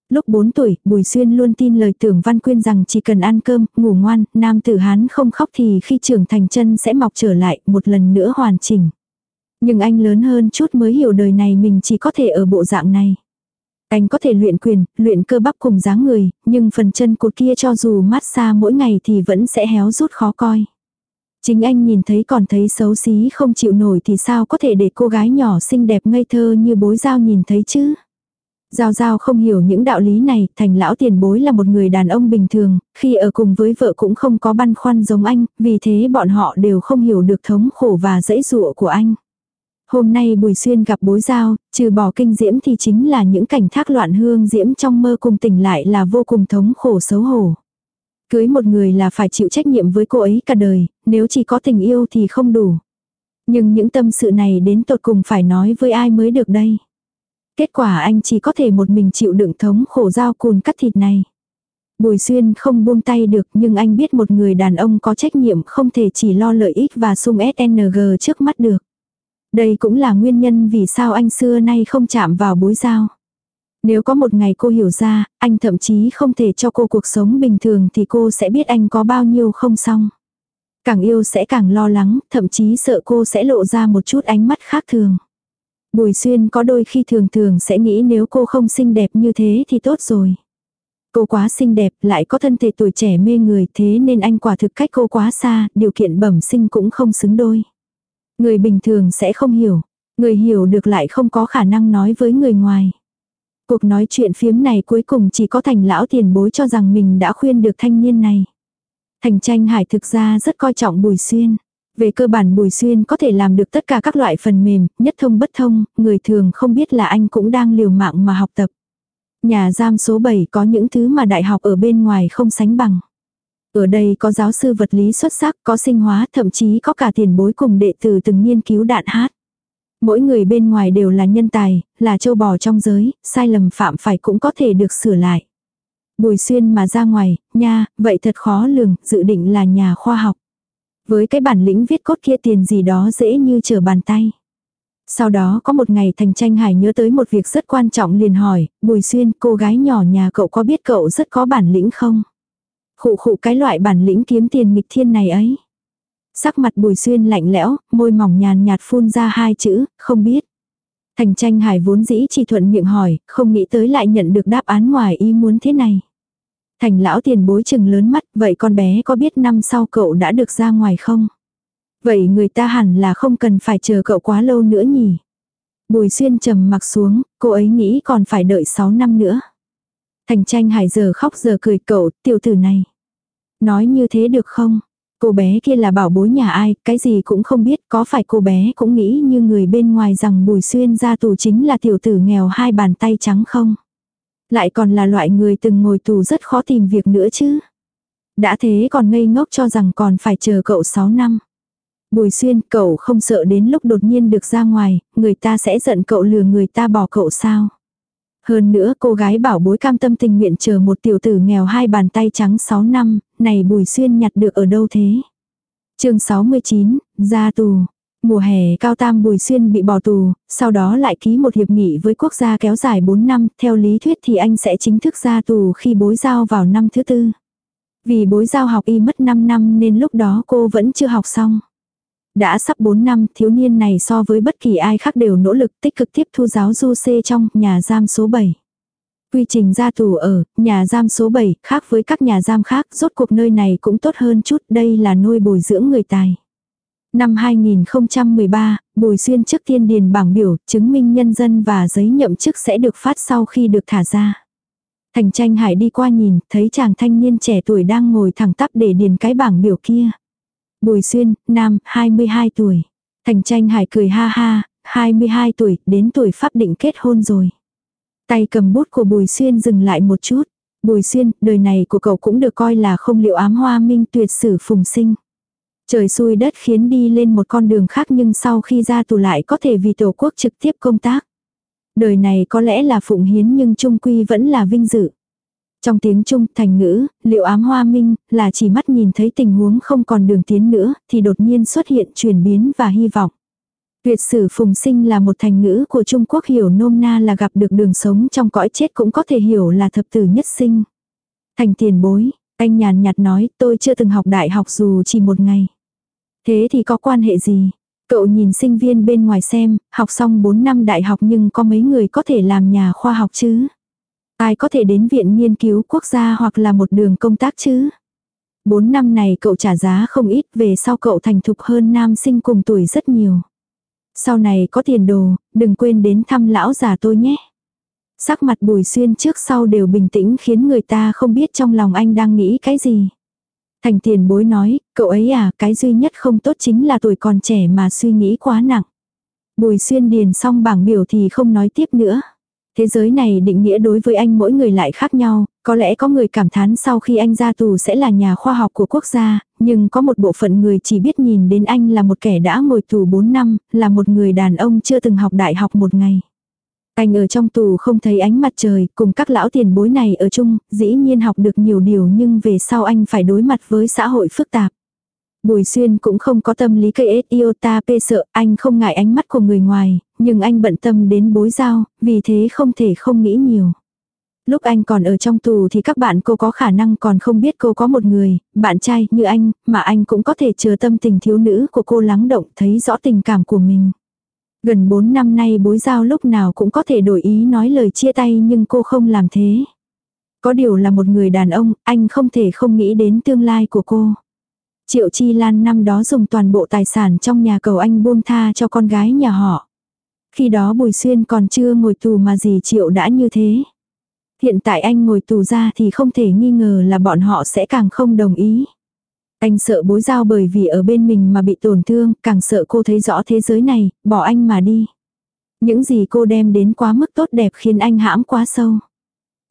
[SPEAKER 1] Lúc 4 tuổi, Bùi Xuyên luôn tin lời tưởng Văn Quyên rằng chỉ cần ăn cơm, ngủ ngoan, nam tử Hán không khóc thì khi trưởng thành chân sẽ mọc trở lại, một lần nữa hoàn chỉnh. Nhưng anh lớn hơn chút mới hiểu đời này mình chỉ có thể ở bộ dạng này. Anh có thể luyện quyền, luyện cơ bắp cùng dáng người, nhưng phần chân cột kia cho dù mát xa mỗi ngày thì vẫn sẽ héo rút khó coi. Chính anh nhìn thấy còn thấy xấu xí không chịu nổi thì sao có thể để cô gái nhỏ xinh đẹp ngây thơ như bối giao nhìn thấy chứ. Giao Giao không hiểu những đạo lý này, thành lão tiền bối là một người đàn ông bình thường, khi ở cùng với vợ cũng không có băn khoăn giống anh, vì thế bọn họ đều không hiểu được thống khổ và dãy dụa của anh. Hôm nay Bùi Xuyên gặp bối giao, trừ bỏ kinh diễm thì chính là những cảnh thác loạn hương diễm trong mơ cùng tỉnh lại là vô cùng thống khổ xấu hổ. Cưới một người là phải chịu trách nhiệm với cô ấy cả đời, nếu chỉ có tình yêu thì không đủ. Nhưng những tâm sự này đến tột cùng phải nói với ai mới được đây. Kết quả anh chỉ có thể một mình chịu đựng thống khổ dao cùn cắt thịt này. Bùi xuyên không buông tay được nhưng anh biết một người đàn ông có trách nhiệm không thể chỉ lo lợi ích và sung SNG trước mắt được. Đây cũng là nguyên nhân vì sao anh xưa nay không chạm vào bối dao. Nếu có một ngày cô hiểu ra, anh thậm chí không thể cho cô cuộc sống bình thường thì cô sẽ biết anh có bao nhiêu không xong. Càng yêu sẽ càng lo lắng, thậm chí sợ cô sẽ lộ ra một chút ánh mắt khác thường. Bùi xuyên có đôi khi thường thường sẽ nghĩ nếu cô không xinh đẹp như thế thì tốt rồi. Cô quá xinh đẹp lại có thân thể tuổi trẻ mê người thế nên anh quả thực cách cô quá xa, điều kiện bẩm sinh cũng không xứng đôi. Người bình thường sẽ không hiểu, người hiểu được lại không có khả năng nói với người ngoài. Cuộc nói chuyện phiếm này cuối cùng chỉ có thành lão tiền bối cho rằng mình đã khuyên được thanh niên này. Thành tranh hải thực ra rất coi trọng bùi xuyên. Về cơ bản Bùi Xuyên có thể làm được tất cả các loại phần mềm, nhất thông bất thông, người thường không biết là anh cũng đang liều mạng mà học tập. Nhà giam số 7 có những thứ mà đại học ở bên ngoài không sánh bằng. Ở đây có giáo sư vật lý xuất sắc, có sinh hóa, thậm chí có cả tiền bối cùng đệ tử từng nghiên cứu đạn hát. Mỗi người bên ngoài đều là nhân tài, là châu bò trong giới, sai lầm phạm phải cũng có thể được sửa lại. Bùi xuyên mà ra ngoài, nha, vậy thật khó lường, dự định là nhà khoa học. Với cái bản lĩnh viết cốt kia tiền gì đó dễ như trở bàn tay. Sau đó có một ngày Thành Tranh Hải nhớ tới một việc rất quan trọng liền hỏi, Bùi Xuyên, cô gái nhỏ nhà cậu có biết cậu rất có bản lĩnh không? Khụ khụ cái loại bản lĩnh kiếm tiền nghịch thiên này ấy. Sắc mặt Bùi Xuyên lạnh lẽo, môi mỏng nhàn nhạt phun ra hai chữ, không biết. Thành Tranh Hải vốn dĩ chỉ thuận miệng hỏi, không nghĩ tới lại nhận được đáp án ngoài ý muốn thế này. Thành lão tiền bối chừng lớn mắt, vậy con bé có biết năm sau cậu đã được ra ngoài không? Vậy người ta hẳn là không cần phải chờ cậu quá lâu nữa nhỉ? Bùi xuyên trầm mặc xuống, cô ấy nghĩ còn phải đợi 6 năm nữa. Thành tranh hải giờ khóc giờ cười cậu, tiểu tử này. Nói như thế được không? Cô bé kia là bảo bối nhà ai, cái gì cũng không biết, có phải cô bé cũng nghĩ như người bên ngoài rằng bùi xuyên ra tù chính là tiểu tử nghèo hai bàn tay trắng không? Lại còn là loại người từng ngồi tù rất khó tìm việc nữa chứ. Đã thế còn ngây ngốc cho rằng còn phải chờ cậu 6 năm. Bùi xuyên cậu không sợ đến lúc đột nhiên được ra ngoài, người ta sẽ giận cậu lừa người ta bỏ cậu sao. Hơn nữa cô gái bảo bối cam tâm tình nguyện chờ một tiểu tử nghèo hai bàn tay trắng 6 năm, này bùi xuyên nhặt được ở đâu thế. chương 69, ra tù. Mùa hè Cao Tam Bùi Xuyên bị bỏ tù, sau đó lại ký một hiệp nghị với quốc gia kéo dài 4 năm, theo lý thuyết thì anh sẽ chính thức ra tù khi bối giao vào năm thứ tư. Vì bối giao học y mất 5 năm nên lúc đó cô vẫn chưa học xong. Đã sắp 4 năm, thiếu niên này so với bất kỳ ai khác đều nỗ lực tích cực tiếp thu giáo du xê trong nhà giam số 7. Quy trình ra tù ở, nhà giam số 7, khác với các nhà giam khác, rốt cuộc nơi này cũng tốt hơn chút, đây là nuôi bồi dưỡng người tài. Năm 2013, Bùi Xuyên trước tiên điền bảng biểu, chứng minh nhân dân và giấy nhậm chức sẽ được phát sau khi được thả ra. Thành tranh hải đi qua nhìn, thấy chàng thanh niên trẻ tuổi đang ngồi thẳng tắp để điền cái bảng biểu kia. Bùi Xuyên, nam, 22 tuổi. Thành tranh hải cười ha ha, 22 tuổi, đến tuổi pháp định kết hôn rồi. Tay cầm bút của Bùi Xuyên dừng lại một chút. Bùi Xuyên, đời này của cậu cũng được coi là không liệu ám hoa minh tuyệt sử phùng sinh. Trời xui đất khiến đi lên một con đường khác nhưng sau khi ra tù lại có thể vì tổ quốc trực tiếp công tác. Đời này có lẽ là phụng hiến nhưng trung quy vẫn là vinh dự. Trong tiếng Trung thành ngữ, liệu ám hoa minh là chỉ mắt nhìn thấy tình huống không còn đường tiến nữa thì đột nhiên xuất hiện chuyển biến và hy vọng. Tuyệt sử phùng sinh là một thành ngữ của Trung Quốc hiểu nôm na là gặp được đường sống trong cõi chết cũng có thể hiểu là thập tử nhất sinh. Thành tiền bối, anh nhàn nhạt nói tôi chưa từng học đại học dù chỉ một ngày. Thế thì có quan hệ gì? Cậu nhìn sinh viên bên ngoài xem, học xong 4 năm đại học nhưng có mấy người có thể làm nhà khoa học chứ? Ai có thể đến viện nghiên cứu quốc gia hoặc là một đường công tác chứ? Bốn năm này cậu trả giá không ít về sau cậu thành thục hơn nam sinh cùng tuổi rất nhiều. Sau này có tiền đồ, đừng quên đến thăm lão già tôi nhé. Sắc mặt bùi xuyên trước sau đều bình tĩnh khiến người ta không biết trong lòng anh đang nghĩ cái gì. Thành tiền bối nói, cậu ấy à, cái duy nhất không tốt chính là tuổi còn trẻ mà suy nghĩ quá nặng. Bùi xuyên điền xong bảng biểu thì không nói tiếp nữa. Thế giới này định nghĩa đối với anh mỗi người lại khác nhau, có lẽ có người cảm thán sau khi anh ra tù sẽ là nhà khoa học của quốc gia, nhưng có một bộ phận người chỉ biết nhìn đến anh là một kẻ đã ngồi tù 4 năm, là một người đàn ông chưa từng học đại học một ngày. Anh ở trong tù không thấy ánh mặt trời, cùng các lão tiền bối này ở chung, dĩ nhiên học được nhiều điều nhưng về sau anh phải đối mặt với xã hội phức tạp. Bùi xuyên cũng không có tâm lý cây ta pe sợ, anh không ngại ánh mắt của người ngoài, nhưng anh bận tâm đến bối giao, vì thế không thể không nghĩ nhiều. Lúc anh còn ở trong tù thì các bạn cô có khả năng còn không biết cô có một người, bạn trai như anh, mà anh cũng có thể chờ tâm tình thiếu nữ của cô lắng động thấy rõ tình cảm của mình. Gần 4 năm nay bối giao lúc nào cũng có thể đổi ý nói lời chia tay nhưng cô không làm thế. Có điều là một người đàn ông, anh không thể không nghĩ đến tương lai của cô. Triệu Chi Lan năm đó dùng toàn bộ tài sản trong nhà cầu anh buông tha cho con gái nhà họ. Khi đó Bùi Xuyên còn chưa ngồi tù mà gì Triệu đã như thế. Hiện tại anh ngồi tù ra thì không thể nghi ngờ là bọn họ sẽ càng không đồng ý. Anh sợ bối giao bởi vì ở bên mình mà bị tổn thương, càng sợ cô thấy rõ thế giới này, bỏ anh mà đi. Những gì cô đem đến quá mức tốt đẹp khiến anh hãm quá sâu.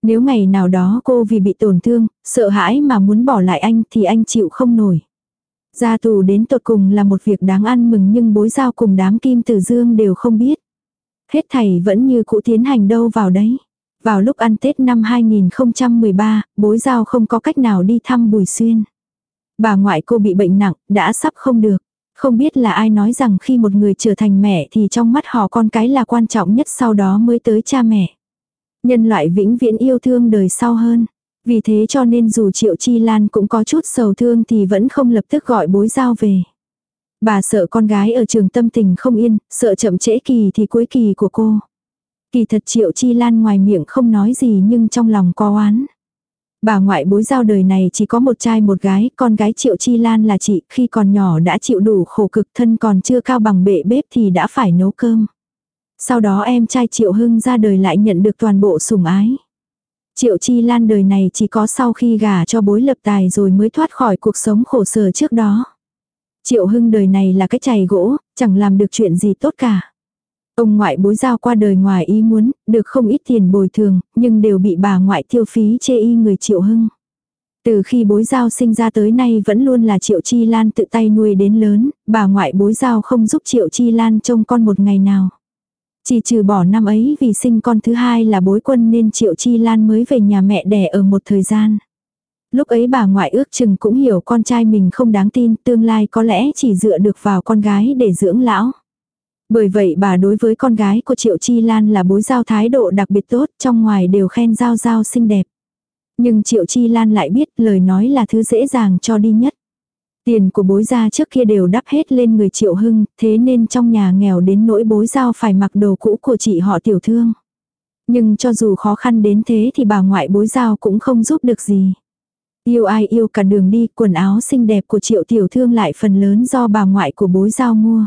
[SPEAKER 1] Nếu ngày nào đó cô vì bị tổn thương, sợ hãi mà muốn bỏ lại anh thì anh chịu không nổi. Ra tù đến tột cùng là một việc đáng ăn mừng nhưng bối giao cùng đám kim tử dương đều không biết. Hết thảy vẫn như cũ tiến hành đâu vào đấy. Vào lúc ăn Tết năm 2013, bối giao không có cách nào đi thăm Bùi Xuyên. Bà ngoại cô bị bệnh nặng, đã sắp không được. Không biết là ai nói rằng khi một người trở thành mẹ thì trong mắt họ con cái là quan trọng nhất sau đó mới tới cha mẹ. Nhân loại vĩnh viễn yêu thương đời sau hơn. Vì thế cho nên dù Triệu Chi Lan cũng có chút sầu thương thì vẫn không lập tức gọi bối giao về. Bà sợ con gái ở trường tâm tình không yên, sợ chậm trễ kỳ thì cuối kỳ của cô. Kỳ thật Triệu Chi Lan ngoài miệng không nói gì nhưng trong lòng có oán. Bà ngoại bối giao đời này chỉ có một trai một gái, con gái Triệu Chi Lan là chị, khi còn nhỏ đã chịu đủ khổ cực thân còn chưa cao bằng bệ bếp thì đã phải nấu cơm. Sau đó em trai Triệu Hưng ra đời lại nhận được toàn bộ sủng ái. Triệu Chi Lan đời này chỉ có sau khi gả cho bối lập tài rồi mới thoát khỏi cuộc sống khổ sở trước đó. Triệu Hưng đời này là cái chày gỗ, chẳng làm được chuyện gì tốt cả. Ông ngoại bối giao qua đời ngoài ý muốn, được không ít tiền bồi thường, nhưng đều bị bà ngoại tiêu phí chê y người Triệu Hưng. Từ khi bối giao sinh ra tới nay vẫn luôn là Triệu Chi Lan tự tay nuôi đến lớn, bà ngoại bối giao không giúp Triệu Chi Lan trông con một ngày nào. Chỉ trừ bỏ năm ấy vì sinh con thứ hai là bối quân nên Triệu Chi Lan mới về nhà mẹ đẻ ở một thời gian. Lúc ấy bà ngoại ước chừng cũng hiểu con trai mình không đáng tin, tương lai có lẽ chỉ dựa được vào con gái để dưỡng lão. Bởi vậy bà đối với con gái của Triệu Chi Lan là bối giao thái độ đặc biệt tốt, trong ngoài đều khen giao giao xinh đẹp. Nhưng Triệu Chi Lan lại biết lời nói là thứ dễ dàng cho đi nhất. Tiền của bối gia trước kia đều đắp hết lên người Triệu Hưng, thế nên trong nhà nghèo đến nỗi bối giao phải mặc đồ cũ của chị họ tiểu thương. Nhưng cho dù khó khăn đến thế thì bà ngoại bối giao cũng không giúp được gì. Yêu ai yêu cả đường đi, quần áo xinh đẹp của triệu tiểu thương lại phần lớn do bà ngoại của bối giao mua.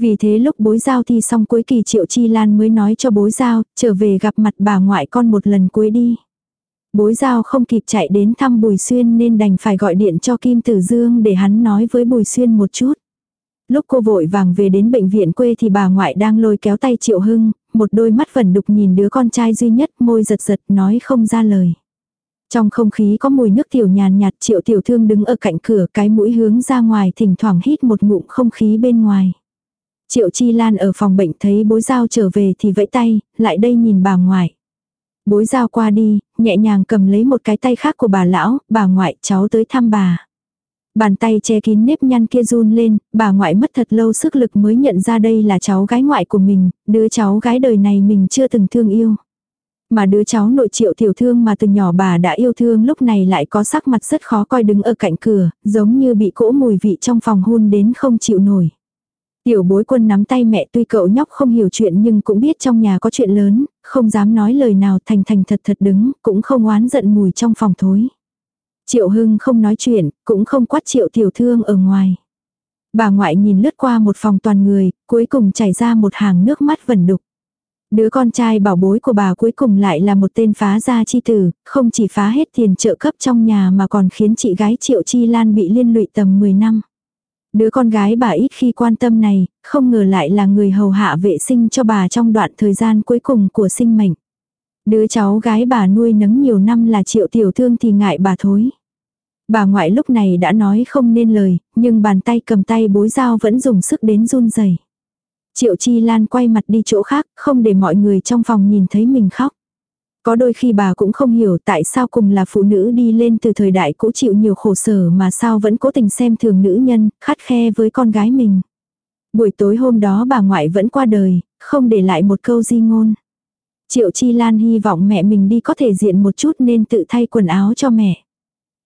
[SPEAKER 1] Vì thế lúc bối giao thi xong cuối kỳ triệu chi lan mới nói cho bối giao, trở về gặp mặt bà ngoại con một lần cuối đi. Bối giao không kịp chạy đến thăm Bùi Xuyên nên đành phải gọi điện cho Kim Tử Dương để hắn nói với Bùi Xuyên một chút. Lúc cô vội vàng về đến bệnh viện quê thì bà ngoại đang lôi kéo tay Triệu Hưng, một đôi mắt vẩn đục nhìn đứa con trai duy nhất môi giật giật nói không ra lời. Trong không khí có mùi nước tiểu nhàn nhạt Triệu Tiểu Thương đứng ở cạnh cửa cái mũi hướng ra ngoài thỉnh thoảng hít một ngụm không khí bên ngoài. Triệu Chi Lan ở phòng bệnh thấy bối giao trở về thì vẫy tay, lại đây nhìn bà ngoại. Bối giao qua đi, nhẹ nhàng cầm lấy một cái tay khác của bà lão, bà ngoại cháu tới thăm bà. Bàn tay che kín nếp nhăn kia run lên, bà ngoại mất thật lâu sức lực mới nhận ra đây là cháu gái ngoại của mình, đứa cháu gái đời này mình chưa từng thương yêu. Mà đứa cháu nội triệu tiểu thương mà từ nhỏ bà đã yêu thương lúc này lại có sắc mặt rất khó coi đứng ở cạnh cửa, giống như bị cỗ mùi vị trong phòng hôn đến không chịu nổi. Tiểu bối quân nắm tay mẹ tuy cậu nhóc không hiểu chuyện nhưng cũng biết trong nhà có chuyện lớn, không dám nói lời nào thành thành thật thật đứng, cũng không oán giận mùi trong phòng thối. Triệu Hưng không nói chuyện, cũng không quát triệu tiểu thương ở ngoài. Bà ngoại nhìn lướt qua một phòng toàn người, cuối cùng chảy ra một hàng nước mắt vẩn đục. Đứa con trai bảo bối của bà cuối cùng lại là một tên phá gia chi tử, không chỉ phá hết tiền trợ cấp trong nhà mà còn khiến chị gái Triệu Chi Lan bị liên lụy tầm 10 năm. Đứa con gái bà ít khi quan tâm này, không ngờ lại là người hầu hạ vệ sinh cho bà trong đoạn thời gian cuối cùng của sinh mệnh. Đứa cháu gái bà nuôi nấng nhiều năm là triệu tiểu thương thì ngại bà thối. Bà ngoại lúc này đã nói không nên lời, nhưng bàn tay cầm tay bối dao vẫn dùng sức đến run rẩy. Triệu Chi Lan quay mặt đi chỗ khác, không để mọi người trong phòng nhìn thấy mình khóc. Có đôi khi bà cũng không hiểu tại sao cùng là phụ nữ đi lên từ thời đại cũ chịu nhiều khổ sở mà sao vẫn cố tình xem thường nữ nhân, khắt khe với con gái mình. Buổi tối hôm đó bà ngoại vẫn qua đời, không để lại một câu di ngôn. Triệu Chi Lan hy vọng mẹ mình đi có thể diện một chút nên tự thay quần áo cho mẹ.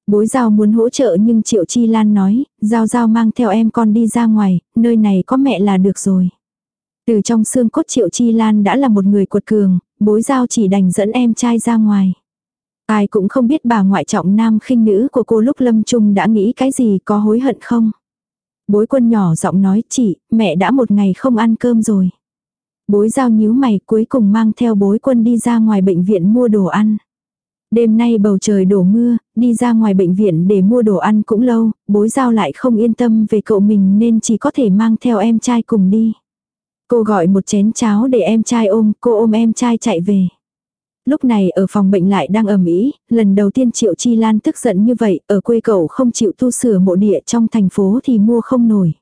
[SPEAKER 1] Bối Giao muốn hỗ trợ nhưng Triệu Chi Lan nói, Giao Giao mang theo em con đi ra ngoài, nơi này có mẹ là được rồi. Từ trong xương cốt Triệu Chi Lan đã là một người cuột cường, bối Giao chỉ đành dẫn em trai ra ngoài. Ai cũng không biết bà ngoại trọng nam khinh nữ của cô lúc lâm trung đã nghĩ cái gì có hối hận không. Bối quân nhỏ giọng nói chị, mẹ đã một ngày không ăn cơm rồi. Bối giao nhíu mày cuối cùng mang theo bối quân đi ra ngoài bệnh viện mua đồ ăn. Đêm nay bầu trời đổ mưa, đi ra ngoài bệnh viện để mua đồ ăn cũng lâu, bối giao lại không yên tâm về cậu mình nên chỉ có thể mang theo em trai cùng đi. Cô gọi một chén cháo để em trai ôm, cô ôm em trai chạy về. Lúc này ở phòng bệnh lại đang ầm ĩ, lần đầu tiên Triệu Chi Lan tức giận như vậy, ở quê cậu không chịu tu sửa mộ địa trong thành phố thì mua không nổi.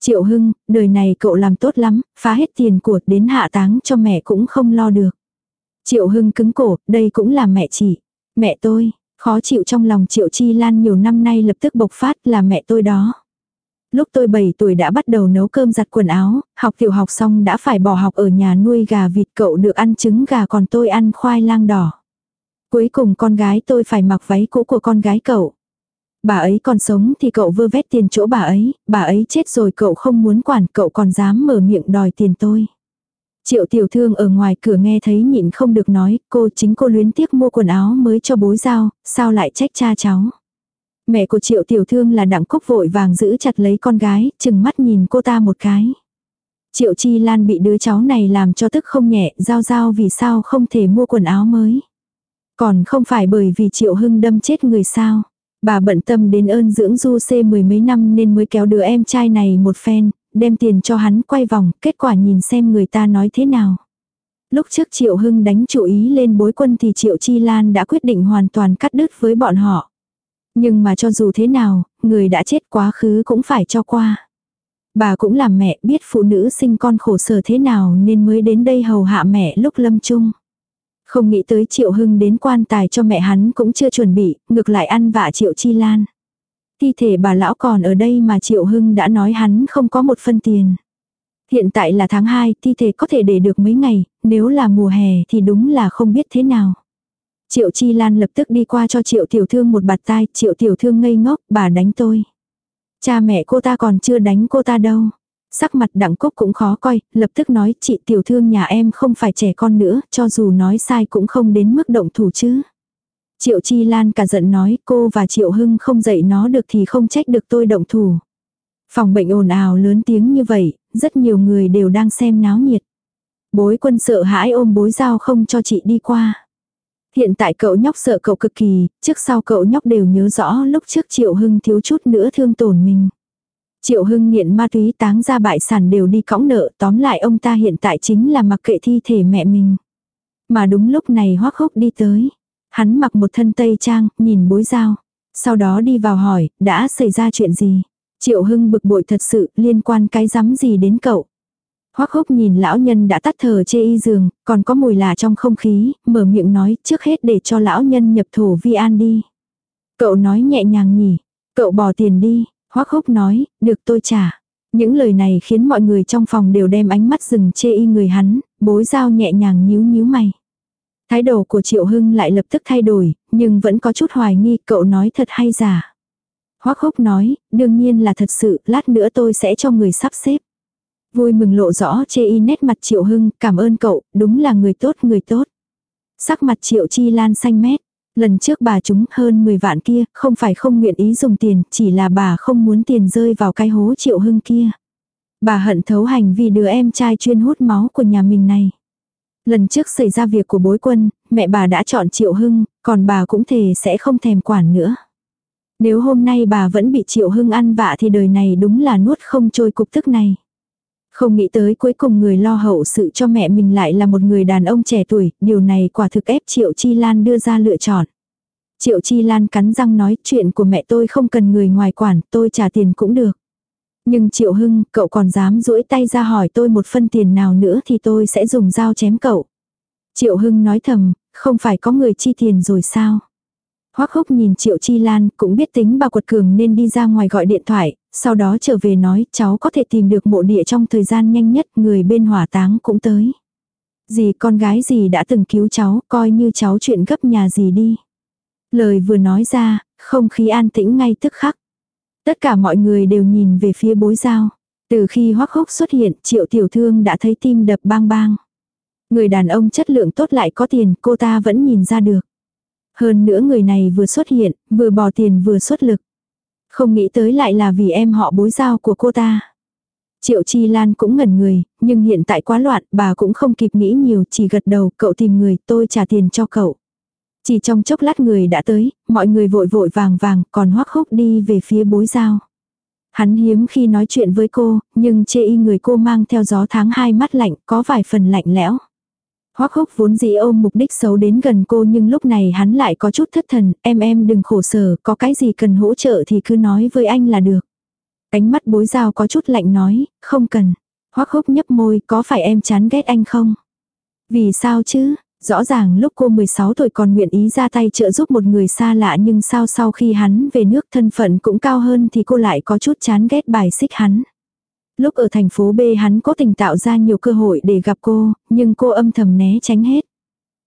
[SPEAKER 1] Triệu Hưng, đời này cậu làm tốt lắm, phá hết tiền của đến hạ táng cho mẹ cũng không lo được. Triệu Hưng cứng cổ, đây cũng là mẹ chị. Mẹ tôi, khó chịu trong lòng Triệu Chi Lan nhiều năm nay lập tức bộc phát là mẹ tôi đó. Lúc tôi 7 tuổi đã bắt đầu nấu cơm giặt quần áo, học tiểu học xong đã phải bỏ học ở nhà nuôi gà vịt cậu được ăn trứng gà còn tôi ăn khoai lang đỏ. Cuối cùng con gái tôi phải mặc váy cũ của con gái cậu. Bà ấy còn sống thì cậu vơ vét tiền chỗ bà ấy, bà ấy chết rồi cậu không muốn quản cậu còn dám mở miệng đòi tiền tôi. Triệu tiểu thương ở ngoài cửa nghe thấy nhịn không được nói, cô chính cô luyến tiếc mua quần áo mới cho bối giao, sao lại trách cha cháu. Mẹ của triệu tiểu thương là đặng cúc vội vàng giữ chặt lấy con gái, chừng mắt nhìn cô ta một cái. Triệu chi lan bị đứa cháu này làm cho tức không nhẹ, giao giao vì sao không thể mua quần áo mới. Còn không phải bởi vì triệu hưng đâm chết người sao. Bà bận tâm đến ơn dưỡng du xê mười mấy năm nên mới kéo đứa em trai này một phen, đem tiền cho hắn quay vòng, kết quả nhìn xem người ta nói thế nào. Lúc trước Triệu Hưng đánh chủ ý lên bối quân thì Triệu Chi Lan đã quyết định hoàn toàn cắt đứt với bọn họ. Nhưng mà cho dù thế nào, người đã chết quá khứ cũng phải cho qua. Bà cũng làm mẹ biết phụ nữ sinh con khổ sở thế nào nên mới đến đây hầu hạ mẹ lúc lâm chung. Không nghĩ tới Triệu Hưng đến quan tài cho mẹ hắn cũng chưa chuẩn bị, ngược lại ăn vạ Triệu Chi Lan. Thi thể bà lão còn ở đây mà Triệu Hưng đã nói hắn không có một phân tiền. Hiện tại là tháng 2, thi thể có thể để được mấy ngày, nếu là mùa hè thì đúng là không biết thế nào. Triệu Chi Lan lập tức đi qua cho Triệu Tiểu Thương một bạt tai, Triệu Tiểu Thương ngây ngốc, bà đánh tôi. Cha mẹ cô ta còn chưa đánh cô ta đâu. Sắc mặt đặng cúc cũng khó coi, lập tức nói chị Tiểu Thương nhà em không phải trẻ con nữa, cho dù nói sai cũng không đến mức động thủ chứ. Triệu Chi Lan cả giận nói cô và Triệu Hưng không dạy nó được thì không trách được tôi động thủ. Phòng bệnh ồn ào lớn tiếng như vậy, rất nhiều người đều đang xem náo nhiệt. Bối quân sợ hãi ôm bối dao không cho chị đi qua. Hiện tại cậu nhóc sợ cậu cực kỳ, trước sau cậu nhóc đều nhớ rõ lúc trước Triệu Hưng thiếu chút nữa thương tổn mình. Triệu Hưng nghiện ma túy táng ra bại sản đều đi cõng nợ, tóm lại ông ta hiện tại chính là mặc kệ thi thể mẹ mình. Mà đúng lúc này hoắc húc đi tới. Hắn mặc một thân tây trang, nhìn bối dao. Sau đó đi vào hỏi, đã xảy ra chuyện gì? Triệu Hưng bực bội thật sự, liên quan cái rắm gì đến cậu? Hoắc húc nhìn lão nhân đã tắt thở chê y giường, còn có mùi lạ trong không khí, mở miệng nói trước hết để cho lão nhân nhập thổ vi an đi. Cậu nói nhẹ nhàng nhỉ, cậu bỏ tiền đi, Hoắc húc nói, được tôi trả. Những lời này khiến mọi người trong phòng đều đem ánh mắt rừng chê y người hắn, bối giao nhẹ nhàng nhíu nhíu mày. Thái độ của Triệu Hưng lại lập tức thay đổi, nhưng vẫn có chút hoài nghi cậu nói thật hay giả. Hoắc húc nói, đương nhiên là thật sự, lát nữa tôi sẽ cho người sắp xếp. Vui mừng lộ rõ chê y nét mặt Triệu Hưng, cảm ơn cậu, đúng là người tốt người tốt. Sắc mặt Triệu Chi Lan xanh mét. Lần trước bà chúng hơn 10 vạn kia, không phải không nguyện ý dùng tiền, chỉ là bà không muốn tiền rơi vào cái hố Triệu Hưng kia. Bà hận thấu hành vì đứa em trai chuyên hút máu của nhà mình này. Lần trước xảy ra việc của bối quân, mẹ bà đã chọn Triệu Hưng, còn bà cũng thề sẽ không thèm quản nữa. Nếu hôm nay bà vẫn bị Triệu Hưng ăn vạ thì đời này đúng là nuốt không trôi cục tức này. Không nghĩ tới cuối cùng người lo hậu sự cho mẹ mình lại là một người đàn ông trẻ tuổi, điều này quả thực ép Triệu Chi Lan đưa ra lựa chọn. Triệu Chi Lan cắn răng nói chuyện của mẹ tôi không cần người ngoài quản, tôi trả tiền cũng được. Nhưng Triệu Hưng, cậu còn dám duỗi tay ra hỏi tôi một phân tiền nào nữa thì tôi sẽ dùng dao chém cậu. Triệu Hưng nói thầm, không phải có người chi tiền rồi sao? Hoắc húc nhìn Triệu Chi Lan cũng biết tính bà quật cường nên đi ra ngoài gọi điện thoại, sau đó trở về nói cháu có thể tìm được mộ địa trong thời gian nhanh nhất người bên hỏa táng cũng tới. Dì con gái gì đã từng cứu cháu coi như cháu chuyện gấp nhà gì đi. Lời vừa nói ra, không khí an tĩnh ngay tức khắc. Tất cả mọi người đều nhìn về phía bối giao. Từ khi hoắc hốc xuất hiện triệu tiểu thương đã thấy tim đập bang bang. Người đàn ông chất lượng tốt lại có tiền cô ta vẫn nhìn ra được. Hơn nữa người này vừa xuất hiện, vừa bỏ tiền vừa xuất lực. Không nghĩ tới lại là vì em họ bối giao của cô ta. Triệu Chi Lan cũng ngẩn người, nhưng hiện tại quá loạn, bà cũng không kịp nghĩ nhiều, chỉ gật đầu, cậu tìm người, tôi trả tiền cho cậu. Chỉ trong chốc lát người đã tới, mọi người vội vội vàng vàng, còn hoắc hốc đi về phía bối giao. Hắn hiếm khi nói chuyện với cô, nhưng chê y người cô mang theo gió tháng hai mắt lạnh, có vài phần lạnh lẽo. Hoắc húc vốn dĩ ôm mục đích xấu đến gần cô nhưng lúc này hắn lại có chút thất thần, em em đừng khổ sở, có cái gì cần hỗ trợ thì cứ nói với anh là được. Ánh mắt bối giao có chút lạnh nói, không cần. Hoắc húc nhấp môi, có phải em chán ghét anh không? Vì sao chứ? Rõ ràng lúc cô 16 tuổi còn nguyện ý ra tay trợ giúp một người xa lạ nhưng sao sau khi hắn về nước thân phận cũng cao hơn thì cô lại có chút chán ghét bài xích hắn. Lúc ở thành phố B hắn cố tình tạo ra nhiều cơ hội để gặp cô, nhưng cô âm thầm né tránh hết.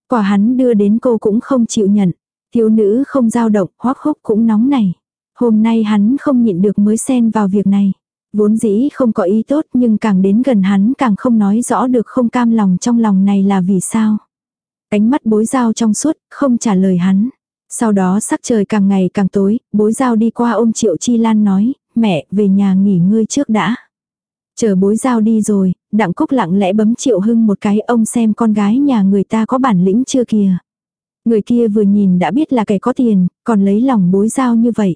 [SPEAKER 1] Quả hắn đưa đến cô cũng không chịu nhận. Thiếu nữ không dao động, hoắc hốc cũng nóng này. Hôm nay hắn không nhịn được mới xen vào việc này. Vốn dĩ không có ý tốt nhưng càng đến gần hắn càng không nói rõ được không cam lòng trong lòng này là vì sao. Ánh mắt bối dao trong suốt, không trả lời hắn. Sau đó sắc trời càng ngày càng tối, bối dao đi qua ôm Triệu Chi Lan nói, mẹ, về nhà nghỉ ngơi trước đã. Chờ bối giao đi rồi, đặng cúc lặng lẽ bấm triệu hưng một cái ông xem con gái nhà người ta có bản lĩnh chưa kìa. Người kia vừa nhìn đã biết là kẻ có tiền, còn lấy lòng bối giao như vậy.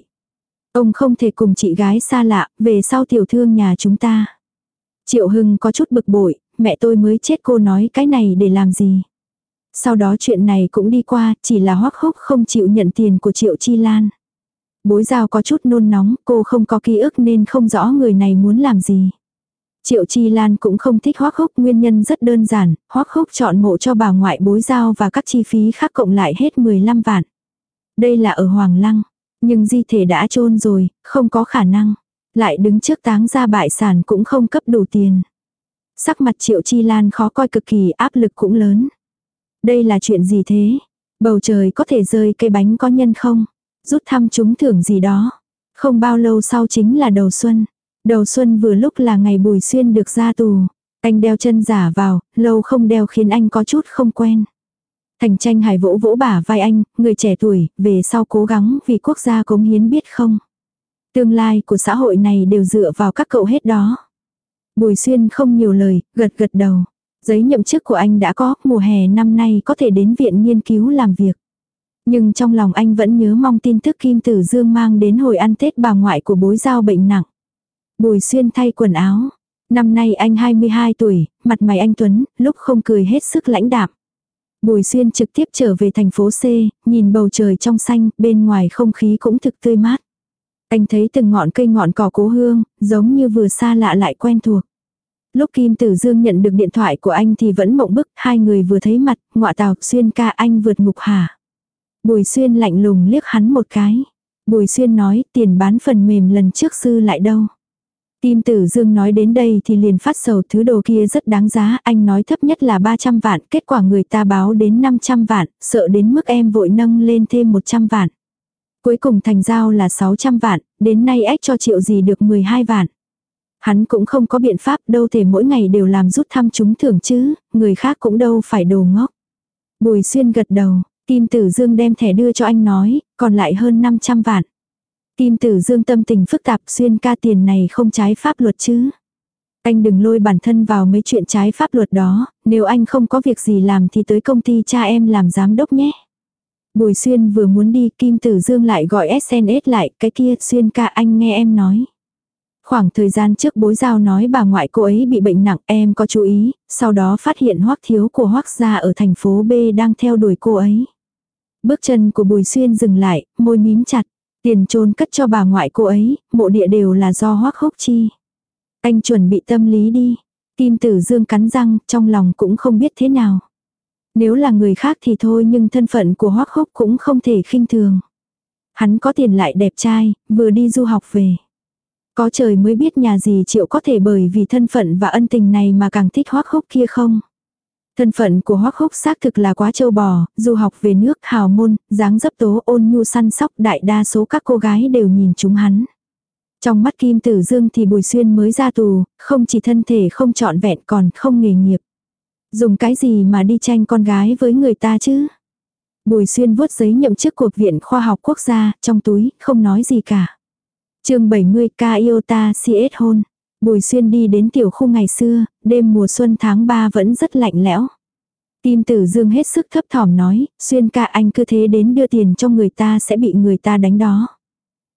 [SPEAKER 1] Ông không thể cùng chị gái xa lạ, về sau tiểu thương nhà chúng ta. Triệu Hưng có chút bực bội, mẹ tôi mới chết cô nói cái này để làm gì. Sau đó chuyện này cũng đi qua, chỉ là hoắc hốc không chịu nhận tiền của Triệu Chi Lan. Bối giao có chút nôn nóng, cô không có ký ức nên không rõ người này muốn làm gì. Triệu Chi Lan cũng không thích hoác hốc nguyên nhân rất đơn giản, hoác hốc chọn mộ cho bà ngoại bối giao và các chi phí khác cộng lại hết 15 vạn. Đây là ở Hoàng Lăng, nhưng di thể đã chôn rồi, không có khả năng. Lại đứng trước táng ra bại sản cũng không cấp đủ tiền. Sắc mặt Triệu Chi Lan khó coi cực kỳ áp lực cũng lớn. Đây là chuyện gì thế? Bầu trời có thể rơi cây bánh có nhân không? Rút thăm chúng thưởng gì đó. Không bao lâu sau chính là đầu xuân. Đầu xuân vừa lúc là ngày Bùi Xuyên được ra tù. Anh đeo chân giả vào, lâu không đeo khiến anh có chút không quen. Thành tranh hải vỗ vỗ bả vai anh, người trẻ tuổi, về sau cố gắng vì quốc gia cống hiến biết không. Tương lai của xã hội này đều dựa vào các cậu hết đó. Bùi Xuyên không nhiều lời, gật gật đầu. Giấy nhậm chức của anh đã có, mùa hè năm nay có thể đến viện nghiên cứu làm việc. Nhưng trong lòng anh vẫn nhớ mong tin tức Kim Tử Dương mang đến hồi ăn Tết bà ngoại của bối giao bệnh nặng. Bùi xuyên thay quần áo. Năm nay anh 22 tuổi, mặt mày anh Tuấn, lúc không cười hết sức lãnh đạm. Bùi xuyên trực tiếp trở về thành phố C, nhìn bầu trời trong xanh, bên ngoài không khí cũng thực tươi mát. Anh thấy từng ngọn cây ngọn cỏ cố hương, giống như vừa xa lạ lại quen thuộc. Lúc Kim Tử Dương nhận được điện thoại của anh thì vẫn mộng bức, hai người vừa thấy mặt, ngọa tào, xuyên ca anh vượt ngục hả. Bùi xuyên lạnh lùng liếc hắn một cái. Bùi xuyên nói tiền bán phần mềm lần trước sư lại đâu. Tim Tử Dương nói đến đây thì liền phát sầu thứ đồ kia rất đáng giá, anh nói thấp nhất là 300 vạn, kết quả người ta báo đến 500 vạn, sợ đến mức em vội nâng lên thêm 100 vạn. Cuối cùng thành giao là 600 vạn, đến nay ếch cho triệu gì được 12 vạn. Hắn cũng không có biện pháp đâu thể mỗi ngày đều làm rút thăm chúng thưởng chứ, người khác cũng đâu phải đồ ngốc. Bùi xuyên gật đầu, Kim Tử Dương đem thẻ đưa cho anh nói, còn lại hơn 500 vạn. Kim Tử Dương tâm tình phức tạp xuyên ca tiền này không trái pháp luật chứ. Anh đừng lôi bản thân vào mấy chuyện trái pháp luật đó, nếu anh không có việc gì làm thì tới công ty cha em làm giám đốc nhé. Bùi Xuyên vừa muốn đi, Kim Tử Dương lại gọi SNS lại, cái kia, Xuyên ca anh nghe em nói. Khoảng thời gian trước bối giao nói bà ngoại cô ấy bị bệnh nặng em có chú ý, sau đó phát hiện hoắc thiếu của hoắc gia ở thành phố B đang theo đuổi cô ấy. Bước chân của Bùi Xuyên dừng lại, môi mím chặt. Tiền trôn cất cho bà ngoại cô ấy, mộ địa đều là do hoắc hốc chi. Anh chuẩn bị tâm lý đi. Kim tử dương cắn răng, trong lòng cũng không biết thế nào. Nếu là người khác thì thôi nhưng thân phận của hoắc hốc cũng không thể khinh thường. Hắn có tiền lại đẹp trai, vừa đi du học về. Có trời mới biết nhà gì triệu có thể bởi vì thân phận và ân tình này mà càng thích hoắc hốc kia không. Thân phận của Hoắc Húc xác thực là quá châu bò, du học về nước hào môn, dáng dấp tố ôn nhu săn sóc đại đa số các cô gái đều nhìn chúng hắn. Trong mắt Kim Tử Dương thì Bùi Xuyên mới ra tù, không chỉ thân thể không trọn vẹn còn không nghề nghiệp. Dùng cái gì mà đi tranh con gái với người ta chứ? Bùi Xuyên vuốt giấy nhậm chức của Viện Khoa học Quốc gia, trong túi, không nói gì cả. chương 70 ca yêu ta CS hôn. Bùi xuyên đi đến tiểu khu ngày xưa, đêm mùa xuân tháng 3 vẫn rất lạnh lẽo. Tim tử dương hết sức thấp thỏm nói, xuyên ca anh cứ thế đến đưa tiền cho người ta sẽ bị người ta đánh đó.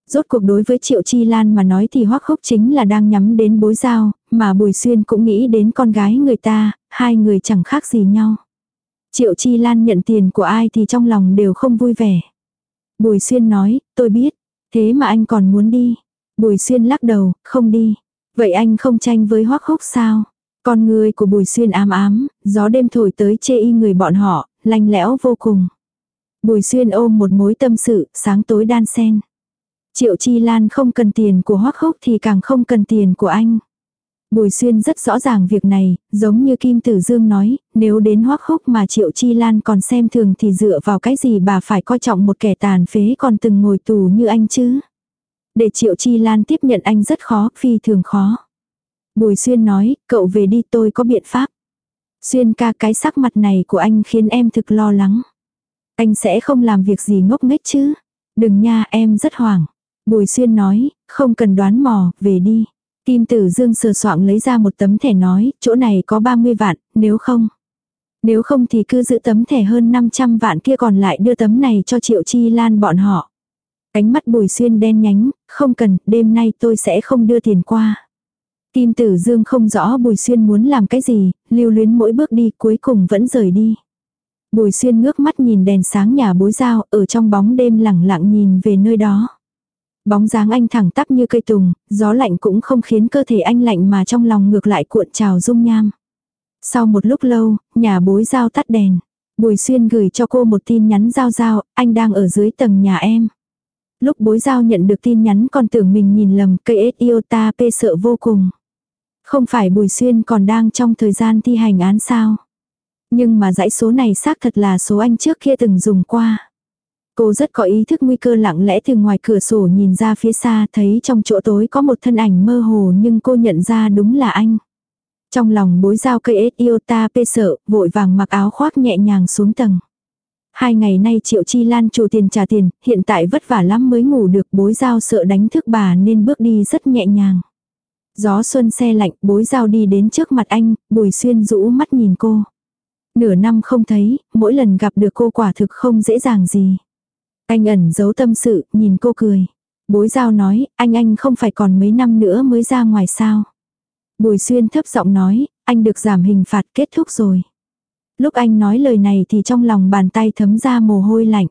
[SPEAKER 1] Rốt cuộc đối với Triệu Chi Lan mà nói thì hoắc khốc chính là đang nhắm đến bối giao, mà Bùi Xuyên cũng nghĩ đến con gái người ta, hai người chẳng khác gì nhau. Triệu Chi Lan nhận tiền của ai thì trong lòng đều không vui vẻ. Bùi Xuyên nói, tôi biết, thế mà anh còn muốn đi. Bùi Xuyên lắc đầu, không đi. Vậy anh không tranh với hoắc hốc sao? Con người của Bùi Xuyên ám ám, gió đêm thổi tới chê y người bọn họ, lanh lẽo vô cùng. Bùi Xuyên ôm một mối tâm sự, sáng tối đan sen. Triệu Chi Lan không cần tiền của hoắc hốc thì càng không cần tiền của anh. Bùi Xuyên rất rõ ràng việc này, giống như Kim Tử Dương nói, nếu đến hoắc hốc mà Triệu Chi Lan còn xem thường thì dựa vào cái gì bà phải coi trọng một kẻ tàn phế còn từng ngồi tù như anh chứ. Để Triệu Chi Lan tiếp nhận anh rất khó, phi thường khó. Bùi Xuyên nói, cậu về đi tôi có biện pháp. Xuyên ca cái sắc mặt này của anh khiến em thực lo lắng. Anh sẽ không làm việc gì ngốc nghếch chứ. Đừng nha em rất hoảng. Bùi Xuyên nói, không cần đoán mò, về đi. Kim Tử Dương sờ soạng lấy ra một tấm thẻ nói, chỗ này có 30 vạn, nếu không. Nếu không thì cứ giữ tấm thẻ hơn 500 vạn kia còn lại đưa tấm này cho Triệu Chi Lan bọn họ. Ánh mắt bùi xuyên đen nhánh, không cần, đêm nay tôi sẽ không đưa tiền qua. Kim tử dương không rõ bùi xuyên muốn làm cái gì, lưu luyến mỗi bước đi cuối cùng vẫn rời đi. Bùi xuyên ngước mắt nhìn đèn sáng nhà bối giao ở trong bóng đêm lẳng lặng nhìn về nơi đó. Bóng dáng anh thẳng tắp như cây tùng, gió lạnh cũng không khiến cơ thể anh lạnh mà trong lòng ngược lại cuộn trào dung nham. Sau một lúc lâu, nhà bối giao tắt đèn. Bùi xuyên gửi cho cô một tin nhắn giao giao, anh đang ở dưới tầng nhà em. Lúc bối giao nhận được tin nhắn còn tưởng mình nhìn lầm cây ết yêu ta pê sợ vô cùng. Không phải Bùi Xuyên còn đang trong thời gian thi hành án sao. Nhưng mà dãy số này xác thật là số anh trước kia từng dùng qua. Cô rất có ý thức nguy cơ lặng lẽ từ ngoài cửa sổ nhìn ra phía xa thấy trong chỗ tối có một thân ảnh mơ hồ nhưng cô nhận ra đúng là anh. Trong lòng bối giao cây ết yêu ta pê sợ, vội vàng mặc áo khoác nhẹ nhàng xuống tầng. Hai ngày nay Triệu Chi Lan chủ tiền trả tiền, hiện tại vất vả lắm mới ngủ được bối giao sợ đánh thức bà nên bước đi rất nhẹ nhàng. Gió xuân xe lạnh bối giao đi đến trước mặt anh, bùi xuyên rũ mắt nhìn cô. Nửa năm không thấy, mỗi lần gặp được cô quả thực không dễ dàng gì. Anh ẩn giấu tâm sự, nhìn cô cười. Bối giao nói, anh anh không phải còn mấy năm nữa mới ra ngoài sao. Bùi xuyên thấp giọng nói, anh được giảm hình phạt kết thúc rồi. Lúc anh nói lời này thì trong lòng bàn tay thấm ra mồ hôi lạnh.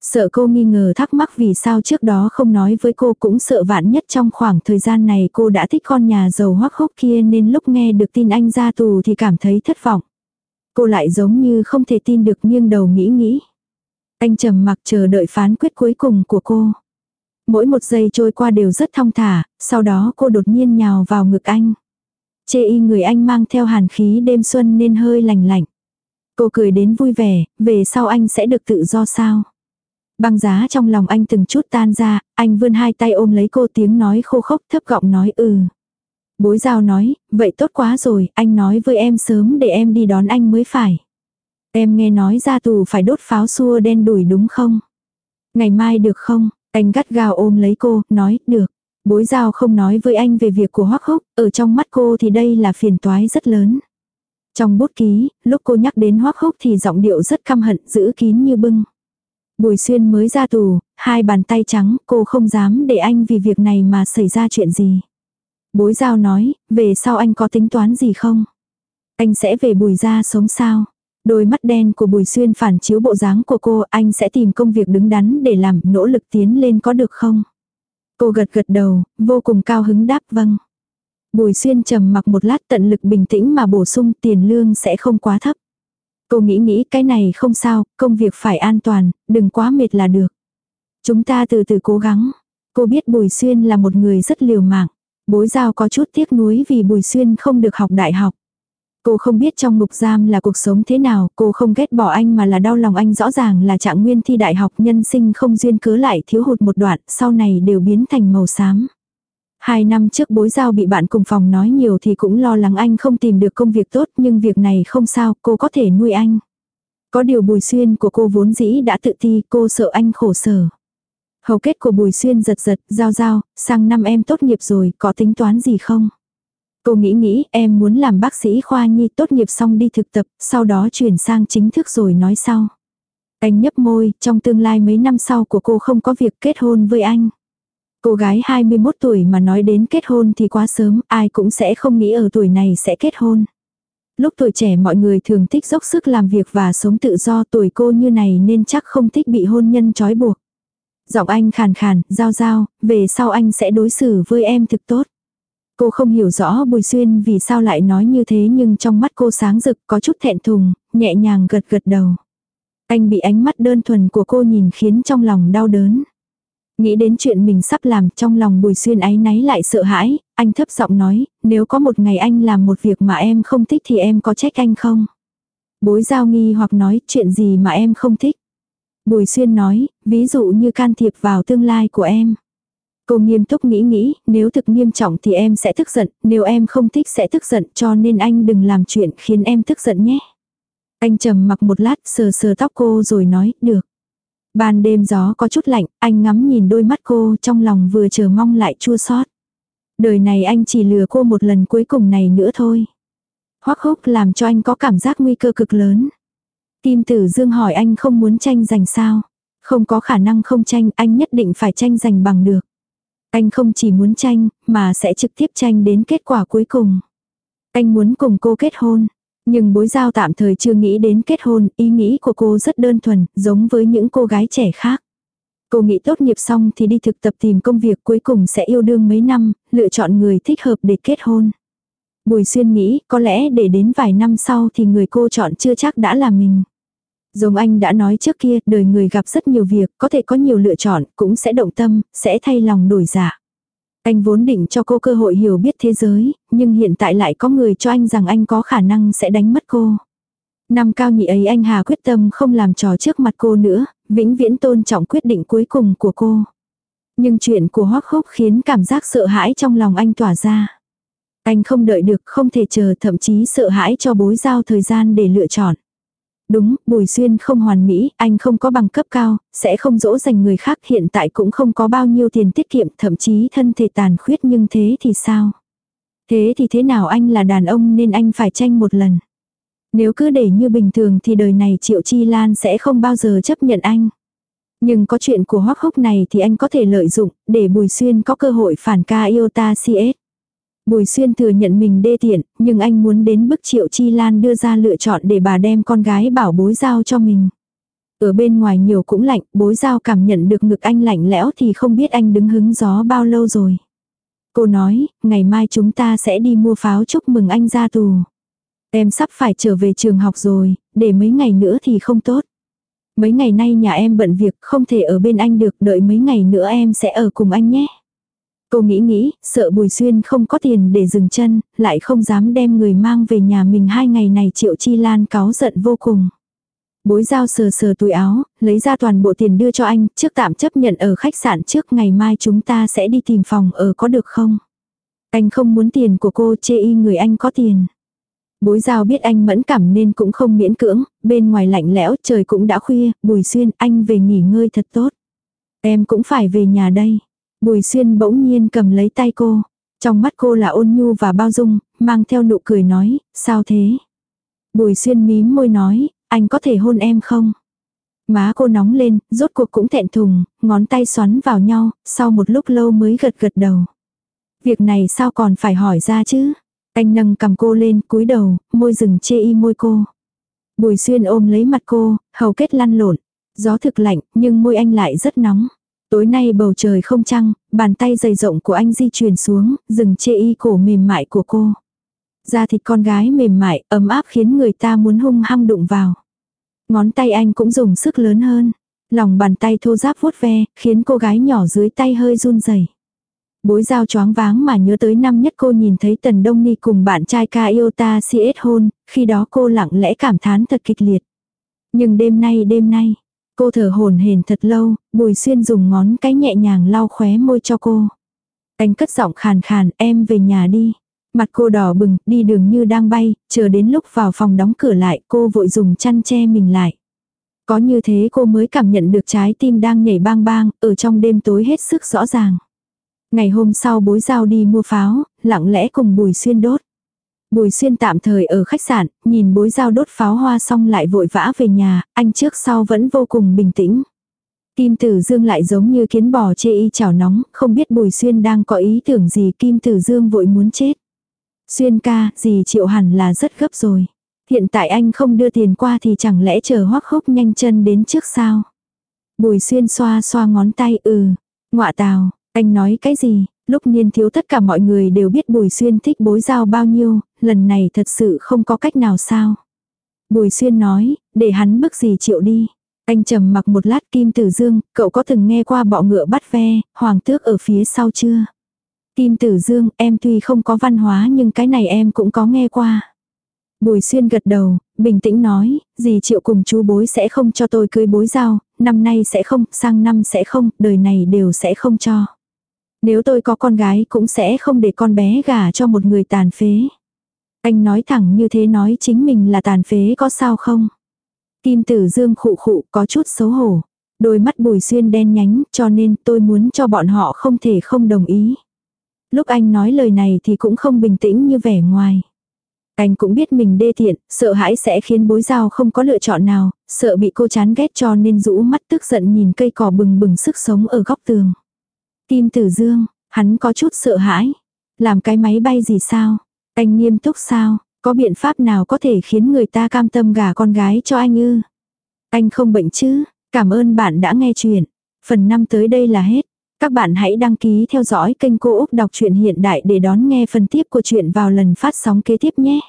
[SPEAKER 1] Sợ cô nghi ngờ thắc mắc vì sao trước đó không nói với cô cũng sợ vạn nhất trong khoảng thời gian này cô đã thích con nhà giàu hoắc hốc kia nên lúc nghe được tin anh ra tù thì cảm thấy thất vọng. Cô lại giống như không thể tin được nghiêng đầu nghĩ nghĩ. Anh trầm mặc chờ đợi phán quyết cuối cùng của cô. Mỗi một giây trôi qua đều rất thong thả, sau đó cô đột nhiên nhào vào ngực anh. Chê y người anh mang theo hàn khí đêm xuân nên hơi lành lạnh. Cô cười đến vui vẻ, về sau anh sẽ được tự do sao. Băng giá trong lòng anh từng chút tan ra, anh vươn hai tay ôm lấy cô tiếng nói khô khốc thấp gọng nói ừ. Bối giao nói, vậy tốt quá rồi, anh nói với em sớm để em đi đón anh mới phải. Em nghe nói ra tù phải đốt pháo xua đen đuổi đúng không? Ngày mai được không? Anh gắt gào ôm lấy cô, nói, được. Bối giao không nói với anh về việc của Hoắc Húc, ở trong mắt cô thì đây là phiền toái rất lớn. Trong bút ký, lúc cô nhắc đến Hoắc Húc thì giọng điệu rất căm hận, giữ kín như bưng. Bùi xuyên mới ra tù, hai bàn tay trắng, cô không dám để anh vì việc này mà xảy ra chuyện gì. Bối giao nói, về sau anh có tính toán gì không? Anh sẽ về bùi ra sống sao? Đôi mắt đen của Bùi Xuyên phản chiếu bộ dáng của cô, anh sẽ tìm công việc đứng đắn để làm, nỗ lực tiến lên có được không? Cô gật gật đầu, vô cùng cao hứng đáp vâng. Bùi Xuyên trầm mặc một lát tận lực bình tĩnh mà bổ sung tiền lương sẽ không quá thấp. Cô nghĩ nghĩ cái này không sao, công việc phải an toàn, đừng quá mệt là được. Chúng ta từ từ cố gắng. Cô biết Bùi Xuyên là một người rất liều mạng. Bối giao có chút tiếc nuối vì Bùi Xuyên không được học đại học. Cô không biết trong ngục giam là cuộc sống thế nào, cô không ghét bỏ anh mà là đau lòng anh rõ ràng là trạng nguyên thi đại học nhân sinh không duyên cớ lại thiếu hụt một đoạn, sau này đều biến thành màu xám. Hai năm trước bối giao bị bạn cùng phòng nói nhiều thì cũng lo lắng anh không tìm được công việc tốt nhưng việc này không sao, cô có thể nuôi anh. Có điều bùi xuyên của cô vốn dĩ đã tự ti, cô sợ anh khổ sở. Hầu kết của bùi xuyên giật giật, giao giao, sang năm em tốt nghiệp rồi, có tính toán gì không? Cô nghĩ nghĩ, em muốn làm bác sĩ khoa nhi tốt nghiệp xong đi thực tập, sau đó chuyển sang chính thức rồi nói sau. Anh nhấp môi, trong tương lai mấy năm sau của cô không có việc kết hôn với anh. Cô gái 21 tuổi mà nói đến kết hôn thì quá sớm, ai cũng sẽ không nghĩ ở tuổi này sẽ kết hôn. Lúc tuổi trẻ mọi người thường thích dốc sức làm việc và sống tự do tuổi cô như này nên chắc không thích bị hôn nhân trói buộc. Giọng anh khàn khàn, giao giao, về sau anh sẽ đối xử với em thực tốt. Cô không hiểu rõ Bùi Xuyên vì sao lại nói như thế nhưng trong mắt cô sáng rực có chút thẹn thùng, nhẹ nhàng gật gật đầu. Anh bị ánh mắt đơn thuần của cô nhìn khiến trong lòng đau đớn. Nghĩ đến chuyện mình sắp làm trong lòng Bùi Xuyên áy náy lại sợ hãi, anh thấp giọng nói, nếu có một ngày anh làm một việc mà em không thích thì em có trách anh không? Bối giao nghi hoặc nói chuyện gì mà em không thích. Bùi Xuyên nói, ví dụ như can thiệp vào tương lai của em. Cô nghiêm túc nghĩ nghĩ, nếu thực nghiêm trọng thì em sẽ tức giận, nếu em không thích sẽ tức giận cho nên anh đừng làm chuyện khiến em tức giận nhé. Anh trầm mặc một lát sờ sờ tóc cô rồi nói, được. Ban đêm gió có chút lạnh, anh ngắm nhìn đôi mắt cô trong lòng vừa chờ mong lại chua xót. Đời này anh chỉ lừa cô một lần cuối cùng này nữa thôi. Hoắc húc làm cho anh có cảm giác nguy cơ cực lớn. Kim tử dương hỏi anh không muốn tranh giành sao. Không có khả năng không tranh, anh nhất định phải tranh giành bằng được. Anh không chỉ muốn tranh, mà sẽ trực tiếp tranh đến kết quả cuối cùng. Anh muốn cùng cô kết hôn. Nhưng bối giao tạm thời chưa nghĩ đến kết hôn, ý nghĩ của cô rất đơn thuần, giống với những cô gái trẻ khác. Cô nghĩ tốt nghiệp xong thì đi thực tập tìm công việc cuối cùng sẽ yêu đương mấy năm, lựa chọn người thích hợp để kết hôn. Bùi xuyên nghĩ có lẽ để đến vài năm sau thì người cô chọn chưa chắc đã là mình. Giống anh đã nói trước kia, đời người gặp rất nhiều việc, có thể có nhiều lựa chọn, cũng sẽ động tâm, sẽ thay lòng đổi giả. Anh vốn định cho cô cơ hội hiểu biết thế giới, nhưng hiện tại lại có người cho anh rằng anh có khả năng sẽ đánh mất cô. Năm cao nhị ấy anh Hà quyết tâm không làm trò trước mặt cô nữa, vĩnh viễn tôn trọng quyết định cuối cùng của cô. Nhưng chuyện của Hoắc Húc khiến cảm giác sợ hãi trong lòng anh tỏa ra. Anh không đợi được, không thể chờ thậm chí sợ hãi cho bối giao thời gian để lựa chọn. Đúng, Bùi Xuyên không hoàn mỹ, anh không có bằng cấp cao, sẽ không dỗ dành người khác hiện tại cũng không có bao nhiêu tiền tiết kiệm, thậm chí thân thể tàn khuyết nhưng thế thì sao? Thế thì thế nào anh là đàn ông nên anh phải tranh một lần. Nếu cứ để như bình thường thì đời này Triệu Chi Lan sẽ không bao giờ chấp nhận anh. Nhưng có chuyện của hoắc hốc này thì anh có thể lợi dụng, để Bùi Xuyên có cơ hội phản ca Iota CS. Bùi Xuyên thừa nhận mình đê tiện, nhưng anh muốn đến bức Triệu Chi Lan đưa ra lựa chọn để bà đem con gái bảo bối giao cho mình. Ở bên ngoài nhiều cũng lạnh, bối giao cảm nhận được ngực anh lạnh lẽo thì không biết anh đứng hứng gió bao lâu rồi. Cô nói, ngày mai chúng ta sẽ đi mua pháo chúc mừng anh ra tù. Em sắp phải trở về trường học rồi, để mấy ngày nữa thì không tốt. Mấy ngày nay nhà em bận việc không thể ở bên anh được đợi mấy ngày nữa em sẽ ở cùng anh nhé. Cô nghĩ nghĩ, sợ Bùi Xuyên không có tiền để dừng chân, lại không dám đem người mang về nhà mình hai ngày này Triệu Chi Lan cáu giận vô cùng. Bối giao sờ sờ túi áo, lấy ra toàn bộ tiền đưa cho anh, trước tạm chấp nhận ở khách sạn trước ngày mai chúng ta sẽ đi tìm phòng ở có được không? Anh không muốn tiền của cô chê y người anh có tiền. Bối giao biết anh mẫn cảm nên cũng không miễn cưỡng, bên ngoài lạnh lẽo trời cũng đã khuya, bùi xuyên anh về nghỉ ngơi thật tốt. Em cũng phải về nhà đây. Bùi xuyên bỗng nhiên cầm lấy tay cô. Trong mắt cô là ôn nhu và bao dung, mang theo nụ cười nói, sao thế? Bùi xuyên mím môi nói, anh có thể hôn em không? Má cô nóng lên, rốt cuộc cũng thẹn thùng, ngón tay xoắn vào nhau, sau một lúc lâu mới gật gật đầu. Việc này sao còn phải hỏi ra chứ? Anh nâng cầm cô lên, cúi đầu, môi rừng chê y môi cô. Bùi xuyên ôm lấy mặt cô, hầu kết lăn lộn. Gió thực lạnh, nhưng môi anh lại rất nóng. Tối nay bầu trời không trăng, bàn tay dày rộng của anh di chuyển xuống, dừng chê y cổ mềm mại của cô. Da thịt con gái mềm mại, ấm áp khiến người ta muốn hung hăng đụng vào. Ngón tay anh cũng dùng sức lớn hơn. Lòng bàn tay thô giáp vuốt ve, khiến cô gái nhỏ dưới tay hơi run rẩy. Bối giao choáng váng mà nhớ tới năm nhất cô nhìn thấy Tần Đông Ni cùng bạn trai ca yêu ta CS hôn, khi đó cô lặng lẽ cảm thán thật kịch liệt. Nhưng đêm nay đêm nay, cô thở hồn hển thật lâu, Bùi Xuyên dùng ngón cái nhẹ nhàng lau khóe môi cho cô. Anh cất giọng khàn khàn, em về nhà đi. Mặt cô đỏ bừng, đi đường như đang bay, chờ đến lúc vào phòng đóng cửa lại, cô vội dùng chăn che mình lại. Có như thế cô mới cảm nhận được trái tim đang nhảy bang bang, ở trong đêm tối hết sức rõ ràng. Ngày hôm sau bối giao đi mua pháo, lặng lẽ cùng Bùi Xuyên đốt. Bùi Xuyên tạm thời ở khách sạn, nhìn bối giao đốt pháo hoa xong lại vội vã về nhà, anh trước sau vẫn vô cùng bình tĩnh. Kim Tử Dương lại giống như kiến bò chê y chảo nóng, không biết Bùi Xuyên đang có ý tưởng gì Kim Tử Dương vội muốn chết. Xuyên ca, gì chịu hẳn là rất gấp rồi. Hiện tại anh không đưa tiền qua thì chẳng lẽ chờ hoắc hốc nhanh chân đến trước sao. Bùi Xuyên xoa xoa ngón tay ừ. Ngoạ tào, anh nói cái gì, lúc niên thiếu tất cả mọi người đều biết Bùi Xuyên thích bối giao bao nhiêu, lần này thật sự không có cách nào sao. Bùi Xuyên nói, để hắn bức gì chịu đi. Anh trầm mặc một lát Kim Tử Dương, cậu có từng nghe qua bọ ngựa bắt ve, hoàng tước ở phía sau chưa? Kim Tử Dương, em tuy không có văn hóa nhưng cái này em cũng có nghe qua. Bùi Xuyên gật đầu, bình tĩnh nói, dì triệu cùng chú bối sẽ không cho tôi cưới bối giao, năm nay sẽ không, sang năm sẽ không, đời này đều sẽ không cho. Nếu tôi có con gái cũng sẽ không để con bé gả cho một người tàn phế. Anh nói thẳng như thế nói chính mình là tàn phế có sao không? Kim tử dương khụ khụ có chút xấu hổ. Đôi mắt bùi xuyên đen nhánh cho nên tôi muốn cho bọn họ không thể không đồng ý. Lúc anh nói lời này thì cũng không bình tĩnh như vẻ ngoài. Anh cũng biết mình đê thiện, sợ hãi sẽ khiến bối giao không có lựa chọn nào, sợ bị cô chán ghét cho nên rũ mắt tức giận nhìn cây cỏ bừng bừng sức sống ở góc tường. Kim Tử Dương, hắn có chút sợ hãi. Làm cái máy bay gì sao? Anh nghiêm túc sao? Có biện pháp nào có thể khiến người ta cam tâm gả con gái cho anh ư? Anh không bệnh chứ? Cảm ơn bạn đã nghe chuyện. Phần 5 tới đây là hết. Các bạn hãy đăng ký theo dõi kênh Cô Úc Đọc truyện Hiện Đại để đón nghe phần tiếp của chuyện vào lần phát sóng kế tiếp nhé.